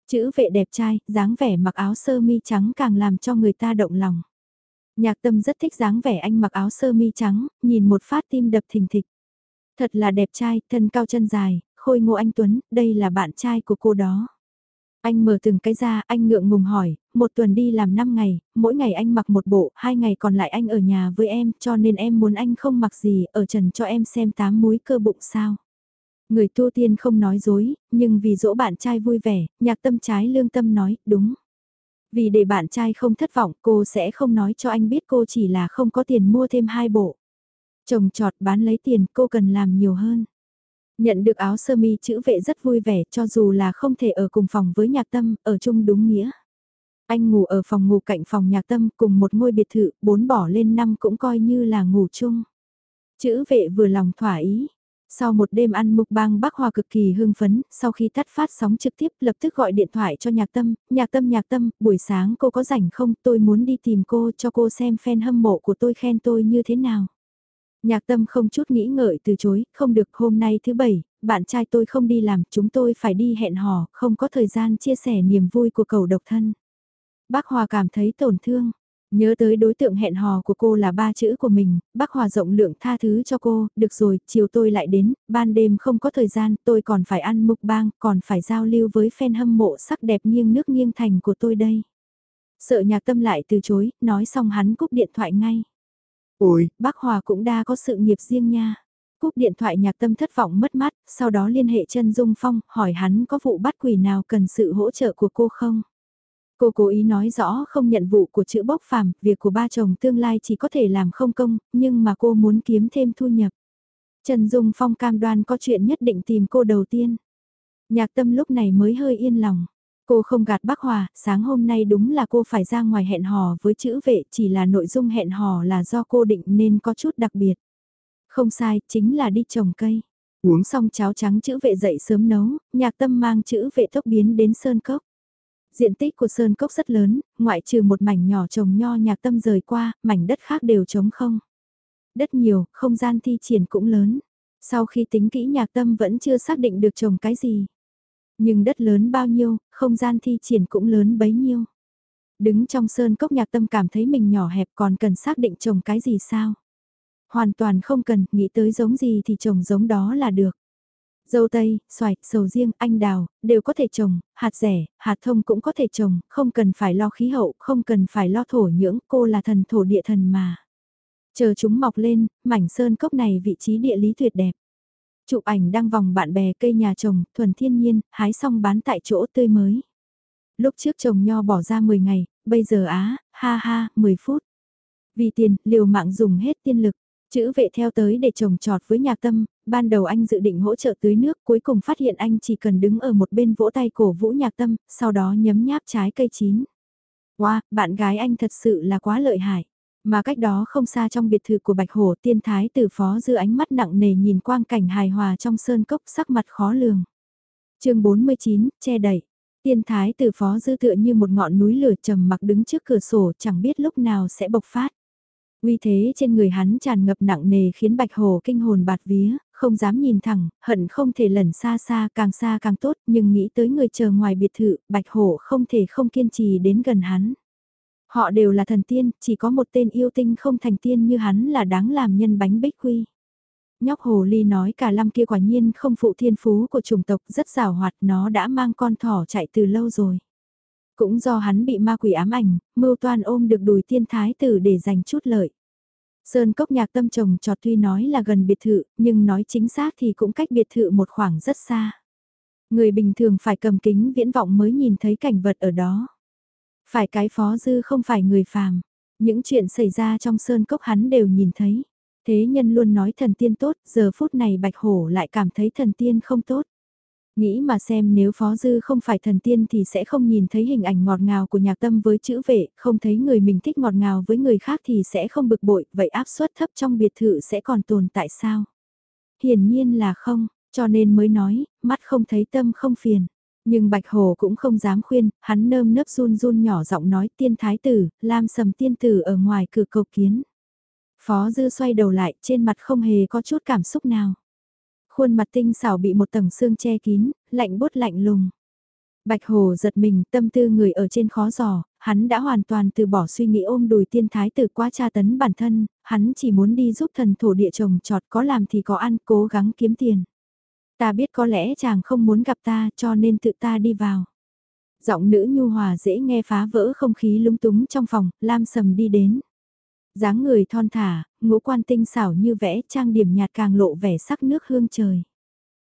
Chữ vệ đẹp trai, dáng vẻ mặc áo sơ mi trắng càng làm cho người ta động lòng. Nhạc tâm rất thích dáng vẻ anh mặc áo sơ mi trắng, nhìn một phát tim đập thình thịch. Thật là đẹp trai, thân cao chân dài, khôi ngô anh Tuấn, đây là bạn trai của cô đó. Anh mở từng cái ra, anh ngượng ngùng hỏi, một tuần đi làm 5 ngày, mỗi ngày anh mặc một bộ, hai ngày còn lại anh ở nhà với em, cho nên em muốn anh không mặc gì, ở trần cho em xem tám múi cơ bụng sao. Người tu tiên không nói dối, nhưng vì dỗ bạn trai vui vẻ, nhạc tâm trái lương tâm nói, đúng. Vì để bạn trai không thất vọng, cô sẽ không nói cho anh biết cô chỉ là không có tiền mua thêm hai bộ. Chồng trọt bán lấy tiền, cô cần làm nhiều hơn. Nhận được áo sơ mi chữ vệ rất vui vẻ cho dù là không thể ở cùng phòng với nhạc tâm, ở chung đúng nghĩa. Anh ngủ ở phòng ngủ cạnh phòng nhạc tâm cùng một ngôi biệt thự, bốn bỏ lên năm cũng coi như là ngủ chung. Chữ vệ vừa lòng thỏa ý. Sau một đêm ăn mục bang bác Hòa cực kỳ hưng phấn, sau khi tắt phát sóng trực tiếp lập tức gọi điện thoại cho nhạc tâm, nhạc tâm nhạc tâm, buổi sáng cô có rảnh không, tôi muốn đi tìm cô cho cô xem fan hâm mộ của tôi khen tôi như thế nào. Nhạc tâm không chút nghĩ ngợi từ chối, không được hôm nay thứ bảy, bạn trai tôi không đi làm, chúng tôi phải đi hẹn hò, không có thời gian chia sẻ niềm vui của cầu độc thân. Bác Hòa cảm thấy tổn thương, nhớ tới đối tượng hẹn hò của cô là ba chữ của mình, bác Hòa rộng lượng tha thứ cho cô, được rồi, chiều tôi lại đến, ban đêm không có thời gian, tôi còn phải ăn mục bang, còn phải giao lưu với fan hâm mộ sắc đẹp nghiêng nước nghiêng thành của tôi đây. Sợ nhạc tâm lại từ chối, nói xong hắn cúp điện thoại ngay. Ôi, bác Hòa cũng đa có sự nghiệp riêng nha. Cúp điện thoại nhạc tâm thất vọng mất mát, sau đó liên hệ chân Dung Phong, hỏi hắn có vụ bắt quỷ nào cần sự hỗ trợ của cô không? Cô cố ý nói rõ không nhận vụ của chữ bốc phàm, việc của ba chồng tương lai chỉ có thể làm không công, nhưng mà cô muốn kiếm thêm thu nhập. Trần Dung Phong cam đoan có chuyện nhất định tìm cô đầu tiên. Nhạc tâm lúc này mới hơi yên lòng. Cô không gạt bác Hòa, sáng hôm nay đúng là cô phải ra ngoài hẹn hò với chữ vệ, chỉ là nội dung hẹn hò là do cô định nên có chút đặc biệt. Không sai, chính là đi trồng cây. Uống xong cháo trắng chữ vệ dậy sớm nấu, nhạc tâm mang chữ vệ tốc biến đến Sơn Cốc. Diện tích của Sơn Cốc rất lớn, ngoại trừ một mảnh nhỏ trồng nho nhạc tâm rời qua, mảnh đất khác đều trống không. Đất nhiều, không gian thi triển cũng lớn. Sau khi tính kỹ nhạc tâm vẫn chưa xác định được trồng cái gì. Nhưng đất lớn bao nhiêu, không gian thi triển cũng lớn bấy nhiêu. Đứng trong sơn cốc nhạc tâm cảm thấy mình nhỏ hẹp còn cần xác định trồng cái gì sao. Hoàn toàn không cần, nghĩ tới giống gì thì trồng giống đó là được. Dâu tây, xoài, sầu riêng, anh đào, đều có thể trồng, hạt rẻ, hạt thông cũng có thể trồng, không cần phải lo khí hậu, không cần phải lo thổ nhưỡng, cô là thần thổ địa thần mà. Chờ chúng mọc lên, mảnh sơn cốc này vị trí địa lý tuyệt đẹp. Chụp ảnh đăng vòng bạn bè cây nhà trồng, thuần thiên nhiên, hái xong bán tại chỗ tươi mới. Lúc trước trồng nho bỏ ra 10 ngày, bây giờ á, ha ha, 10 phút. Vì tiền, liều mạng dùng hết tiên lực. Chữ vệ theo tới để trồng trọt với nhà tâm, ban đầu anh dự định hỗ trợ tưới nước, cuối cùng phát hiện anh chỉ cần đứng ở một bên vỗ tay cổ vũ nhạc tâm, sau đó nhấm nháp trái cây chín. Wow, bạn gái anh thật sự là quá lợi hại. Mà cách đó không xa trong biệt thự của Bạch Hổ tiên thái tử phó dư ánh mắt nặng nề nhìn quang cảnh hài hòa trong sơn cốc sắc mặt khó lường. chương 49, che đẩy. Tiên thái tử phó dư tựa như một ngọn núi lửa trầm mặc đứng trước cửa sổ chẳng biết lúc nào sẽ bộc phát. Uy thế trên người hắn tràn ngập nặng nề khiến Bạch Hổ kinh hồn bạt vía, không dám nhìn thẳng, hận không thể lẩn xa xa càng xa càng tốt nhưng nghĩ tới người chờ ngoài biệt thự, Bạch Hổ không thể không kiên trì đến gần hắn. Họ đều là thần tiên, chỉ có một tên yêu tinh không thành tiên như hắn là đáng làm nhân bánh bích quy. Nhóc hồ ly nói cả lâm kia quả nhiên không phụ thiên phú của chủng tộc rất rào hoạt nó đã mang con thỏ chạy từ lâu rồi. Cũng do hắn bị ma quỷ ám ảnh, mưu toan ôm được đùi tiên thái tử để giành chút lợi. Sơn cốc nhạc tâm trồng trọt tuy nói là gần biệt thự, nhưng nói chính xác thì cũng cách biệt thự một khoảng rất xa. Người bình thường phải cầm kính viễn vọng mới nhìn thấy cảnh vật ở đó. Phải cái phó dư không phải người phàm. Những chuyện xảy ra trong sơn cốc hắn đều nhìn thấy. Thế nhân luôn nói thần tiên tốt, giờ phút này bạch hổ lại cảm thấy thần tiên không tốt. Nghĩ mà xem nếu phó dư không phải thần tiên thì sẽ không nhìn thấy hình ảnh ngọt ngào của nhạc tâm với chữ vệ, không thấy người mình thích ngọt ngào với người khác thì sẽ không bực bội, vậy áp suất thấp trong biệt thự sẽ còn tồn tại sao? Hiển nhiên là không, cho nên mới nói, mắt không thấy tâm không phiền. Nhưng Bạch Hồ cũng không dám khuyên, hắn nơm nớp run run nhỏ giọng nói tiên thái tử, lam sầm tiên tử ở ngoài cửa cầu kiến. Phó dư xoay đầu lại, trên mặt không hề có chút cảm xúc nào. Khuôn mặt tinh xảo bị một tầng xương che kín, lạnh bút lạnh lùng. Bạch Hồ giật mình, tâm tư người ở trên khó giò, hắn đã hoàn toàn từ bỏ suy nghĩ ôm đùi tiên thái tử qua tra tấn bản thân, hắn chỉ muốn đi giúp thần thổ địa chồng trọt có làm thì có ăn, cố gắng kiếm tiền. Ta biết có lẽ chàng không muốn gặp ta cho nên tự ta đi vào. Giọng nữ nhu hòa dễ nghe phá vỡ không khí lúng túng trong phòng, Lam Sầm đi đến. dáng người thon thả, ngũ quan tinh xảo như vẽ trang điểm nhạt càng lộ vẻ sắc nước hương trời.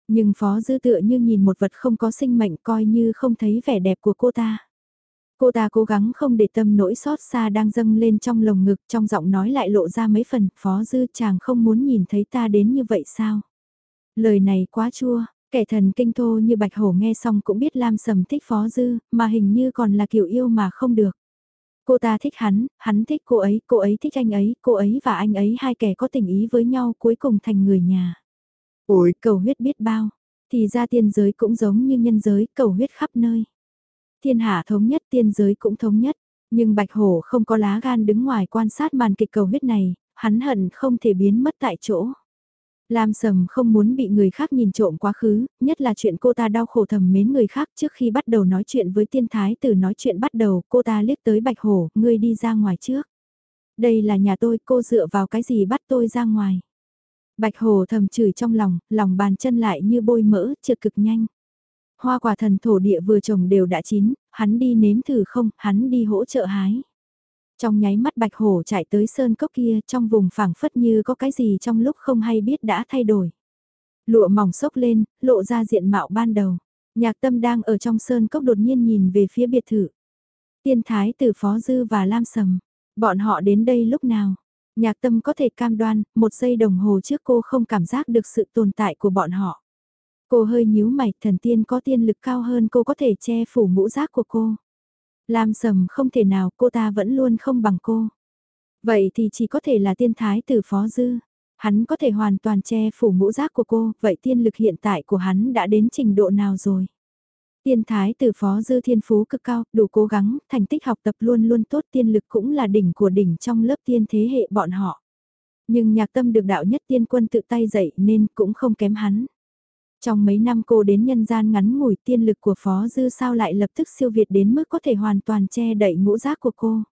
Nhưng phó dư tựa như nhìn một vật không có sinh mệnh coi như không thấy vẻ đẹp của cô ta. Cô ta cố gắng không để tâm nỗi xót xa đang dâng lên trong lồng ngực trong giọng nói lại lộ ra mấy phần, phó dư chàng không muốn nhìn thấy ta đến như vậy sao? Lời này quá chua, kẻ thần kinh thô như bạch hổ nghe xong cũng biết Lam Sầm thích phó dư, mà hình như còn là kiểu yêu mà không được. Cô ta thích hắn, hắn thích cô ấy, cô ấy thích anh ấy, cô ấy và anh ấy hai kẻ có tình ý với nhau cuối cùng thành người nhà. Ôi, cầu huyết biết bao, thì ra tiên giới cũng giống như nhân giới, cầu huyết khắp nơi. Thiên hạ thống nhất tiên giới cũng thống nhất, nhưng Bạch Hổ không có lá gan đứng ngoài quan sát màn kịch cầu huyết này, hắn hận không thể biến mất tại chỗ. Lam Sầm không muốn bị người khác nhìn trộm quá khứ, nhất là chuyện cô ta đau khổ thầm mến người khác trước khi bắt đầu nói chuyện với tiên thái từ nói chuyện bắt đầu cô ta liếc tới Bạch Hổ, ngươi đi ra ngoài trước. Đây là nhà tôi, cô dựa vào cái gì bắt tôi ra ngoài. Bạch Hồ thầm chửi trong lòng, lòng bàn chân lại như bôi mỡ, trượt cực nhanh. Hoa quả thần thổ địa vừa trồng đều đã chín, hắn đi nếm thử không, hắn đi hỗ trợ hái. Trong nháy mắt bạch hổ chạy tới sơn cốc kia trong vùng phảng phất như có cái gì trong lúc không hay biết đã thay đổi. Lụa mỏng sốc lên, lộ ra diện mạo ban đầu. Nhạc tâm đang ở trong sơn cốc đột nhiên nhìn về phía biệt thự. Tiên thái từ Phó Dư và Lam Sầm. Bọn họ đến đây lúc nào? Nhạc tâm có thể cam đoan, một giây đồng hồ trước cô không cảm giác được sự tồn tại của bọn họ. Cô hơi nhíu mày, thần tiên có tiên lực cao hơn cô có thể che phủ ngũ giác của cô. Lam sầm không thể nào, cô ta vẫn luôn không bằng cô. Vậy thì chỉ có thể là tiên thái tử phó dư. Hắn có thể hoàn toàn che phủ ngũ giác của cô, vậy tiên lực hiện tại của hắn đã đến trình độ nào rồi? Tiên thái tử phó dư thiên phú cực cao, đủ cố gắng, thành tích học tập luôn luôn tốt tiên lực cũng là đỉnh của đỉnh trong lớp tiên thế hệ bọn họ. Nhưng nhạc tâm được đạo nhất tiên quân tự tay dạy nên cũng không kém hắn. Trong mấy năm cô đến nhân gian ngắn ngủi tiên lực của Phó Dư sao lại lập tức siêu việt đến mức có thể hoàn toàn che đậy ngũ giác của cô.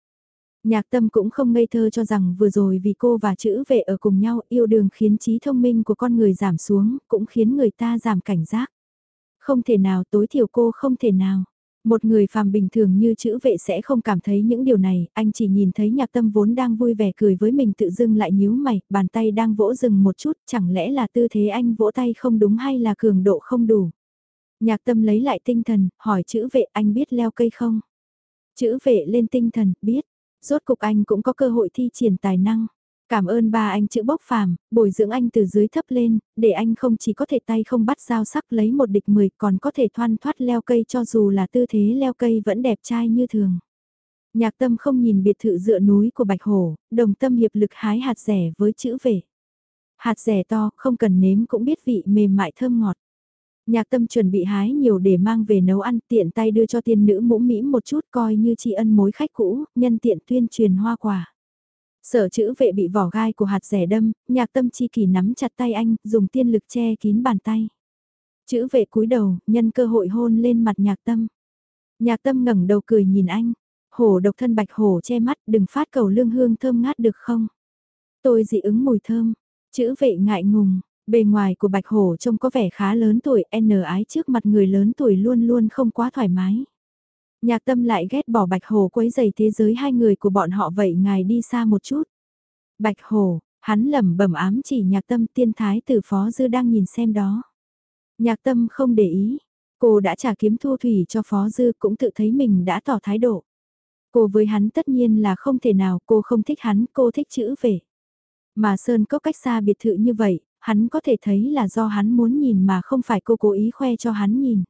Nhạc tâm cũng không ngây thơ cho rằng vừa rồi vì cô và chữ vệ ở cùng nhau yêu đường khiến trí thông minh của con người giảm xuống, cũng khiến người ta giảm cảnh giác. Không thể nào tối thiểu cô không thể nào. Một người phàm bình thường như chữ vệ sẽ không cảm thấy những điều này, anh chỉ nhìn thấy nhạc tâm vốn đang vui vẻ cười với mình tự dưng lại nhíu mày, bàn tay đang vỗ dừng một chút, chẳng lẽ là tư thế anh vỗ tay không đúng hay là cường độ không đủ. Nhạc tâm lấy lại tinh thần, hỏi chữ vệ anh biết leo cây không? Chữ vệ lên tinh thần, biết. Rốt cục anh cũng có cơ hội thi triển tài năng. Cảm ơn ba anh chữ bốc phàm, bồi dưỡng anh từ dưới thấp lên, để anh không chỉ có thể tay không bắt dao sắc lấy một địch mười còn có thể thoăn thoát leo cây cho dù là tư thế leo cây vẫn đẹp trai như thường. Nhạc tâm không nhìn biệt thự dựa núi của Bạch Hổ, đồng tâm hiệp lực hái hạt rẻ với chữ về. Hạt rẻ to, không cần nếm cũng biết vị mềm mại thơm ngọt. Nhạc tâm chuẩn bị hái nhiều để mang về nấu ăn tiện tay đưa cho tiên nữ mũ mĩm một chút coi như tri ân mối khách cũ, nhân tiện tuyên truyền hoa quả. Sở chữ vệ bị vỏ gai của hạt rẻ đâm, nhạc tâm chi kỳ nắm chặt tay anh, dùng tiên lực che kín bàn tay. Chữ vệ cúi đầu, nhân cơ hội hôn lên mặt nhạc tâm. Nhạc tâm ngẩng đầu cười nhìn anh. Hổ độc thân bạch hổ che mắt, đừng phát cầu lương hương thơm ngát được không? Tôi dị ứng mùi thơm. Chữ vệ ngại ngùng, bề ngoài của bạch hổ trông có vẻ khá lớn tuổi, n ái trước mặt người lớn tuổi luôn luôn không quá thoải mái. Nhạc tâm lại ghét bỏ Bạch Hồ quấy dày thế giới hai người của bọn họ vậy ngài đi xa một chút. Bạch Hồ, hắn lẩm bẩm ám chỉ nhạc tâm tiên thái tử phó dư đang nhìn xem đó. Nhạc tâm không để ý, cô đã trả kiếm thua thủy cho phó dư cũng tự thấy mình đã tỏ thái độ. Cô với hắn tất nhiên là không thể nào, cô không thích hắn, cô thích chữ về. Mà Sơn có cách xa biệt thự như vậy, hắn có thể thấy là do hắn muốn nhìn mà không phải cô cố ý khoe cho hắn nhìn.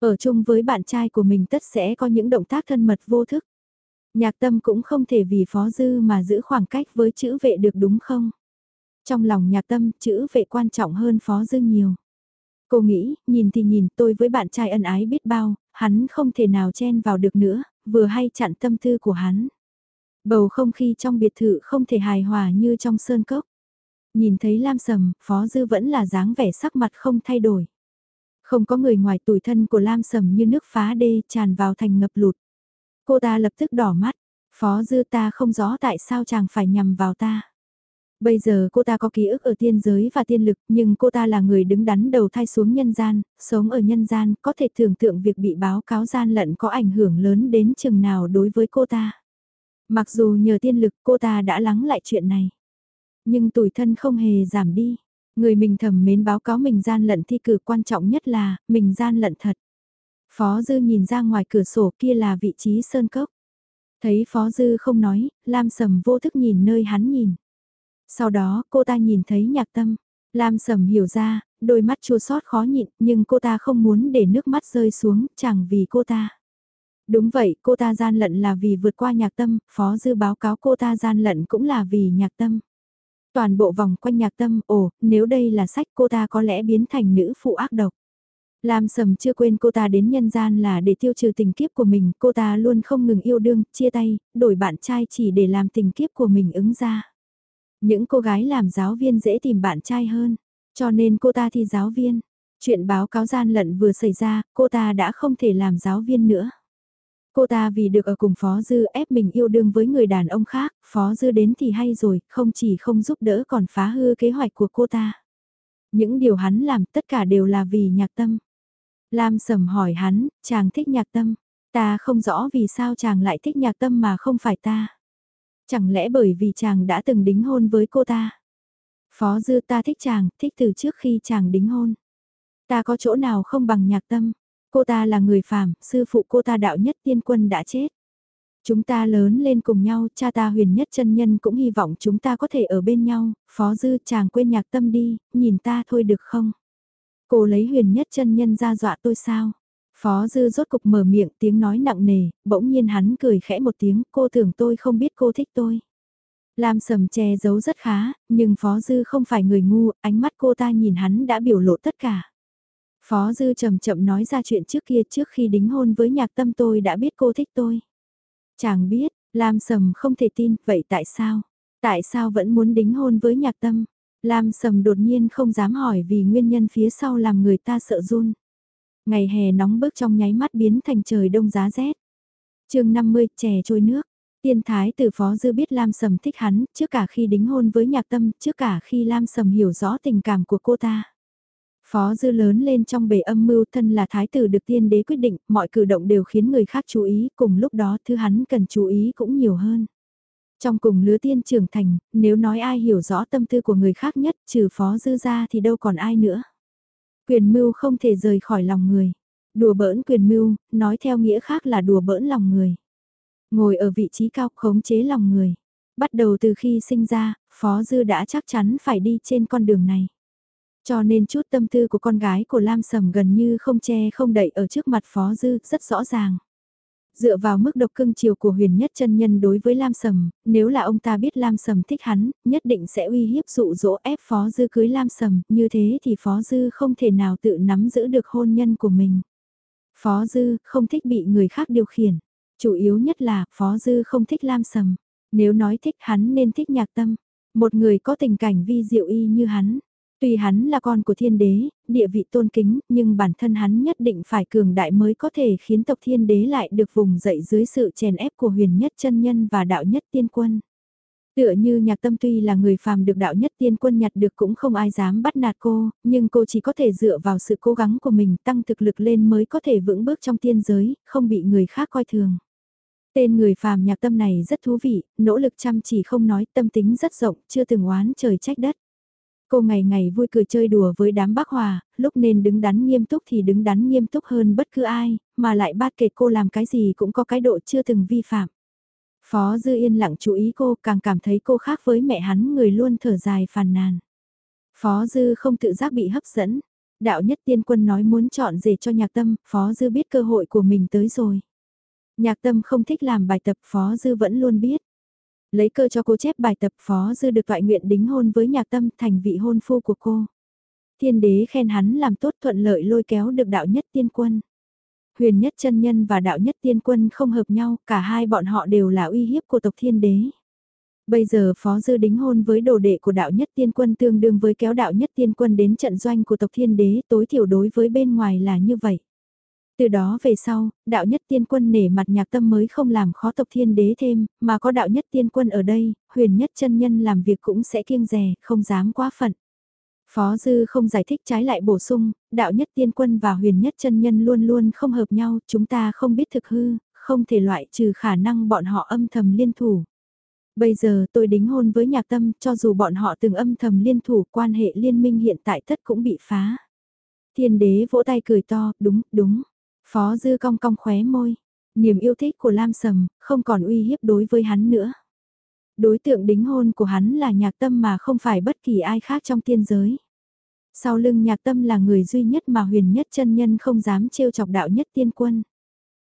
Ở chung với bạn trai của mình tất sẽ có những động tác thân mật vô thức. Nhạc tâm cũng không thể vì phó dư mà giữ khoảng cách với chữ vệ được đúng không? Trong lòng nhạc tâm, chữ vệ quan trọng hơn phó dư nhiều. Cô nghĩ, nhìn thì nhìn tôi với bạn trai ân ái biết bao, hắn không thể nào chen vào được nữa, vừa hay chặn tâm tư của hắn. Bầu không khí trong biệt thự không thể hài hòa như trong sơn cốc. Nhìn thấy Lam Sầm, Phó Dư vẫn là dáng vẻ sắc mặt không thay đổi. Không có người ngoài tuổi thân của Lam Sầm như nước phá đê tràn vào thành ngập lụt. Cô ta lập tức đỏ mắt, Phó Dư ta không rõ tại sao chàng phải nhằm vào ta. Bây giờ cô ta có ký ức ở tiên giới và tiên lực nhưng cô ta là người đứng đắn đầu thai xuống nhân gian, sống ở nhân gian, có thể tưởng tượng việc bị báo cáo gian lận có ảnh hưởng lớn đến chừng nào đối với cô ta. Mặc dù nhờ tiên lực cô ta đã lắng lại chuyện này. Nhưng tuổi thân không hề giảm đi. Người mình thầm mến báo cáo mình gian lận thi cử quan trọng nhất là, mình gian lận thật. Phó Dư nhìn ra ngoài cửa sổ kia là vị trí sơn cốc. Thấy Phó Dư không nói, Lam Sầm vô thức nhìn nơi hắn nhìn. Sau đó cô ta nhìn thấy nhạc tâm. Lam Sầm hiểu ra, đôi mắt chua xót khó nhịn nhưng cô ta không muốn để nước mắt rơi xuống chẳng vì cô ta. Đúng vậy, cô ta gian lận là vì vượt qua nhạc tâm, Phó Dư báo cáo cô ta gian lận cũng là vì nhạc tâm. Toàn bộ vòng quanh nhạc tâm, ồ, nếu đây là sách cô ta có lẽ biến thành nữ phụ ác độc. Lam Sầm chưa quên cô ta đến nhân gian là để tiêu trừ tình kiếp của mình, cô ta luôn không ngừng yêu đương, chia tay, đổi bạn trai chỉ để làm tình kiếp của mình ứng ra. Những cô gái làm giáo viên dễ tìm bạn trai hơn, cho nên cô ta thi giáo viên. Chuyện báo cáo gian lận vừa xảy ra, cô ta đã không thể làm giáo viên nữa. Cô ta vì được ở cùng Phó Dư ép mình yêu đương với người đàn ông khác, Phó Dư đến thì hay rồi, không chỉ không giúp đỡ còn phá hư kế hoạch của cô ta. Những điều hắn làm tất cả đều là vì nhạc tâm. Lam sầm hỏi hắn, chàng thích nhạc tâm. Ta không rõ vì sao chàng lại thích nhạc tâm mà không phải ta. Chẳng lẽ bởi vì chàng đã từng đính hôn với cô ta? Phó Dư ta thích chàng, thích từ trước khi chàng đính hôn. Ta có chỗ nào không bằng nhạc tâm? Cô ta là người phàm, sư phụ cô ta đạo nhất tiên quân đã chết. Chúng ta lớn lên cùng nhau, cha ta huyền nhất chân nhân cũng hy vọng chúng ta có thể ở bên nhau, phó dư chàng quên nhạc tâm đi, nhìn ta thôi được không? Cô lấy huyền nhất chân nhân ra dọa tôi sao? Phó dư rốt cục mở miệng tiếng nói nặng nề, bỗng nhiên hắn cười khẽ một tiếng, cô tưởng tôi không biết cô thích tôi. Lam sầm che giấu rất khá, nhưng Phó Dư không phải người ngu, ánh mắt cô ta nhìn hắn đã biểu lộ tất cả. Phó Dư chậm chậm nói ra chuyện trước kia trước khi đính hôn với nhạc tâm tôi đã biết cô thích tôi. Chàng biết, Lam Sầm không thể tin, vậy tại sao? Tại sao vẫn muốn đính hôn với nhạc tâm? Lam Sầm đột nhiên không dám hỏi vì nguyên nhân phía sau làm người ta sợ run. Ngày hè nóng bức trong nháy mắt biến thành trời đông giá rét. chương 50, chè trôi nước. Tiên thái từ phó dư biết Lam Sầm thích hắn, trước cả khi đính hôn với nhạc tâm, trước cả khi Lam Sầm hiểu rõ tình cảm của cô ta. Phó dư lớn lên trong bể âm mưu thân là thái tử được tiên đế quyết định, mọi cử động đều khiến người khác chú ý, cùng lúc đó thứ hắn cần chú ý cũng nhiều hơn. Trong cùng lứa tiên trưởng thành, nếu nói ai hiểu rõ tâm tư của người khác nhất trừ phó dư ra thì đâu còn ai nữa. Quyền mưu không thể rời khỏi lòng người. Đùa bỡn quyền mưu, nói theo nghĩa khác là đùa bỡn lòng người. Ngồi ở vị trí cao khống chế lòng người. Bắt đầu từ khi sinh ra, Phó Dư đã chắc chắn phải đi trên con đường này. Cho nên chút tâm tư của con gái của Lam Sầm gần như không che không đậy ở trước mặt Phó Dư, rất rõ ràng. Dựa vào mức độc cưng chiều của huyền nhất chân nhân đối với Lam Sầm, nếu là ông ta biết Lam Sầm thích hắn, nhất định sẽ uy hiếp dụ dỗ ép Phó Dư cưới Lam Sầm, như thế thì Phó Dư không thể nào tự nắm giữ được hôn nhân của mình. Phó Dư không thích bị người khác điều khiển, chủ yếu nhất là Phó Dư không thích Lam Sầm, nếu nói thích hắn nên thích nhạc tâm, một người có tình cảnh vi diệu y như hắn. Tuy hắn là con của thiên đế, địa vị tôn kính, nhưng bản thân hắn nhất định phải cường đại mới có thể khiến tộc thiên đế lại được vùng dậy dưới sự chèn ép của huyền nhất chân nhân và đạo nhất tiên quân. Tựa như nhạc tâm tuy là người phàm được đạo nhất tiên quân nhặt được cũng không ai dám bắt nạt cô, nhưng cô chỉ có thể dựa vào sự cố gắng của mình tăng thực lực lên mới có thể vững bước trong tiên giới, không bị người khác coi thường. Tên người phàm nhạc tâm này rất thú vị, nỗ lực chăm chỉ không nói tâm tính rất rộng, chưa từng oán trời trách đất. Cô ngày ngày vui cười chơi đùa với đám bác hòa, lúc nên đứng đắn nghiêm túc thì đứng đắn nghiêm túc hơn bất cứ ai, mà lại bát kể cô làm cái gì cũng có cái độ chưa từng vi phạm. Phó Dư yên lặng chú ý cô càng cảm thấy cô khác với mẹ hắn người luôn thở dài phàn nàn. Phó Dư không tự giác bị hấp dẫn. Đạo nhất tiên quân nói muốn chọn rể cho nhạc tâm, Phó Dư biết cơ hội của mình tới rồi. Nhạc tâm không thích làm bài tập Phó Dư vẫn luôn biết. Lấy cơ cho cô chép bài tập Phó Dư được toại nguyện đính hôn với nhạc tâm thành vị hôn phu của cô. Thiên đế khen hắn làm tốt thuận lợi lôi kéo được đạo nhất tiên quân. Huyền nhất chân nhân và đạo nhất tiên quân không hợp nhau, cả hai bọn họ đều là uy hiếp của tộc thiên đế. Bây giờ Phó Dư đính hôn với đồ đệ của đạo nhất tiên quân tương đương với kéo đạo nhất tiên quân đến trận doanh của tộc thiên đế tối thiểu đối với bên ngoài là như vậy. Từ đó về sau, đạo nhất tiên quân nể mặt nhạc tâm mới không làm khó tộc thiên đế thêm, mà có đạo nhất tiên quân ở đây, huyền nhất chân nhân làm việc cũng sẽ kiêng rè, không dám quá phận. Phó Dư không giải thích trái lại bổ sung, đạo nhất tiên quân và huyền nhất chân nhân luôn luôn không hợp nhau, chúng ta không biết thực hư, không thể loại trừ khả năng bọn họ âm thầm liên thủ. Bây giờ tôi đính hôn với nhạc tâm, cho dù bọn họ từng âm thầm liên thủ, quan hệ liên minh hiện tại tất cũng bị phá. Thiên đế vỗ tay cười to, đúng, đúng. Phó dư cong cong khóe môi. Niềm yêu thích của Lam Sầm, không còn uy hiếp đối với hắn nữa. Đối tượng đính hôn của hắn là nhạc tâm mà không phải bất kỳ ai khác trong tiên giới. Sau lưng nhạc tâm là người duy nhất mà huyền nhất chân nhân không dám trêu chọc đạo nhất tiên quân.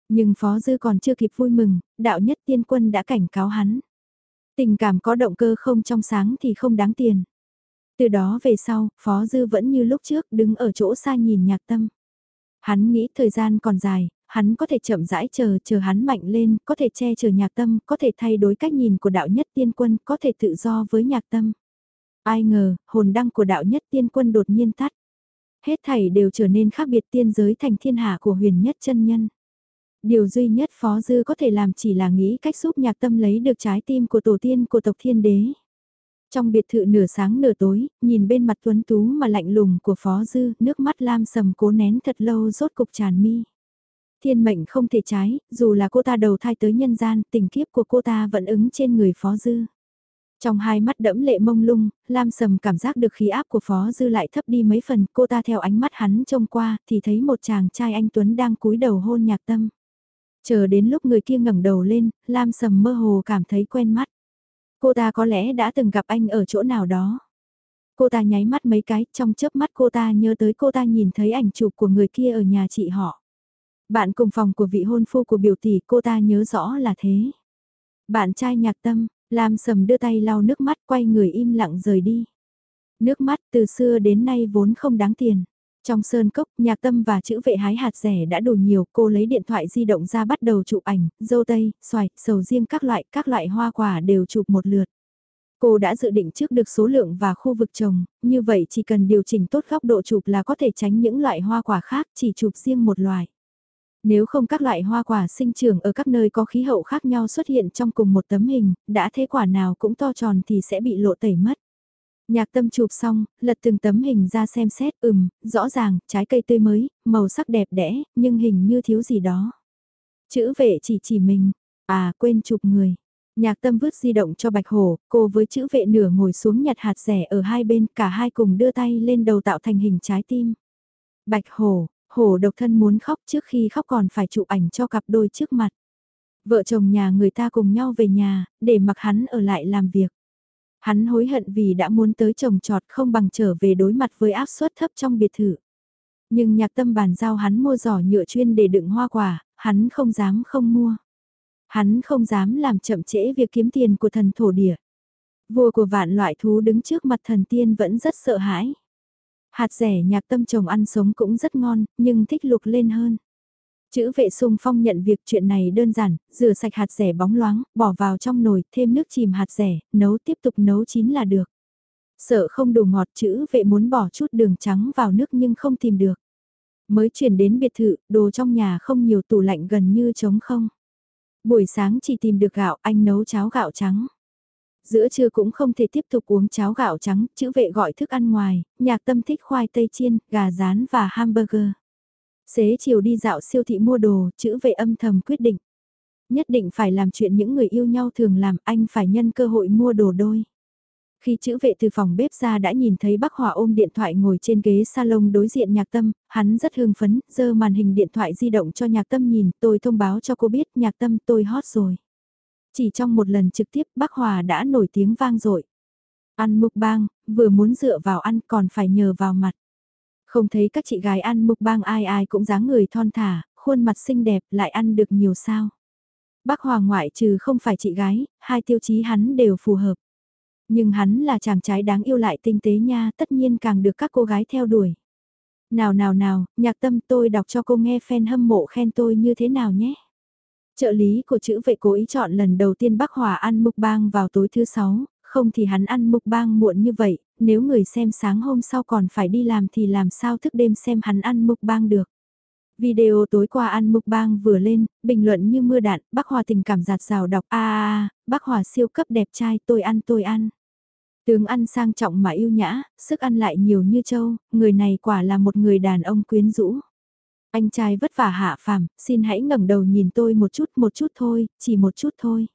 Nhưng Phó Dư còn chưa kịp vui mừng, đạo nhất tiên quân đã cảnh cáo hắn. Tình cảm có động cơ không trong sáng thì không đáng tiền. Từ đó về sau, Phó Dư vẫn như lúc trước đứng ở chỗ xa nhìn nhạc tâm. Hắn nghĩ thời gian còn dài, hắn có thể chậm rãi chờ, chờ hắn mạnh lên, có thể che chở nhạc tâm, có thể thay đổi cách nhìn của đạo nhất tiên quân, có thể tự do với nhạc tâm. Ai ngờ, hồn đăng của đạo nhất tiên quân đột nhiên tắt. Hết thảy đều trở nên khác biệt tiên giới thành thiên hạ của huyền nhất chân nhân. Điều duy nhất Phó Dư có thể làm chỉ là nghĩ cách giúp nhạc tâm lấy được trái tim của tổ tiên của tộc thiên đế. Trong biệt thự nửa sáng nửa tối, nhìn bên mặt tuấn tú mà lạnh lùng của Phó Dư, nước mắt lam sầm cố nén thật lâu rốt cục tràn mi. Thiên mệnh không thể trái, dù là cô ta đầu thai tới nhân gian, tình kiếp của cô ta vẫn ứng trên người Phó Dư. Trong hai mắt đẫm lệ mông lung, Lam Sầm cảm giác được khí áp của Phó Dư lại thấp đi mấy phần, cô ta theo ánh mắt hắn trông qua, thì thấy một chàng trai anh Tuấn đang cúi đầu hôn nhạc tâm. Chờ đến lúc người kia ngẩng đầu lên, Lam Sầm mơ hồ cảm thấy quen mắt. Cô ta có lẽ đã từng gặp anh ở chỗ nào đó. Cô ta nháy mắt mấy cái, trong chớp mắt cô ta nhớ tới cô ta nhìn thấy ảnh chụp của người kia ở nhà chị họ. Bạn cùng phòng của vị hôn phu của biểu tỷ cô ta nhớ rõ là thế. Bạn trai nhạc tâm, Lam Sầm đưa tay lau nước mắt quay người im lặng rời đi. Nước mắt từ xưa đến nay vốn không đáng tiền. Trong sơn cốc, nhạc tâm và chữ vệ hái hạt rẻ đã đủ nhiều, cô lấy điện thoại di động ra bắt đầu chụp ảnh, dâu tây, xoài, sầu riêng các loại, các loại hoa quả đều chụp một lượt. Cô đã dự định trước được số lượng và khu vực trồng, như vậy chỉ cần điều chỉnh tốt góc độ chụp là có thể tránh những loại hoa quả khác, chỉ chụp riêng một loại. Nếu không các loại hoa quả sinh trưởng ở các nơi có khí hậu khác nhau xuất hiện trong cùng một tấm hình, đã thế quả nào cũng to tròn thì sẽ bị lộ tẩy mất. Nhạc tâm chụp xong, lật từng tấm hình ra xem xét, ừm, rõ ràng, trái cây tươi mới, màu sắc đẹp đẽ, nhưng hình như thiếu gì đó. Chữ vệ chỉ chỉ mình, à quên chụp người. Nhạc tâm vứt di động cho bạch hổ, cô với chữ vệ nửa ngồi xuống nhặt hạt rẻ ở hai bên, cả hai cùng đưa tay lên đầu tạo thành hình trái tim. Bạch hổ, hổ độc thân muốn khóc trước khi khóc còn phải chụp ảnh cho cặp đôi trước mặt. Vợ chồng nhà người ta cùng nhau về nhà, để mặc hắn ở lại làm việc. Hắn hối hận vì đã muốn tới trồng trọt không bằng trở về đối mặt với áp suất thấp trong biệt thự. Nhưng nhạc tâm bàn giao hắn mua giỏ nhựa chuyên để đựng hoa quả, hắn không dám không mua. Hắn không dám làm chậm trễ việc kiếm tiền của thần thổ địa. Vua của vạn loại thú đứng trước mặt thần tiên vẫn rất sợ hãi. Hạt rẻ nhạc tâm trồng ăn sống cũng rất ngon, nhưng thích lục lên hơn. Chữ vệ sung phong nhận việc chuyện này đơn giản, rửa sạch hạt rẻ bóng loáng, bỏ vào trong nồi, thêm nước chìm hạt rẻ, nấu tiếp tục nấu chín là được. Sợ không đủ ngọt chữ vệ muốn bỏ chút đường trắng vào nước nhưng không tìm được. Mới chuyển đến biệt thự, đồ trong nhà không nhiều tủ lạnh gần như trống không. Buổi sáng chỉ tìm được gạo, anh nấu cháo gạo trắng. Giữa trưa cũng không thể tiếp tục uống cháo gạo trắng, chữ vệ gọi thức ăn ngoài, nhạc tâm thích khoai tây chiên, gà rán và hamburger. Xế chiều đi dạo siêu thị mua đồ, chữ vệ âm thầm quyết định. Nhất định phải làm chuyện những người yêu nhau thường làm, anh phải nhân cơ hội mua đồ đôi. Khi chữ vệ từ phòng bếp ra đã nhìn thấy bác Hòa ôm điện thoại ngồi trên ghế salon đối diện nhạc tâm, hắn rất hưng phấn, giơ màn hình điện thoại di động cho nhạc tâm nhìn, tôi thông báo cho cô biết nhạc tâm tôi hot rồi. Chỉ trong một lần trực tiếp bác Hòa đã nổi tiếng vang dội Ăn mục bang, vừa muốn dựa vào ăn còn phải nhờ vào mặt. Không thấy các chị gái ăn mục bang ai ai cũng dáng người thon thả, khuôn mặt xinh đẹp lại ăn được nhiều sao. Bác Hòa ngoại trừ không phải chị gái, hai tiêu chí hắn đều phù hợp. Nhưng hắn là chàng trai đáng yêu lại tinh tế nha, tất nhiên càng được các cô gái theo đuổi. Nào nào nào, nhạc tâm tôi đọc cho cô nghe fan hâm mộ khen tôi như thế nào nhé. Trợ lý của chữ vệ cố ý chọn lần đầu tiên bác Hòa ăn mục bang vào tối thứ sáu, không thì hắn ăn mục bang muộn như vậy, nếu người xem sáng hôm sau còn phải đi làm thì làm sao thức đêm xem hắn ăn mục bang được. Video tối qua ăn mục bang vừa lên, bình luận như mưa đạn, bác Hòa tình cảm giạt rào đọc a a bác Hòa siêu cấp đẹp trai tôi ăn tôi ăn. Tướng ăn sang trọng mà yêu nhã, sức ăn lại nhiều như châu, người này quả là một người đàn ông quyến rũ. Anh trai vất vả hạ phàm, xin hãy ngẩng đầu nhìn tôi một chút một chút thôi, chỉ một chút thôi.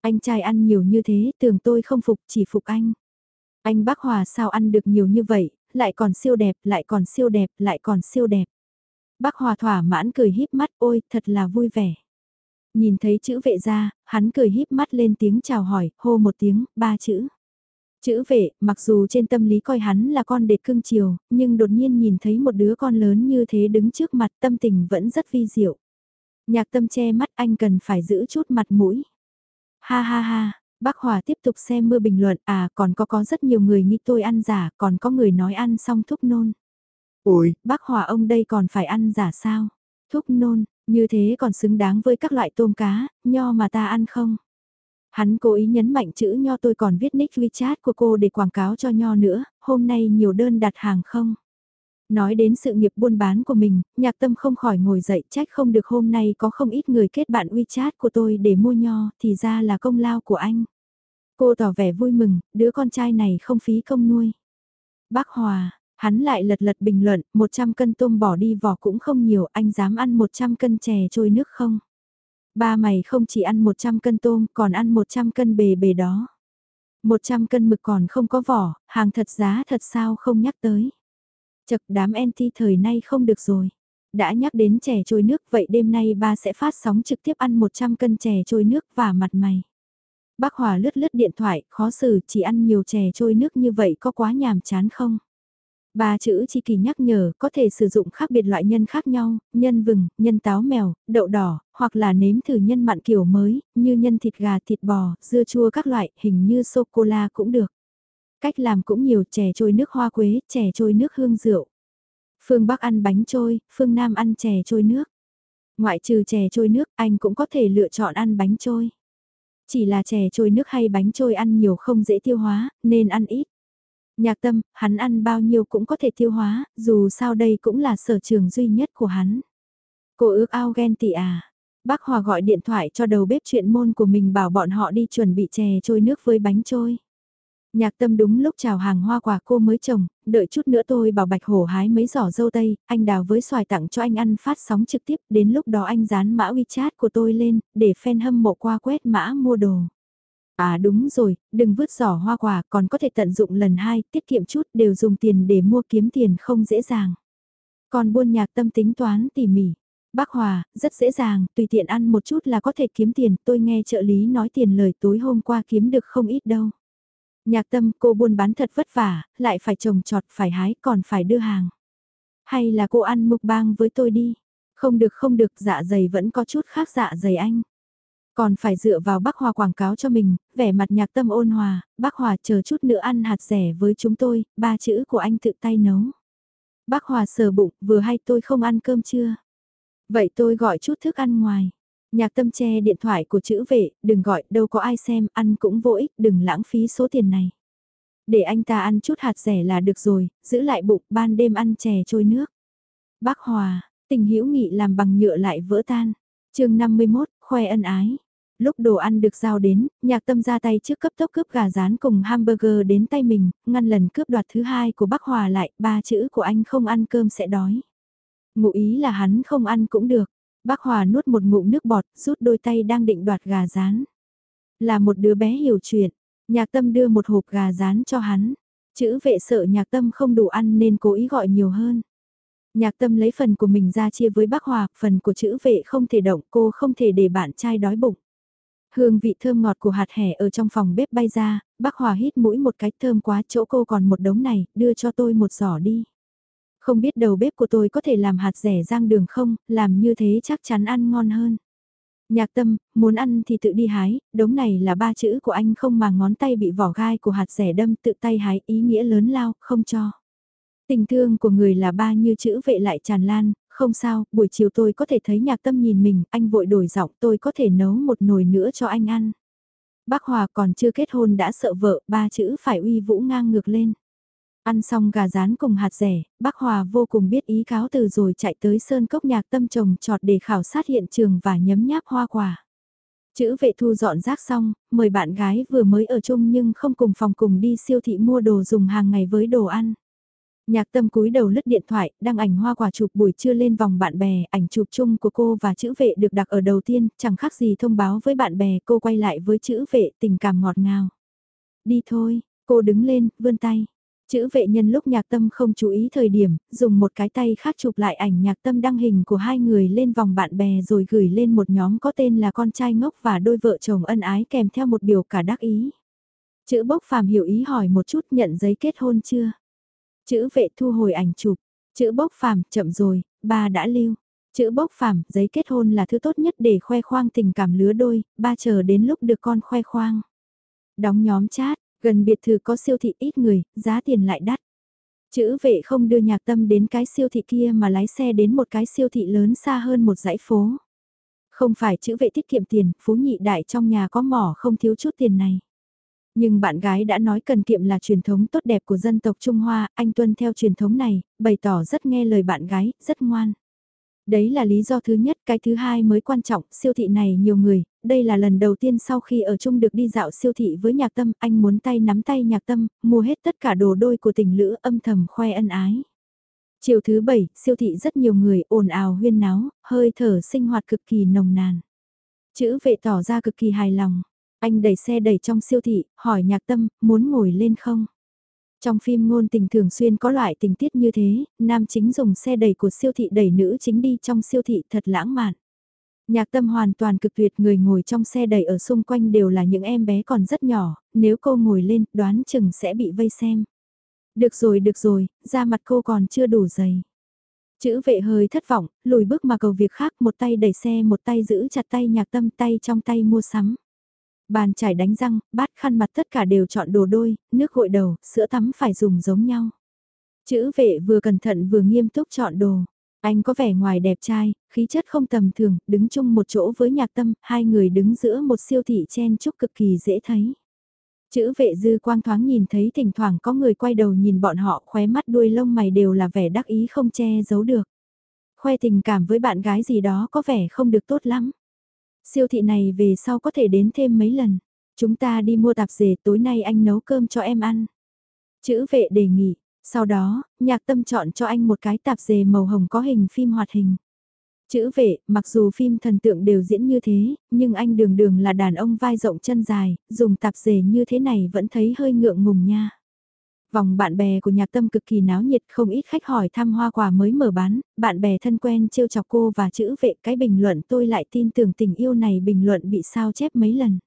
Anh trai ăn nhiều như thế, tưởng tôi không phục, chỉ phục anh. Anh bác Hòa sao ăn được nhiều như vậy, lại còn siêu đẹp, lại còn siêu đẹp, lại còn siêu đẹp. Bác Hòa thỏa mãn cười híp mắt, ôi, thật là vui vẻ. Nhìn thấy chữ vệ ra, hắn cười híp mắt lên tiếng chào hỏi, hô một tiếng, ba chữ. Chữ vệ, mặc dù trên tâm lý coi hắn là con đệt cưng chiều, nhưng đột nhiên nhìn thấy một đứa con lớn như thế đứng trước mặt tâm tình vẫn rất vi diệu. Nhạc tâm che mắt anh cần phải giữ chút mặt mũi. Ha ha ha, bác Hòa tiếp tục xem mưa bình luận, à còn có có rất nhiều người nghĩ tôi ăn giả, còn có người nói ăn xong thúc nôn. Ôi, bác Hòa ông đây còn phải ăn giả sao? Thúc nôn, như thế còn xứng đáng với các loại tôm cá, nho mà ta ăn không? Hắn cố ý nhấn mạnh chữ nho tôi còn viết nick WeChat của cô để quảng cáo cho nho nữa, hôm nay nhiều đơn đặt hàng không? Nói đến sự nghiệp buôn bán của mình, nhạc tâm không khỏi ngồi dậy trách không được hôm nay có không ít người kết bạn WeChat của tôi để mua nho, thì ra là công lao của anh. Cô tỏ vẻ vui mừng, đứa con trai này không phí công nuôi. Bác Hòa, hắn lại lật lật bình luận, 100 cân tôm bỏ đi vỏ cũng không nhiều, anh dám ăn 100 cân chè trôi nước không? Ba mày không chỉ ăn 100 cân tôm, còn ăn 100 cân bề bề đó. 100 cân mực còn không có vỏ, hàng thật giá thật sao không nhắc tới. Chật đám anti thời nay không được rồi. Đã nhắc đến chè trôi nước vậy đêm nay ba sẽ phát sóng trực tiếp ăn 100 cân chè trôi nước và mặt mày. Bác Hòa lướt lướt điện thoại, khó xử chỉ ăn nhiều chè trôi nước như vậy có quá nhàm chán không? Ba chữ chi kỳ nhắc nhở có thể sử dụng khác biệt loại nhân khác nhau, nhân vừng, nhân táo mèo, đậu đỏ, hoặc là nếm thử nhân mặn kiểu mới, như nhân thịt gà, thịt bò, dưa chua các loại, hình như sô-cô-la cũng được. Cách làm cũng nhiều chè trôi nước hoa quế, chè trôi nước hương rượu. Phương Bắc ăn bánh trôi, phương Nam ăn chè trôi nước. Ngoại trừ chè trôi nước, anh cũng có thể lựa chọn ăn bánh trôi. Chỉ là chè trôi nước hay bánh trôi ăn nhiều không dễ tiêu hóa, nên ăn ít. Nhạc tâm, hắn ăn bao nhiêu cũng có thể tiêu hóa, dù sao đây cũng là sở trường duy nhất của hắn. Cô ước ao ghen tị à. Bác Hòa gọi điện thoại cho đầu bếp chuyện môn của mình bảo bọn họ đi chuẩn bị chè trôi nước với bánh trôi. Nhạc tâm đúng lúc chào hàng hoa quả cô mới trồng, đợi chút nữa tôi bảo Bạch Hổ hái mấy giỏ dâu tây, anh đào với xoài tặng cho anh ăn phát sóng trực tiếp, đến lúc đó anh dán mã WeChat của tôi lên, để fan hâm mộ qua quét mã mua đồ. À đúng rồi, đừng vứt giỏ hoa quả, còn có thể tận dụng lần hai, tiết kiệm chút, đều dùng tiền để mua kiếm tiền không dễ dàng. Còn buôn nhạc tâm tính toán tỉ mỉ. Bác Hòa, rất dễ dàng, tùy tiện ăn một chút là có thể kiếm tiền, tôi nghe trợ lý nói tiền lời tối hôm qua kiếm được không ít đâu. Nhạc tâm cô buôn bán thật vất vả, lại phải trồng trọt, phải hái, còn phải đưa hàng. Hay là cô ăn mục bang với tôi đi. Không được không được, dạ dày vẫn có chút khác dạ dày anh. Còn phải dựa vào bác Hòa quảng cáo cho mình, vẻ mặt nhạc tâm ôn hòa, bác Hòa chờ chút nữa ăn hạt rẻ với chúng tôi, ba chữ của anh tự tay nấu. Bác Hòa sờ bụng, vừa hay tôi không ăn cơm chưa? Vậy tôi gọi chút thức ăn ngoài. Nhạc tâm che điện thoại của chữ vệ, đừng gọi, đâu có ai xem, ăn cũng vô ích, đừng lãng phí số tiền này. Để anh ta ăn chút hạt rẻ là được rồi, giữ lại bụng, ban đêm ăn chè trôi nước. Bác Hòa, tình hữu nghị làm bằng nhựa lại vỡ tan. chương 51, khoe ân ái. Lúc đồ ăn được giao đến, nhạc tâm ra tay trước cấp tốc cướp gà rán cùng hamburger đến tay mình, ngăn lần cướp đoạt thứ hai của bác Hòa lại, ba chữ của anh không ăn cơm sẽ đói. Ngụ ý là hắn không ăn cũng được. Bác Hòa nuốt một ngụm nước bọt, rút đôi tay đang định đoạt gà rán. Là một đứa bé hiểu chuyện, nhạc tâm đưa một hộp gà rán cho hắn. Chữ vệ sợ nhạc tâm không đủ ăn nên cố ý gọi nhiều hơn. Nhạc tâm lấy phần của mình ra chia với bác Hòa, phần của chữ vệ không thể động, cô không thể để bạn trai đói bụng. Hương vị thơm ngọt của hạt hẻ ở trong phòng bếp bay ra, bác Hòa hít mũi một cái thơm quá chỗ cô còn một đống này, đưa cho tôi một giỏ đi. Không biết đầu bếp của tôi có thể làm hạt rẻ rang đường không, làm như thế chắc chắn ăn ngon hơn. Nhạc tâm, muốn ăn thì tự đi hái, đống này là ba chữ của anh không mà ngón tay bị vỏ gai của hạt rẻ đâm tự tay hái ý nghĩa lớn lao, không cho. Tình thương của người là ba như chữ vệ lại tràn lan, không sao, buổi chiều tôi có thể thấy nhạc tâm nhìn mình, anh vội đổi giọng tôi có thể nấu một nồi nữa cho anh ăn. Bác Hòa còn chưa kết hôn đã sợ vợ, ba chữ phải uy vũ ngang ngược lên. Ăn xong gà rán cùng hạt rẻ, bác Hòa vô cùng biết ý cáo từ rồi chạy tới sơn cốc nhạc tâm trồng trọt để khảo sát hiện trường và nhấm nháp hoa quả. Chữ vệ thu dọn rác xong, mời bạn gái vừa mới ở chung nhưng không cùng phòng cùng đi siêu thị mua đồ dùng hàng ngày với đồ ăn. Nhạc tâm cúi đầu lứt điện thoại, đăng ảnh hoa quả chụp buổi trưa lên vòng bạn bè, ảnh chụp chung của cô và chữ vệ được đặt ở đầu tiên, chẳng khác gì thông báo với bạn bè, cô quay lại với chữ vệ, tình cảm ngọt ngào. Đi thôi, cô đứng lên, vươn tay. Chữ vệ nhân lúc nhạc tâm không chú ý thời điểm, dùng một cái tay khác chụp lại ảnh nhạc tâm đăng hình của hai người lên vòng bạn bè rồi gửi lên một nhóm có tên là con trai ngốc và đôi vợ chồng ân ái kèm theo một biểu cả đắc ý. Chữ bốc phàm hiểu ý hỏi một chút nhận giấy kết hôn chưa? Chữ vệ thu hồi ảnh chụp. Chữ bốc phàm, chậm rồi, ba đã lưu. Chữ bốc phàm, giấy kết hôn là thứ tốt nhất để khoe khoang tình cảm lứa đôi, ba chờ đến lúc được con khoe khoang. Đóng nhóm chat, gần biệt thự có siêu thị ít người, giá tiền lại đắt. Chữ vệ không đưa nhạc tâm đến cái siêu thị kia mà lái xe đến một cái siêu thị lớn xa hơn một dãy phố. Không phải chữ vệ tiết kiệm tiền, phú nhị đại trong nhà có mỏ không thiếu chút tiền này. Nhưng bạn gái đã nói cần kiệm là truyền thống tốt đẹp của dân tộc Trung Hoa, anh tuân theo truyền thống này, bày tỏ rất nghe lời bạn gái, rất ngoan. Đấy là lý do thứ nhất, cái thứ hai mới quan trọng, siêu thị này nhiều người, đây là lần đầu tiên sau khi ở chung được đi dạo siêu thị với nhạc tâm, anh muốn tay nắm tay nhạc tâm, mua hết tất cả đồ đôi của tình lữ âm thầm khoe ân ái. Chiều thứ bảy, siêu thị rất nhiều người ồn ào huyên náo, hơi thở sinh hoạt cực kỳ nồng nàn. Chữ vệ tỏ ra cực kỳ hài lòng. Anh đẩy xe đẩy trong siêu thị, hỏi nhạc tâm, muốn ngồi lên không? Trong phim ngôn tình thường xuyên có loại tình tiết như thế, nam chính dùng xe đẩy của siêu thị đẩy nữ chính đi trong siêu thị thật lãng mạn. Nhạc tâm hoàn toàn cực tuyệt người ngồi trong xe đẩy ở xung quanh đều là những em bé còn rất nhỏ, nếu cô ngồi lên đoán chừng sẽ bị vây xem. Được rồi được rồi, da mặt cô còn chưa đủ dày. Chữ vệ hơi thất vọng, lùi bước mà cầu việc khác một tay đẩy xe một tay giữ chặt tay nhạc tâm tay trong tay mua sắm. Bàn chải đánh răng, bát khăn mặt tất cả đều chọn đồ đôi, nước gội đầu, sữa tắm phải dùng giống nhau. Chữ vệ vừa cẩn thận vừa nghiêm túc chọn đồ. Anh có vẻ ngoài đẹp trai, khí chất không tầm thường, đứng chung một chỗ với nhạc tâm, hai người đứng giữa một siêu thị chen chúc cực kỳ dễ thấy. Chữ vệ dư quang thoáng nhìn thấy thỉnh thoảng có người quay đầu nhìn bọn họ khóe mắt đuôi lông mày đều là vẻ đắc ý không che giấu được. Khoe tình cảm với bạn gái gì đó có vẻ không được tốt lắm. Siêu thị này về sau có thể đến thêm mấy lần. Chúng ta đi mua tạp dề tối nay anh nấu cơm cho em ăn. Chữ vệ đề nghị. Sau đó, nhạc tâm chọn cho anh một cái tạp dề màu hồng có hình phim hoạt hình. Chữ vệ, mặc dù phim thần tượng đều diễn như thế, nhưng anh đường đường là đàn ông vai rộng chân dài, dùng tạp dề như thế này vẫn thấy hơi ngượng ngùng nha. Vòng bạn bè của nhạc tâm cực kỳ náo nhiệt không ít khách hỏi thăm hoa quả mới mở bán, bạn bè thân quen trêu chọc cô và chữ vệ cái bình luận tôi lại tin tưởng tình yêu này bình luận bị sao chép mấy lần.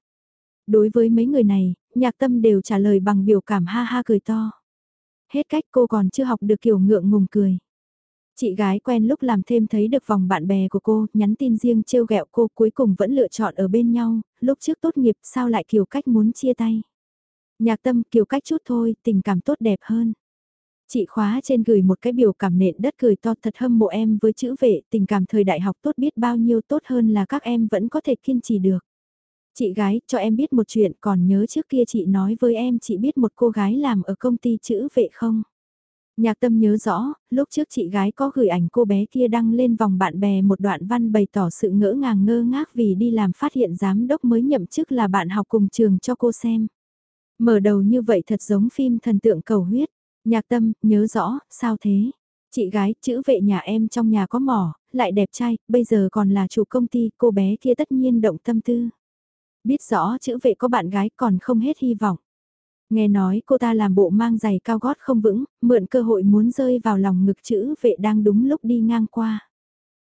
Đối với mấy người này, nhạc tâm đều trả lời bằng biểu cảm ha ha cười to. Hết cách cô còn chưa học được kiểu ngượng ngùng cười. Chị gái quen lúc làm thêm thấy được vòng bạn bè của cô, nhắn tin riêng trêu ghẹo cô cuối cùng vẫn lựa chọn ở bên nhau, lúc trước tốt nghiệp sao lại kiểu cách muốn chia tay. Nhạc tâm kiểu cách chút thôi, tình cảm tốt đẹp hơn. Chị khóa trên gửi một cái biểu cảm nện đất cười to thật hâm mộ em với chữ vệ, tình cảm thời đại học tốt biết bao nhiêu tốt hơn là các em vẫn có thể kiên trì được. Chị gái, cho em biết một chuyện còn nhớ trước kia chị nói với em chị biết một cô gái làm ở công ty chữ vệ không? Nhạc tâm nhớ rõ, lúc trước chị gái có gửi ảnh cô bé kia đăng lên vòng bạn bè một đoạn văn bày tỏ sự ngỡ ngàng ngơ ngác vì đi làm phát hiện giám đốc mới nhậm chức là bạn học cùng trường cho cô xem. Mở đầu như vậy thật giống phim thần tượng cầu huyết. Nhạc tâm, nhớ rõ, sao thế? Chị gái, chữ vệ nhà em trong nhà có mỏ, lại đẹp trai, bây giờ còn là chủ công ty, cô bé kia tất nhiên động tâm tư. Biết rõ chữ vệ có bạn gái còn không hết hy vọng. Nghe nói cô ta làm bộ mang giày cao gót không vững, mượn cơ hội muốn rơi vào lòng ngực chữ vệ đang đúng lúc đi ngang qua.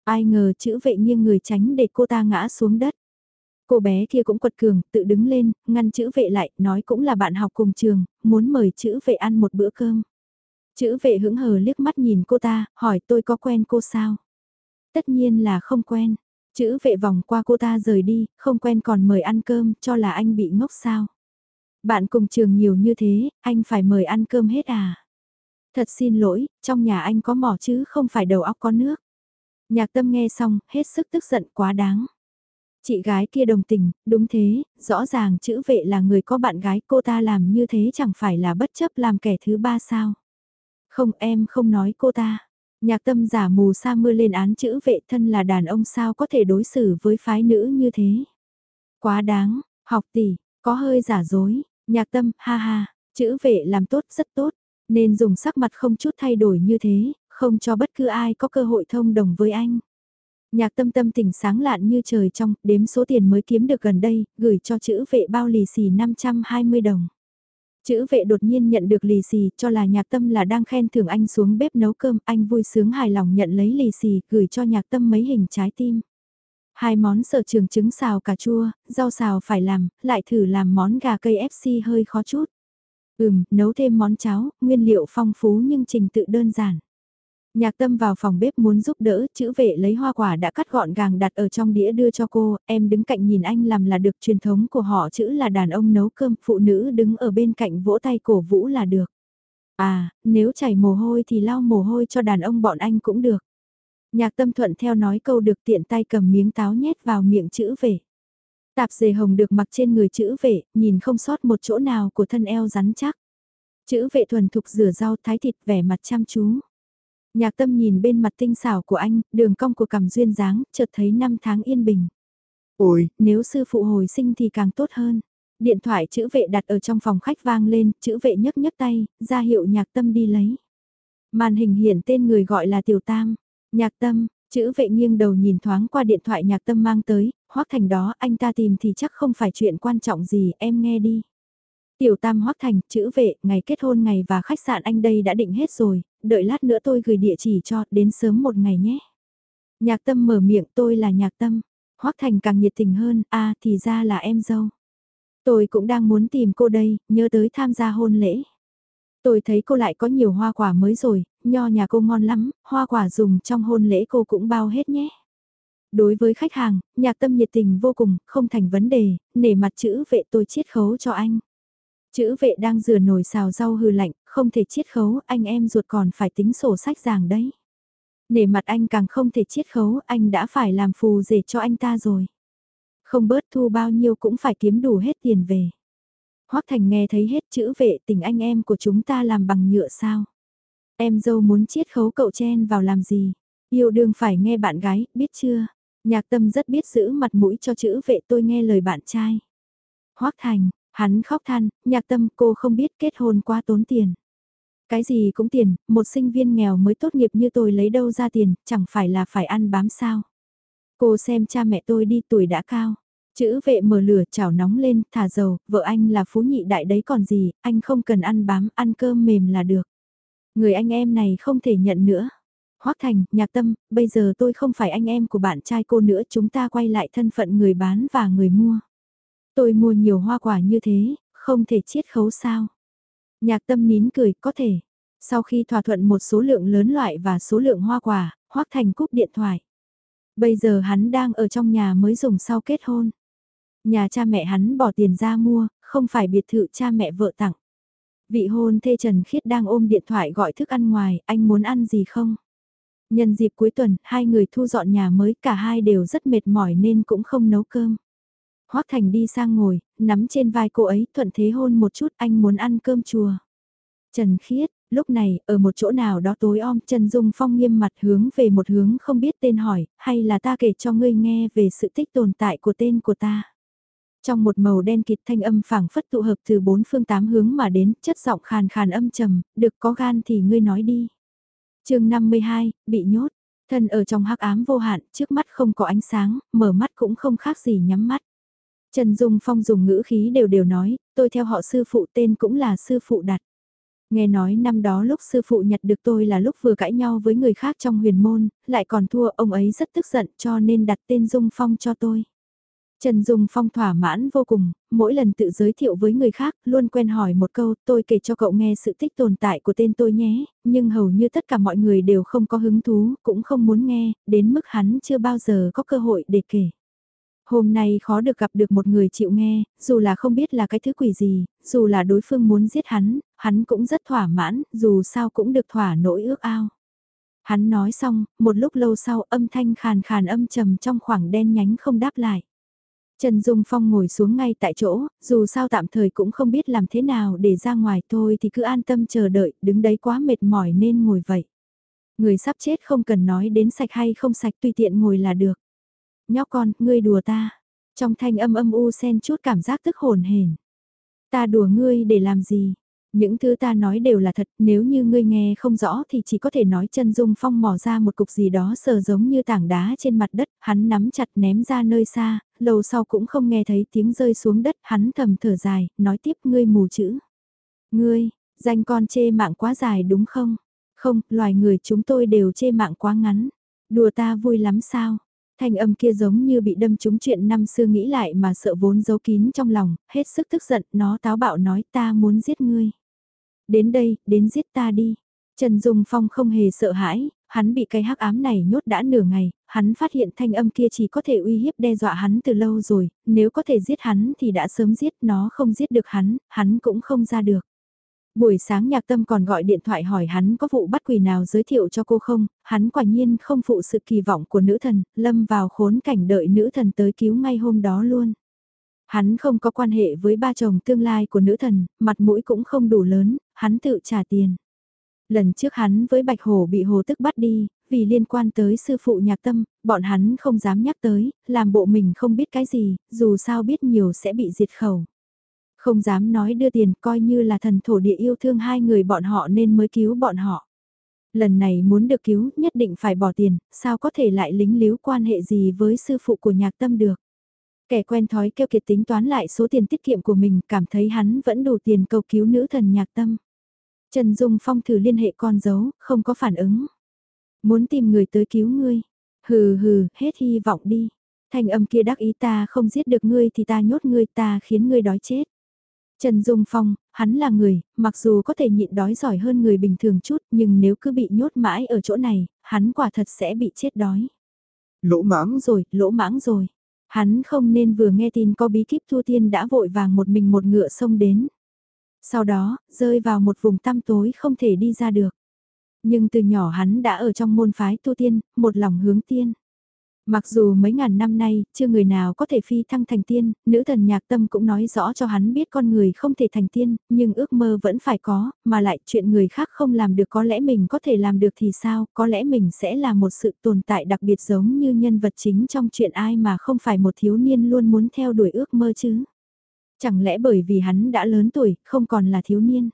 Ai ngờ chữ vệ nghiêng người tránh để cô ta ngã xuống đất. Cô bé kia cũng quật cường, tự đứng lên, ngăn chữ vệ lại, nói cũng là bạn học cùng trường, muốn mời chữ vệ ăn một bữa cơm. Chữ vệ hững hờ liếc mắt nhìn cô ta, hỏi tôi có quen cô sao? Tất nhiên là không quen. Chữ vệ vòng qua cô ta rời đi, không quen còn mời ăn cơm, cho là anh bị ngốc sao. Bạn cùng trường nhiều như thế, anh phải mời ăn cơm hết à? Thật xin lỗi, trong nhà anh có mỏ chứ không phải đầu óc có nước. Nhạc tâm nghe xong, hết sức tức giận quá đáng. Chị gái kia đồng tình, đúng thế, rõ ràng chữ vệ là người có bạn gái cô ta làm như thế chẳng phải là bất chấp làm kẻ thứ ba sao. Không em không nói cô ta. Nhạc tâm giả mù sa mưa lên án chữ vệ thân là đàn ông sao có thể đối xử với phái nữ như thế. Quá đáng, học tỷ, có hơi giả dối, nhạc tâm, ha ha, chữ vệ làm tốt rất tốt, nên dùng sắc mặt không chút thay đổi như thế, không cho bất cứ ai có cơ hội thông đồng với anh. Nhạc tâm tâm tỉnh sáng lạn như trời trong, đếm số tiền mới kiếm được gần đây, gửi cho chữ vệ bao lì xì 520 đồng. Chữ vệ đột nhiên nhận được lì xì, cho là nhạc tâm là đang khen thưởng anh xuống bếp nấu cơm, anh vui sướng hài lòng nhận lấy lì xì, gửi cho nhạc tâm mấy hình trái tim. Hai món sở trường trứng xào cà chua, rau xào phải làm, lại thử làm món gà cây FC hơi khó chút. Ừm, nấu thêm món cháo, nguyên liệu phong phú nhưng trình tự đơn giản. Nhạc tâm vào phòng bếp muốn giúp đỡ, chữ vệ lấy hoa quả đã cắt gọn gàng đặt ở trong đĩa đưa cho cô, em đứng cạnh nhìn anh làm là được truyền thống của họ chữ là đàn ông nấu cơm, phụ nữ đứng ở bên cạnh vỗ tay cổ vũ là được. À, nếu chảy mồ hôi thì lau mồ hôi cho đàn ông bọn anh cũng được. Nhạc tâm thuận theo nói câu được tiện tay cầm miếng táo nhét vào miệng chữ vệ. Tạp dề hồng được mặc trên người chữ vệ, nhìn không sót một chỗ nào của thân eo rắn chắc. Chữ vệ thuần thục rửa rau thái thịt vẻ mặt chăm chú. Nhạc tâm nhìn bên mặt tinh xảo của anh, đường cong của cằm duyên dáng, chợt thấy năm tháng yên bình. Ôi, nếu sư phụ hồi sinh thì càng tốt hơn. Điện thoại chữ vệ đặt ở trong phòng khách vang lên, chữ vệ nhấc nhấc tay, ra hiệu nhạc tâm đi lấy. Màn hình hiển tên người gọi là Tiểu Tam. Nhạc tâm, chữ vệ nghiêng đầu nhìn thoáng qua điện thoại nhạc tâm mang tới, hoắc thành đó anh ta tìm thì chắc không phải chuyện quan trọng gì, em nghe đi. Tiểu Tam Hoắc Thành, chữ vệ, ngày kết hôn ngày và khách sạn anh đây đã định hết rồi, đợi lát nữa tôi gửi địa chỉ cho, đến sớm một ngày nhé. Nhạc tâm mở miệng tôi là nhạc tâm. Hoắc Thành càng nhiệt tình hơn, a à, thì ra là em dâu. Tôi cũng đang muốn tìm cô đây, nhớ tới tham gia hôn lễ. Tôi thấy cô lại có nhiều hoa quả mới rồi, nho nhà cô ngon lắm, hoa quả dùng trong hôn lễ cô cũng bao hết nhé. Đối với khách hàng, nhạc tâm nhiệt tình vô cùng, không thành vấn đề, nể mặt chữ vệ tôi chiết khấu cho anh. Chữ vệ đang rửa nồi xào rau hư lạnh, không thể chiết khấu, anh em ruột còn phải tính sổ sách ràng đấy. Nể mặt anh càng không thể chiết khấu, anh đã phải làm phù rể cho anh ta rồi. Không bớt thu bao nhiêu cũng phải kiếm đủ hết tiền về. Hoắc Thành nghe thấy hết chữ vệ tình anh em của chúng ta làm bằng nhựa sao. Em dâu muốn chiết khấu cậu chen vào làm gì. Yêu đương phải nghe bạn gái, biết chưa? Nhạc tâm rất biết giữ mặt mũi cho chữ vệ tôi nghe lời bạn trai. Hoắc Thành, Hắn khóc than, nhạc tâm cô không biết kết hôn quá tốn tiền. Cái gì cũng tiền, một sinh viên nghèo mới tốt nghiệp như tôi lấy đâu ra tiền, chẳng phải là phải ăn bám sao. Cô xem cha mẹ tôi đi tuổi đã cao. Chữ vệ mở lửa chảo nóng lên, thả dầu, vợ anh là phú nhị đại đấy còn gì, anh không cần ăn bám, ăn cơm mềm là được. Người anh em này không thể nhận nữa. Hoác Thành, nhạc tâm, bây giờ tôi không phải anh em của bạn trai cô nữa, chúng ta quay lại thân phận người bán và người mua. Tôi mua nhiều hoa quả như thế, không thể chiết khấu sao. Nhạc tâm nín cười, có thể. Sau khi thỏa thuận một số lượng lớn loại và số lượng hoa quả, Hoác Thành cúp điện thoại. Bây giờ hắn đang ở trong nhà mới dùng sau kết hôn. Nhà cha mẹ hắn bỏ tiền ra mua, không phải biệt thự cha mẹ vợ tặng. Vị hôn thê Trần Khiết đang ôm điện thoại gọi thức ăn ngoài, anh muốn ăn gì không? Nhân dịp cuối tuần, hai người thu dọn nhà mới, cả hai đều rất mệt mỏi nên cũng không nấu cơm. Hoác Thành đi sang ngồi, nắm trên vai cô ấy thuận thế hôn một chút anh muốn ăn cơm chùa. Trần Khiết, lúc này, ở một chỗ nào đó tối om Trần Dung Phong nghiêm mặt hướng về một hướng không biết tên hỏi, hay là ta kể cho ngươi nghe về sự tích tồn tại của tên của ta. Trong một màu đen kịt thanh âm phảng phất tụ hợp từ bốn phương tám hướng mà đến, chất giọng khàn khàn âm trầm, được có gan thì ngươi nói đi. chương 52, bị nhốt, thân ở trong hắc ám vô hạn, trước mắt không có ánh sáng, mở mắt cũng không khác gì nhắm mắt. Trần Dung Phong dùng ngữ khí đều đều nói, tôi theo họ sư phụ tên cũng là sư phụ đặt. Nghe nói năm đó lúc sư phụ nhặt được tôi là lúc vừa cãi nhau với người khác trong huyền môn, lại còn thua ông ấy rất tức giận cho nên đặt tên Dung Phong cho tôi. Trần Dung Phong thỏa mãn vô cùng, mỗi lần tự giới thiệu với người khác, luôn quen hỏi một câu, tôi kể cho cậu nghe sự tích tồn tại của tên tôi nhé, nhưng hầu như tất cả mọi người đều không có hứng thú, cũng không muốn nghe, đến mức hắn chưa bao giờ có cơ hội để kể. Hôm nay khó được gặp được một người chịu nghe, dù là không biết là cái thứ quỷ gì, dù là đối phương muốn giết hắn, hắn cũng rất thỏa mãn, dù sao cũng được thỏa nỗi ước ao. Hắn nói xong, một lúc lâu sau âm thanh khàn khàn âm trầm trong khoảng đen nhánh không đáp lại. Trần Dung Phong ngồi xuống ngay tại chỗ, dù sao tạm thời cũng không biết làm thế nào để ra ngoài thôi thì cứ an tâm chờ đợi, đứng đấy quá mệt mỏi nên ngồi vậy. Người sắp chết không cần nói đến sạch hay không sạch tùy tiện ngồi là được. Nhóc con, ngươi đùa ta. Trong thanh âm âm u sen chút cảm giác tức hồn hển. Ta đùa ngươi để làm gì? Những thứ ta nói đều là thật, nếu như ngươi nghe không rõ thì chỉ có thể nói chân dung phong mò ra một cục gì đó sờ giống như tảng đá trên mặt đất, hắn nắm chặt ném ra nơi xa, lâu sau cũng không nghe thấy tiếng rơi xuống đất, hắn thầm thở dài, nói tiếp ngươi mù chữ. Ngươi, danh con chê mạng quá dài đúng không? Không, loài người chúng tôi đều chê mạng quá ngắn. Đùa ta vui lắm sao? Thanh âm kia giống như bị đâm trúng chuyện năm xưa nghĩ lại mà sợ vốn giấu kín trong lòng, hết sức tức giận, nó táo bạo nói ta muốn giết ngươi. Đến đây, đến giết ta đi. Trần Dung Phong không hề sợ hãi, hắn bị cái hắc ám này nhốt đã nửa ngày, hắn phát hiện thanh âm kia chỉ có thể uy hiếp đe dọa hắn từ lâu rồi, nếu có thể giết hắn thì đã sớm giết nó không giết được hắn, hắn cũng không ra được. Buổi sáng nhạc tâm còn gọi điện thoại hỏi hắn có vụ bắt quỷ nào giới thiệu cho cô không, hắn quả nhiên không phụ sự kỳ vọng của nữ thần, lâm vào khốn cảnh đợi nữ thần tới cứu ngay hôm đó luôn. Hắn không có quan hệ với ba chồng tương lai của nữ thần, mặt mũi cũng không đủ lớn, hắn tự trả tiền. Lần trước hắn với Bạch Hổ bị Hồ Tức bắt đi, vì liên quan tới sư phụ nhạc tâm, bọn hắn không dám nhắc tới, làm bộ mình không biết cái gì, dù sao biết nhiều sẽ bị diệt khẩu. Không dám nói đưa tiền coi như là thần thổ địa yêu thương hai người bọn họ nên mới cứu bọn họ. Lần này muốn được cứu nhất định phải bỏ tiền, sao có thể lại lính líu quan hệ gì với sư phụ của nhạc tâm được. Kẻ quen thói kêu kiệt tính toán lại số tiền tiết kiệm của mình cảm thấy hắn vẫn đủ tiền cầu cứu nữ thần nhạc tâm. Trần Dung Phong thử liên hệ con dấu, không có phản ứng. Muốn tìm người tới cứu ngươi. Hừ hừ, hết hy vọng đi. Thanh âm kia đắc ý ta không giết được ngươi thì ta nhốt ngươi ta khiến ngươi đói chết. Trần Dung Phong, hắn là người, mặc dù có thể nhịn đói giỏi hơn người bình thường chút nhưng nếu cứ bị nhốt mãi ở chỗ này, hắn quả thật sẽ bị chết đói. Lỗ mãng rồi, lỗ mãng rồi. Hắn không nên vừa nghe tin có bí kíp thu tiên đã vội vàng một mình một ngựa sông đến. Sau đó, rơi vào một vùng tăm tối không thể đi ra được. Nhưng từ nhỏ hắn đã ở trong môn phái tu tiên, một lòng hướng tiên. Mặc dù mấy ngàn năm nay, chưa người nào có thể phi thăng thành tiên, nữ thần nhạc tâm cũng nói rõ cho hắn biết con người không thể thành tiên, nhưng ước mơ vẫn phải có, mà lại chuyện người khác không làm được có lẽ mình có thể làm được thì sao, có lẽ mình sẽ là một sự tồn tại đặc biệt giống như nhân vật chính trong chuyện ai mà không phải một thiếu niên luôn muốn theo đuổi ước mơ chứ. Chẳng lẽ bởi vì hắn đã lớn tuổi, không còn là thiếu niên.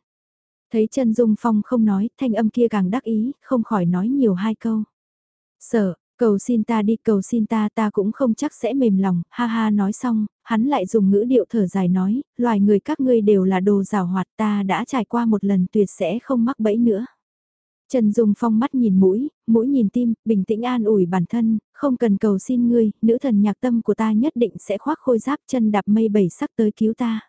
Thấy chân Dung Phong không nói, thanh âm kia càng đắc ý, không khỏi nói nhiều hai câu. Sợ, Cầu xin ta đi cầu xin ta ta cũng không chắc sẽ mềm lòng, ha ha nói xong, hắn lại dùng ngữ điệu thở dài nói, loài người các ngươi đều là đồ rào hoạt ta đã trải qua một lần tuyệt sẽ không mắc bẫy nữa. Trần Dung Phong mắt nhìn mũi, mũi nhìn tim, bình tĩnh an ủi bản thân, không cần cầu xin ngươi, nữ thần nhạc tâm của ta nhất định sẽ khoác khôi giáp chân đạp mây bảy sắc tới cứu ta.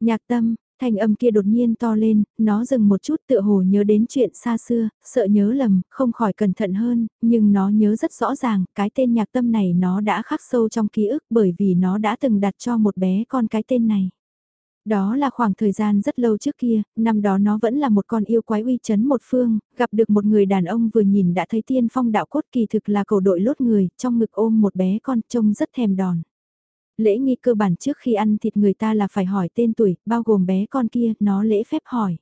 Nhạc tâm, Thanh âm kia đột nhiên to lên, nó dừng một chút tựa hồ nhớ đến chuyện xa xưa, sợ nhớ lầm, không khỏi cẩn thận hơn, nhưng nó nhớ rất rõ ràng, cái tên nhạc tâm này nó đã khắc sâu trong ký ức bởi vì nó đã từng đặt cho một bé con cái tên này. Đó là khoảng thời gian rất lâu trước kia, năm đó nó vẫn là một con yêu quái uy chấn một phương, gặp được một người đàn ông vừa nhìn đã thấy tiên phong đạo cốt kỳ thực là cầu đội lốt người, trong ngực ôm một bé con trông rất thèm đòn. Lễ nghi cơ bản trước khi ăn thịt người ta là phải hỏi tên tuổi, bao gồm bé con kia, nó lễ phép hỏi.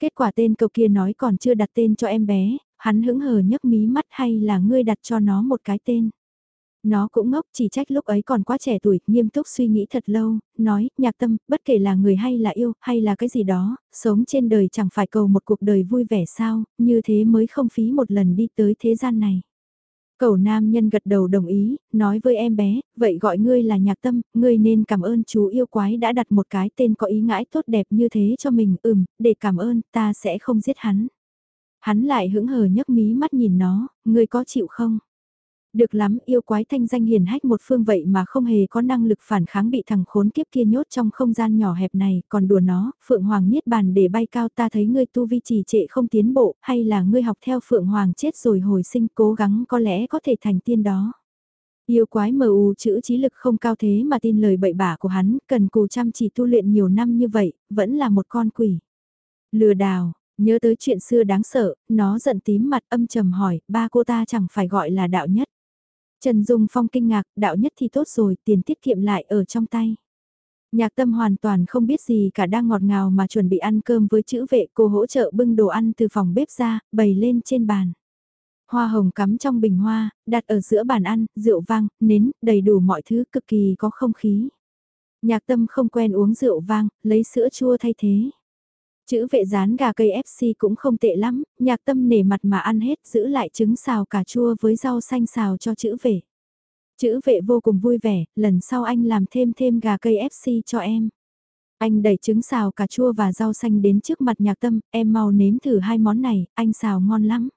Kết quả tên cậu kia nói còn chưa đặt tên cho em bé, hắn hững hờ nhấc mí mắt hay là ngươi đặt cho nó một cái tên. Nó cũng ngốc chỉ trách lúc ấy còn quá trẻ tuổi, nghiêm túc suy nghĩ thật lâu, nói, nhạc tâm, bất kể là người hay là yêu, hay là cái gì đó, sống trên đời chẳng phải cầu một cuộc đời vui vẻ sao, như thế mới không phí một lần đi tới thế gian này. Cầu nam nhân gật đầu đồng ý, nói với em bé, vậy gọi ngươi là nhạc tâm, ngươi nên cảm ơn chú yêu quái đã đặt một cái tên có ý ngãi tốt đẹp như thế cho mình, ừm, để cảm ơn, ta sẽ không giết hắn. Hắn lại hững hờ nhấc mí mắt nhìn nó, ngươi có chịu không? Được lắm, yêu quái thanh danh hiền hách một phương vậy mà không hề có năng lực phản kháng bị thằng khốn kiếp kia nhốt trong không gian nhỏ hẹp này, còn đùa nó, Phượng Hoàng niết bàn để bay cao ta thấy ngươi tu vi trì trệ không tiến bộ, hay là ngươi học theo Phượng Hoàng chết rồi hồi sinh cố gắng có lẽ có thể thành tiên đó. Yêu quái mờ u chữ trí lực không cao thế mà tin lời bậy bạ của hắn, cần cù chăm chỉ tu luyện nhiều năm như vậy, vẫn là một con quỷ. Lừa đào, nhớ tới chuyện xưa đáng sợ, nó giận tím mặt âm trầm hỏi, ba cô ta chẳng phải gọi là đạo nhất. Trần Dung Phong kinh ngạc, đạo nhất thì tốt rồi, tiền tiết kiệm lại ở trong tay. Nhạc tâm hoàn toàn không biết gì cả đang ngọt ngào mà chuẩn bị ăn cơm với chữ vệ cô hỗ trợ bưng đồ ăn từ phòng bếp ra, bày lên trên bàn. Hoa hồng cắm trong bình hoa, đặt ở giữa bàn ăn, rượu vang, nến, đầy đủ mọi thứ cực kỳ có không khí. Nhạc tâm không quen uống rượu vang, lấy sữa chua thay thế. Chữ vệ rán gà cây FC cũng không tệ lắm, nhạc tâm nể mặt mà ăn hết giữ lại trứng xào cà chua với rau xanh xào cho chữ vệ. Chữ vệ vô cùng vui vẻ, lần sau anh làm thêm thêm gà cây FC cho em. Anh đẩy trứng xào cà chua và rau xanh đến trước mặt nhạc tâm, em mau nếm thử hai món này, anh xào ngon lắm.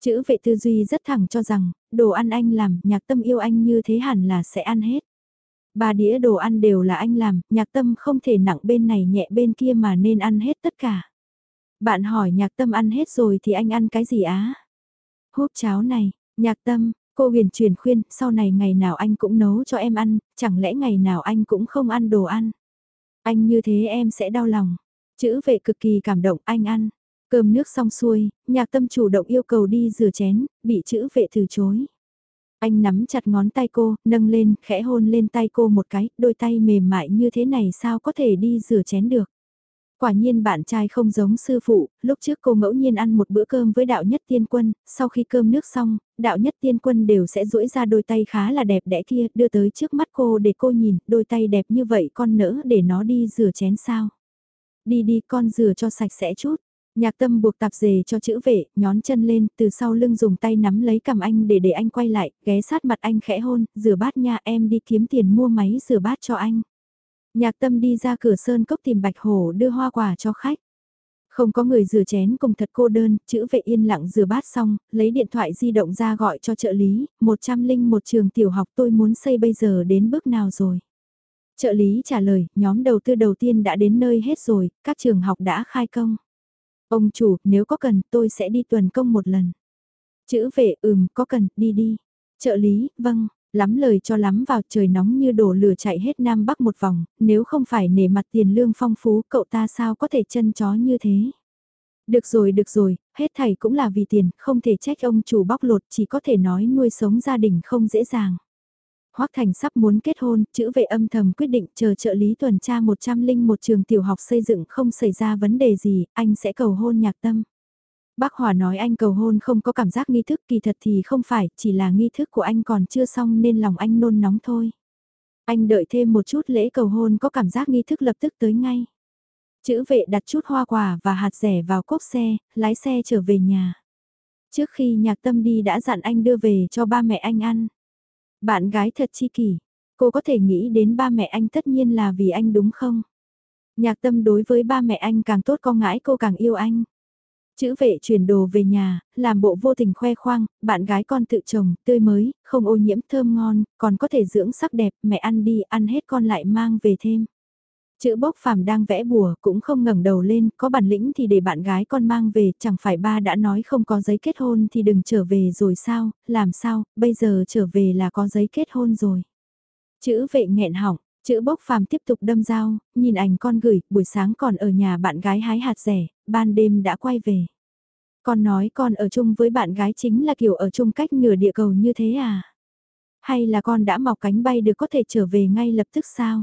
Chữ vệ tư duy rất thẳng cho rằng, đồ ăn anh làm, nhạc tâm yêu anh như thế hẳn là sẽ ăn hết. Ba đĩa đồ ăn đều là anh làm, nhạc tâm không thể nặng bên này nhẹ bên kia mà nên ăn hết tất cả. Bạn hỏi nhạc tâm ăn hết rồi thì anh ăn cái gì á? Húp cháo này, nhạc tâm, cô huyền truyền khuyên, sau này ngày nào anh cũng nấu cho em ăn, chẳng lẽ ngày nào anh cũng không ăn đồ ăn? Anh như thế em sẽ đau lòng. Chữ vệ cực kỳ cảm động anh ăn. Cơm nước xong xuôi, nhạc tâm chủ động yêu cầu đi rửa chén, bị chữ vệ từ chối. Anh nắm chặt ngón tay cô, nâng lên, khẽ hôn lên tay cô một cái, đôi tay mềm mại như thế này sao có thể đi rửa chén được. Quả nhiên bạn trai không giống sư phụ, lúc trước cô ngẫu nhiên ăn một bữa cơm với đạo nhất tiên quân, sau khi cơm nước xong, đạo nhất tiên quân đều sẽ duỗi ra đôi tay khá là đẹp đẽ kia, đưa tới trước mắt cô để cô nhìn, đôi tay đẹp như vậy con nỡ để nó đi rửa chén sao. Đi đi con rửa cho sạch sẽ chút, Nhạc tâm buộc tạp dề cho chữ vệ, nhón chân lên, từ sau lưng dùng tay nắm lấy cầm anh để để anh quay lại, ghé sát mặt anh khẽ hôn, rửa bát nha em đi kiếm tiền mua máy rửa bát cho anh. Nhạc tâm đi ra cửa sơn cốc tìm bạch hổ đưa hoa quả cho khách. Không có người rửa chén cùng thật cô đơn, chữ vệ yên lặng rửa bát xong, lấy điện thoại di động ra gọi cho trợ lý, 101 trường tiểu học tôi muốn xây bây giờ đến bước nào rồi. Trợ lý trả lời, nhóm đầu tư đầu tiên đã đến nơi hết rồi, các trường học đã khai công. Ông chủ, nếu có cần, tôi sẽ đi tuần công một lần. Chữ vệ, ừm, có cần, đi đi. Trợ lý, vâng, lắm lời cho lắm vào trời nóng như đổ lửa chạy hết Nam Bắc một vòng, nếu không phải nể mặt tiền lương phong phú, cậu ta sao có thể chân chó như thế. Được rồi, được rồi, hết thảy cũng là vì tiền, không thể trách ông chủ bóc lột, chỉ có thể nói nuôi sống gia đình không dễ dàng. Hoắc Thành sắp muốn kết hôn, chữ vệ âm thầm quyết định chờ trợ lý tuần tra 101 trường tiểu học xây dựng không xảy ra vấn đề gì, anh sẽ cầu hôn nhạc tâm. Bác Hòa nói anh cầu hôn không có cảm giác nghi thức kỳ thật thì không phải, chỉ là nghi thức của anh còn chưa xong nên lòng anh nôn nóng thôi. Anh đợi thêm một chút lễ cầu hôn có cảm giác nghi thức lập tức tới ngay. Chữ vệ đặt chút hoa quả và hạt rẻ vào cốp xe, lái xe trở về nhà. Trước khi nhạc tâm đi đã dặn anh đưa về cho ba mẹ anh ăn. Bạn gái thật chi kỷ, cô có thể nghĩ đến ba mẹ anh tất nhiên là vì anh đúng không? Nhạc tâm đối với ba mẹ anh càng tốt con ngãi cô càng yêu anh. Chữ vệ chuyển đồ về nhà, làm bộ vô tình khoe khoang, bạn gái con tự trồng, tươi mới, không ô nhiễm thơm ngon, còn có thể dưỡng sắc đẹp, mẹ ăn đi, ăn hết con lại mang về thêm. Chữ bốc phàm đang vẽ bùa cũng không ngẩng đầu lên, có bản lĩnh thì để bạn gái con mang về, chẳng phải ba đã nói không có giấy kết hôn thì đừng trở về rồi sao, làm sao, bây giờ trở về là có giấy kết hôn rồi. Chữ vệ nghẹn hỏng, chữ bốc phàm tiếp tục đâm dao, nhìn ảnh con gửi, buổi sáng còn ở nhà bạn gái hái hạt rẻ, ban đêm đã quay về. Con nói con ở chung với bạn gái chính là kiểu ở chung cách nửa địa cầu như thế à? Hay là con đã mọc cánh bay được có thể trở về ngay lập tức sao?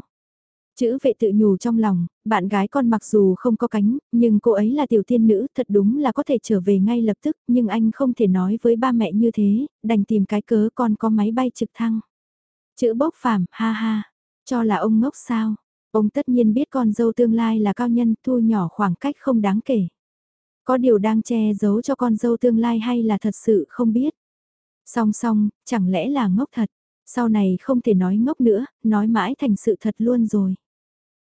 Chữ vệ tự nhủ trong lòng, bạn gái con mặc dù không có cánh, nhưng cô ấy là tiểu tiên nữ, thật đúng là có thể trở về ngay lập tức, nhưng anh không thể nói với ba mẹ như thế, đành tìm cái cớ con có máy bay trực thăng. Chữ bốc phàm, ha ha, cho là ông ngốc sao, ông tất nhiên biết con dâu tương lai là cao nhân thu nhỏ khoảng cách không đáng kể. Có điều đang che giấu cho con dâu tương lai hay là thật sự không biết. Song song, chẳng lẽ là ngốc thật, sau này không thể nói ngốc nữa, nói mãi thành sự thật luôn rồi.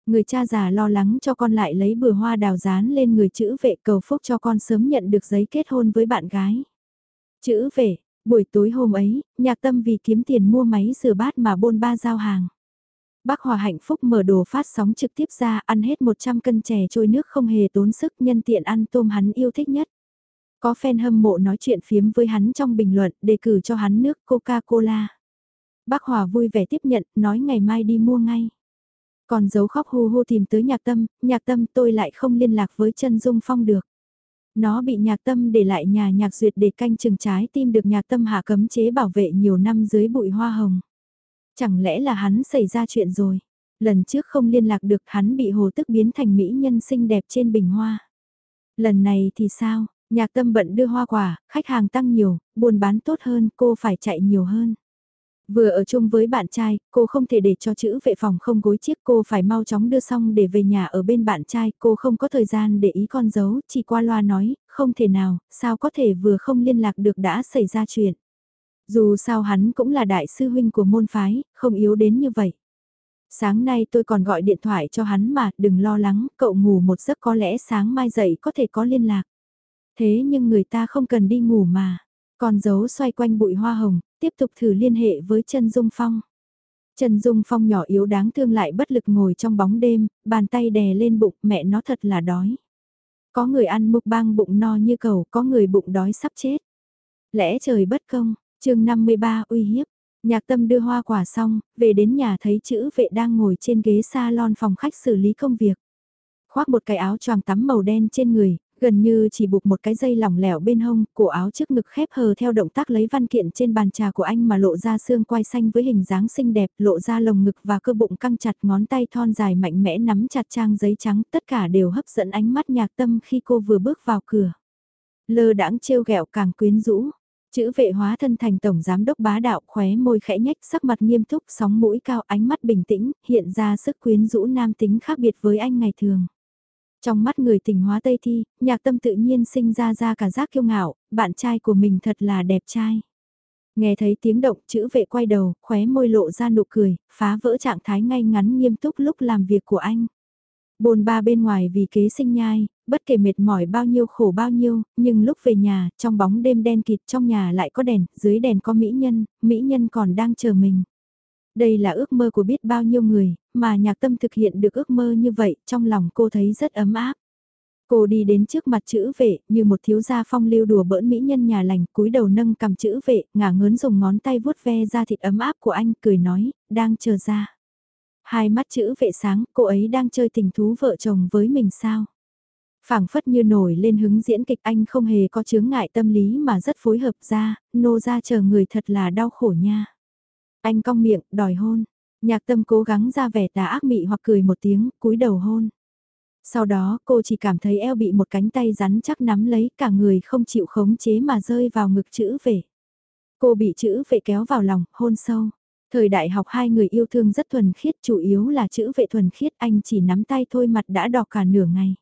Người cha già lo lắng cho con lại lấy bừa hoa đào dán lên người chữ vệ cầu phúc cho con sớm nhận được giấy kết hôn với bạn gái. Chữ vệ, Buổi tối hôm ấy, nhạc tâm vì kiếm tiền mua máy rửa bát mà bôn ba giao hàng. Bác Hòa hạnh phúc mở đồ phát sóng trực tiếp ra ăn hết 100 cân chè trôi nước không hề tốn sức nhân tiện ăn tôm hắn yêu thích nhất. Có fan hâm mộ nói chuyện phiếm với hắn trong bình luận đề cử cho hắn nước Coca-Cola. Bác Hòa vui vẻ tiếp nhận, nói ngày mai đi mua ngay. Còn giấu khóc hu hu tìm tới nhạc tâm, nhạc tâm tôi lại không liên lạc với chân Dung Phong được. Nó bị nhạc tâm để lại nhà nhạc duyệt để canh chừng trái tim được nhạc tâm hạ cấm chế bảo vệ nhiều năm dưới bụi hoa hồng. Chẳng lẽ là hắn xảy ra chuyện rồi? Lần trước không liên lạc được hắn bị hồ tức biến thành mỹ nhân xinh đẹp trên bình hoa. Lần này thì sao? Nhạc tâm bận đưa hoa quả, khách hàng tăng nhiều, buôn bán tốt hơn, cô phải chạy nhiều hơn. Vừa ở chung với bạn trai, cô không thể để cho chữ vệ phòng không gối chiếc cô phải mau chóng đưa xong để về nhà ở bên bạn trai, cô không có thời gian để ý con dấu, chỉ qua loa nói, không thể nào, sao có thể vừa không liên lạc được đã xảy ra chuyện. Dù sao hắn cũng là đại sư huynh của môn phái, không yếu đến như vậy. Sáng nay tôi còn gọi điện thoại cho hắn mà, đừng lo lắng, cậu ngủ một giấc có lẽ sáng mai dậy có thể có liên lạc. Thế nhưng người ta không cần đi ngủ mà. Con dấu xoay quanh bụi hoa hồng, tiếp tục thử liên hệ với trần Dung Phong. Trần Dung Phong nhỏ yếu đáng thương lại bất lực ngồi trong bóng đêm, bàn tay đè lên bụng mẹ nó thật là đói. Có người ăn mục bang bụng no như cầu, có người bụng đói sắp chết. Lẽ trời bất công, chương 53 uy hiếp. Nhạc tâm đưa hoa quả xong, về đến nhà thấy chữ vệ đang ngồi trên ghế salon phòng khách xử lý công việc. Khoác một cái áo choàng tắm màu đen trên người, gần như chỉ buộc một cái dây lỏng lẻo bên hông, cổ áo trước ngực khép hờ theo động tác lấy văn kiện trên bàn trà của anh mà lộ ra xương quai xanh với hình dáng xinh đẹp, lộ ra lồng ngực và cơ bụng căng chặt ngón tay thon dài mạnh mẽ nắm chặt trang giấy trắng, tất cả đều hấp dẫn ánh mắt nhạc tâm khi cô vừa bước vào cửa. Lơ đãng trêu ghẹo càng quyến rũ. Chữ vệ hóa thân thành tổng giám đốc bá đạo khóe môi khẽ nhách sắc mặt nghiêm túc sóng mũi cao ánh mắt bình tĩnh, hiện ra sức quyến rũ nam tính khác biệt với anh ngày thường. Trong mắt người tình hóa Tây Thi, nhạc tâm tự nhiên sinh ra ra cả giác kiêu ngạo, bạn trai của mình thật là đẹp trai. Nghe thấy tiếng động chữ vệ quay đầu, khóe môi lộ ra nụ cười, phá vỡ trạng thái ngay ngắn nghiêm túc lúc làm việc của anh. Bồn ba bên ngoài vì kế sinh nhai, bất kể mệt mỏi bao nhiêu khổ bao nhiêu, nhưng lúc về nhà, trong bóng đêm đen kịt trong nhà lại có đèn, dưới đèn có mỹ nhân, mỹ nhân còn đang chờ mình. Đây là ước mơ của biết bao nhiêu người, mà nhạc tâm thực hiện được ước mơ như vậy, trong lòng cô thấy rất ấm áp. Cô đi đến trước mặt chữ vệ, như một thiếu gia phong lưu đùa bỡn mỹ nhân nhà lành, cúi đầu nâng cầm chữ vệ, ngả ngớn dùng ngón tay vuốt ve ra thịt ấm áp của anh, cười nói, đang chờ ra. Hai mắt chữ vệ sáng, cô ấy đang chơi tình thú vợ chồng với mình sao? phảng phất như nổi lên hứng diễn kịch anh không hề có chướng ngại tâm lý mà rất phối hợp ra, nô ra chờ người thật là đau khổ nha. Anh cong miệng, đòi hôn. Nhạc tâm cố gắng ra vẻ tà ác mị hoặc cười một tiếng, cúi đầu hôn. Sau đó cô chỉ cảm thấy eo bị một cánh tay rắn chắc nắm lấy cả người không chịu khống chế mà rơi vào ngực chữ vệ. Cô bị chữ vệ kéo vào lòng, hôn sâu. Thời đại học hai người yêu thương rất thuần khiết, chủ yếu là chữ vệ thuần khiết, anh chỉ nắm tay thôi mặt đã đỏ cả nửa ngày.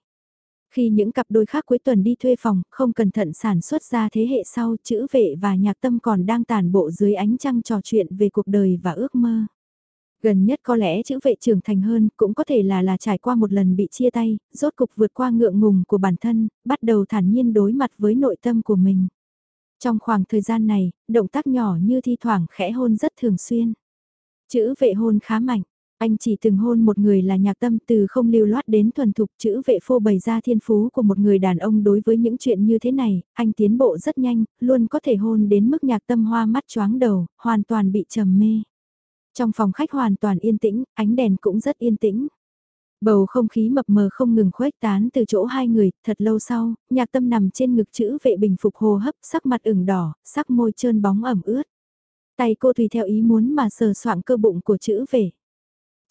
Khi những cặp đôi khác cuối tuần đi thuê phòng, không cẩn thận sản xuất ra thế hệ sau, chữ vệ và nhạc tâm còn đang tàn bộ dưới ánh trăng trò chuyện về cuộc đời và ước mơ. Gần nhất có lẽ chữ vệ trưởng thành hơn, cũng có thể là là trải qua một lần bị chia tay, rốt cục vượt qua ngượng ngùng của bản thân, bắt đầu thản nhiên đối mặt với nội tâm của mình. Trong khoảng thời gian này, động tác nhỏ như thi thoảng khẽ hôn rất thường xuyên. Chữ vệ hôn khá mạnh, anh chỉ từng hôn một người là nhạc tâm từ không lưu loát đến thuần thục chữ vệ phô bày ra thiên phú của một người đàn ông đối với những chuyện như thế này, anh tiến bộ rất nhanh, luôn có thể hôn đến mức nhạc tâm hoa mắt choáng đầu, hoàn toàn bị trầm mê. Trong phòng khách hoàn toàn yên tĩnh, ánh đèn cũng rất yên tĩnh. Bầu không khí mập mờ không ngừng khuếch tán từ chỗ hai người, thật lâu sau, nhạc tâm nằm trên ngực chữ vệ bình phục hô hấp, sắc mặt ửng đỏ, sắc môi trơn bóng ẩm ướt. Tay cô tùy theo ý muốn mà sờ soạng cơ bụng của chữ vệ.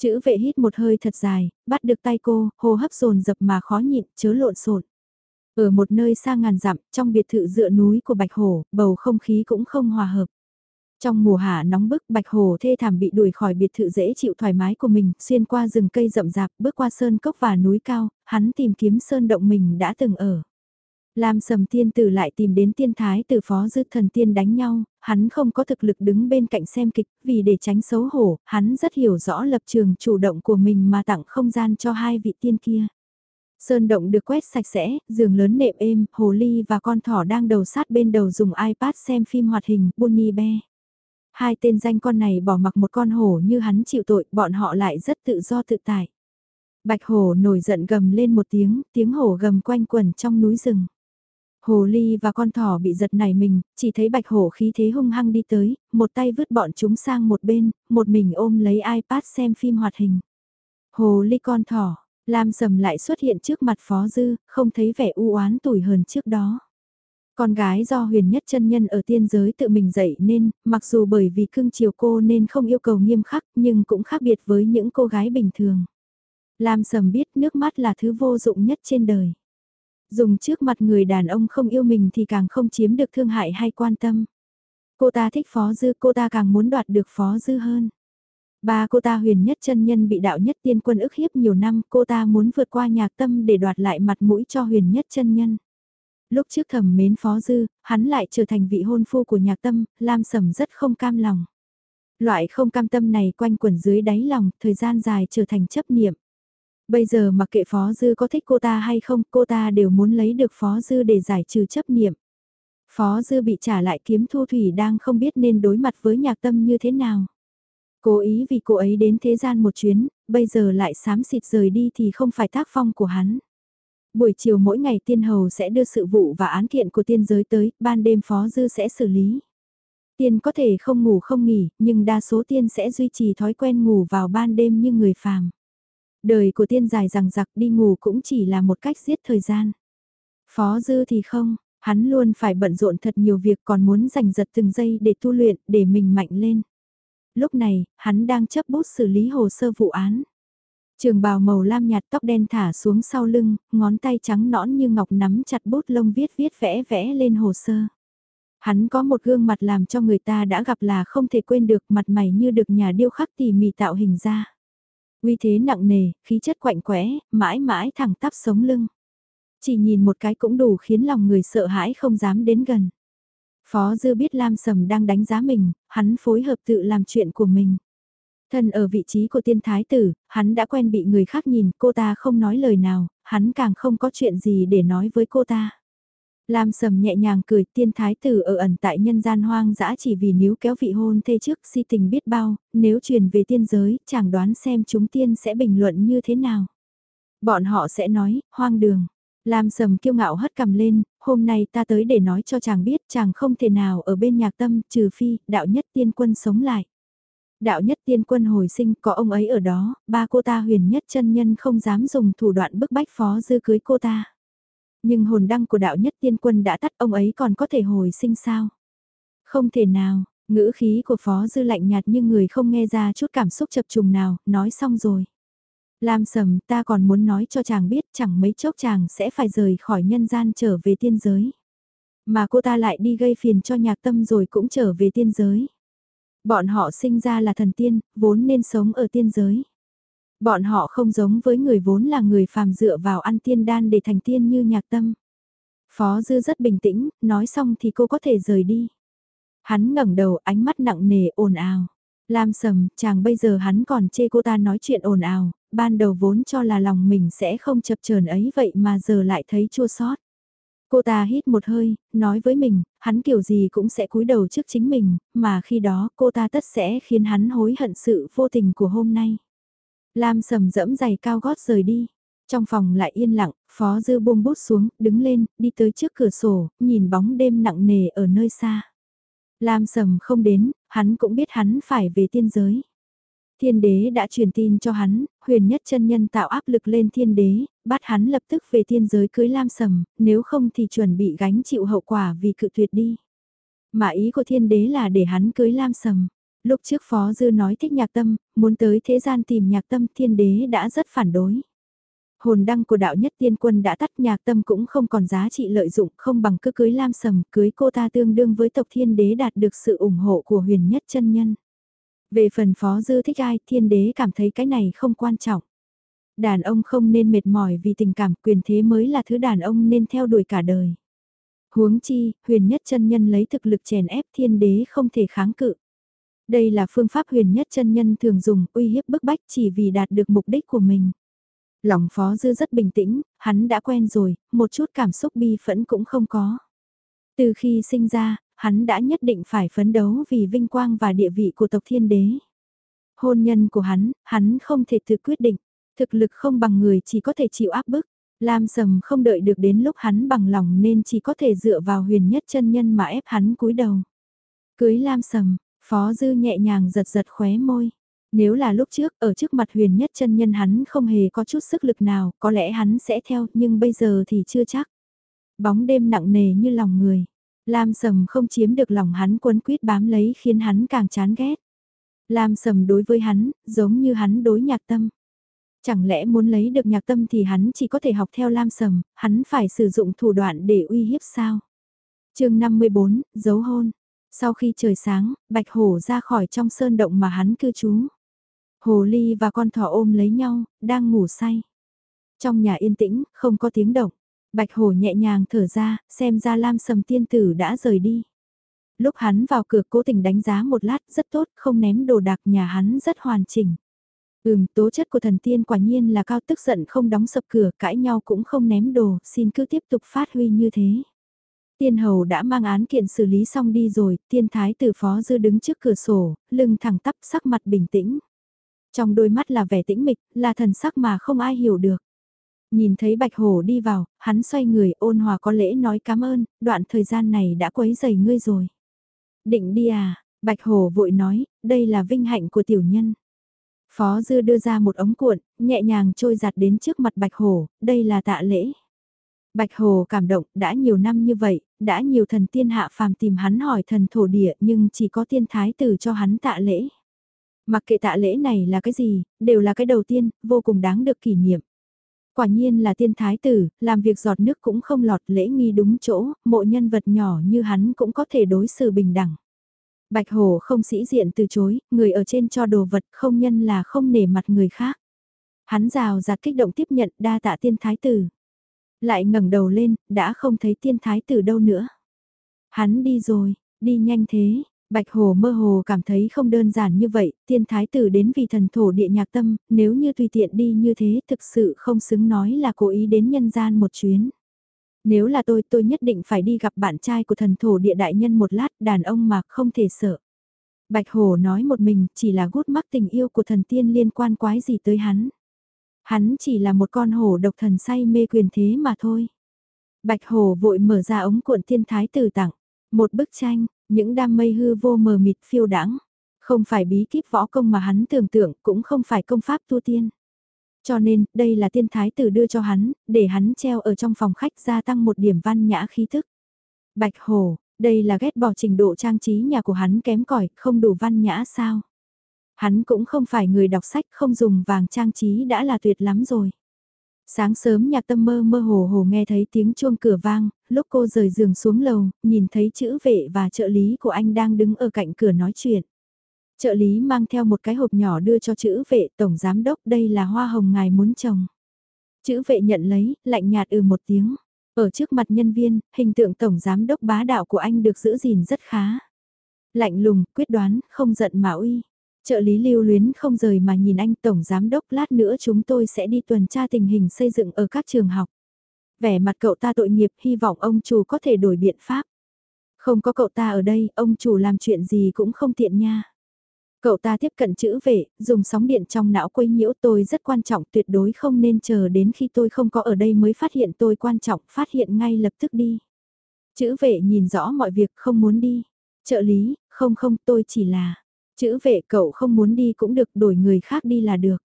Chữ vệ hít một hơi thật dài, bắt được tay cô, hô hấp dồn dập mà khó nhịn, chớ lộn xộn. Ở một nơi xa ngàn dặm, trong biệt thự dựa núi của Bạch Hổ, bầu không khí cũng không hòa hợp. Trong mùa hạ nóng bức Bạch Hồ thê thảm bị đuổi khỏi biệt thự dễ chịu thoải mái của mình, xuyên qua rừng cây rậm rạp, bước qua sơn cốc và núi cao, hắn tìm kiếm sơn động mình đã từng ở. Lam sầm tiên tử lại tìm đến tiên thái tử phó dư thần tiên đánh nhau, hắn không có thực lực đứng bên cạnh xem kịch, vì để tránh xấu hổ, hắn rất hiểu rõ lập trường chủ động của mình mà tặng không gian cho hai vị tiên kia. Sơn động được quét sạch sẽ, giường lớn nệm êm, hồ ly và con thỏ đang đầu sát bên đầu dùng iPad xem phim hoạt hình, Bunny Bear. Hai tên danh con này bỏ mặc một con hổ như hắn chịu tội, bọn họ lại rất tự do tự tại. Bạch hổ nổi giận gầm lên một tiếng, tiếng hổ gầm quanh quẩn trong núi rừng. Hồ ly và con thỏ bị giật nảy mình, chỉ thấy bạch hổ khí thế hung hăng đi tới, một tay vứt bọn chúng sang một bên, một mình ôm lấy iPad xem phim hoạt hình. Hồ ly con thỏ, Lam Sầm lại xuất hiện trước mặt Phó Dư, không thấy vẻ u oán tủi hờn trước đó. Con gái do huyền nhất chân nhân ở tiên giới tự mình dạy nên, mặc dù bởi vì cưng chiều cô nên không yêu cầu nghiêm khắc nhưng cũng khác biệt với những cô gái bình thường. Lam Sầm biết nước mắt là thứ vô dụng nhất trên đời. Dùng trước mặt người đàn ông không yêu mình thì càng không chiếm được thương hại hay quan tâm. Cô ta thích Phó Dư, cô ta càng muốn đoạt được Phó Dư hơn. Ba cô ta huyền nhất chân nhân bị đạo nhất tiên quân ức hiếp nhiều năm, cô ta muốn vượt qua nhạc tâm để đoạt lại mặt mũi cho huyền nhất chân nhân. Lúc trước thầm mến Phó Dư, hắn lại trở thành vị hôn phu của nhạc tâm, Lam Sầm rất không cam lòng. Loại không cam tâm này quanh quẩn dưới đáy lòng, thời gian dài trở thành chấp niệm. Bây giờ mặc kệ Phó Dư có thích cô ta hay không, cô ta đều muốn lấy được Phó Dư để giải trừ chấp niệm. Phó Dư bị trả lại kiếm thu thủy đang không biết nên đối mặt với nhạc tâm như thế nào. Cố ý vì cô ấy đến thế gian một chuyến, bây giờ lại sám xịt rời đi thì không phải tác phong của hắn. Buổi chiều mỗi ngày tiên hầu sẽ đưa sự vụ và án kiện của tiên giới tới, ban đêm phó dư sẽ xử lý. Tiên có thể không ngủ không nghỉ, nhưng đa số tiên sẽ duy trì thói quen ngủ vào ban đêm như người phàm. Đời của tiên dài rằng giặc đi ngủ cũng chỉ là một cách giết thời gian. Phó dư thì không, hắn luôn phải bận rộn thật nhiều việc còn muốn giành giật từng giây để tu luyện, để mình mạnh lên lúc này, hắn đang chấp bút xử lý hồ sơ vụ án. Trường bào màu lam nhạt tóc đen thả xuống sau lưng, ngón tay trắng nõn như ngọc nắm chặt bút lông viết viết vẽ vẽ lên hồ sơ. Hắn có một gương mặt làm cho người ta đã gặp là không thể quên được mặt mày như được nhà điêu khắc tỉ mỉ tạo hình ra. Uy thế nặng nề, khí chất quạnh quẽ, mãi mãi thẳng tắp sống lưng. Chỉ nhìn một cái cũng đủ khiến lòng người sợ hãi không dám đến gần. Phó Dư biết Lam Sầm đang đánh giá mình, hắn phối hợp tự làm chuyện của mình. Thân ở vị trí của tiên thái tử, hắn đã quen bị người khác nhìn, cô ta không nói lời nào, hắn càng không có chuyện gì để nói với cô ta. Lam Sầm nhẹ nhàng cười tiên thái tử ở ẩn tại nhân gian hoang dã chỉ vì níu kéo vị hôn thê trước si tình biết bao, nếu truyền về tiên giới, chẳng đoán xem chúng tiên sẽ bình luận như thế nào. Bọn họ sẽ nói, hoang đường. Lam sầm kiêu ngạo hất cầm lên, hôm nay ta tới để nói cho chàng biết chàng không thể nào ở bên nhạc tâm trừ phi đạo nhất tiên quân sống lại. Đạo nhất tiên quân hồi sinh có ông ấy ở đó, ba cô ta huyền nhất chân nhân không dám dùng thủ đoạn bức bách phó dư cưới cô ta. Nhưng hồn đăng của đạo nhất tiên quân đã tắt ông ấy còn có thể hồi sinh sao? Không thể nào, ngữ khí của phó dư lạnh nhạt như người không nghe ra chút cảm xúc chập trùng nào, nói xong rồi. Lam sầm ta còn muốn nói cho chàng biết chẳng mấy chốc chàng sẽ phải rời khỏi nhân gian trở về tiên giới. Mà cô ta lại đi gây phiền cho nhạc tâm rồi cũng trở về tiên giới. Bọn họ sinh ra là thần tiên, vốn nên sống ở tiên giới. Bọn họ không giống với người vốn là người phàm dựa vào ăn tiên đan để thành tiên như nhạc tâm. Phó Dư rất bình tĩnh, nói xong thì cô có thể rời đi. Hắn ngẩng đầu ánh mắt nặng nề ồn ào. Lam sầm, chàng bây giờ hắn còn chê cô ta nói chuyện ồn ào, ban đầu vốn cho là lòng mình sẽ không chập chờn ấy vậy mà giờ lại thấy chua xót. Cô ta hít một hơi, nói với mình, hắn kiểu gì cũng sẽ cúi đầu trước chính mình, mà khi đó cô ta tất sẽ khiến hắn hối hận sự vô tình của hôm nay. Lam sầm dẫm giày cao gót rời đi. Trong phòng lại yên lặng, Phó Dư buông bút xuống, đứng lên, đi tới trước cửa sổ, nhìn bóng đêm nặng nề ở nơi xa. Lam sầm không đến, hắn cũng biết hắn phải về tiên giới. Thiên đế đã truyền tin cho hắn, huyền nhất chân nhân tạo áp lực lên thiên đế, bắt hắn lập tức về thiên giới cưới Lam Sầm, nếu không thì chuẩn bị gánh chịu hậu quả vì cự tuyệt đi. Mà ý của thiên đế là để hắn cưới Lam Sầm. Lúc trước Phó Dư nói thích nhạc tâm, muốn tới thế gian tìm nhạc tâm thiên đế đã rất phản đối. Hồn đăng của đạo nhất tiên quân đã tắt nhạc tâm cũng không còn giá trị lợi dụng không bằng cứ cưới Lam Sầm cưới cô ta tương đương với tộc thiên đế đạt được sự ủng hộ của huyền nhất chân nhân. Về phần phó dư thích ai, thiên đế cảm thấy cái này không quan trọng. Đàn ông không nên mệt mỏi vì tình cảm quyền thế mới là thứ đàn ông nên theo đuổi cả đời. Huống chi, huyền nhất chân nhân lấy thực lực chèn ép thiên đế không thể kháng cự. Đây là phương pháp huyền nhất chân nhân thường dùng uy hiếp bức bách chỉ vì đạt được mục đích của mình. Lòng Phó Dư rất bình tĩnh, hắn đã quen rồi, một chút cảm xúc bi phẫn cũng không có. Từ khi sinh ra, hắn đã nhất định phải phấn đấu vì vinh quang và địa vị của tộc thiên đế. Hôn nhân của hắn, hắn không thể tự quyết định, thực lực không bằng người chỉ có thể chịu áp bức. Lam Sầm không đợi được đến lúc hắn bằng lòng nên chỉ có thể dựa vào huyền nhất chân nhân mà ép hắn cúi đầu. Cưới Lam Sầm, Phó Dư nhẹ nhàng giật giật khóe môi. Nếu là lúc trước ở trước mặt huyền nhất chân nhân hắn không hề có chút sức lực nào, có lẽ hắn sẽ theo, nhưng bây giờ thì chưa chắc. Bóng đêm nặng nề như lòng người. Lam Sầm không chiếm được lòng hắn quấn quýt bám lấy khiến hắn càng chán ghét. Lam Sầm đối với hắn, giống như hắn đối nhạc tâm. Chẳng lẽ muốn lấy được nhạc tâm thì hắn chỉ có thể học theo Lam Sầm, hắn phải sử dụng thủ đoạn để uy hiếp sao? chương 54, dấu hôn. Sau khi trời sáng, Bạch Hổ ra khỏi trong sơn động mà hắn cư trú. Hồ Ly và con thỏ ôm lấy nhau, đang ngủ say. Trong nhà yên tĩnh, không có tiếng động. Bạch Hổ nhẹ nhàng thở ra, xem ra Lam Sầm tiên tử đã rời đi. Lúc hắn vào cửa cố tình đánh giá một lát rất tốt, không ném đồ đạc nhà hắn rất hoàn chỉnh. Ừm, tố chất của thần tiên quả nhiên là cao tức giận không đóng sập cửa, cãi nhau cũng không ném đồ, xin cứ tiếp tục phát huy như thế. Tiên hầu đã mang án kiện xử lý xong đi rồi, tiên thái tử phó dư đứng trước cửa sổ, lưng thẳng tắp sắc mặt bình tĩnh. Trong đôi mắt là vẻ tĩnh mịch, là thần sắc mà không ai hiểu được. Nhìn thấy bạch hổ đi vào, hắn xoay người ôn hòa có lễ nói cảm ơn, đoạn thời gian này đã quấy dày ngươi rồi. Định đi à, bạch hổ vội nói, đây là vinh hạnh của tiểu nhân. Phó Dư đưa ra một ống cuộn, nhẹ nhàng trôi giặt đến trước mặt Bạch Hồ, đây là tạ lễ. Bạch Hồ cảm động, đã nhiều năm như vậy, đã nhiều thần tiên hạ phàm tìm hắn hỏi thần thổ địa nhưng chỉ có tiên thái tử cho hắn tạ lễ. Mặc kệ tạ lễ này là cái gì, đều là cái đầu tiên, vô cùng đáng được kỷ niệm. Quả nhiên là tiên thái tử, làm việc giọt nước cũng không lọt lễ nghi đúng chỗ, mộ nhân vật nhỏ như hắn cũng có thể đối xử bình đẳng. Bạch Hổ không sĩ diện từ chối, người ở trên cho đồ vật không nhân là không nể mặt người khác. Hắn rào rạt kích động tiếp nhận đa tạ tiên thái tử. Lại ngẩng đầu lên, đã không thấy tiên thái tử đâu nữa. Hắn đi rồi, đi nhanh thế, Bạch Hồ mơ hồ cảm thấy không đơn giản như vậy, tiên thái tử đến vì thần thổ địa nhạc tâm, nếu như tùy tiện đi như thế thực sự không xứng nói là cố ý đến nhân gian một chuyến. Nếu là tôi, tôi nhất định phải đi gặp bạn trai của thần thổ địa đại nhân một lát, đàn ông mà không thể sợ. Bạch Hồ nói một mình, chỉ là gút mắc tình yêu của thần tiên liên quan quái gì tới hắn. Hắn chỉ là một con hổ độc thần say mê quyền thế mà thôi. Bạch hổ vội mở ra ống cuộn thiên thái tử tặng. Một bức tranh, những đam mây hư vô mờ mịt phiêu đãng Không phải bí kíp võ công mà hắn tưởng tượng, cũng không phải công pháp tu tiên. Cho nên, đây là tiên thái tử đưa cho hắn, để hắn treo ở trong phòng khách gia tăng một điểm văn nhã khí thức. Bạch Hồ, đây là ghét bỏ trình độ trang trí nhà của hắn kém cỏi không đủ văn nhã sao. Hắn cũng không phải người đọc sách không dùng vàng trang trí đã là tuyệt lắm rồi. Sáng sớm nhạc tâm mơ mơ hồ hồ nghe thấy tiếng chuông cửa vang, lúc cô rời giường xuống lầu, nhìn thấy chữ vệ và trợ lý của anh đang đứng ở cạnh cửa nói chuyện. Trợ lý mang theo một cái hộp nhỏ đưa cho chữ vệ tổng giám đốc đây là hoa hồng ngài muốn trồng. Chữ vệ nhận lấy, lạnh nhạt ừ một tiếng. Ở trước mặt nhân viên, hình tượng tổng giám đốc bá đạo của anh được giữ gìn rất khá. Lạnh lùng, quyết đoán, không giận mà uy. Trợ lý lưu luyến không rời mà nhìn anh tổng giám đốc lát nữa chúng tôi sẽ đi tuần tra tình hình xây dựng ở các trường học. Vẻ mặt cậu ta tội nghiệp hy vọng ông chủ có thể đổi biện pháp. Không có cậu ta ở đây, ông chủ làm chuyện gì cũng không tiện nha. Cậu ta tiếp cận chữ vệ, dùng sóng điện trong não quấy nhiễu tôi rất quan trọng tuyệt đối không nên chờ đến khi tôi không có ở đây mới phát hiện tôi quan trọng, phát hiện ngay lập tức đi. Chữ vệ nhìn rõ mọi việc không muốn đi. Trợ lý, không không tôi chỉ là. Chữ vệ cậu không muốn đi cũng được đổi người khác đi là được.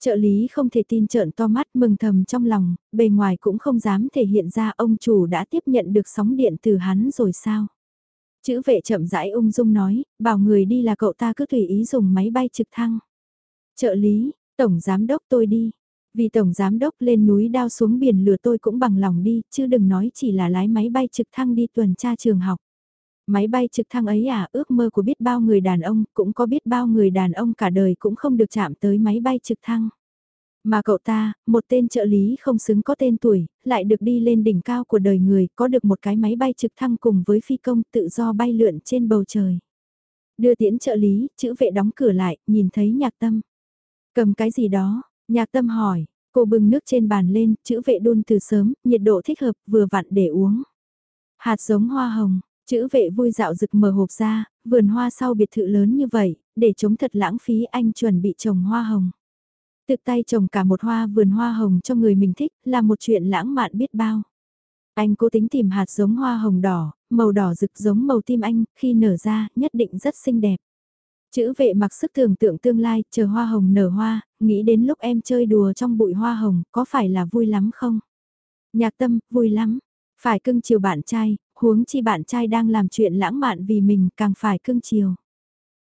Trợ lý không thể tin trợn to mắt mừng thầm trong lòng, bề ngoài cũng không dám thể hiện ra ông chủ đã tiếp nhận được sóng điện từ hắn rồi sao. Chữ vệ chậm rãi ung dung nói, bảo người đi là cậu ta cứ tùy ý dùng máy bay trực thăng. Trợ lý, tổng giám đốc tôi đi. Vì tổng giám đốc lên núi đao xuống biển lửa tôi cũng bằng lòng đi, chứ đừng nói chỉ là lái máy bay trực thăng đi tuần tra trường học. Máy bay trực thăng ấy à, ước mơ của biết bao người đàn ông, cũng có biết bao người đàn ông cả đời cũng không được chạm tới máy bay trực thăng. Mà cậu ta, một tên trợ lý không xứng có tên tuổi, lại được đi lên đỉnh cao của đời người, có được một cái máy bay trực thăng cùng với phi công tự do bay lượn trên bầu trời. Đưa tiễn trợ lý, chữ vệ đóng cửa lại, nhìn thấy nhạc tâm. Cầm cái gì đó, nhạc tâm hỏi, Cô bưng nước trên bàn lên, chữ vệ đun từ sớm, nhiệt độ thích hợp, vừa vặn để uống. Hạt giống hoa hồng, chữ vệ vui dạo rực mở hộp ra, vườn hoa sau biệt thự lớn như vậy, để chống thật lãng phí anh chuẩn bị trồng hoa hồng. Tự tay trồng cả một hoa vườn hoa hồng cho người mình thích là một chuyện lãng mạn biết bao. Anh cố tính tìm hạt giống hoa hồng đỏ, màu đỏ rực giống màu tim anh, khi nở ra, nhất định rất xinh đẹp. Chữ vệ mặc sức tưởng tượng tương lai, chờ hoa hồng nở hoa, nghĩ đến lúc em chơi đùa trong bụi hoa hồng, có phải là vui lắm không? Nhạc tâm, vui lắm. Phải cưng chiều bạn trai, huống chi bạn trai đang làm chuyện lãng mạn vì mình càng phải cưng chiều.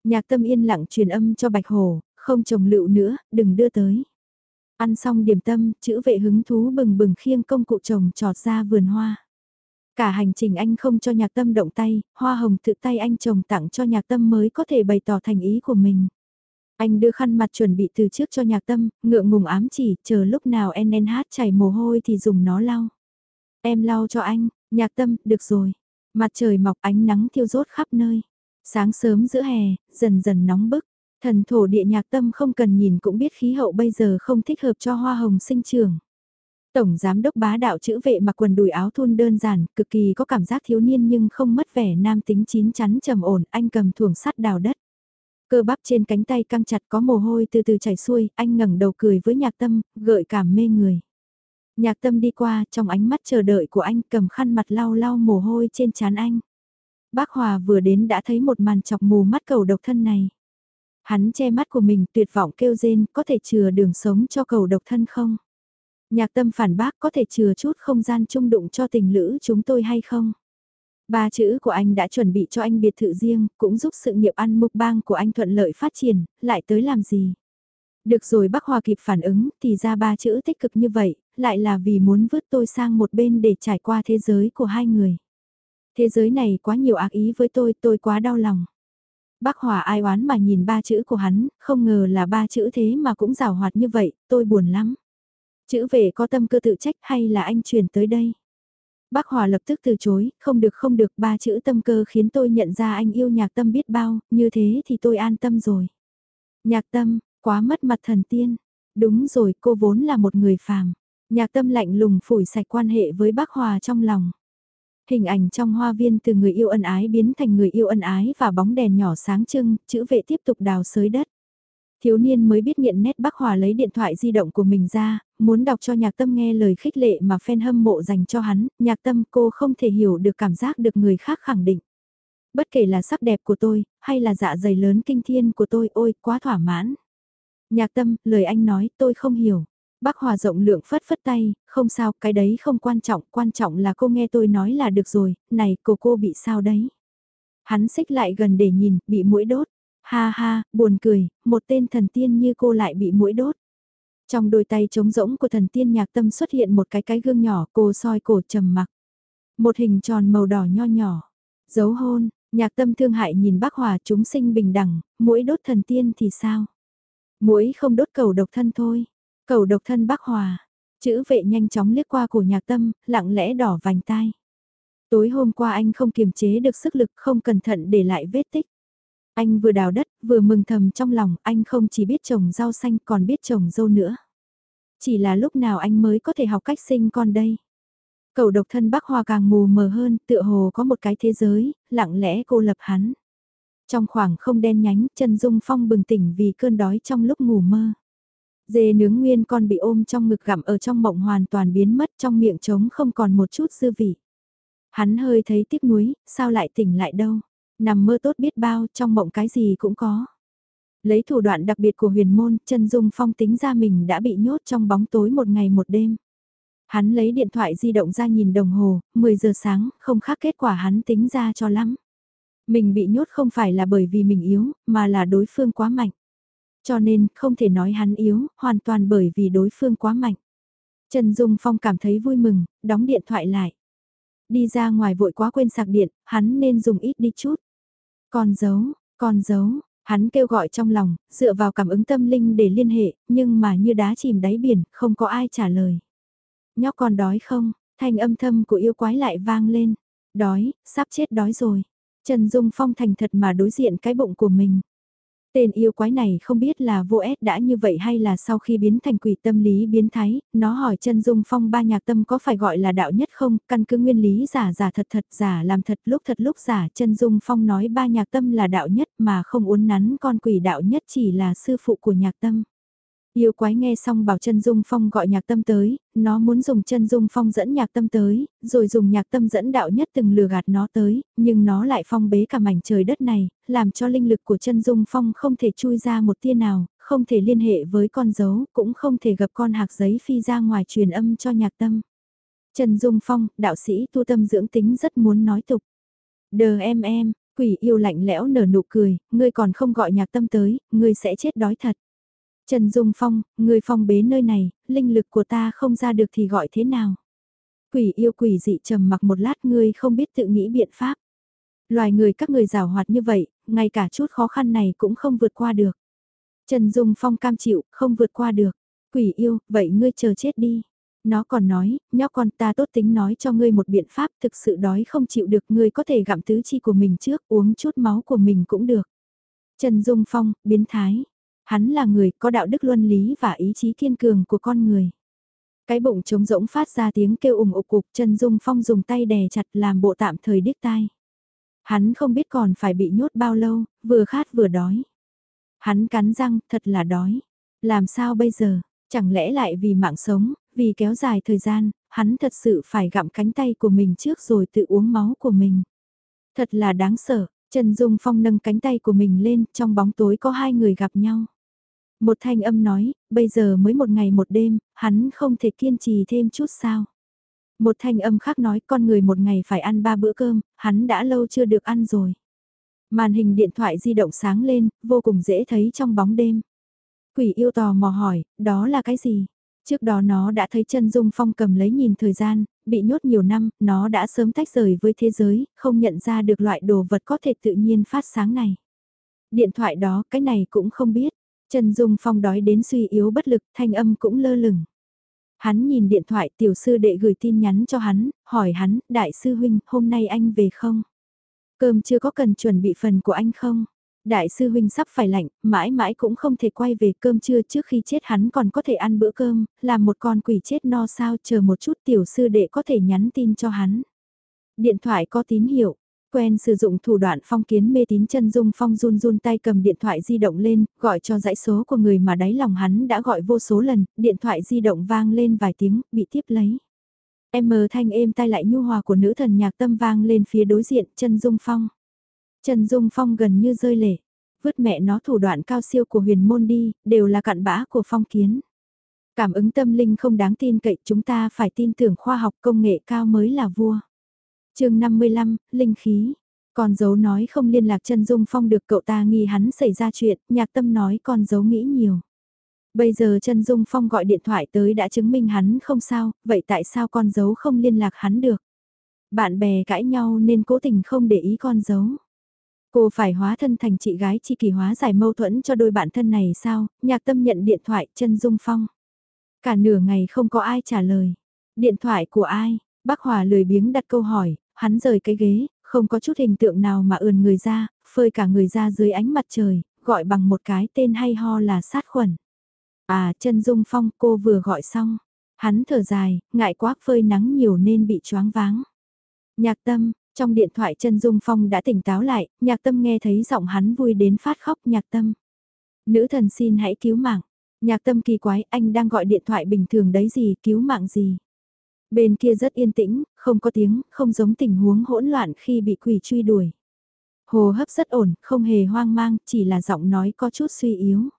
Nhạc tâm yên lặng truyền âm cho Bạch Hồ, không trồng lựu nữa, đừng đưa tới. Ăn xong điểm tâm, chữ vệ hứng thú bừng bừng khiêng công cụ trồng trọt ra vườn hoa. Cả hành trình anh không cho nhạc tâm động tay, hoa hồng tự tay anh trồng tặng cho nhạc tâm mới có thể bày tỏ thành ý của mình. Anh đưa khăn mặt chuẩn bị từ trước cho nhạc tâm, ngượng ngùng ám chỉ, chờ lúc nào NNH chảy mồ hôi thì dùng nó lau. Em lau cho anh, nhạc tâm, được rồi. Mặt trời mọc ánh nắng thiêu rốt khắp nơi. Sáng sớm giữa hè, dần dần nóng bức. Thần thổ địa nhạc tâm không cần nhìn cũng biết khí hậu bây giờ không thích hợp cho hoa hồng sinh trưởng. Tổng giám đốc bá đạo chữ vệ mặc quần đùi áo thun đơn giản, cực kỳ có cảm giác thiếu niên nhưng không mất vẻ nam tính chín chắn trầm ổn, anh cầm thuồng sắt đào đất. Cơ bắp trên cánh tay căng chặt có mồ hôi từ từ chảy xuôi, anh ngẩng đầu cười với nhạc tâm, gợi cảm mê người. Nhạc tâm đi qua, trong ánh mắt chờ đợi của anh cầm khăn mặt lau lau mồ hôi trên trán anh. Bác Hòa vừa đến đã thấy một màn chọc mù mắt cầu độc thân này. Hắn che mắt của mình tuyệt vọng kêu rên có thể chừa đường sống cho cầu độc thân không? Nhạc tâm phản bác có thể chừa chút không gian chung đụng cho tình lữ chúng tôi hay không? Ba chữ của anh đã chuẩn bị cho anh biệt thự riêng, cũng giúp sự nghiệp ăn mục bang của anh thuận lợi phát triển, lại tới làm gì? Được rồi bác Hòa kịp phản ứng, thì ra ba chữ tích cực như vậy, lại là vì muốn vứt tôi sang một bên để trải qua thế giới của hai người. Thế giới này quá nhiều ác ý với tôi, tôi quá đau lòng. Bác Hòa ai oán mà nhìn ba chữ của hắn, không ngờ là ba chữ thế mà cũng rào hoạt như vậy, tôi buồn lắm. Chữ về có tâm cơ tự trách hay là anh chuyển tới đây? Bác Hòa lập tức từ chối, không được không được, ba chữ tâm cơ khiến tôi nhận ra anh yêu nhạc tâm biết bao, như thế thì tôi an tâm rồi. Nhạc tâm, quá mất mặt thần tiên. Đúng rồi, cô vốn là một người phàm. Nhạc tâm lạnh lùng phủi sạch quan hệ với bác Hòa trong lòng. Hình ảnh trong hoa viên từ người yêu ân ái biến thành người yêu ân ái và bóng đèn nhỏ sáng trưng, chữ vệ tiếp tục đào sới đất. Thiếu niên mới biết nghiện nét bác Hòa lấy điện thoại di động của mình ra, muốn đọc cho nhạc tâm nghe lời khích lệ mà fan hâm mộ dành cho hắn, nhạc tâm cô không thể hiểu được cảm giác được người khác khẳng định. Bất kể là sắc đẹp của tôi, hay là dạ dày lớn kinh thiên của tôi, ôi, quá thỏa mãn. Nhạc tâm, lời anh nói, tôi không hiểu. Bác Hòa rộng lượng phất phất tay, không sao, cái đấy không quan trọng, quan trọng là cô nghe tôi nói là được rồi, này, cô cô bị sao đấy? Hắn xích lại gần để nhìn, bị mũi đốt. Ha ha, buồn cười, một tên thần tiên như cô lại bị mũi đốt. Trong đôi tay trống rỗng của thần tiên nhạc tâm xuất hiện một cái cái gương nhỏ, cô soi cổ trầm mặc. Một hình tròn màu đỏ nho nhỏ. Dấu hôn, nhạc tâm thương hại nhìn bác Hòa chúng sinh bình đẳng, mũi đốt thần tiên thì sao? Mũi không đốt cầu độc thân thôi. Cầu độc thân bác Hòa. Chữ vệ nhanh chóng liếc qua cổ nhạc tâm, lặng lẽ đỏ vành tai. Tối hôm qua anh không kiềm chế được sức lực không cẩn thận để lại vết tích. Anh vừa đào đất, vừa mừng thầm trong lòng, anh không chỉ biết trồng rau xanh còn biết trồng dâu nữa. Chỉ là lúc nào anh mới có thể học cách sinh con đây. Cầu độc thân bắc Hoa càng mù mờ hơn, tựa hồ có một cái thế giới, lặng lẽ cô lập hắn. Trong khoảng không đen nhánh, chân Dung Phong bừng tỉnh vì cơn đói trong lúc ngủ mơ. Dê nướng nguyên con bị ôm trong ngực gặm ở trong mộng hoàn toàn biến mất trong miệng trống không còn một chút dư vị. Hắn hơi thấy tiếc nuối, sao lại tỉnh lại đâu. Nằm mơ tốt biết bao, trong mộng cái gì cũng có. Lấy thủ đoạn đặc biệt của huyền môn, chân dung phong tính ra mình đã bị nhốt trong bóng tối một ngày một đêm. Hắn lấy điện thoại di động ra nhìn đồng hồ, 10 giờ sáng, không khác kết quả hắn tính ra cho lắm. Mình bị nhốt không phải là bởi vì mình yếu, mà là đối phương quá mạnh. Cho nên, không thể nói hắn yếu, hoàn toàn bởi vì đối phương quá mạnh. Trần Dung Phong cảm thấy vui mừng, đóng điện thoại lại. Đi ra ngoài vội quá quên sạc điện, hắn nên dùng ít đi chút. Còn giấu, còn giấu, hắn kêu gọi trong lòng, dựa vào cảm ứng tâm linh để liên hệ, nhưng mà như đá chìm đáy biển, không có ai trả lời. Nhóc con đói không? Thanh âm thâm của yêu quái lại vang lên. Đói, sắp chết đói rồi. Trần Dung Phong thành thật mà đối diện cái bụng của mình. Tên yêu quái này không biết là vô ép đã như vậy hay là sau khi biến thành quỷ tâm lý biến thái, nó hỏi chân dung phong ba nhạc tâm có phải gọi là đạo nhất không, căn cứ nguyên lý giả giả thật thật giả làm thật lúc thật lúc giả chân dung phong nói ba nhạc tâm là đạo nhất mà không uốn nắn con quỷ đạo nhất chỉ là sư phụ của nhạc tâm. Yêu quái nghe xong bảo chân dung phong gọi nhạc tâm tới, nó muốn dùng chân dung phong dẫn nhạc tâm tới, rồi dùng nhạc tâm dẫn đạo nhất từng lừa gạt nó tới, nhưng nó lại phong bế cả mảnh trời đất này, làm cho linh lực của chân dung phong không thể chui ra một tia nào, không thể liên hệ với con dấu, cũng không thể gặp con hạc giấy phi ra ngoài truyền âm cho nhạc tâm. Trần Dung Phong, đạo sĩ tu tâm dưỡng tính rất muốn nói tục. Đờ em em, quỷ yêu lạnh lẽo nở nụ cười, ngươi còn không gọi nhạc tâm tới, ngươi sẽ chết đói thật. Trần Dung Phong, người phong bế nơi này, linh lực của ta không ra được thì gọi thế nào? Quỷ yêu quỷ dị trầm mặc một lát ngươi không biết tự nghĩ biện pháp. Loài người các người rào hoạt như vậy, ngay cả chút khó khăn này cũng không vượt qua được. Trần Dung Phong cam chịu, không vượt qua được. Quỷ yêu, vậy ngươi chờ chết đi. Nó còn nói, nhóc con ta tốt tính nói cho ngươi một biện pháp thực sự đói không chịu được ngươi có thể gặm tứ chi của mình trước uống chút máu của mình cũng được. Trần Dung Phong, biến thái, Hắn là người có đạo đức luân lý và ý chí kiên cường của con người. Cái bụng trống rỗng phát ra tiếng kêu ủng ục cục chân dung phong dùng tay đè chặt làm bộ tạm thời điếc tai. Hắn không biết còn phải bị nhốt bao lâu, vừa khát vừa đói. Hắn cắn răng, thật là đói. Làm sao bây giờ, chẳng lẽ lại vì mạng sống, vì kéo dài thời gian, hắn thật sự phải gặm cánh tay của mình trước rồi tự uống máu của mình. Thật là đáng sợ, Trần Dung Phong nâng cánh tay của mình lên, trong bóng tối có hai người gặp nhau. Một thanh âm nói, bây giờ mới một ngày một đêm, hắn không thể kiên trì thêm chút sao. Một thanh âm khác nói con người một ngày phải ăn ba bữa cơm, hắn đã lâu chưa được ăn rồi. Màn hình điện thoại di động sáng lên, vô cùng dễ thấy trong bóng đêm. Quỷ yêu tò mò hỏi, đó là cái gì? Trước đó nó đã thấy chân dung phong cầm lấy nhìn thời gian, bị nhốt nhiều năm, nó đã sớm tách rời với thế giới, không nhận ra được loại đồ vật có thể tự nhiên phát sáng này. Điện thoại đó, cái này cũng không biết. Trần Dung Phong đói đến suy yếu bất lực, thanh âm cũng lơ lửng. Hắn nhìn điện thoại tiểu sư đệ gửi tin nhắn cho hắn, hỏi hắn, đại sư huynh, hôm nay anh về không? Cơm chưa có cần chuẩn bị phần của anh không? Đại sư huynh sắp phải lạnh, mãi mãi cũng không thể quay về cơm trưa trước khi chết hắn còn có thể ăn bữa cơm, làm một con quỷ chết no sao chờ một chút tiểu sư đệ có thể nhắn tin cho hắn. Điện thoại có tín hiệu, Quen sử dụng thủ đoạn phong kiến mê tín chân dung phong run run tay cầm điện thoại di động lên, gọi cho dãy số của người mà đáy lòng hắn đã gọi vô số lần, điện thoại di động vang lên vài tiếng, bị tiếp lấy. Em mờ thanh êm tai lại nhu hòa của nữ thần nhạc tâm vang lên phía đối diện chân dung phong. Trần Dung Phong gần như rơi lệ, vứt mẹ nó thủ đoạn cao siêu của huyền môn đi, đều là cặn bã của phong kiến. Cảm ứng tâm linh không đáng tin cậy chúng ta phải tin tưởng khoa học công nghệ cao mới là vua chương 55, Linh khí. Con dấu nói không liên lạc chân dung phong được cậu ta nghi hắn xảy ra chuyện, nhạc tâm nói con dấu nghĩ nhiều. Bây giờ chân dung phong gọi điện thoại tới đã chứng minh hắn không sao, vậy tại sao con dấu không liên lạc hắn được? Bạn bè cãi nhau nên cố tình không để ý con dấu. Cô phải hóa thân thành chị gái chi kỳ hóa giải mâu thuẫn cho đôi bạn thân này sao? Nhạc tâm nhận điện thoại chân dung phong. Cả nửa ngày không có ai trả lời. Điện thoại của ai? Bác Hòa lười biếng đặt câu hỏi, hắn rời cái ghế, không có chút hình tượng nào mà ườn người ra, phơi cả người ra dưới ánh mặt trời, gọi bằng một cái tên hay ho là sát khuẩn. À, chân dung phong cô vừa gọi xong. Hắn thở dài, ngại quá phơi nắng nhiều nên bị choáng váng. Nhạc tâm, trong điện thoại chân dung phong đã tỉnh táo lại, nhạc tâm nghe thấy giọng hắn vui đến phát khóc nhạc tâm. Nữ thần xin hãy cứu mạng. Nhạc tâm kỳ quái, anh đang gọi điện thoại bình thường đấy gì, cứu mạng gì. Bên kia rất yên tĩnh, không có tiếng, không giống tình huống hỗn loạn khi bị quỷ truy đuổi. Hồ hấp rất ổn, không hề hoang mang, chỉ là giọng nói có chút suy yếu.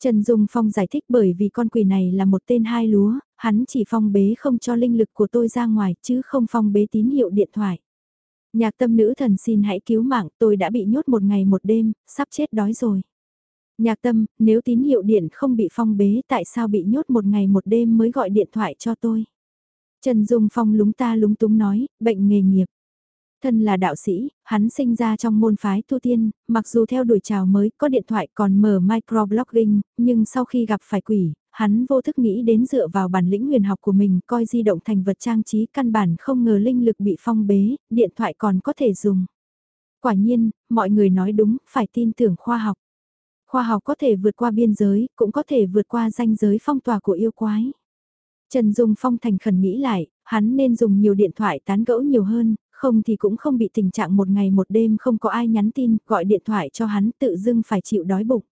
Trần Dung Phong giải thích bởi vì con quỷ này là một tên hai lúa, hắn chỉ phong bế không cho linh lực của tôi ra ngoài chứ không phong bế tín hiệu điện thoại. Nhạc tâm nữ thần xin hãy cứu mạng tôi đã bị nhốt một ngày một đêm, sắp chết đói rồi. Nhạc tâm, nếu tín hiệu điện không bị phong bế tại sao bị nhốt một ngày một đêm mới gọi điện thoại cho tôi? Trần Dung Phong lúng ta lúng túng nói, bệnh nghề nghiệp. Thân là đạo sĩ, hắn sinh ra trong môn phái tu tiên, mặc dù theo đuổi trào mới có điện thoại còn mở microblogging, nhưng sau khi gặp phải quỷ, hắn vô thức nghĩ đến dựa vào bản lĩnh huyền học của mình coi di động thành vật trang trí căn bản không ngờ linh lực bị phong bế, điện thoại còn có thể dùng. Quả nhiên, mọi người nói đúng, phải tin tưởng khoa học. Khoa học có thể vượt qua biên giới, cũng có thể vượt qua ranh giới phong tỏa của yêu quái. Trần Dung Phong thành khẩn nghĩ lại, hắn nên dùng nhiều điện thoại tán gẫu nhiều hơn, không thì cũng không bị tình trạng một ngày một đêm không có ai nhắn tin, gọi điện thoại cho hắn tự dưng phải chịu đói bụng.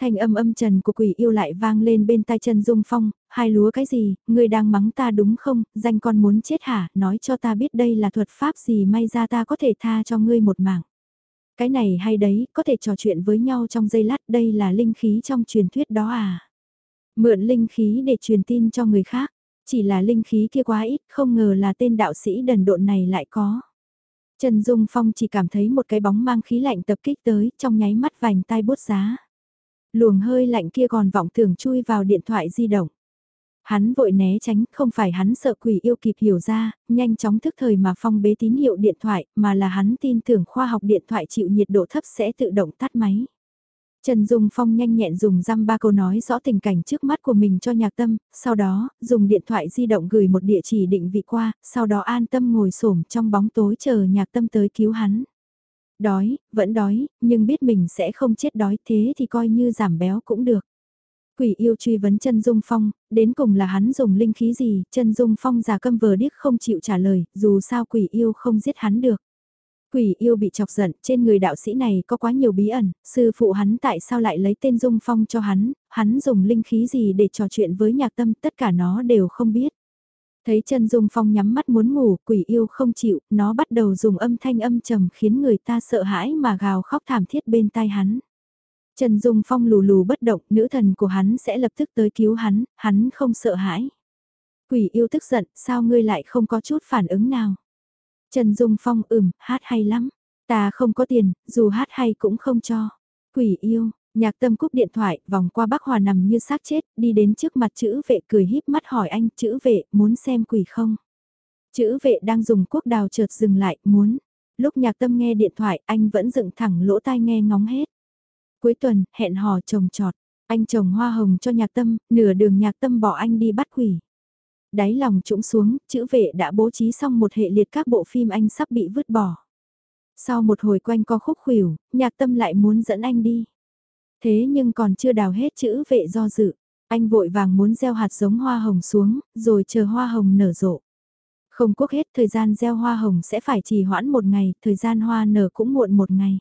Thanh âm âm trần của quỷ yêu lại vang lên bên tai Trần Dung Phong, hai lúa cái gì, ngươi đang mắng ta đúng không, danh con muốn chết hả, nói cho ta biết đây là thuật pháp gì may ra ta có thể tha cho ngươi một mạng. Cái này hay đấy, có thể trò chuyện với nhau trong giây lát, đây là linh khí trong truyền thuyết đó à. Mượn linh khí để truyền tin cho người khác, chỉ là linh khí kia quá ít, không ngờ là tên đạo sĩ đần độn này lại có. Trần Dung Phong chỉ cảm thấy một cái bóng mang khí lạnh tập kích tới, trong nháy mắt vành tai bút giá. Luồng hơi lạnh kia còn vọng tưởng chui vào điện thoại di động. Hắn vội né tránh, không phải hắn sợ quỷ yêu kịp hiểu ra, nhanh chóng thức thời mà phong bế tín hiệu điện thoại, mà là hắn tin tưởng khoa học điện thoại chịu nhiệt độ thấp sẽ tự động tắt máy. Trần Dung Phong nhanh nhẹn dùng răm ba câu nói rõ tình cảnh trước mắt của mình cho nhạc tâm, sau đó, dùng điện thoại di động gửi một địa chỉ định vị qua, sau đó an tâm ngồi xổm trong bóng tối chờ nhạc tâm tới cứu hắn. Đói, vẫn đói, nhưng biết mình sẽ không chết đói thế thì coi như giảm béo cũng được. Quỷ yêu truy vấn chân Dung Phong, đến cùng là hắn dùng linh khí gì, chân Dung Phong già câm vờ điếc không chịu trả lời, dù sao quỷ yêu không giết hắn được. Quỷ yêu bị chọc giận, trên người đạo sĩ này có quá nhiều bí ẩn, sư phụ hắn tại sao lại lấy tên Dung Phong cho hắn, hắn dùng linh khí gì để trò chuyện với nhạc tâm, tất cả nó đều không biết. Thấy chân Dung Phong nhắm mắt muốn ngủ, quỷ yêu không chịu, nó bắt đầu dùng âm thanh âm trầm khiến người ta sợ hãi mà gào khóc thảm thiết bên tai hắn. Trần Dung Phong lù lù bất động, nữ thần của hắn sẽ lập tức tới cứu hắn, hắn không sợ hãi. Quỷ yêu tức giận, sao ngươi lại không có chút phản ứng nào? Trần Dung Phong ửm, hát hay lắm. Ta không có tiền, dù hát hay cũng không cho. Quỷ yêu, nhạc tâm cúp điện thoại, vòng qua bác Hòa nằm như xác chết, đi đến trước mặt chữ vệ cười híp mắt hỏi anh, chữ vệ, muốn xem quỷ không? Chữ vệ đang dùng quốc đào chợt dừng lại, muốn. Lúc nhạc tâm nghe điện thoại, anh vẫn dựng thẳng lỗ tai nghe ngóng hết. Cuối tuần, hẹn hò trồng trọt. Anh trồng hoa hồng cho nhạc tâm, nửa đường nhạc tâm bỏ anh đi bắt quỷ. Đáy lòng trũng xuống, chữ vệ đã bố trí xong một hệ liệt các bộ phim anh sắp bị vứt bỏ. Sau một hồi quanh co khúc khuỷu, nhạc tâm lại muốn dẫn anh đi. Thế nhưng còn chưa đào hết chữ vệ do dự. Anh vội vàng muốn gieo hạt giống hoa hồng xuống, rồi chờ hoa hồng nở rộ. Không quốc hết thời gian gieo hoa hồng sẽ phải trì hoãn một ngày, thời gian hoa nở cũng muộn một ngày.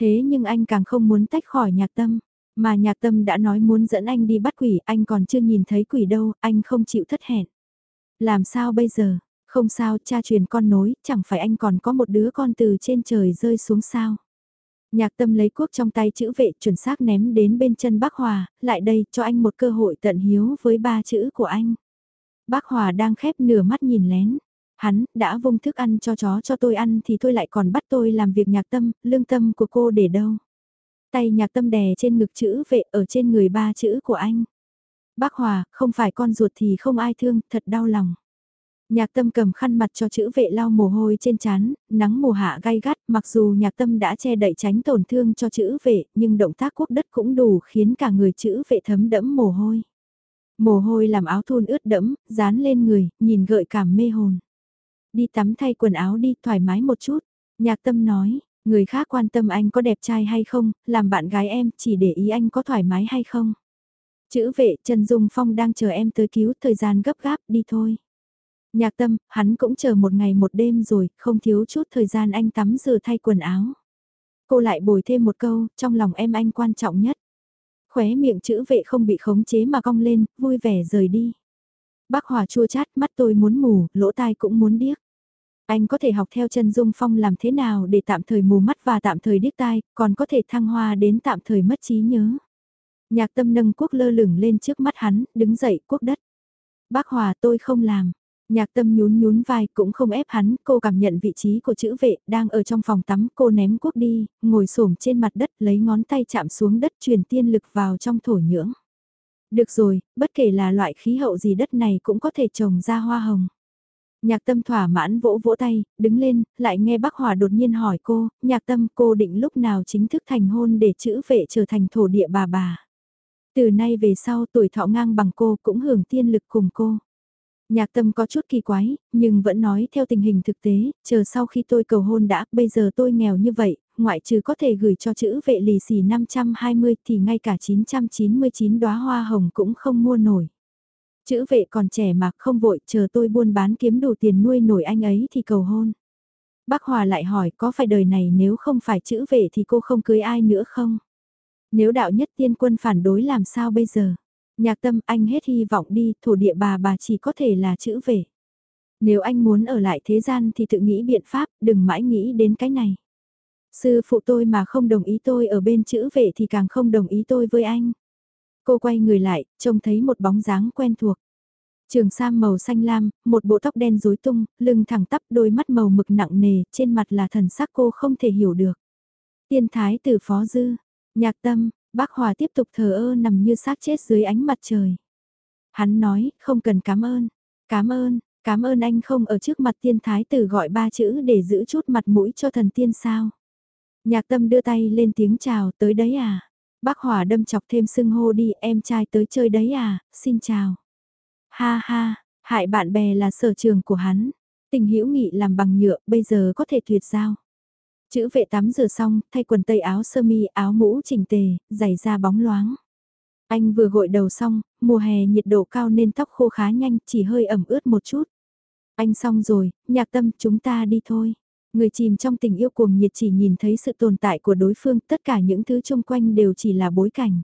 Thế nhưng anh càng không muốn tách khỏi nhạc tâm, mà nhạc tâm đã nói muốn dẫn anh đi bắt quỷ, anh còn chưa nhìn thấy quỷ đâu, anh không chịu thất hẹn. Làm sao bây giờ, không sao cha truyền con nối, chẳng phải anh còn có một đứa con từ trên trời rơi xuống sao. Nhạc tâm lấy cuốc trong tay chữ vệ chuẩn xác ném đến bên chân bác Hòa, lại đây cho anh một cơ hội tận hiếu với ba chữ của anh. Bác Hòa đang khép nửa mắt nhìn lén, Hắn, đã vung thức ăn cho chó cho tôi ăn thì tôi lại còn bắt tôi làm việc nhạc tâm, lương tâm của cô để đâu. Tay nhạc tâm đè trên ngực chữ vệ ở trên người ba chữ của anh. Bác Hòa, không phải con ruột thì không ai thương, thật đau lòng. Nhạc tâm cầm khăn mặt cho chữ vệ lau mồ hôi trên chán, nắng mùa hạ gai gắt, mặc dù nhạc tâm đã che đậy tránh tổn thương cho chữ vệ, nhưng động tác quốc đất cũng đủ khiến cả người chữ vệ thấm đẫm mồ hôi. Mồ hôi làm áo thun ướt đẫm, dán lên người, nhìn gợi cảm mê hồn. Đi tắm thay quần áo đi thoải mái một chút. Nhạc tâm nói, người khác quan tâm anh có đẹp trai hay không, làm bạn gái em chỉ để ý anh có thoải mái hay không. Chữ vệ Trần Dung Phong đang chờ em tới cứu thời gian gấp gáp đi thôi. Nhạc tâm, hắn cũng chờ một ngày một đêm rồi, không thiếu chút thời gian anh tắm rửa thay quần áo. Cô lại bồi thêm một câu, trong lòng em anh quan trọng nhất. Khóe miệng chữ vệ không bị khống chế mà cong lên, vui vẻ rời đi. Bác Hòa chua chát, mắt tôi muốn mù, lỗ tai cũng muốn điếc. Anh có thể học theo chân Dung Phong làm thế nào để tạm thời mù mắt và tạm thời điếc tai, còn có thể thăng hoa đến tạm thời mất trí nhớ. Nhạc tâm nâng quốc lơ lửng lên trước mắt hắn, đứng dậy quốc đất. Bác Hòa tôi không làm. Nhạc tâm nhún nhún vai cũng không ép hắn, cô cảm nhận vị trí của chữ vệ, đang ở trong phòng tắm, cô ném quốc đi, ngồi xổm trên mặt đất lấy ngón tay chạm xuống đất truyền tiên lực vào trong thổ nhưỡng. Được rồi, bất kể là loại khí hậu gì đất này cũng có thể trồng ra hoa hồng. Nhạc tâm thỏa mãn vỗ vỗ tay, đứng lên, lại nghe bác Hòa đột nhiên hỏi cô, nhạc tâm cô định lúc nào chính thức thành hôn để chữ vệ trở thành thổ địa bà bà. Từ nay về sau tuổi thọ ngang bằng cô cũng hưởng tiên lực cùng cô. Nhạc tâm có chút kỳ quái, nhưng vẫn nói theo tình hình thực tế, chờ sau khi tôi cầu hôn đã, bây giờ tôi nghèo như vậy, ngoại trừ có thể gửi cho chữ vệ lì xì 520 thì ngay cả 999 đóa hoa hồng cũng không mua nổi. Chữ vệ còn trẻ mà không vội, chờ tôi buôn bán kiếm đủ tiền nuôi nổi anh ấy thì cầu hôn. Bác Hòa lại hỏi có phải đời này nếu không phải chữ vệ thì cô không cưới ai nữa không? Nếu đạo nhất tiên quân phản đối làm sao bây giờ? Nhạc tâm anh hết hy vọng đi, thổ địa bà bà chỉ có thể là chữ vệ. Nếu anh muốn ở lại thế gian thì tự nghĩ biện pháp, đừng mãi nghĩ đến cái này. Sư phụ tôi mà không đồng ý tôi ở bên chữ vệ thì càng không đồng ý tôi với anh. Cô quay người lại, trông thấy một bóng dáng quen thuộc. Trường sam màu xanh lam, một bộ tóc đen rối tung, lưng thẳng tắp đôi mắt màu mực nặng nề, trên mặt là thần sắc cô không thể hiểu được. Tiên thái tử phó dư, nhạc tâm, bác Hòa tiếp tục thờ ơ nằm như xác chết dưới ánh mặt trời. Hắn nói, không cần cảm ơn, cảm ơn, cảm ơn anh không ở trước mặt tiên thái tử gọi ba chữ để giữ chút mặt mũi cho thần tiên sao. Nhạc tâm đưa tay lên tiếng chào tới đấy à. Bác Hòa đâm chọc thêm sưng hô đi em trai tới chơi đấy à, xin chào. Ha ha, hại bạn bè là sở trường của hắn. Tình hữu nghị làm bằng nhựa bây giờ có thể tuyệt giao. Chữ vệ tắm rửa xong, thay quần tây áo sơ mi, áo mũ chỉnh tề, giày da bóng loáng. Anh vừa gội đầu xong, mùa hè nhiệt độ cao nên tóc khô khá nhanh, chỉ hơi ẩm ướt một chút. Anh xong rồi, nhạc tâm chúng ta đi thôi. Người chìm trong tình yêu cuồng nhiệt chỉ nhìn thấy sự tồn tại của đối phương, tất cả những thứ xung quanh đều chỉ là bối cảnh.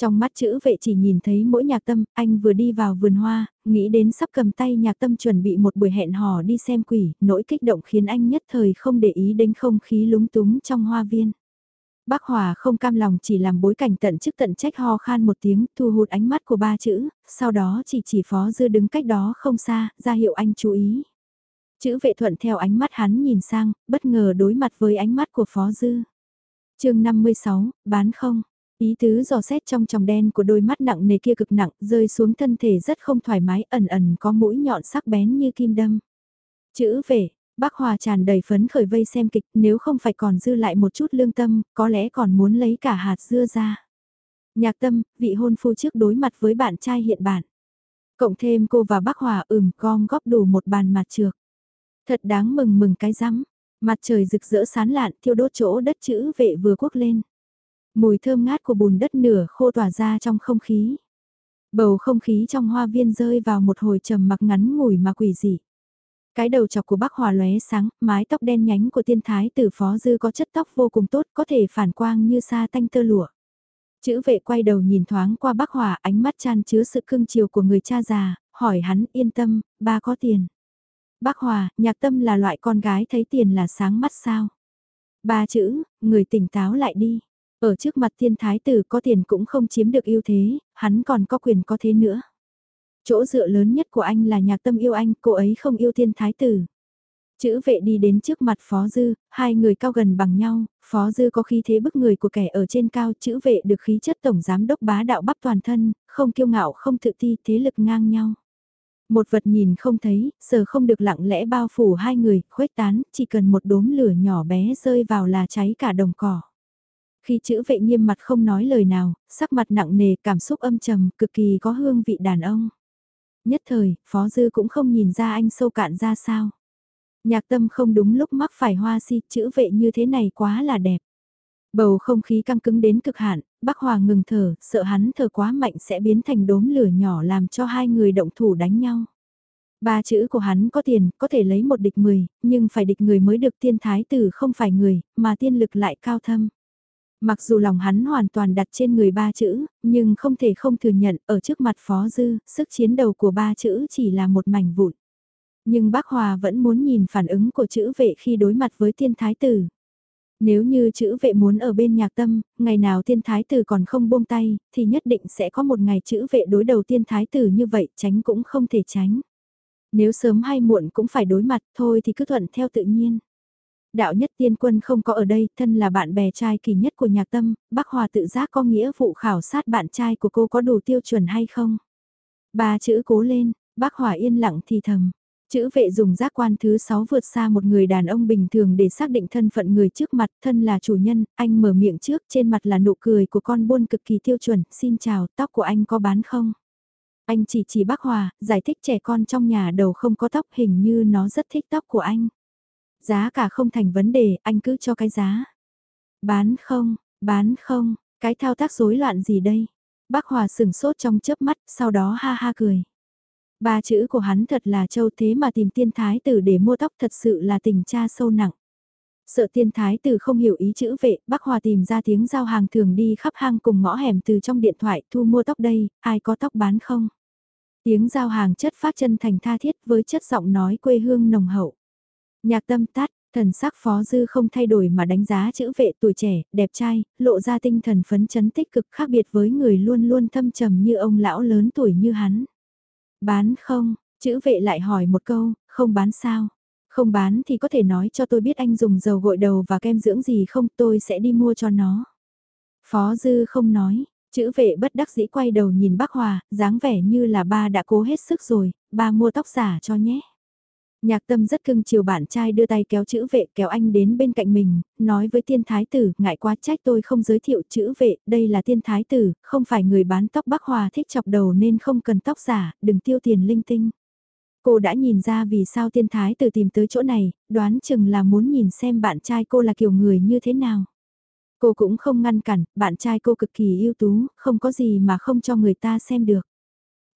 Trong mắt chữ vệ chỉ nhìn thấy mỗi nhạc tâm, anh vừa đi vào vườn hoa, nghĩ đến sắp cầm tay nhạc tâm chuẩn bị một buổi hẹn hò đi xem quỷ, nỗi kích động khiến anh nhất thời không để ý đến không khí lúng túng trong hoa viên. Bác Hòa không cam lòng chỉ làm bối cảnh tận chức tận trách ho khan một tiếng thu hút ánh mắt của ba chữ, sau đó chỉ chỉ phó dư đứng cách đó không xa, ra hiệu anh chú ý. Chữ vệ thuận theo ánh mắt hắn nhìn sang, bất ngờ đối mặt với ánh mắt của phó dư. chương 56, bán không? Ý tứ dò xét trong tròng đen của đôi mắt nặng nề kia cực nặng, rơi xuống thân thể rất không thoải mái, ẩn ẩn có mũi nhọn sắc bén như kim đâm. Chữ về, bác Hòa tràn đầy phấn khởi vây xem kịch, nếu không phải còn dư lại một chút lương tâm, có lẽ còn muốn lấy cả hạt dưa ra. Nhạc tâm, vị hôn phu trước đối mặt với bạn trai hiện bản. Cộng thêm cô và bác Hòa ừm gom góp đủ một bàn mặt trược. Thật đáng mừng mừng cái rắm, mặt trời rực rỡ sán lạn thiêu đốt chỗ đất chữ vệ vừa quốc lên. Mùi thơm ngát của bùn đất nửa khô tỏa ra trong không khí. Bầu không khí trong hoa viên rơi vào một hồi trầm mặc ngắn ngủi mà quỷ dị. Cái đầu chọc của bác hòa lóe sáng, mái tóc đen nhánh của tiên thái tử phó dư có chất tóc vô cùng tốt có thể phản quang như sa tanh tơ lụa. Chữ vệ quay đầu nhìn thoáng qua bác hòa ánh mắt chan chứa sự cưng chiều của người cha già, hỏi hắn yên tâm, ba có tiền. Bác hòa, nhạc tâm là loại con gái thấy tiền là sáng mắt sao. Ba chữ, người tỉnh táo lại đi. Ở trước mặt thiên thái tử có tiền cũng không chiếm được ưu thế, hắn còn có quyền có thế nữa. Chỗ dựa lớn nhất của anh là nhạc tâm yêu anh, cô ấy không yêu thiên thái tử. Chữ vệ đi đến trước mặt Phó Dư, hai người cao gần bằng nhau, Phó Dư có khí thế bức người của kẻ ở trên cao, chữ vệ được khí chất tổng giám đốc bá đạo bắp toàn thân, không kiêu ngạo không tự ti, thế lực ngang nhau. Một vật nhìn không thấy, sờ không được lặng lẽ bao phủ hai người, khuếch tán, chỉ cần một đốm lửa nhỏ bé rơi vào là cháy cả đồng cỏ. Khi chữ vệ nghiêm mặt không nói lời nào, sắc mặt nặng nề, cảm xúc âm trầm, cực kỳ có hương vị đàn ông. Nhất thời, Phó Dư cũng không nhìn ra anh sâu cạn ra sao. Nhạc tâm không đúng lúc mắc phải hoa si, chữ vệ như thế này quá là đẹp. Bầu không khí căng cứng đến cực hạn, bác Hòa ngừng thở, sợ hắn thở quá mạnh sẽ biến thành đốm lửa nhỏ làm cho hai người động thủ đánh nhau. Ba chữ của hắn có tiền, có thể lấy một địch mười, nhưng phải địch người mới được tiên thái tử không phải người, mà tiên lực lại cao thâm. Mặc dù lòng hắn hoàn toàn đặt trên người ba chữ, nhưng không thể không thừa nhận ở trước mặt Phó Dư, sức chiến đầu của ba chữ chỉ là một mảnh vụn. Nhưng bác Hòa vẫn muốn nhìn phản ứng của chữ vệ khi đối mặt với tiên thái tử. Nếu như chữ vệ muốn ở bên nhạc tâm, ngày nào tiên thái tử còn không buông tay, thì nhất định sẽ có một ngày chữ vệ đối đầu tiên thái tử như vậy, tránh cũng không thể tránh. Nếu sớm hay muộn cũng phải đối mặt, thôi thì cứ thuận theo tự nhiên. Đạo nhất tiên quân không có ở đây, thân là bạn bè trai kỳ nhất của nhạc tâm, bác Hòa tự giác có nghĩa vụ khảo sát bạn trai của cô có đủ tiêu chuẩn hay không. Ba chữ cố lên, bác Hòa yên lặng thì thầm. Chữ vệ dùng giác quan thứ 6 vượt xa một người đàn ông bình thường để xác định thân phận người trước mặt, thân là chủ nhân, anh mở miệng trước, trên mặt là nụ cười của con buôn cực kỳ tiêu chuẩn, xin chào, tóc của anh có bán không? Anh chỉ chỉ bác Hòa, giải thích trẻ con trong nhà đầu không có tóc hình như nó rất thích tóc của anh. Giá cả không thành vấn đề, anh cứ cho cái giá. Bán không, bán không, cái thao tác rối loạn gì đây? Bác Hòa sừng sốt trong chớp mắt, sau đó ha ha cười. Ba chữ của hắn thật là châu thế mà tìm tiên thái tử để mua tóc thật sự là tình cha sâu nặng. Sợ tiên thái tử không hiểu ý chữ vệ, bác Hòa tìm ra tiếng giao hàng thường đi khắp hang cùng ngõ hẻm từ trong điện thoại thu mua tóc đây, ai có tóc bán không? Tiếng giao hàng chất phát chân thành tha thiết với chất giọng nói quê hương nồng hậu. Nhạc tâm tát, thần sắc phó dư không thay đổi mà đánh giá chữ vệ tuổi trẻ, đẹp trai, lộ ra tinh thần phấn chấn tích cực khác biệt với người luôn luôn thâm trầm như ông lão lớn tuổi như hắn. Bán không, chữ vệ lại hỏi một câu, không bán sao? Không bán thì có thể nói cho tôi biết anh dùng dầu gội đầu và kem dưỡng gì không tôi sẽ đi mua cho nó. Phó dư không nói, chữ vệ bất đắc dĩ quay đầu nhìn bác Hòa, dáng vẻ như là ba đã cố hết sức rồi, ba mua tóc giả cho nhé. Nhạc tâm rất cưng chiều bạn trai đưa tay kéo chữ vệ kéo anh đến bên cạnh mình, nói với tiên thái tử, ngại quá trách tôi không giới thiệu chữ vệ, đây là tiên thái tử, không phải người bán tóc Bắc hòa thích chọc đầu nên không cần tóc giả, đừng tiêu tiền linh tinh. Cô đã nhìn ra vì sao tiên thái tử tìm tới chỗ này, đoán chừng là muốn nhìn xem bạn trai cô là kiểu người như thế nào. Cô cũng không ngăn cản, bạn trai cô cực kỳ ưu tú, không có gì mà không cho người ta xem được.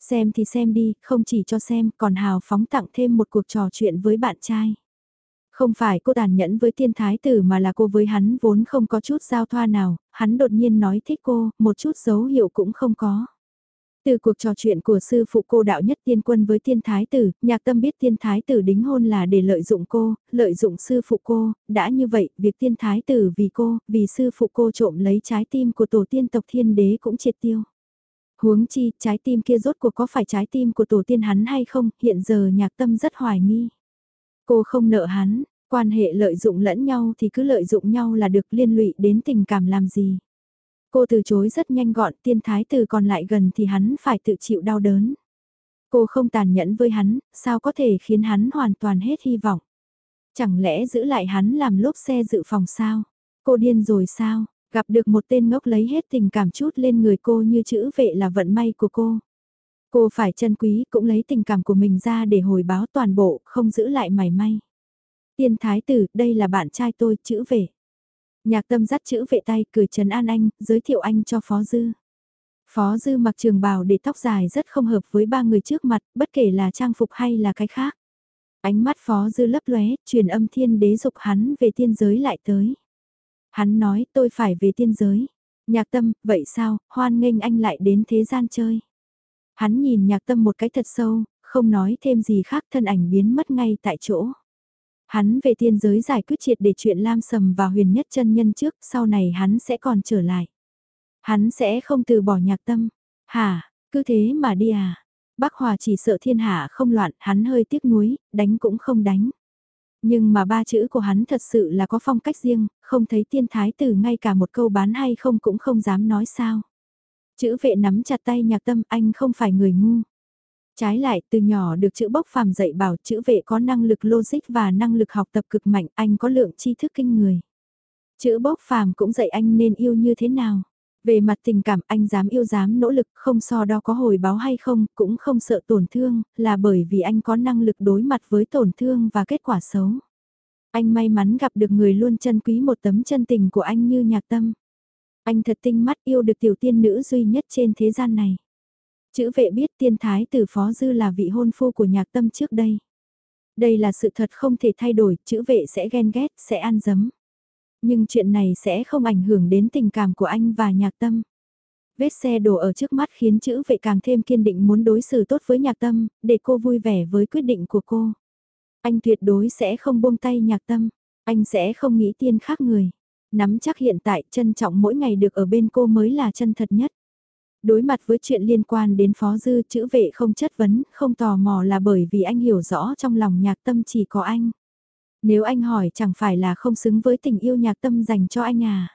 Xem thì xem đi, không chỉ cho xem, còn hào phóng tặng thêm một cuộc trò chuyện với bạn trai. Không phải cô tàn nhẫn với tiên thái tử mà là cô với hắn vốn không có chút giao thoa nào, hắn đột nhiên nói thích cô, một chút dấu hiệu cũng không có. Từ cuộc trò chuyện của sư phụ cô đạo nhất tiên quân với tiên thái tử, nhạc tâm biết tiên thái tử đính hôn là để lợi dụng cô, lợi dụng sư phụ cô, đã như vậy, việc tiên thái tử vì cô, vì sư phụ cô trộm lấy trái tim của tổ tiên tộc thiên đế cũng triệt tiêu. Huống chi, trái tim kia rốt cuộc có phải trái tim của tổ tiên hắn hay không, hiện giờ nhạc tâm rất hoài nghi. Cô không nợ hắn, quan hệ lợi dụng lẫn nhau thì cứ lợi dụng nhau là được liên lụy đến tình cảm làm gì. Cô từ chối rất nhanh gọn tiên thái từ còn lại gần thì hắn phải tự chịu đau đớn. Cô không tàn nhẫn với hắn, sao có thể khiến hắn hoàn toàn hết hy vọng. Chẳng lẽ giữ lại hắn làm lốp xe dự phòng sao? Cô điên rồi sao? Gặp được một tên ngốc lấy hết tình cảm chút lên người cô như chữ vệ là vận may của cô. Cô phải chân quý cũng lấy tình cảm của mình ra để hồi báo toàn bộ, không giữ lại mảy may. Tiên thái tử, đây là bạn trai tôi, chữ vệ. Nhạc tâm dắt chữ vệ tay, cười trấn an anh, giới thiệu anh cho Phó Dư. Phó Dư mặc trường bào để tóc dài rất không hợp với ba người trước mặt, bất kể là trang phục hay là cái khác. Ánh mắt Phó Dư lấp lóe, truyền âm thiên đế dục hắn về tiên giới lại tới. Hắn nói tôi phải về tiên giới. Nhạc tâm, vậy sao, hoan nghênh anh lại đến thế gian chơi. Hắn nhìn nhạc tâm một cái thật sâu, không nói thêm gì khác thân ảnh biến mất ngay tại chỗ. Hắn về tiên giới giải quyết triệt để chuyện Lam Sầm và huyền nhất chân nhân trước, sau này hắn sẽ còn trở lại. Hắn sẽ không từ bỏ nhạc tâm. Hả, cứ thế mà đi à. Bác Hòa chỉ sợ thiên hạ không loạn, hắn hơi tiếc nuối, đánh cũng không đánh. Nhưng mà ba chữ của hắn thật sự là có phong cách riêng, không thấy tiên thái tử ngay cả một câu bán hay không cũng không dám nói sao. Chữ vệ nắm chặt tay nhạc tâm anh không phải người ngu. Trái lại, từ nhỏ được chữ bốc phàm dạy bảo chữ vệ có năng lực logic và năng lực học tập cực mạnh, anh có lượng tri thức kinh người. Chữ bốc phàm cũng dạy anh nên yêu như thế nào. Về mặt tình cảm anh dám yêu dám nỗ lực không so đo có hồi báo hay không, cũng không sợ tổn thương, là bởi vì anh có năng lực đối mặt với tổn thương và kết quả xấu. Anh may mắn gặp được người luôn chân quý một tấm chân tình của anh như nhạc tâm. Anh thật tinh mắt yêu được tiểu tiên nữ duy nhất trên thế gian này. Chữ vệ biết tiên thái tử phó dư là vị hôn phu của nhạc tâm trước đây. Đây là sự thật không thể thay đổi, chữ vệ sẽ ghen ghét, sẽ ăn dấm. Nhưng chuyện này sẽ không ảnh hưởng đến tình cảm của anh và nhạc tâm. Vết xe đổ ở trước mắt khiến chữ vệ càng thêm kiên định muốn đối xử tốt với nhạc tâm, để cô vui vẻ với quyết định của cô. Anh tuyệt đối sẽ không buông tay nhạc tâm, anh sẽ không nghĩ tiên khác người. Nắm chắc hiện tại trân trọng mỗi ngày được ở bên cô mới là chân thật nhất. Đối mặt với chuyện liên quan đến phó dư chữ vệ không chất vấn, không tò mò là bởi vì anh hiểu rõ trong lòng nhạc tâm chỉ có anh. Nếu anh hỏi chẳng phải là không xứng với tình yêu nhạc tâm dành cho anh à.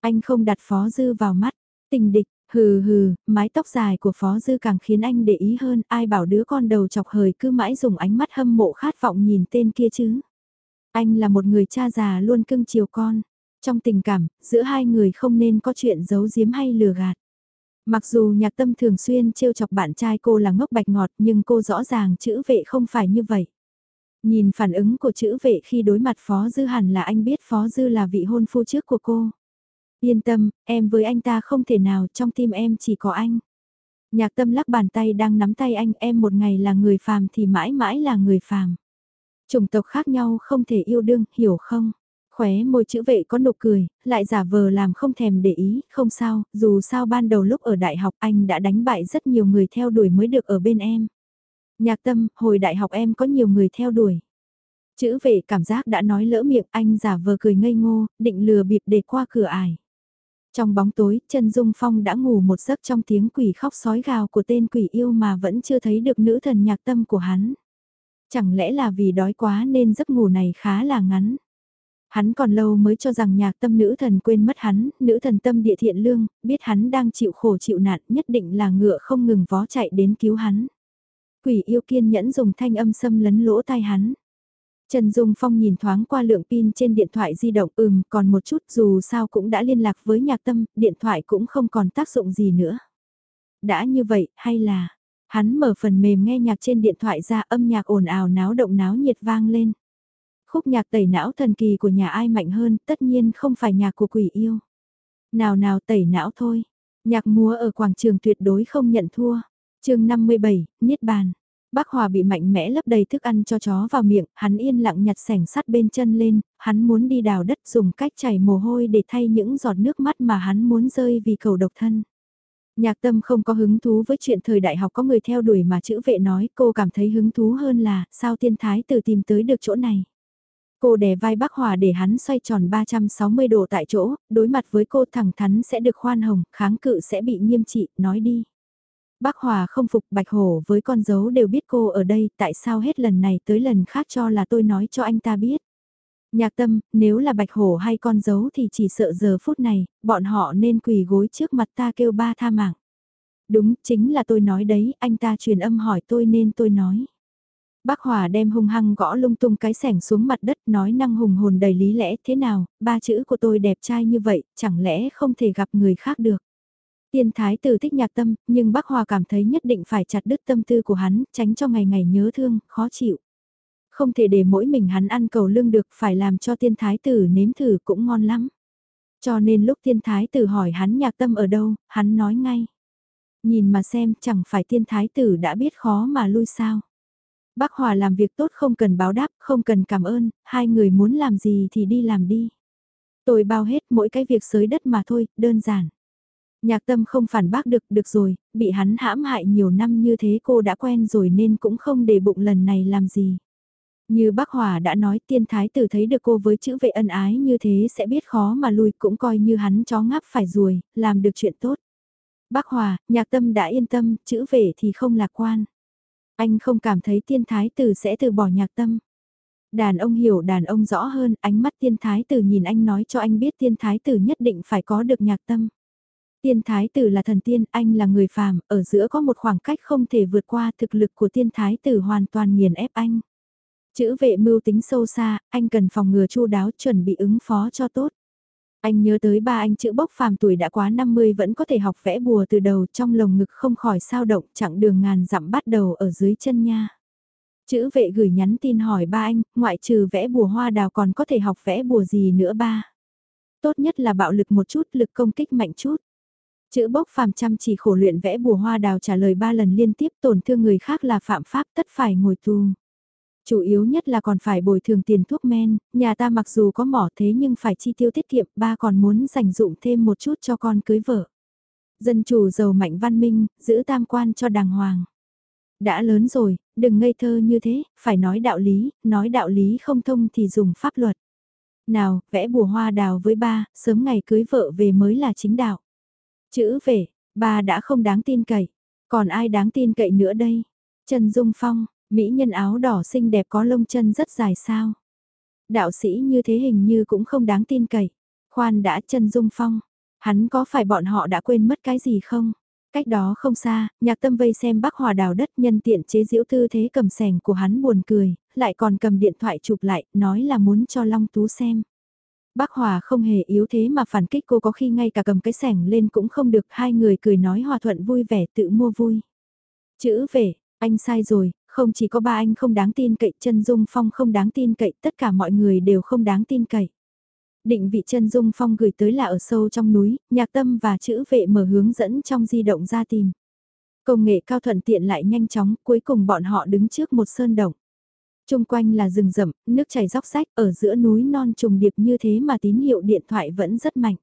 Anh không đặt phó dư vào mắt, tình địch, hừ hừ, mái tóc dài của phó dư càng khiến anh để ý hơn, ai bảo đứa con đầu chọc hời cứ mãi dùng ánh mắt hâm mộ khát vọng nhìn tên kia chứ. Anh là một người cha già luôn cưng chiều con. Trong tình cảm, giữa hai người không nên có chuyện giấu giếm hay lừa gạt. Mặc dù nhạc tâm thường xuyên trêu chọc bạn trai cô là ngốc bạch ngọt nhưng cô rõ ràng chữ vệ không phải như vậy. Nhìn phản ứng của chữ vệ khi đối mặt Phó Dư hẳn là anh biết Phó Dư là vị hôn phu trước của cô. Yên tâm, em với anh ta không thể nào, trong tim em chỉ có anh. Nhạc tâm lắc bàn tay đang nắm tay anh, em một ngày là người phàm thì mãi mãi là người phàm. Chủng tộc khác nhau không thể yêu đương, hiểu không? Khóe môi chữ vệ có nụ cười, lại giả vờ làm không thèm để ý, không sao, dù sao ban đầu lúc ở đại học anh đã đánh bại rất nhiều người theo đuổi mới được ở bên em. Nhạc tâm, hồi đại học em có nhiều người theo đuổi. Chữ vệ cảm giác đã nói lỡ miệng anh giả vờ cười ngây ngô, định lừa bịp để qua cửa ải. Trong bóng tối, chân Dung Phong đã ngủ một giấc trong tiếng quỷ khóc sói gào của tên quỷ yêu mà vẫn chưa thấy được nữ thần nhạc tâm của hắn. Chẳng lẽ là vì đói quá nên giấc ngủ này khá là ngắn. Hắn còn lâu mới cho rằng nhạc tâm nữ thần quên mất hắn, nữ thần tâm địa thiện lương, biết hắn đang chịu khổ chịu nạn nhất định là ngựa không ngừng vó chạy đến cứu hắn. Quỷ yêu kiên nhẫn dùng thanh âm xâm lấn lỗ tai hắn. Trần Dung Phong nhìn thoáng qua lượng pin trên điện thoại di động ừm còn một chút dù sao cũng đã liên lạc với nhạc tâm, điện thoại cũng không còn tác dụng gì nữa. Đã như vậy, hay là, hắn mở phần mềm nghe nhạc trên điện thoại ra âm nhạc ồn ào náo động náo nhiệt vang lên. Khúc nhạc tẩy não thần kỳ của nhà ai mạnh hơn, tất nhiên không phải nhạc của quỷ yêu. Nào nào tẩy não thôi, nhạc múa ở quảng trường tuyệt đối không nhận thua chương 57, Niết Bàn. Bác Hòa bị mạnh mẽ lấp đầy thức ăn cho chó vào miệng, hắn yên lặng nhặt sẻng sắt bên chân lên, hắn muốn đi đào đất dùng cách chảy mồ hôi để thay những giọt nước mắt mà hắn muốn rơi vì cầu độc thân. Nhạc tâm không có hứng thú với chuyện thời đại học có người theo đuổi mà chữ vệ nói cô cảm thấy hứng thú hơn là sao tiên thái từ tìm tới được chỗ này. Cô đè vai bác Hòa để hắn xoay tròn 360 độ tại chỗ, đối mặt với cô thẳng thắn sẽ được khoan hồng, kháng cự sẽ bị nghiêm trị, nói đi. Bác Hòa không phục Bạch Hổ với con dấu đều biết cô ở đây, tại sao hết lần này tới lần khác cho là tôi nói cho anh ta biết. Nhạc tâm, nếu là Bạch Hổ hay con dấu thì chỉ sợ giờ phút này, bọn họ nên quỳ gối trước mặt ta kêu ba tha mạng. Đúng, chính là tôi nói đấy, anh ta truyền âm hỏi tôi nên tôi nói. Bác Hòa đem hung hăng gõ lung tung cái sẻng xuống mặt đất nói năng hùng hồn đầy lý lẽ thế nào, ba chữ của tôi đẹp trai như vậy, chẳng lẽ không thể gặp người khác được. Tiên thái tử thích nhạc tâm, nhưng bác Hòa cảm thấy nhất định phải chặt đứt tâm tư của hắn, tránh cho ngày ngày nhớ thương, khó chịu. Không thể để mỗi mình hắn ăn cầu lương được, phải làm cho tiên thái tử nếm thử cũng ngon lắm. Cho nên lúc tiên thái tử hỏi hắn nhạc tâm ở đâu, hắn nói ngay. Nhìn mà xem chẳng phải tiên thái tử đã biết khó mà lui sao. Bác Hòa làm việc tốt không cần báo đáp, không cần cảm ơn, hai người muốn làm gì thì đi làm đi. Tôi bao hết mỗi cái việc sới đất mà thôi, đơn giản. Nhạc tâm không phản bác được, được rồi, bị hắn hãm hại nhiều năm như thế cô đã quen rồi nên cũng không để bụng lần này làm gì. Như bác Hòa đã nói tiên thái tử thấy được cô với chữ vệ ân ái như thế sẽ biết khó mà lui cũng coi như hắn chó ngáp phải ruồi, làm được chuyện tốt. Bác Hòa, nhạc tâm đã yên tâm, chữ vệ thì không lạc quan. Anh không cảm thấy tiên thái tử sẽ từ bỏ nhạc tâm. Đàn ông hiểu đàn ông rõ hơn, ánh mắt tiên thái tử nhìn anh nói cho anh biết tiên thái tử nhất định phải có được nhạc tâm. Tiên thái tử là thần tiên, anh là người phàm, ở giữa có một khoảng cách không thể vượt qua thực lực của tiên thái tử hoàn toàn nghiền ép anh. Chữ vệ mưu tính sâu xa, anh cần phòng ngừa chu đáo chuẩn bị ứng phó cho tốt. Anh nhớ tới ba anh chữ bốc phàm tuổi đã quá 50 vẫn có thể học vẽ bùa từ đầu trong lồng ngực không khỏi sao động chặng đường ngàn dặm bắt đầu ở dưới chân nha. Chữ vệ gửi nhắn tin hỏi ba anh, ngoại trừ vẽ bùa hoa đào còn có thể học vẽ bùa gì nữa ba. Tốt nhất là bạo lực một chút, lực công kích mạnh chút. Chữ bốc phàm chăm chỉ khổ luyện vẽ bùa hoa đào trả lời ba lần liên tiếp tổn thương người khác là phạm pháp tất phải ngồi tù. Chủ yếu nhất là còn phải bồi thường tiền thuốc men, nhà ta mặc dù có mỏ thế nhưng phải chi tiêu tiết kiệm, ba còn muốn dành dụng thêm một chút cho con cưới vợ. Dân chủ giàu mạnh văn minh, giữ tam quan cho đàng hoàng. Đã lớn rồi, đừng ngây thơ như thế, phải nói đạo lý, nói đạo lý không thông thì dùng pháp luật. Nào, vẽ bùa hoa đào với ba, sớm ngày cưới vợ về mới là chính đạo. Chữ về, bà đã không đáng tin cậy, còn ai đáng tin cậy nữa đây? Trần Dung Phong, Mỹ nhân áo đỏ xinh đẹp có lông chân rất dài sao. Đạo sĩ như thế hình như cũng không đáng tin cậy. Khoan đã Trần dung phong. Hắn có phải bọn họ đã quên mất cái gì không? Cách đó không xa, nhạc tâm vây xem bác hòa đào đất nhân tiện chế diễu tư thế cầm sẻng của hắn buồn cười, lại còn cầm điện thoại chụp lại, nói là muốn cho Long Tú xem. Bác Hòa không hề yếu thế mà phản kích cô có khi ngay cả cầm cái sẻng lên cũng không được, hai người cười nói hòa thuận vui vẻ tự mua vui. Chữ về, anh sai rồi, không chỉ có ba anh không đáng tin cậy, chân Dung Phong không đáng tin cậy, tất cả mọi người đều không đáng tin cậy. Định vị chân Dung Phong gửi tới là ở sâu trong núi, nhạc tâm và chữ vệ mở hướng dẫn trong di động ra tìm. Công nghệ cao thuận tiện lại nhanh chóng, cuối cùng bọn họ đứng trước một sơn động. Trung quanh là rừng rậm, nước chảy róc rách, ở giữa núi non trùng điệp như thế mà tín hiệu điện thoại vẫn rất mạnh.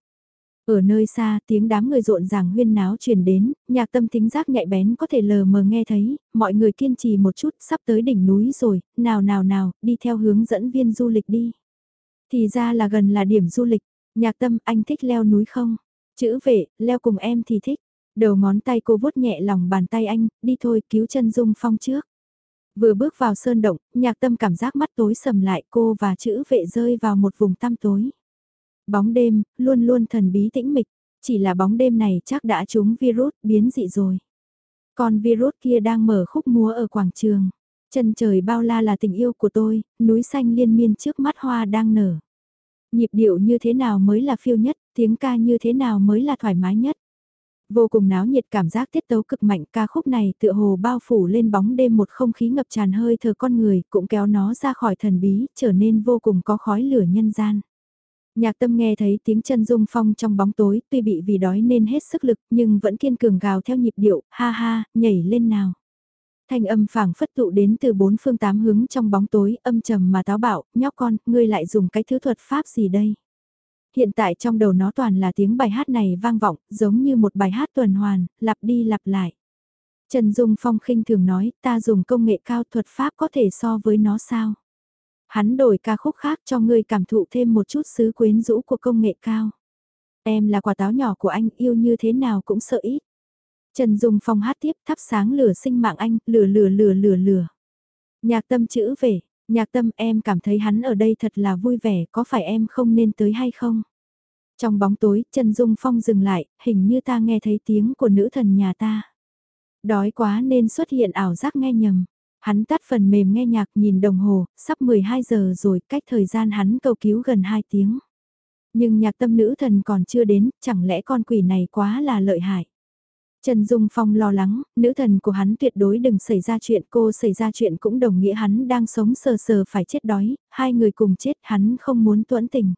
Ở nơi xa, tiếng đám người rộn ràng huyên náo truyền đến, nhạc tâm tính giác nhạy bén có thể lờ mờ nghe thấy, mọi người kiên trì một chút, sắp tới đỉnh núi rồi, nào nào nào, đi theo hướng dẫn viên du lịch đi. Thì ra là gần là điểm du lịch, nhạc tâm anh thích leo núi không? Chữ vệ, leo cùng em thì thích. Đầu ngón tay cô vuốt nhẹ lòng bàn tay anh, đi thôi cứu chân dung phong trước. Vừa bước vào sơn động, nhạc tâm cảm giác mắt tối sầm lại cô và chữ vệ rơi vào một vùng tăm tối. Bóng đêm, luôn luôn thần bí tĩnh mịch, chỉ là bóng đêm này chắc đã trúng virus biến dị rồi. Còn virus kia đang mở khúc múa ở quảng trường. Chân trời bao la là tình yêu của tôi, núi xanh liên miên trước mắt hoa đang nở. Nhịp điệu như thế nào mới là phiêu nhất, tiếng ca như thế nào mới là thoải mái nhất. Vô cùng náo nhiệt cảm giác tiết tấu cực mạnh ca khúc này tựa hồ bao phủ lên bóng đêm một không khí ngập tràn hơi thở con người cũng kéo nó ra khỏi thần bí trở nên vô cùng có khói lửa nhân gian. Nhạc tâm nghe thấy tiếng chân dung phong trong bóng tối tuy bị vì đói nên hết sức lực nhưng vẫn kiên cường gào theo nhịp điệu, ha ha, nhảy lên nào. Thanh âm phảng phất tụ đến từ bốn phương tám hướng trong bóng tối âm trầm mà táo bạo, nhóc con, ngươi lại dùng cái thứ thuật pháp gì đây? Hiện tại trong đầu nó toàn là tiếng bài hát này vang vọng, giống như một bài hát tuần hoàn, lặp đi lặp lại. Trần Dung Phong khinh thường nói, ta dùng công nghệ cao thuật pháp có thể so với nó sao? Hắn đổi ca khúc khác cho ngươi cảm thụ thêm một chút sứ quyến rũ của công nghệ cao. Em là quả táo nhỏ của anh yêu như thế nào cũng sợ ít. Trần Dung Phong hát tiếp thắp sáng lửa sinh mạng anh, lửa lửa lửa lửa lửa. Nhạc tâm chữ về, nhạc tâm em cảm thấy hắn ở đây thật là vui vẻ, có phải em không nên tới hay không? Trong bóng tối, Trần Dung Phong dừng lại, hình như ta nghe thấy tiếng của nữ thần nhà ta. Đói quá nên xuất hiện ảo giác nghe nhầm. Hắn tắt phần mềm nghe nhạc nhìn đồng hồ, sắp 12 giờ rồi, cách thời gian hắn cầu cứu gần 2 tiếng. Nhưng nhạc tâm nữ thần còn chưa đến, chẳng lẽ con quỷ này quá là lợi hại. Trần Dung Phong lo lắng, nữ thần của hắn tuyệt đối đừng xảy ra chuyện cô xảy ra chuyện cũng đồng nghĩa hắn đang sống sờ sờ phải chết đói, hai người cùng chết hắn không muốn tuẫn tình.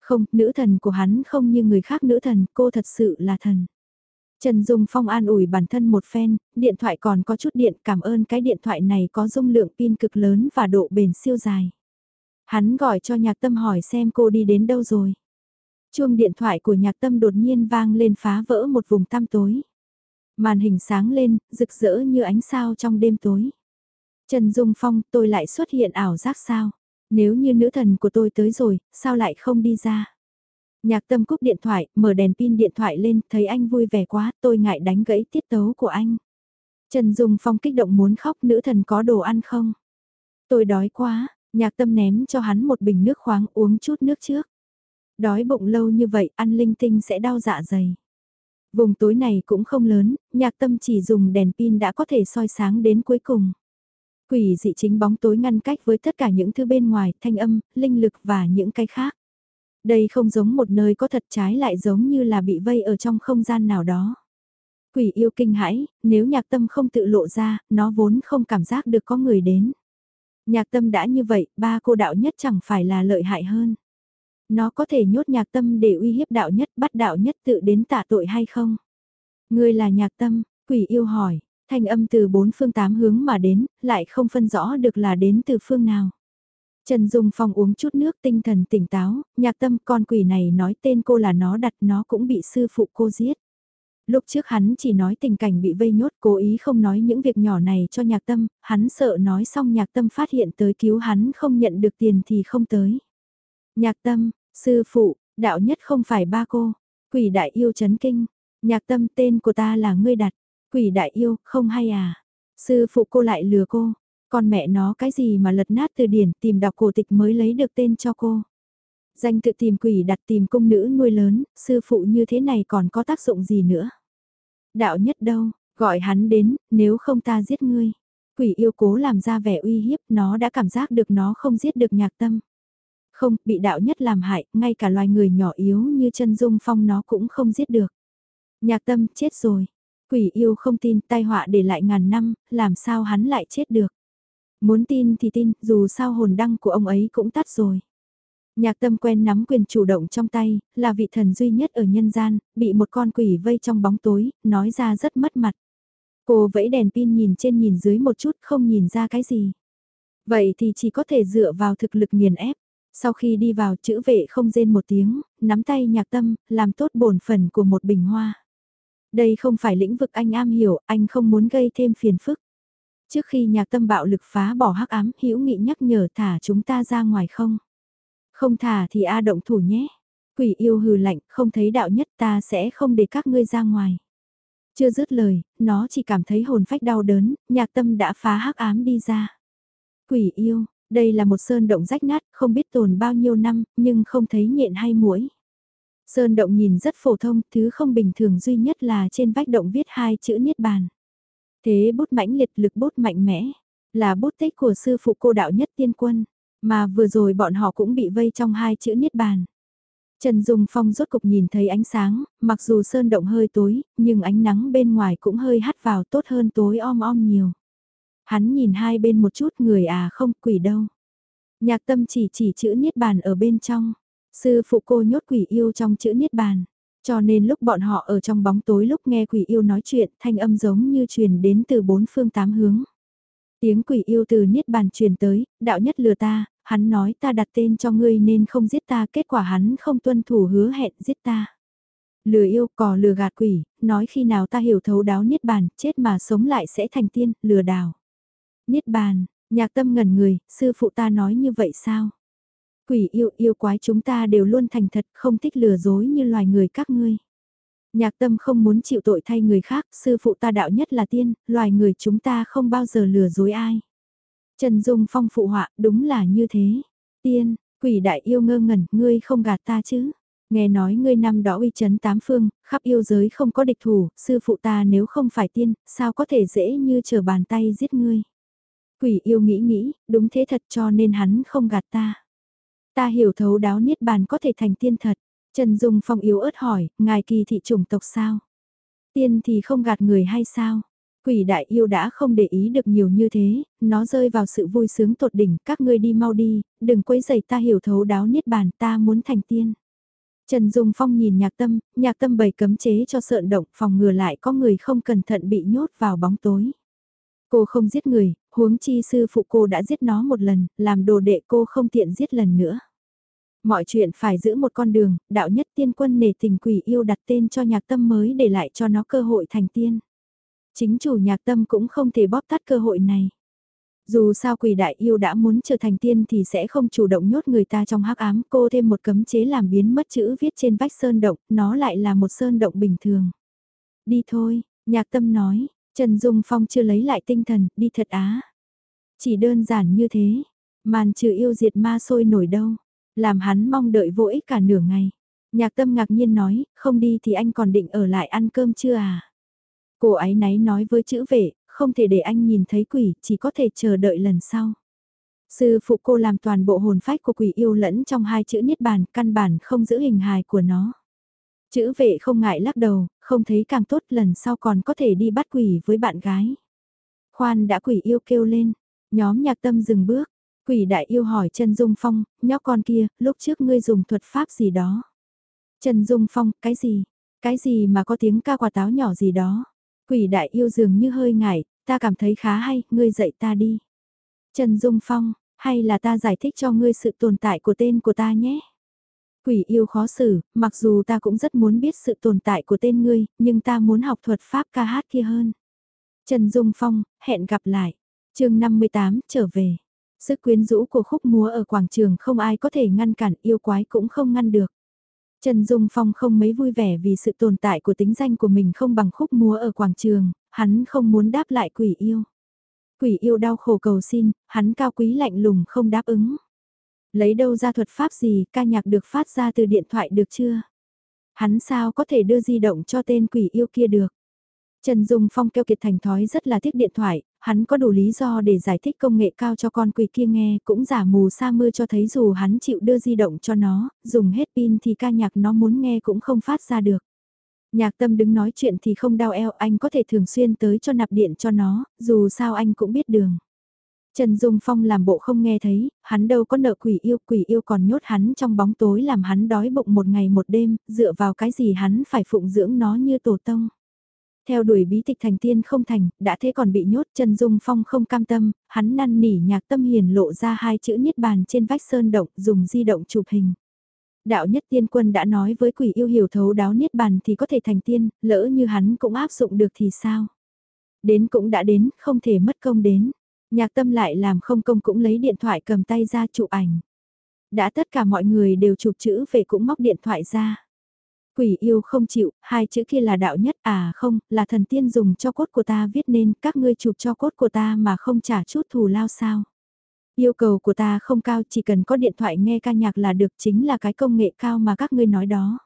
Không, nữ thần của hắn không như người khác nữ thần, cô thật sự là thần. Trần Dung Phong an ủi bản thân một phen, điện thoại còn có chút điện cảm ơn cái điện thoại này có dung lượng pin cực lớn và độ bền siêu dài. Hắn gọi cho nhạc tâm hỏi xem cô đi đến đâu rồi. Chuông điện thoại của nhạc tâm đột nhiên vang lên phá vỡ một vùng tăm tối. Màn hình sáng lên, rực rỡ như ánh sao trong đêm tối. Trần Dung Phong, tôi lại xuất hiện ảo giác sao? Nếu như nữ thần của tôi tới rồi, sao lại không đi ra? Nhạc tâm cúp điện thoại, mở đèn pin điện thoại lên, thấy anh vui vẻ quá, tôi ngại đánh gãy tiết tấu của anh. Trần Dung Phong kích động muốn khóc, nữ thần có đồ ăn không? Tôi đói quá, nhạc tâm ném cho hắn một bình nước khoáng uống chút nước trước. Đói bụng lâu như vậy, ăn linh tinh sẽ đau dạ dày. Vùng tối này cũng không lớn, nhạc tâm chỉ dùng đèn pin đã có thể soi sáng đến cuối cùng. Quỷ dị chính bóng tối ngăn cách với tất cả những thứ bên ngoài, thanh âm, linh lực và những cái khác. Đây không giống một nơi có thật trái lại giống như là bị vây ở trong không gian nào đó. Quỷ yêu kinh hãi, nếu nhạc tâm không tự lộ ra, nó vốn không cảm giác được có người đến. Nhạc tâm đã như vậy, ba cô đạo nhất chẳng phải là lợi hại hơn. Nó có thể nhốt nhạc tâm để uy hiếp đạo nhất bắt đạo nhất tự đến tạ tội hay không? Ngươi là nhạc tâm, quỷ yêu hỏi, thanh âm từ bốn phương tám hướng mà đến, lại không phân rõ được là đến từ phương nào. Trần Dung Phong uống chút nước tinh thần tỉnh táo, nhạc tâm con quỷ này nói tên cô là nó đặt nó cũng bị sư phụ cô giết. Lúc trước hắn chỉ nói tình cảnh bị vây nhốt cố ý không nói những việc nhỏ này cho nhạc tâm, hắn sợ nói xong nhạc tâm phát hiện tới cứu hắn không nhận được tiền thì không tới. Nhạc tâm, sư phụ, đạo nhất không phải ba cô, quỷ đại yêu chấn kinh, nhạc tâm tên của ta là ngươi đặt, quỷ đại yêu, không hay à. Sư phụ cô lại lừa cô, con mẹ nó cái gì mà lật nát từ điển tìm đọc cổ tịch mới lấy được tên cho cô. Danh tự tìm quỷ đặt tìm cung nữ nuôi lớn, sư phụ như thế này còn có tác dụng gì nữa. Đạo nhất đâu, gọi hắn đến, nếu không ta giết ngươi. Quỷ yêu cố làm ra vẻ uy hiếp, nó đã cảm giác được nó không giết được nhạc tâm. Không, bị đạo nhất làm hại, ngay cả loài người nhỏ yếu như chân dung phong nó cũng không giết được. Nhạc tâm chết rồi. Quỷ yêu không tin tai họa để lại ngàn năm, làm sao hắn lại chết được. Muốn tin thì tin, dù sao hồn đăng của ông ấy cũng tắt rồi. Nhạc tâm quen nắm quyền chủ động trong tay, là vị thần duy nhất ở nhân gian, bị một con quỷ vây trong bóng tối, nói ra rất mất mặt. Cô vẫy đèn pin nhìn trên nhìn dưới một chút không nhìn ra cái gì. Vậy thì chỉ có thể dựa vào thực lực nghiền ép. Sau khi đi vào chữ vệ không rên một tiếng, nắm tay nhạc tâm, làm tốt bổn phần của một bình hoa. Đây không phải lĩnh vực anh am hiểu, anh không muốn gây thêm phiền phức. Trước khi nhạc tâm bạo lực phá bỏ hắc ám, hữu nghị nhắc nhở thả chúng ta ra ngoài không? Không thả thì A động thủ nhé. Quỷ yêu hừ lạnh, không thấy đạo nhất ta sẽ không để các ngươi ra ngoài. Chưa dứt lời, nó chỉ cảm thấy hồn phách đau đớn, nhạc tâm đã phá hắc ám đi ra. Quỷ yêu, đây là một sơn động rách nát, không biết tồn bao nhiêu năm, nhưng không thấy nhện hay muỗi. Sơn động nhìn rất phổ thông, thứ không bình thường duy nhất là trên vách động viết hai chữ Niết Bàn. Thế bút mãnh liệt lực bút mạnh mẽ, là bút tích của sư phụ cô đạo nhất tiên quân, mà vừa rồi bọn họ cũng bị vây trong hai chữ Niết Bàn. Trần Dung Phong rốt cục nhìn thấy ánh sáng, mặc dù sơn động hơi tối, nhưng ánh nắng bên ngoài cũng hơi hắt vào tốt hơn tối om om nhiều. Hắn nhìn hai bên một chút người à không quỷ đâu. Nhạc tâm chỉ chỉ chữ Niết Bàn ở bên trong. Sư phụ cô nhốt quỷ yêu trong chữ Niết Bàn. Cho nên lúc bọn họ ở trong bóng tối lúc nghe quỷ yêu nói chuyện thanh âm giống như truyền đến từ bốn phương tám hướng. Tiếng quỷ yêu từ Niết Bàn truyền tới, đạo nhất lừa ta, hắn nói ta đặt tên cho ngươi nên không giết ta, kết quả hắn không tuân thủ hứa hẹn giết ta. Lừa yêu cò lừa gạt quỷ, nói khi nào ta hiểu thấu đáo Niết Bàn, chết mà sống lại sẽ thành tiên, lừa đảo. Niết Bàn, nhạc tâm ngẩn người, sư phụ ta nói như vậy sao? Quỷ yêu yêu quái chúng ta đều luôn thành thật, không thích lừa dối như loài người các ngươi. Nhạc tâm không muốn chịu tội thay người khác, sư phụ ta đạo nhất là tiên, loài người chúng ta không bao giờ lừa dối ai. Trần Dung Phong phụ họa, đúng là như thế. Tiên, quỷ đại yêu ngơ ngẩn, ngươi không gạt ta chứ. Nghe nói ngươi năm đó uy chấn tám phương, khắp yêu giới không có địch thủ, sư phụ ta nếu không phải tiên, sao có thể dễ như trở bàn tay giết ngươi. Quỷ yêu nghĩ nghĩ, đúng thế thật cho nên hắn không gạt ta. Ta hiểu thấu đáo niết bàn có thể thành tiên thật. Trần Dung Phong yếu ớt hỏi, ngài kỳ thị chủng tộc sao? Tiên thì không gạt người hay sao? Quỷ đại yêu đã không để ý được nhiều như thế, nó rơi vào sự vui sướng tột đỉnh, các ngươi đi mau đi, đừng quấy giày ta hiểu thấu đáo niết bàn, ta muốn thành tiên. Trần Dung Phong nhìn nhạc tâm, nhạc tâm bày cấm chế cho sợn động phòng ngừa lại có người không cẩn thận bị nhốt vào bóng tối. Cô không giết người, huống chi sư phụ cô đã giết nó một lần, làm đồ đệ cô không tiện giết lần nữa. Mọi chuyện phải giữ một con đường, đạo nhất tiên quân nề tình quỷ yêu đặt tên cho nhạc tâm mới để lại cho nó cơ hội thành tiên. Chính chủ nhạc tâm cũng không thể bóp tắt cơ hội này. Dù sao quỷ đại yêu đã muốn trở thành tiên thì sẽ không chủ động nhốt người ta trong hắc ám cô thêm một cấm chế làm biến mất chữ viết trên vách sơn động, nó lại là một sơn động bình thường. Đi thôi, nhạc tâm nói, Trần Dung Phong chưa lấy lại tinh thần, đi thật á. Chỉ đơn giản như thế, màn trừ yêu diệt ma sôi nổi đâu, làm hắn mong đợi vô ích cả nửa ngày. Nhạc tâm ngạc nhiên nói, không đi thì anh còn định ở lại ăn cơm chưa à? Cô ấy náy nói với chữ vệ, không thể để anh nhìn thấy quỷ, chỉ có thể chờ đợi lần sau. Sư phụ cô làm toàn bộ hồn phách của quỷ yêu lẫn trong hai chữ niết bàn, căn bản không giữ hình hài của nó. Chữ vệ không ngại lắc đầu, không thấy càng tốt lần sau còn có thể đi bắt quỷ với bạn gái. Khoan đã quỷ yêu kêu lên, nhóm nhạc tâm dừng bước, quỷ đại yêu hỏi Trần Dung Phong, nhóc con kia, lúc trước ngươi dùng thuật pháp gì đó. Trần Dung Phong, cái gì? Cái gì mà có tiếng ca quả táo nhỏ gì đó? Quỷ đại yêu dường như hơi ngại, ta cảm thấy khá hay, ngươi dạy ta đi. Trần Dung Phong, hay là ta giải thích cho ngươi sự tồn tại của tên của ta nhé? Quỷ yêu khó xử, mặc dù ta cũng rất muốn biết sự tồn tại của tên ngươi, nhưng ta muốn học thuật pháp ca hát kia hơn. Trần Dung Phong, hẹn gặp lại. chương 58, trở về. Sức quyến rũ của khúc múa ở quảng trường không ai có thể ngăn cản yêu quái cũng không ngăn được. Trần Dung Phong không mấy vui vẻ vì sự tồn tại của tính danh của mình không bằng khúc múa ở quảng trường, hắn không muốn đáp lại quỷ yêu. Quỷ yêu đau khổ cầu xin, hắn cao quý lạnh lùng không đáp ứng. Lấy đâu ra thuật pháp gì, ca nhạc được phát ra từ điện thoại được chưa? Hắn sao có thể đưa di động cho tên quỷ yêu kia được? Trần Dung Phong kêu kiệt thành thói rất là tiếc điện thoại, hắn có đủ lý do để giải thích công nghệ cao cho con quỷ kia nghe, cũng giả mù sa mưa cho thấy dù hắn chịu đưa di động cho nó, dùng hết pin thì ca nhạc nó muốn nghe cũng không phát ra được. Nhạc tâm đứng nói chuyện thì không đau eo, anh có thể thường xuyên tới cho nạp điện cho nó, dù sao anh cũng biết đường. Trần Dung Phong làm bộ không nghe thấy, hắn đâu có nợ quỷ yêu, quỷ yêu còn nhốt hắn trong bóng tối làm hắn đói bụng một ngày một đêm, dựa vào cái gì hắn phải phụng dưỡng nó như tổ tông. Theo đuổi bí tịch thành tiên không thành, đã thế còn bị nhốt Trần Dung Phong không cam tâm, hắn năn nỉ nhạc tâm hiền lộ ra hai chữ niết bàn trên vách sơn động dùng di động chụp hình. Đạo nhất tiên quân đã nói với quỷ yêu hiểu thấu đáo niết bàn thì có thể thành tiên, lỡ như hắn cũng áp dụng được thì sao? Đến cũng đã đến, không thể mất công đến. Nhạc tâm lại làm không công cũng lấy điện thoại cầm tay ra chụp ảnh. Đã tất cả mọi người đều chụp chữ về cũng móc điện thoại ra. Quỷ yêu không chịu, hai chữ kia là đạo nhất à không, là thần tiên dùng cho cốt của ta viết nên các ngươi chụp cho cốt của ta mà không trả chút thù lao sao. Yêu cầu của ta không cao chỉ cần có điện thoại nghe ca nhạc là được chính là cái công nghệ cao mà các ngươi nói đó.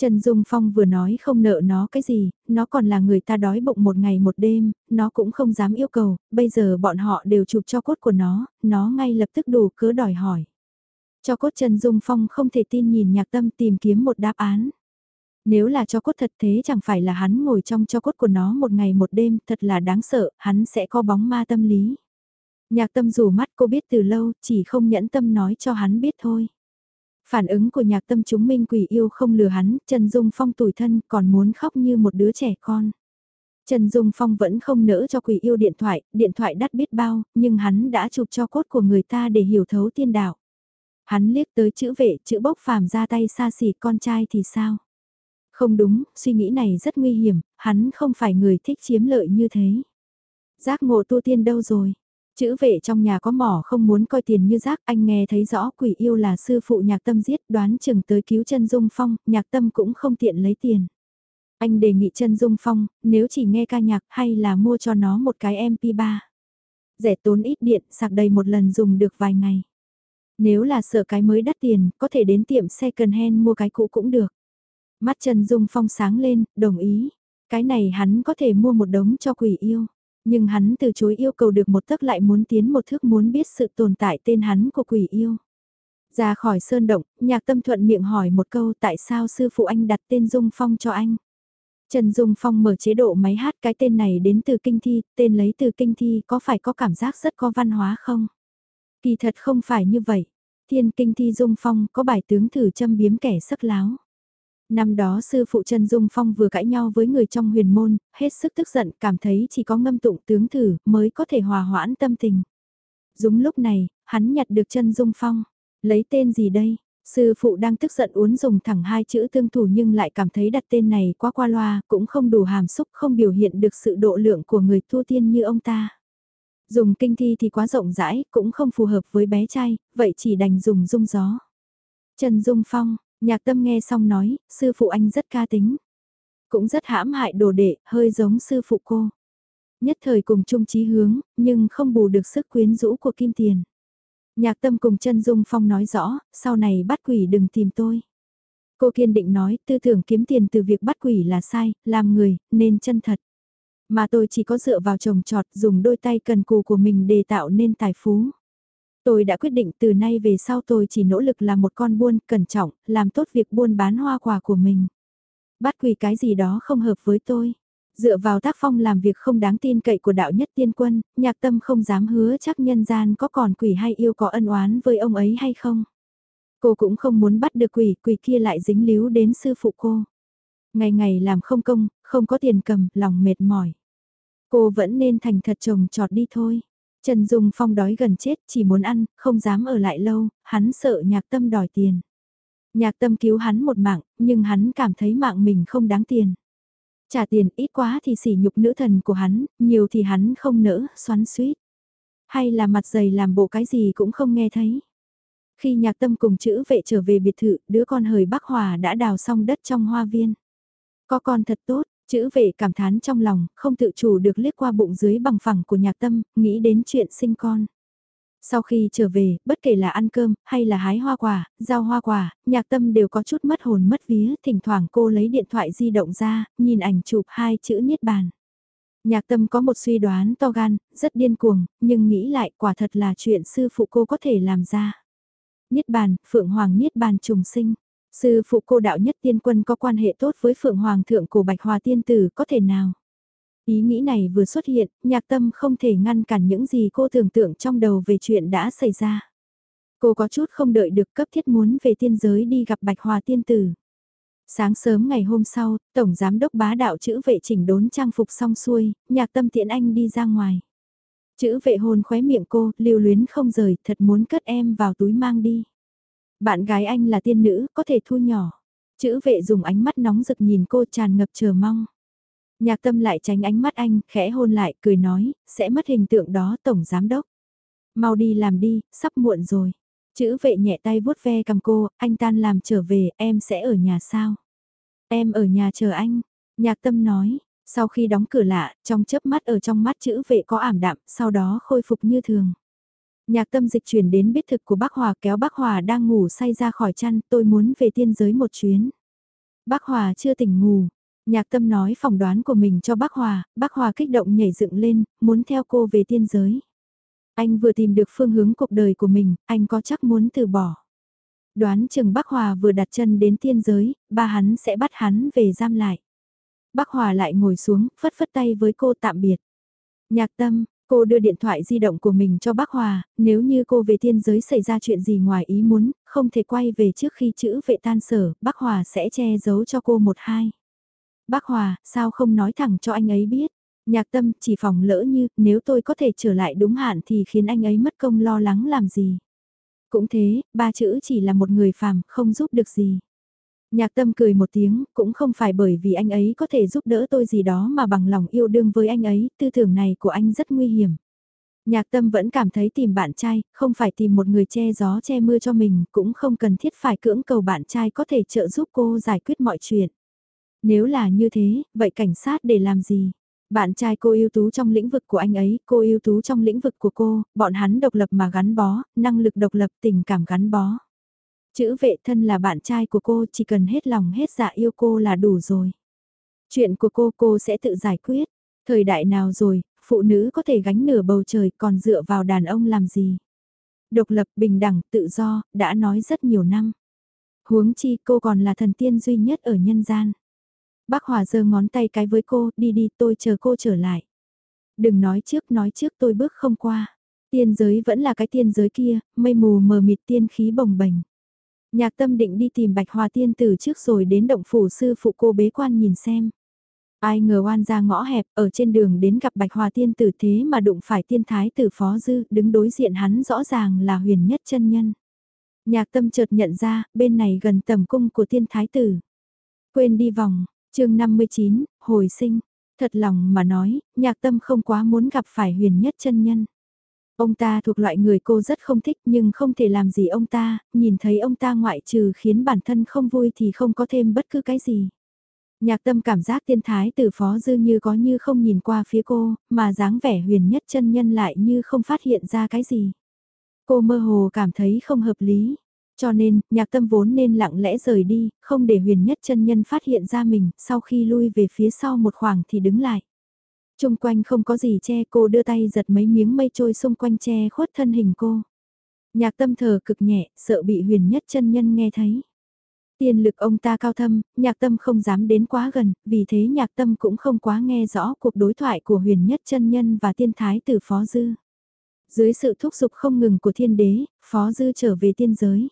Trần Dung Phong vừa nói không nợ nó cái gì, nó còn là người ta đói bụng một ngày một đêm, nó cũng không dám yêu cầu, bây giờ bọn họ đều chụp cho cốt của nó, nó ngay lập tức đủ cớ đòi hỏi. Cho cốt Trần Dung Phong không thể tin nhìn nhạc tâm tìm kiếm một đáp án. Nếu là cho cốt thật thế chẳng phải là hắn ngồi trong cho cốt của nó một ngày một đêm, thật là đáng sợ, hắn sẽ có bóng ma tâm lý. Nhạc tâm rủ mắt cô biết từ lâu, chỉ không nhẫn tâm nói cho hắn biết thôi. Phản ứng của nhạc tâm chúng minh quỷ yêu không lừa hắn, Trần Dung Phong tủi thân còn muốn khóc như một đứa trẻ con. Trần Dung Phong vẫn không nỡ cho quỷ yêu điện thoại, điện thoại đắt biết bao, nhưng hắn đã chụp cho cốt của người ta để hiểu thấu tiên đạo. Hắn liếc tới chữ vệ, chữ bốc phàm ra tay xa xỉ con trai thì sao? Không đúng, suy nghĩ này rất nguy hiểm, hắn không phải người thích chiếm lợi như thế. Giác ngộ tu tiên đâu rồi? Chữ vệ trong nhà có mỏ không muốn coi tiền như rác, anh nghe thấy rõ quỷ yêu là sư phụ nhạc tâm giết đoán chừng tới cứu chân Dung Phong, nhạc tâm cũng không tiện lấy tiền. Anh đề nghị chân Dung Phong, nếu chỉ nghe ca nhạc hay là mua cho nó một cái MP3. Rẻ tốn ít điện, sạc đầy một lần dùng được vài ngày. Nếu là sợ cái mới đắt tiền, có thể đến tiệm second hand mua cái cũ cũng được. Mắt chân Dung Phong sáng lên, đồng ý. Cái này hắn có thể mua một đống cho quỷ yêu. Nhưng hắn từ chối yêu cầu được một thức lại muốn tiến một thước muốn biết sự tồn tại tên hắn của quỷ yêu. Ra khỏi sơn động, nhạc tâm thuận miệng hỏi một câu tại sao sư phụ anh đặt tên Dung Phong cho anh. Trần Dung Phong mở chế độ máy hát cái tên này đến từ kinh thi, tên lấy từ kinh thi có phải có cảm giác rất có văn hóa không? Kỳ thật không phải như vậy. Thiên kinh thi Dung Phong có bài tướng thử châm biếm kẻ sắc láo. Năm đó sư phụ Trần Dung Phong vừa cãi nhau với người trong huyền môn, hết sức tức giận cảm thấy chỉ có ngâm tụng tướng thử mới có thể hòa hoãn tâm tình. Đúng lúc này, hắn nhặt được Trần Dung Phong. Lấy tên gì đây? Sư phụ đang tức giận uốn dùng thẳng hai chữ tương thủ nhưng lại cảm thấy đặt tên này quá qua loa, cũng không đủ hàm xúc, không biểu hiện được sự độ lượng của người thu tiên như ông ta. Dùng kinh thi thì quá rộng rãi, cũng không phù hợp với bé trai, vậy chỉ đành dùng dung gió. Trần Dung Phong, Nhạc tâm nghe xong nói, sư phụ anh rất ca tính. Cũng rất hãm hại đồ đệ, hơi giống sư phụ cô. Nhất thời cùng chung chí hướng, nhưng không bù được sức quyến rũ của Kim Tiền. Nhạc tâm cùng chân Dung Phong nói rõ, sau này bắt quỷ đừng tìm tôi. Cô kiên định nói, tư tưởng kiếm tiền từ việc bắt quỷ là sai, làm người, nên chân thật. Mà tôi chỉ có dựa vào trồng trọt dùng đôi tay cần cù của mình để tạo nên tài phú. Tôi đã quyết định từ nay về sau tôi chỉ nỗ lực là một con buôn, cẩn trọng, làm tốt việc buôn bán hoa quả của mình. Bắt quỳ cái gì đó không hợp với tôi. Dựa vào tác phong làm việc không đáng tin cậy của đạo nhất tiên quân, nhạc tâm không dám hứa chắc nhân gian có còn quỷ hay yêu có ân oán với ông ấy hay không. Cô cũng không muốn bắt được quỷ, quỷ kia lại dính líu đến sư phụ cô. Ngày ngày làm không công, không có tiền cầm, lòng mệt mỏi. Cô vẫn nên thành thật chồng trọt đi thôi. Trần Dung Phong đói gần chết, chỉ muốn ăn, không dám ở lại lâu, hắn sợ nhạc tâm đòi tiền. Nhạc tâm cứu hắn một mạng, nhưng hắn cảm thấy mạng mình không đáng tiền. Trả tiền ít quá thì sỉ nhục nữ thần của hắn, nhiều thì hắn không nỡ, xoắn suýt. Hay là mặt dày làm bộ cái gì cũng không nghe thấy. Khi nhạc tâm cùng chữ vệ trở về biệt thự, đứa con hời Bắc Hòa đã đào xong đất trong hoa viên. Có con thật tốt, Chữ vệ cảm thán trong lòng, không tự chủ được liếc qua bụng dưới bằng phẳng của nhạc tâm, nghĩ đến chuyện sinh con. Sau khi trở về, bất kể là ăn cơm, hay là hái hoa quả, giao hoa quả, nhạc tâm đều có chút mất hồn mất vía, thỉnh thoảng cô lấy điện thoại di động ra, nhìn ảnh chụp hai chữ niết bàn. Nhạc tâm có một suy đoán to gan, rất điên cuồng, nhưng nghĩ lại quả thật là chuyện sư phụ cô có thể làm ra. Niết bàn, Phượng Hoàng Niết bàn trùng sinh. Sư phụ cô đạo nhất tiên quân có quan hệ tốt với Phượng Hoàng thượng của Bạch Hòa tiên tử có thể nào? Ý nghĩ này vừa xuất hiện, nhạc tâm không thể ngăn cản những gì cô tưởng tượng trong đầu về chuyện đã xảy ra. Cô có chút không đợi được cấp thiết muốn về tiên giới đi gặp Bạch Hòa tiên tử. Sáng sớm ngày hôm sau, Tổng Giám đốc bá đạo chữ vệ chỉnh đốn trang phục xong xuôi, nhạc tâm tiện anh đi ra ngoài. Chữ vệ hôn khóe miệng cô, lưu luyến không rời, thật muốn cất em vào túi mang đi. Bạn gái anh là tiên nữ, có thể thu nhỏ. Chữ vệ dùng ánh mắt nóng rực nhìn cô tràn ngập chờ mong. Nhạc tâm lại tránh ánh mắt anh, khẽ hôn lại, cười nói, sẽ mất hình tượng đó tổng giám đốc. Mau đi làm đi, sắp muộn rồi. Chữ vệ nhẹ tay vuốt ve cầm cô, anh tan làm trở về, em sẽ ở nhà sao? Em ở nhà chờ anh. Nhạc tâm nói, sau khi đóng cửa lạ, trong chớp mắt ở trong mắt chữ vệ có ảm đạm, sau đó khôi phục như thường. Nhạc tâm dịch chuyển đến biết thực của bác Hòa kéo bác Hòa đang ngủ say ra khỏi chăn, tôi muốn về tiên giới một chuyến. Bác Hòa chưa tỉnh ngủ, nhạc tâm nói phỏng đoán của mình cho bác Hòa, bác Hòa kích động nhảy dựng lên, muốn theo cô về tiên giới. Anh vừa tìm được phương hướng cuộc đời của mình, anh có chắc muốn từ bỏ. Đoán chừng bác Hòa vừa đặt chân đến tiên giới, ba hắn sẽ bắt hắn về giam lại. Bác Hòa lại ngồi xuống, phất phất tay với cô tạm biệt. Nhạc tâm, cô đưa điện thoại di động của mình cho bác Hòa, nếu như cô về tiên giới xảy ra chuyện gì ngoài ý muốn, không thể quay về trước khi chữ vệ tan sở, bác Hòa sẽ che giấu cho cô một hai. Bác Hòa, sao không nói thẳng cho anh ấy biết? Nhạc tâm chỉ phòng lỡ như, nếu tôi có thể trở lại đúng hạn thì khiến anh ấy mất công lo lắng làm gì. Cũng thế, ba chữ chỉ là một người phàm, không giúp được gì. Nhạc tâm cười một tiếng, cũng không phải bởi vì anh ấy có thể giúp đỡ tôi gì đó mà bằng lòng yêu đương với anh ấy, tư tưởng này của anh rất nguy hiểm. Nhạc tâm vẫn cảm thấy tìm bạn trai, không phải tìm một người che gió che mưa cho mình, cũng không cần thiết phải cưỡng cầu bạn trai có thể trợ giúp cô giải quyết mọi chuyện. Nếu là như thế, vậy cảnh sát để làm gì? Bạn trai cô ưu tú trong lĩnh vực của anh ấy, cô ưu tú trong lĩnh vực của cô, bọn hắn độc lập mà gắn bó, năng lực độc lập tình cảm gắn bó. Chữ vệ thân là bạn trai của cô chỉ cần hết lòng hết dạ yêu cô là đủ rồi. Chuyện của cô cô sẽ tự giải quyết. Thời đại nào rồi, phụ nữ có thể gánh nửa bầu trời còn dựa vào đàn ông làm gì? Độc lập, bình đẳng, tự do, đã nói rất nhiều năm. Huống chi cô còn là thần tiên duy nhất ở nhân gian. Bác Hòa giơ ngón tay cái với cô, đi đi tôi chờ cô trở lại. Đừng nói trước nói trước tôi bước không qua. Tiên giới vẫn là cái tiên giới kia, mây mù mờ mịt tiên khí bồng bềnh. Nhạc tâm định đi tìm Bạch Hòa tiên tử trước rồi đến động phủ sư phụ cô bế quan nhìn xem. Ai ngờ oan ra ngõ hẹp, ở trên đường đến gặp Bạch Hòa tiên tử thế mà đụng phải tiên thái tử phó dư, đứng đối diện hắn rõ ràng là huyền nhất chân nhân. Nhạc tâm chợt nhận ra, bên này gần tầm cung của tiên thái tử. Quên đi vòng, chương 59, hồi sinh, thật lòng mà nói, nhạc tâm không quá muốn gặp phải huyền nhất chân nhân. Ông ta thuộc loại người cô rất không thích nhưng không thể làm gì ông ta, nhìn thấy ông ta ngoại trừ khiến bản thân không vui thì không có thêm bất cứ cái gì. Nhạc tâm cảm giác tiên thái từ phó dư như có như không nhìn qua phía cô, mà dáng vẻ huyền nhất chân nhân lại như không phát hiện ra cái gì. Cô mơ hồ cảm thấy không hợp lý. Cho nên, nhạc tâm vốn nên lặng lẽ rời đi, không để huyền nhất chân nhân phát hiện ra mình, sau khi lui về phía sau một khoảng thì đứng lại. Trung quanh không có gì che cô đưa tay giật mấy miếng mây trôi xung quanh che khuất thân hình cô. Nhạc tâm thờ cực nhẹ, sợ bị huyền nhất chân nhân nghe thấy. Tiên lực ông ta cao thâm, nhạc tâm không dám đến quá gần, vì thế nhạc tâm cũng không quá nghe rõ cuộc đối thoại của huyền nhất chân nhân và tiên thái tử phó dư. Dưới sự thúc giục không ngừng của thiên đế, phó dư trở về tiên giới.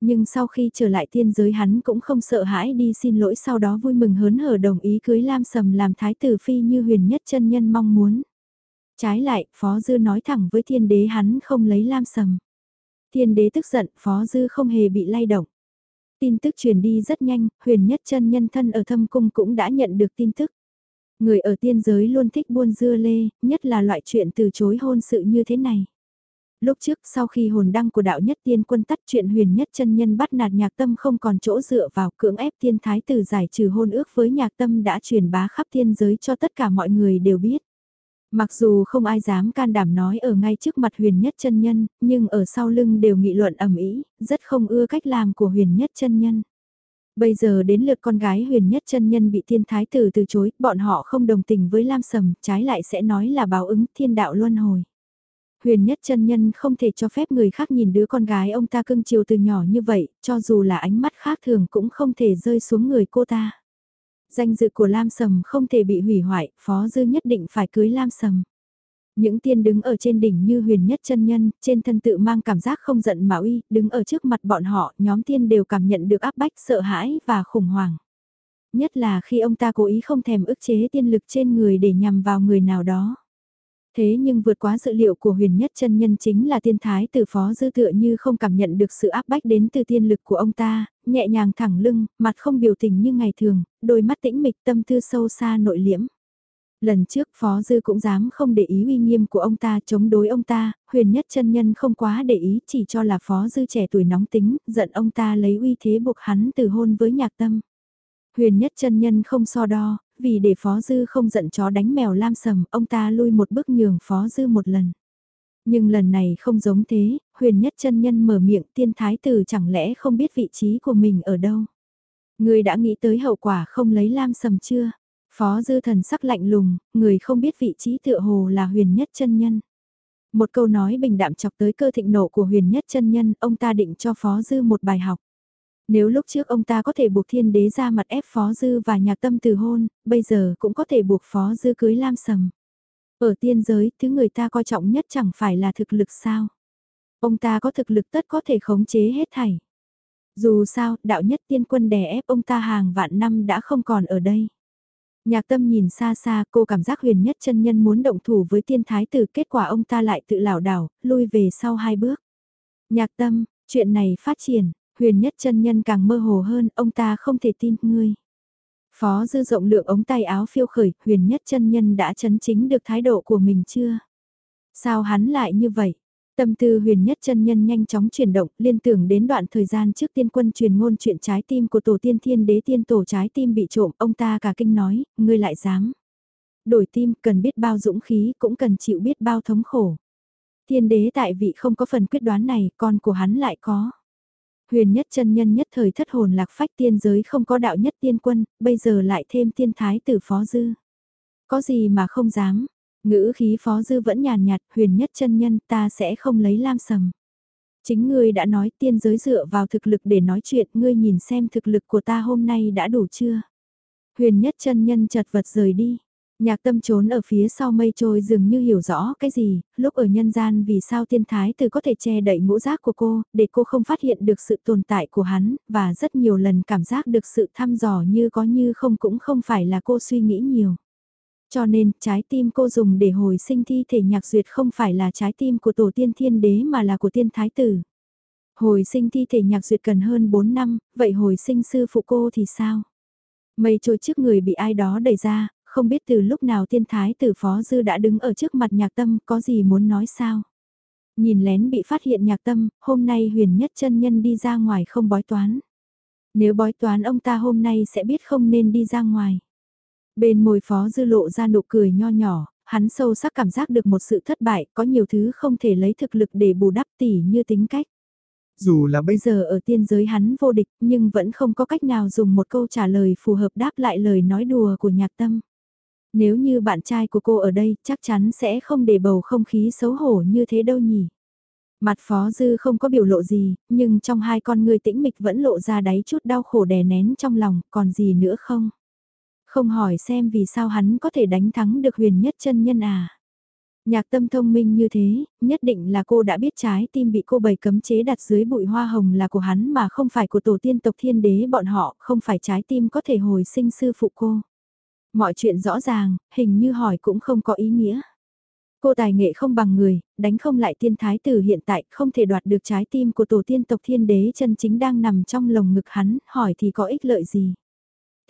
Nhưng sau khi trở lại tiên giới hắn cũng không sợ hãi đi xin lỗi sau đó vui mừng hớn hở đồng ý cưới Lam Sầm làm thái tử phi như huyền nhất chân nhân mong muốn. Trái lại, Phó Dư nói thẳng với thiên đế hắn không lấy Lam Sầm. Thiên đế tức giận, Phó Dư không hề bị lay động. Tin tức truyền đi rất nhanh, huyền nhất chân nhân thân ở thâm cung cũng đã nhận được tin tức. Người ở tiên giới luôn thích buôn dưa lê, nhất là loại chuyện từ chối hôn sự như thế này lúc trước sau khi hồn đăng của đạo nhất tiên quân tắt chuyện huyền nhất chân nhân bắt nạt nhạc tâm không còn chỗ dựa vào cưỡng ép tiên thái tử giải trừ hôn ước với nhạc tâm đã truyền bá khắp thiên giới cho tất cả mọi người đều biết. Mặc dù không ai dám can đảm nói ở ngay trước mặt huyền nhất chân nhân, nhưng ở sau lưng đều nghị luận ẩm ý, rất không ưa cách làm của huyền nhất chân nhân. Bây giờ đến lượt con gái huyền nhất chân nhân bị thiên thái tử từ chối, bọn họ không đồng tình với Lam Sầm, trái lại sẽ nói là báo ứng thiên đạo luân hồi. Huyền nhất chân nhân không thể cho phép người khác nhìn đứa con gái ông ta cưng chiều từ nhỏ như vậy, cho dù là ánh mắt khác thường cũng không thể rơi xuống người cô ta. Danh dự của Lam Sầm không thể bị hủy hoại, Phó Dư nhất định phải cưới Lam Sầm. Những tiên đứng ở trên đỉnh như huyền nhất chân nhân, trên thân tự mang cảm giác không giận mà uy, đứng ở trước mặt bọn họ, nhóm tiên đều cảm nhận được áp bách, sợ hãi và khủng hoảng. Nhất là khi ông ta cố ý không thèm ức chế tiên lực trên người để nhằm vào người nào đó. Thế nhưng vượt quá dự liệu của huyền nhất chân nhân chính là tiên thái tử phó dư tựa như không cảm nhận được sự áp bách đến từ tiên lực của ông ta, nhẹ nhàng thẳng lưng, mặt không biểu tình như ngày thường, đôi mắt tĩnh mịch tâm tư sâu xa nội liễm. Lần trước Phó Dư cũng dám không để ý uy nghiêm của ông ta chống đối ông ta, huyền nhất chân nhân không quá để ý chỉ cho là Phó Dư trẻ tuổi nóng tính, giận ông ta lấy uy thế buộc hắn từ hôn với nhạc tâm. Huyền nhất chân nhân không so đo, vì để Phó Dư không giận chó đánh mèo lam sầm, ông ta lui một bước nhường Phó Dư một lần. Nhưng lần này không giống thế, huyền nhất chân nhân mở miệng tiên thái tử chẳng lẽ không biết vị trí của mình ở đâu. Người đã nghĩ tới hậu quả không lấy lam sầm chưa? Phó dư thần sắc lạnh lùng, người không biết vị trí tựa hồ là huyền nhất chân nhân. Một câu nói bình đạm chọc tới cơ thịnh nộ của huyền nhất chân nhân, ông ta định cho Phó dư một bài học. Nếu lúc trước ông ta có thể buộc thiên đế ra mặt ép Phó dư và nhạc tâm từ hôn, bây giờ cũng có thể buộc Phó dư cưới lam sầm. Ở tiên giới, thứ người ta coi trọng nhất chẳng phải là thực lực sao. Ông ta có thực lực tất có thể khống chế hết thảy. Dù sao, đạo nhất tiên quân đè ép ông ta hàng vạn năm đã không còn ở đây. Nhạc tâm nhìn xa xa cô cảm giác huyền nhất chân nhân muốn động thủ với tiên thái tử kết quả ông ta lại tự lảo đảo, lui về sau hai bước. Nhạc tâm, chuyện này phát triển, huyền nhất chân nhân càng mơ hồ hơn, ông ta không thể tin ngươi. Phó dư rộng lượng ống tay áo phiêu khởi, huyền nhất chân nhân đã chấn chính được thái độ của mình chưa? Sao hắn lại như vậy? Tâm tư huyền nhất chân nhân nhanh chóng chuyển động, liên tưởng đến đoạn thời gian trước tiên quân truyền ngôn chuyện trái tim của tổ tiên thiên đế tiên tổ trái tim bị trộm, ông ta cả kinh nói, ngươi lại dám. Đổi tim cần biết bao dũng khí, cũng cần chịu biết bao thống khổ. Thiên đế tại vị không có phần quyết đoán này, con của hắn lại có. Huyền nhất chân nhân nhất thời thất hồn lạc phách tiên giới không có đạo nhất tiên quân, bây giờ lại thêm tiên thái tử phó dư. Có gì mà không dám, Ngữ khí phó dư vẫn nhàn nhạt, huyền nhất chân nhân ta sẽ không lấy lam sầm. Chính ngươi đã nói tiên giới dựa vào thực lực để nói chuyện, ngươi nhìn xem thực lực của ta hôm nay đã đủ chưa. Huyền nhất chân nhân chật vật rời đi. Nhạc tâm trốn ở phía sau mây trôi dường như hiểu rõ cái gì, lúc ở nhân gian vì sao tiên thái từ có thể che đậy ngũ giác của cô, để cô không phát hiện được sự tồn tại của hắn, và rất nhiều lần cảm giác được sự thăm dò như có như không cũng không phải là cô suy nghĩ nhiều. Cho nên, trái tim cô dùng để hồi sinh thi thể nhạc duyệt không phải là trái tim của tổ tiên thiên đế mà là của tiên thái tử. Hồi sinh thi thể nhạc duyệt cần hơn 4 năm, vậy hồi sinh sư phụ cô thì sao? Mây trôi trước người bị ai đó đẩy ra, không biết từ lúc nào tiên thái tử phó dư đã đứng ở trước mặt nhạc tâm có gì muốn nói sao? Nhìn lén bị phát hiện nhạc tâm, hôm nay huyền nhất chân nhân đi ra ngoài không bói toán. Nếu bói toán ông ta hôm nay sẽ biết không nên đi ra ngoài. Bên môi phó dư lộ ra nụ cười nho nhỏ, hắn sâu sắc cảm giác được một sự thất bại, có nhiều thứ không thể lấy thực lực để bù đắp tỉ như tính cách. Dù là bây giờ ở tiên giới hắn vô địch nhưng vẫn không có cách nào dùng một câu trả lời phù hợp đáp lại lời nói đùa của nhạc tâm. Nếu như bạn trai của cô ở đây chắc chắn sẽ không để bầu không khí xấu hổ như thế đâu nhỉ. Mặt phó dư không có biểu lộ gì, nhưng trong hai con người tĩnh mịch vẫn lộ ra đáy chút đau khổ đè nén trong lòng, còn gì nữa không? Không hỏi xem vì sao hắn có thể đánh thắng được huyền nhất chân nhân à. Nhạc tâm thông minh như thế, nhất định là cô đã biết trái tim bị cô bày cấm chế đặt dưới bụi hoa hồng là của hắn mà không phải của tổ tiên tộc thiên đế bọn họ, không phải trái tim có thể hồi sinh sư phụ cô. Mọi chuyện rõ ràng, hình như hỏi cũng không có ý nghĩa. Cô tài nghệ không bằng người, đánh không lại tiên thái tử hiện tại không thể đoạt được trái tim của tổ tiên tộc thiên đế chân chính đang nằm trong lồng ngực hắn, hỏi thì có ích lợi gì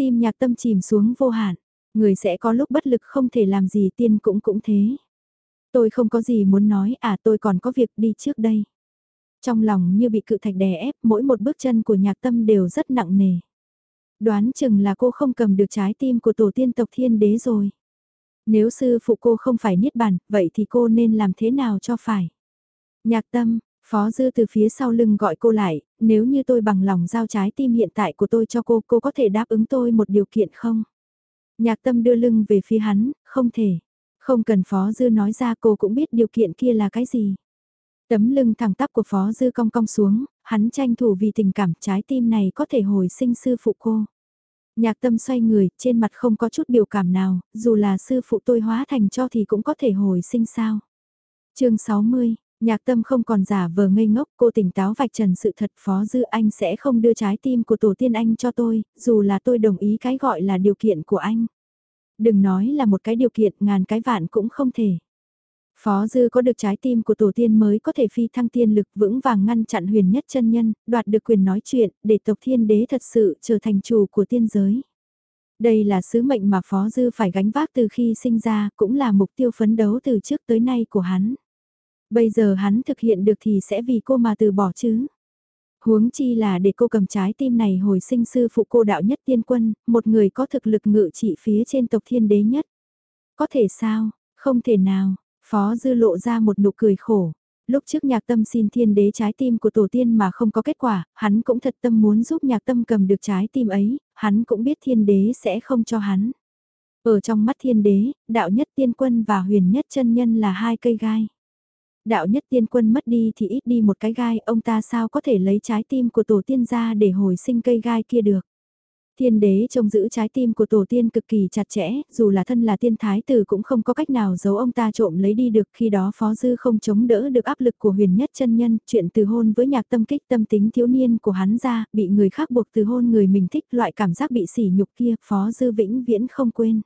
tim nhạc tâm chìm xuống vô hạn, người sẽ có lúc bất lực không thể làm gì tiên cũng cũng thế. Tôi không có gì muốn nói à tôi còn có việc đi trước đây. Trong lòng như bị cự thạch đè ép mỗi một bước chân của nhạc tâm đều rất nặng nề. Đoán chừng là cô không cầm được trái tim của tổ tiên tộc thiên đế rồi. Nếu sư phụ cô không phải niết bàn, vậy thì cô nên làm thế nào cho phải? Nhạc tâm, Phó Dư từ phía sau lưng gọi cô lại, nếu như tôi bằng lòng giao trái tim hiện tại của tôi cho cô, cô có thể đáp ứng tôi một điều kiện không? Nhạc tâm đưa lưng về phía hắn, không thể. Không cần Phó Dư nói ra cô cũng biết điều kiện kia là cái gì. Tấm lưng thẳng tắp của Phó Dư cong cong xuống, hắn tranh thủ vì tình cảm trái tim này có thể hồi sinh sư phụ cô. Nhạc tâm xoay người, trên mặt không có chút biểu cảm nào, dù là sư phụ tôi hóa thành cho thì cũng có thể hồi sinh sao. chương 60, nhạc tâm không còn giả vờ ngây ngốc, cô tỉnh táo vạch trần sự thật Phó Dư Anh sẽ không đưa trái tim của tổ tiên anh cho tôi, dù là tôi đồng ý cái gọi là điều kiện của anh. Đừng nói là một cái điều kiện ngàn cái vạn cũng không thể. Phó Dư có được trái tim của tổ tiên mới có thể phi thăng tiên lực vững vàng ngăn chặn huyền nhất chân nhân, đoạt được quyền nói chuyện, để tộc thiên đế thật sự trở thành chủ của tiên giới. Đây là sứ mệnh mà Phó Dư phải gánh vác từ khi sinh ra, cũng là mục tiêu phấn đấu từ trước tới nay của hắn. Bây giờ hắn thực hiện được thì sẽ vì cô mà từ bỏ chứ. Huống chi là để cô cầm trái tim này hồi sinh sư phụ cô đạo nhất tiên quân, một người có thực lực ngự trị phía trên tộc thiên đế nhất. Có thể sao, không thể nào, Phó Dư lộ ra một nụ cười khổ. Lúc trước nhạc tâm xin thiên đế trái tim của tổ tiên mà không có kết quả, hắn cũng thật tâm muốn giúp nhạc tâm cầm được trái tim ấy, hắn cũng biết thiên đế sẽ không cho hắn. Ở trong mắt thiên đế, đạo nhất tiên quân và huyền nhất chân nhân là hai cây gai. Đạo nhất tiên quân mất đi thì ít đi một cái gai, ông ta sao có thể lấy trái tim của tổ tiên ra để hồi sinh cây gai kia được. Thiên đế trông giữ trái tim của tổ tiên cực kỳ chặt chẽ, dù là thân là tiên thái tử cũng không có cách nào giấu ông ta trộm lấy đi được khi đó phó dư không chống đỡ được áp lực của huyền nhất chân nhân, chuyện từ hôn với nhạc tâm kích tâm tính thiếu niên của hắn ra, bị người khác buộc từ hôn người mình thích loại cảm giác bị sỉ nhục kia, phó dư vĩnh viễn không quên.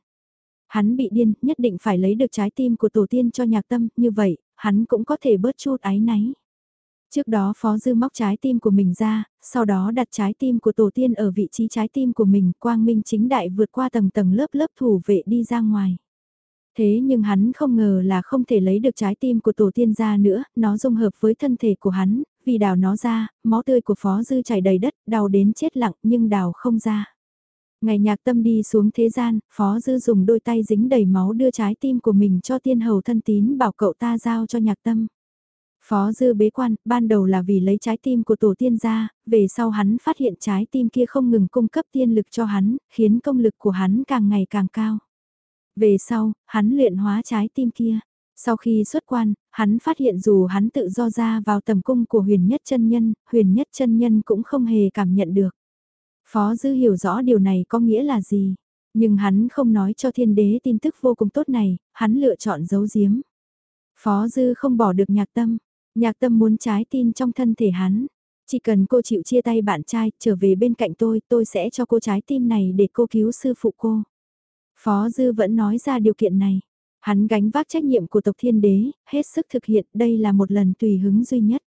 Hắn bị điên, nhất định phải lấy được trái tim của tổ tiên cho nhạc tâm, như vậy, hắn cũng có thể bớt chút ái náy. Trước đó Phó Dư móc trái tim của mình ra, sau đó đặt trái tim của tổ tiên ở vị trí trái tim của mình, quang minh chính đại vượt qua tầng tầng lớp lớp thủ vệ đi ra ngoài. Thế nhưng hắn không ngờ là không thể lấy được trái tim của tổ tiên ra nữa, nó dung hợp với thân thể của hắn, vì đào nó ra, máu tươi của Phó Dư chảy đầy đất, đau đến chết lặng nhưng đào không ra. Ngày nhạc tâm đi xuống thế gian, Phó Dư dùng đôi tay dính đầy máu đưa trái tim của mình cho tiên hầu thân tín bảo cậu ta giao cho nhạc tâm. Phó dư bế quan, ban đầu là vì lấy trái tim của tổ tiên ra, về sau hắn phát hiện trái tim kia không ngừng cung cấp tiên lực cho hắn, khiến công lực của hắn càng ngày càng cao. Về sau, hắn luyện hóa trái tim kia. Sau khi xuất quan, hắn phát hiện dù hắn tự do ra vào tầm cung của huyền nhất chân nhân, huyền nhất chân nhân cũng không hề cảm nhận được. Phó dư hiểu rõ điều này có nghĩa là gì, nhưng hắn không nói cho thiên đế tin tức vô cùng tốt này, hắn lựa chọn giấu giếm. Phó dư không bỏ được nhạc tâm, Nhạc tâm muốn trái tin trong thân thể hắn. Chỉ cần cô chịu chia tay bạn trai, trở về bên cạnh tôi, tôi sẽ cho cô trái tim này để cô cứu sư phụ cô. Phó Dư vẫn nói ra điều kiện này. Hắn gánh vác trách nhiệm của tộc thiên đế, hết sức thực hiện, đây là một lần tùy hứng duy nhất.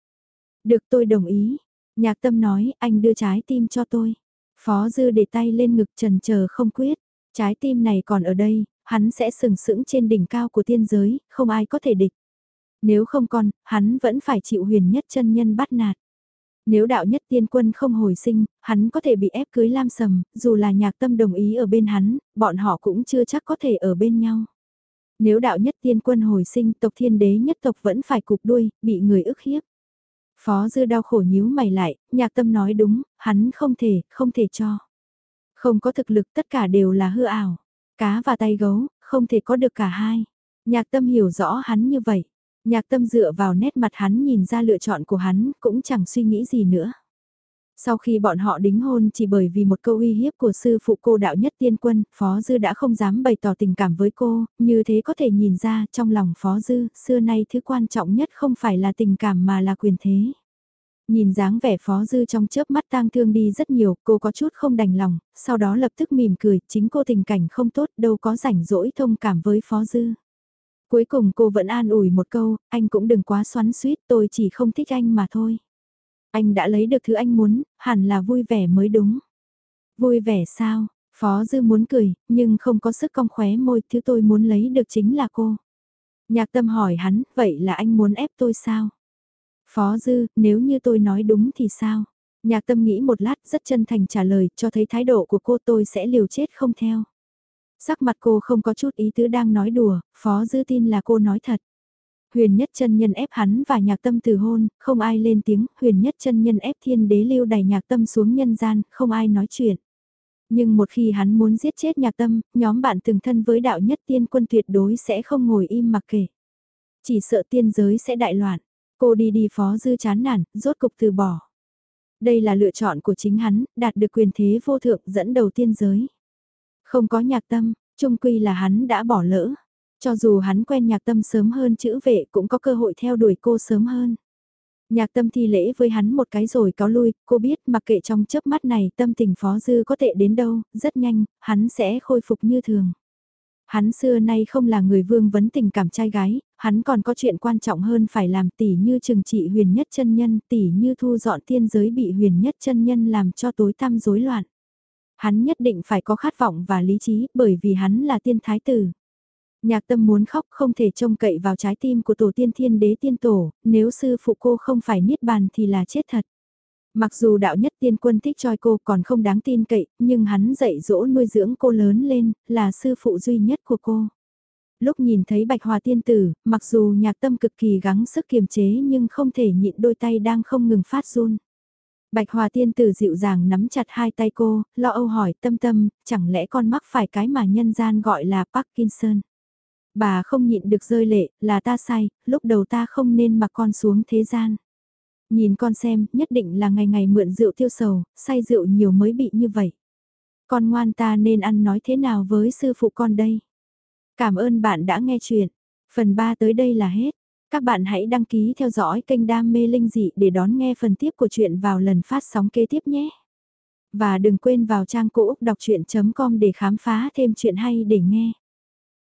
Được tôi đồng ý. Nhạc tâm nói, anh đưa trái tim cho tôi. Phó Dư để tay lên ngực trần chờ không quyết. Trái tim này còn ở đây, hắn sẽ sừng sững trên đỉnh cao của tiên giới, không ai có thể địch. Nếu không còn, hắn vẫn phải chịu huyền nhất chân nhân bắt nạt. Nếu đạo nhất tiên quân không hồi sinh, hắn có thể bị ép cưới lam sầm, dù là nhạc tâm đồng ý ở bên hắn, bọn họ cũng chưa chắc có thể ở bên nhau. Nếu đạo nhất tiên quân hồi sinh tộc thiên đế nhất tộc vẫn phải cục đuôi, bị người ức hiếp. Phó dư đau khổ nhíu mày lại, nhạc tâm nói đúng, hắn không thể, không thể cho. Không có thực lực tất cả đều là hư ảo. Cá và tay gấu, không thể có được cả hai. Nhạc tâm hiểu rõ hắn như vậy. Nhạc tâm dựa vào nét mặt hắn nhìn ra lựa chọn của hắn, cũng chẳng suy nghĩ gì nữa. Sau khi bọn họ đính hôn chỉ bởi vì một câu uy hiếp của sư phụ cô đạo nhất tiên quân, Phó Dư đã không dám bày tỏ tình cảm với cô, như thế có thể nhìn ra trong lòng Phó Dư, xưa nay thứ quan trọng nhất không phải là tình cảm mà là quyền thế. Nhìn dáng vẻ Phó Dư trong chớp mắt tang thương đi rất nhiều, cô có chút không đành lòng, sau đó lập tức mỉm cười, chính cô tình cảnh không tốt đâu có rảnh rỗi thông cảm với Phó Dư. Cuối cùng cô vẫn an ủi một câu, anh cũng đừng quá xoắn suýt, tôi chỉ không thích anh mà thôi. Anh đã lấy được thứ anh muốn, hẳn là vui vẻ mới đúng. Vui vẻ sao? Phó Dư muốn cười, nhưng không có sức cong khóe môi, thứ tôi muốn lấy được chính là cô. Nhạc tâm hỏi hắn, vậy là anh muốn ép tôi sao? Phó Dư, nếu như tôi nói đúng thì sao? Nhạc tâm nghĩ một lát rất chân thành trả lời, cho thấy thái độ của cô tôi sẽ liều chết không theo. Sắc mặt cô không có chút ý tứ đang nói đùa, Phó Dư tin là cô nói thật. Huyền nhất chân nhân ép hắn và nhạc tâm từ hôn, không ai lên tiếng, huyền nhất chân nhân ép thiên đế lưu đẩy nhạc tâm xuống nhân gian, không ai nói chuyện. Nhưng một khi hắn muốn giết chết nhạc tâm, nhóm bạn từng thân với đạo nhất tiên quân tuyệt đối sẽ không ngồi im mặc kể. Chỉ sợ tiên giới sẽ đại loạn. Cô đi đi phó dư chán nản, rốt cục từ bỏ. Đây là lựa chọn của chính hắn, đạt được quyền thế vô thượng dẫn đầu tiên giới. Không có nhạc tâm, trung quy là hắn đã bỏ lỡ. Cho dù hắn quen nhạc tâm sớm hơn chữ vệ cũng có cơ hội theo đuổi cô sớm hơn. Nhạc tâm thi lễ với hắn một cái rồi cáo lui, cô biết mặc kệ trong chớp mắt này tâm tình phó dư có tệ đến đâu, rất nhanh, hắn sẽ khôi phục như thường. Hắn xưa nay không là người vương vấn tình cảm trai gái, hắn còn có chuyện quan trọng hơn phải làm tỉ như trừng trị huyền nhất chân nhân, tỉ như thu dọn tiên giới bị huyền nhất chân nhân làm cho tối tăm rối loạn. Hắn nhất định phải có khát vọng và lý trí bởi vì hắn là tiên thái tử. Nhạc tâm muốn khóc không thể trông cậy vào trái tim của tổ tiên thiên đế tiên tổ, nếu sư phụ cô không phải niết bàn thì là chết thật. Mặc dù đạo nhất tiên quân thích choi cô còn không đáng tin cậy, nhưng hắn dạy dỗ nuôi dưỡng cô lớn lên, là sư phụ duy nhất của cô. Lúc nhìn thấy bạch hòa tiên tử, mặc dù nhạc tâm cực kỳ gắng sức kiềm chế nhưng không thể nhịn đôi tay đang không ngừng phát run. Bạch hòa tiên tử dịu dàng nắm chặt hai tay cô, lo âu hỏi tâm tâm, chẳng lẽ con mắc phải cái mà nhân gian gọi là Parkinson. Bà không nhịn được rơi lệ, là ta sai, lúc đầu ta không nên mặc con xuống thế gian. Nhìn con xem, nhất định là ngày ngày mượn rượu tiêu sầu, say rượu nhiều mới bị như vậy. Con ngoan ta nên ăn nói thế nào với sư phụ con đây? Cảm ơn bạn đã nghe chuyện. Phần 3 tới đây là hết. Các bạn hãy đăng ký theo dõi kênh Đam Mê Linh Dị để đón nghe phần tiếp của chuyện vào lần phát sóng kế tiếp nhé. Và đừng quên vào trang cũ đọc chuyện.com để khám phá thêm chuyện hay để nghe.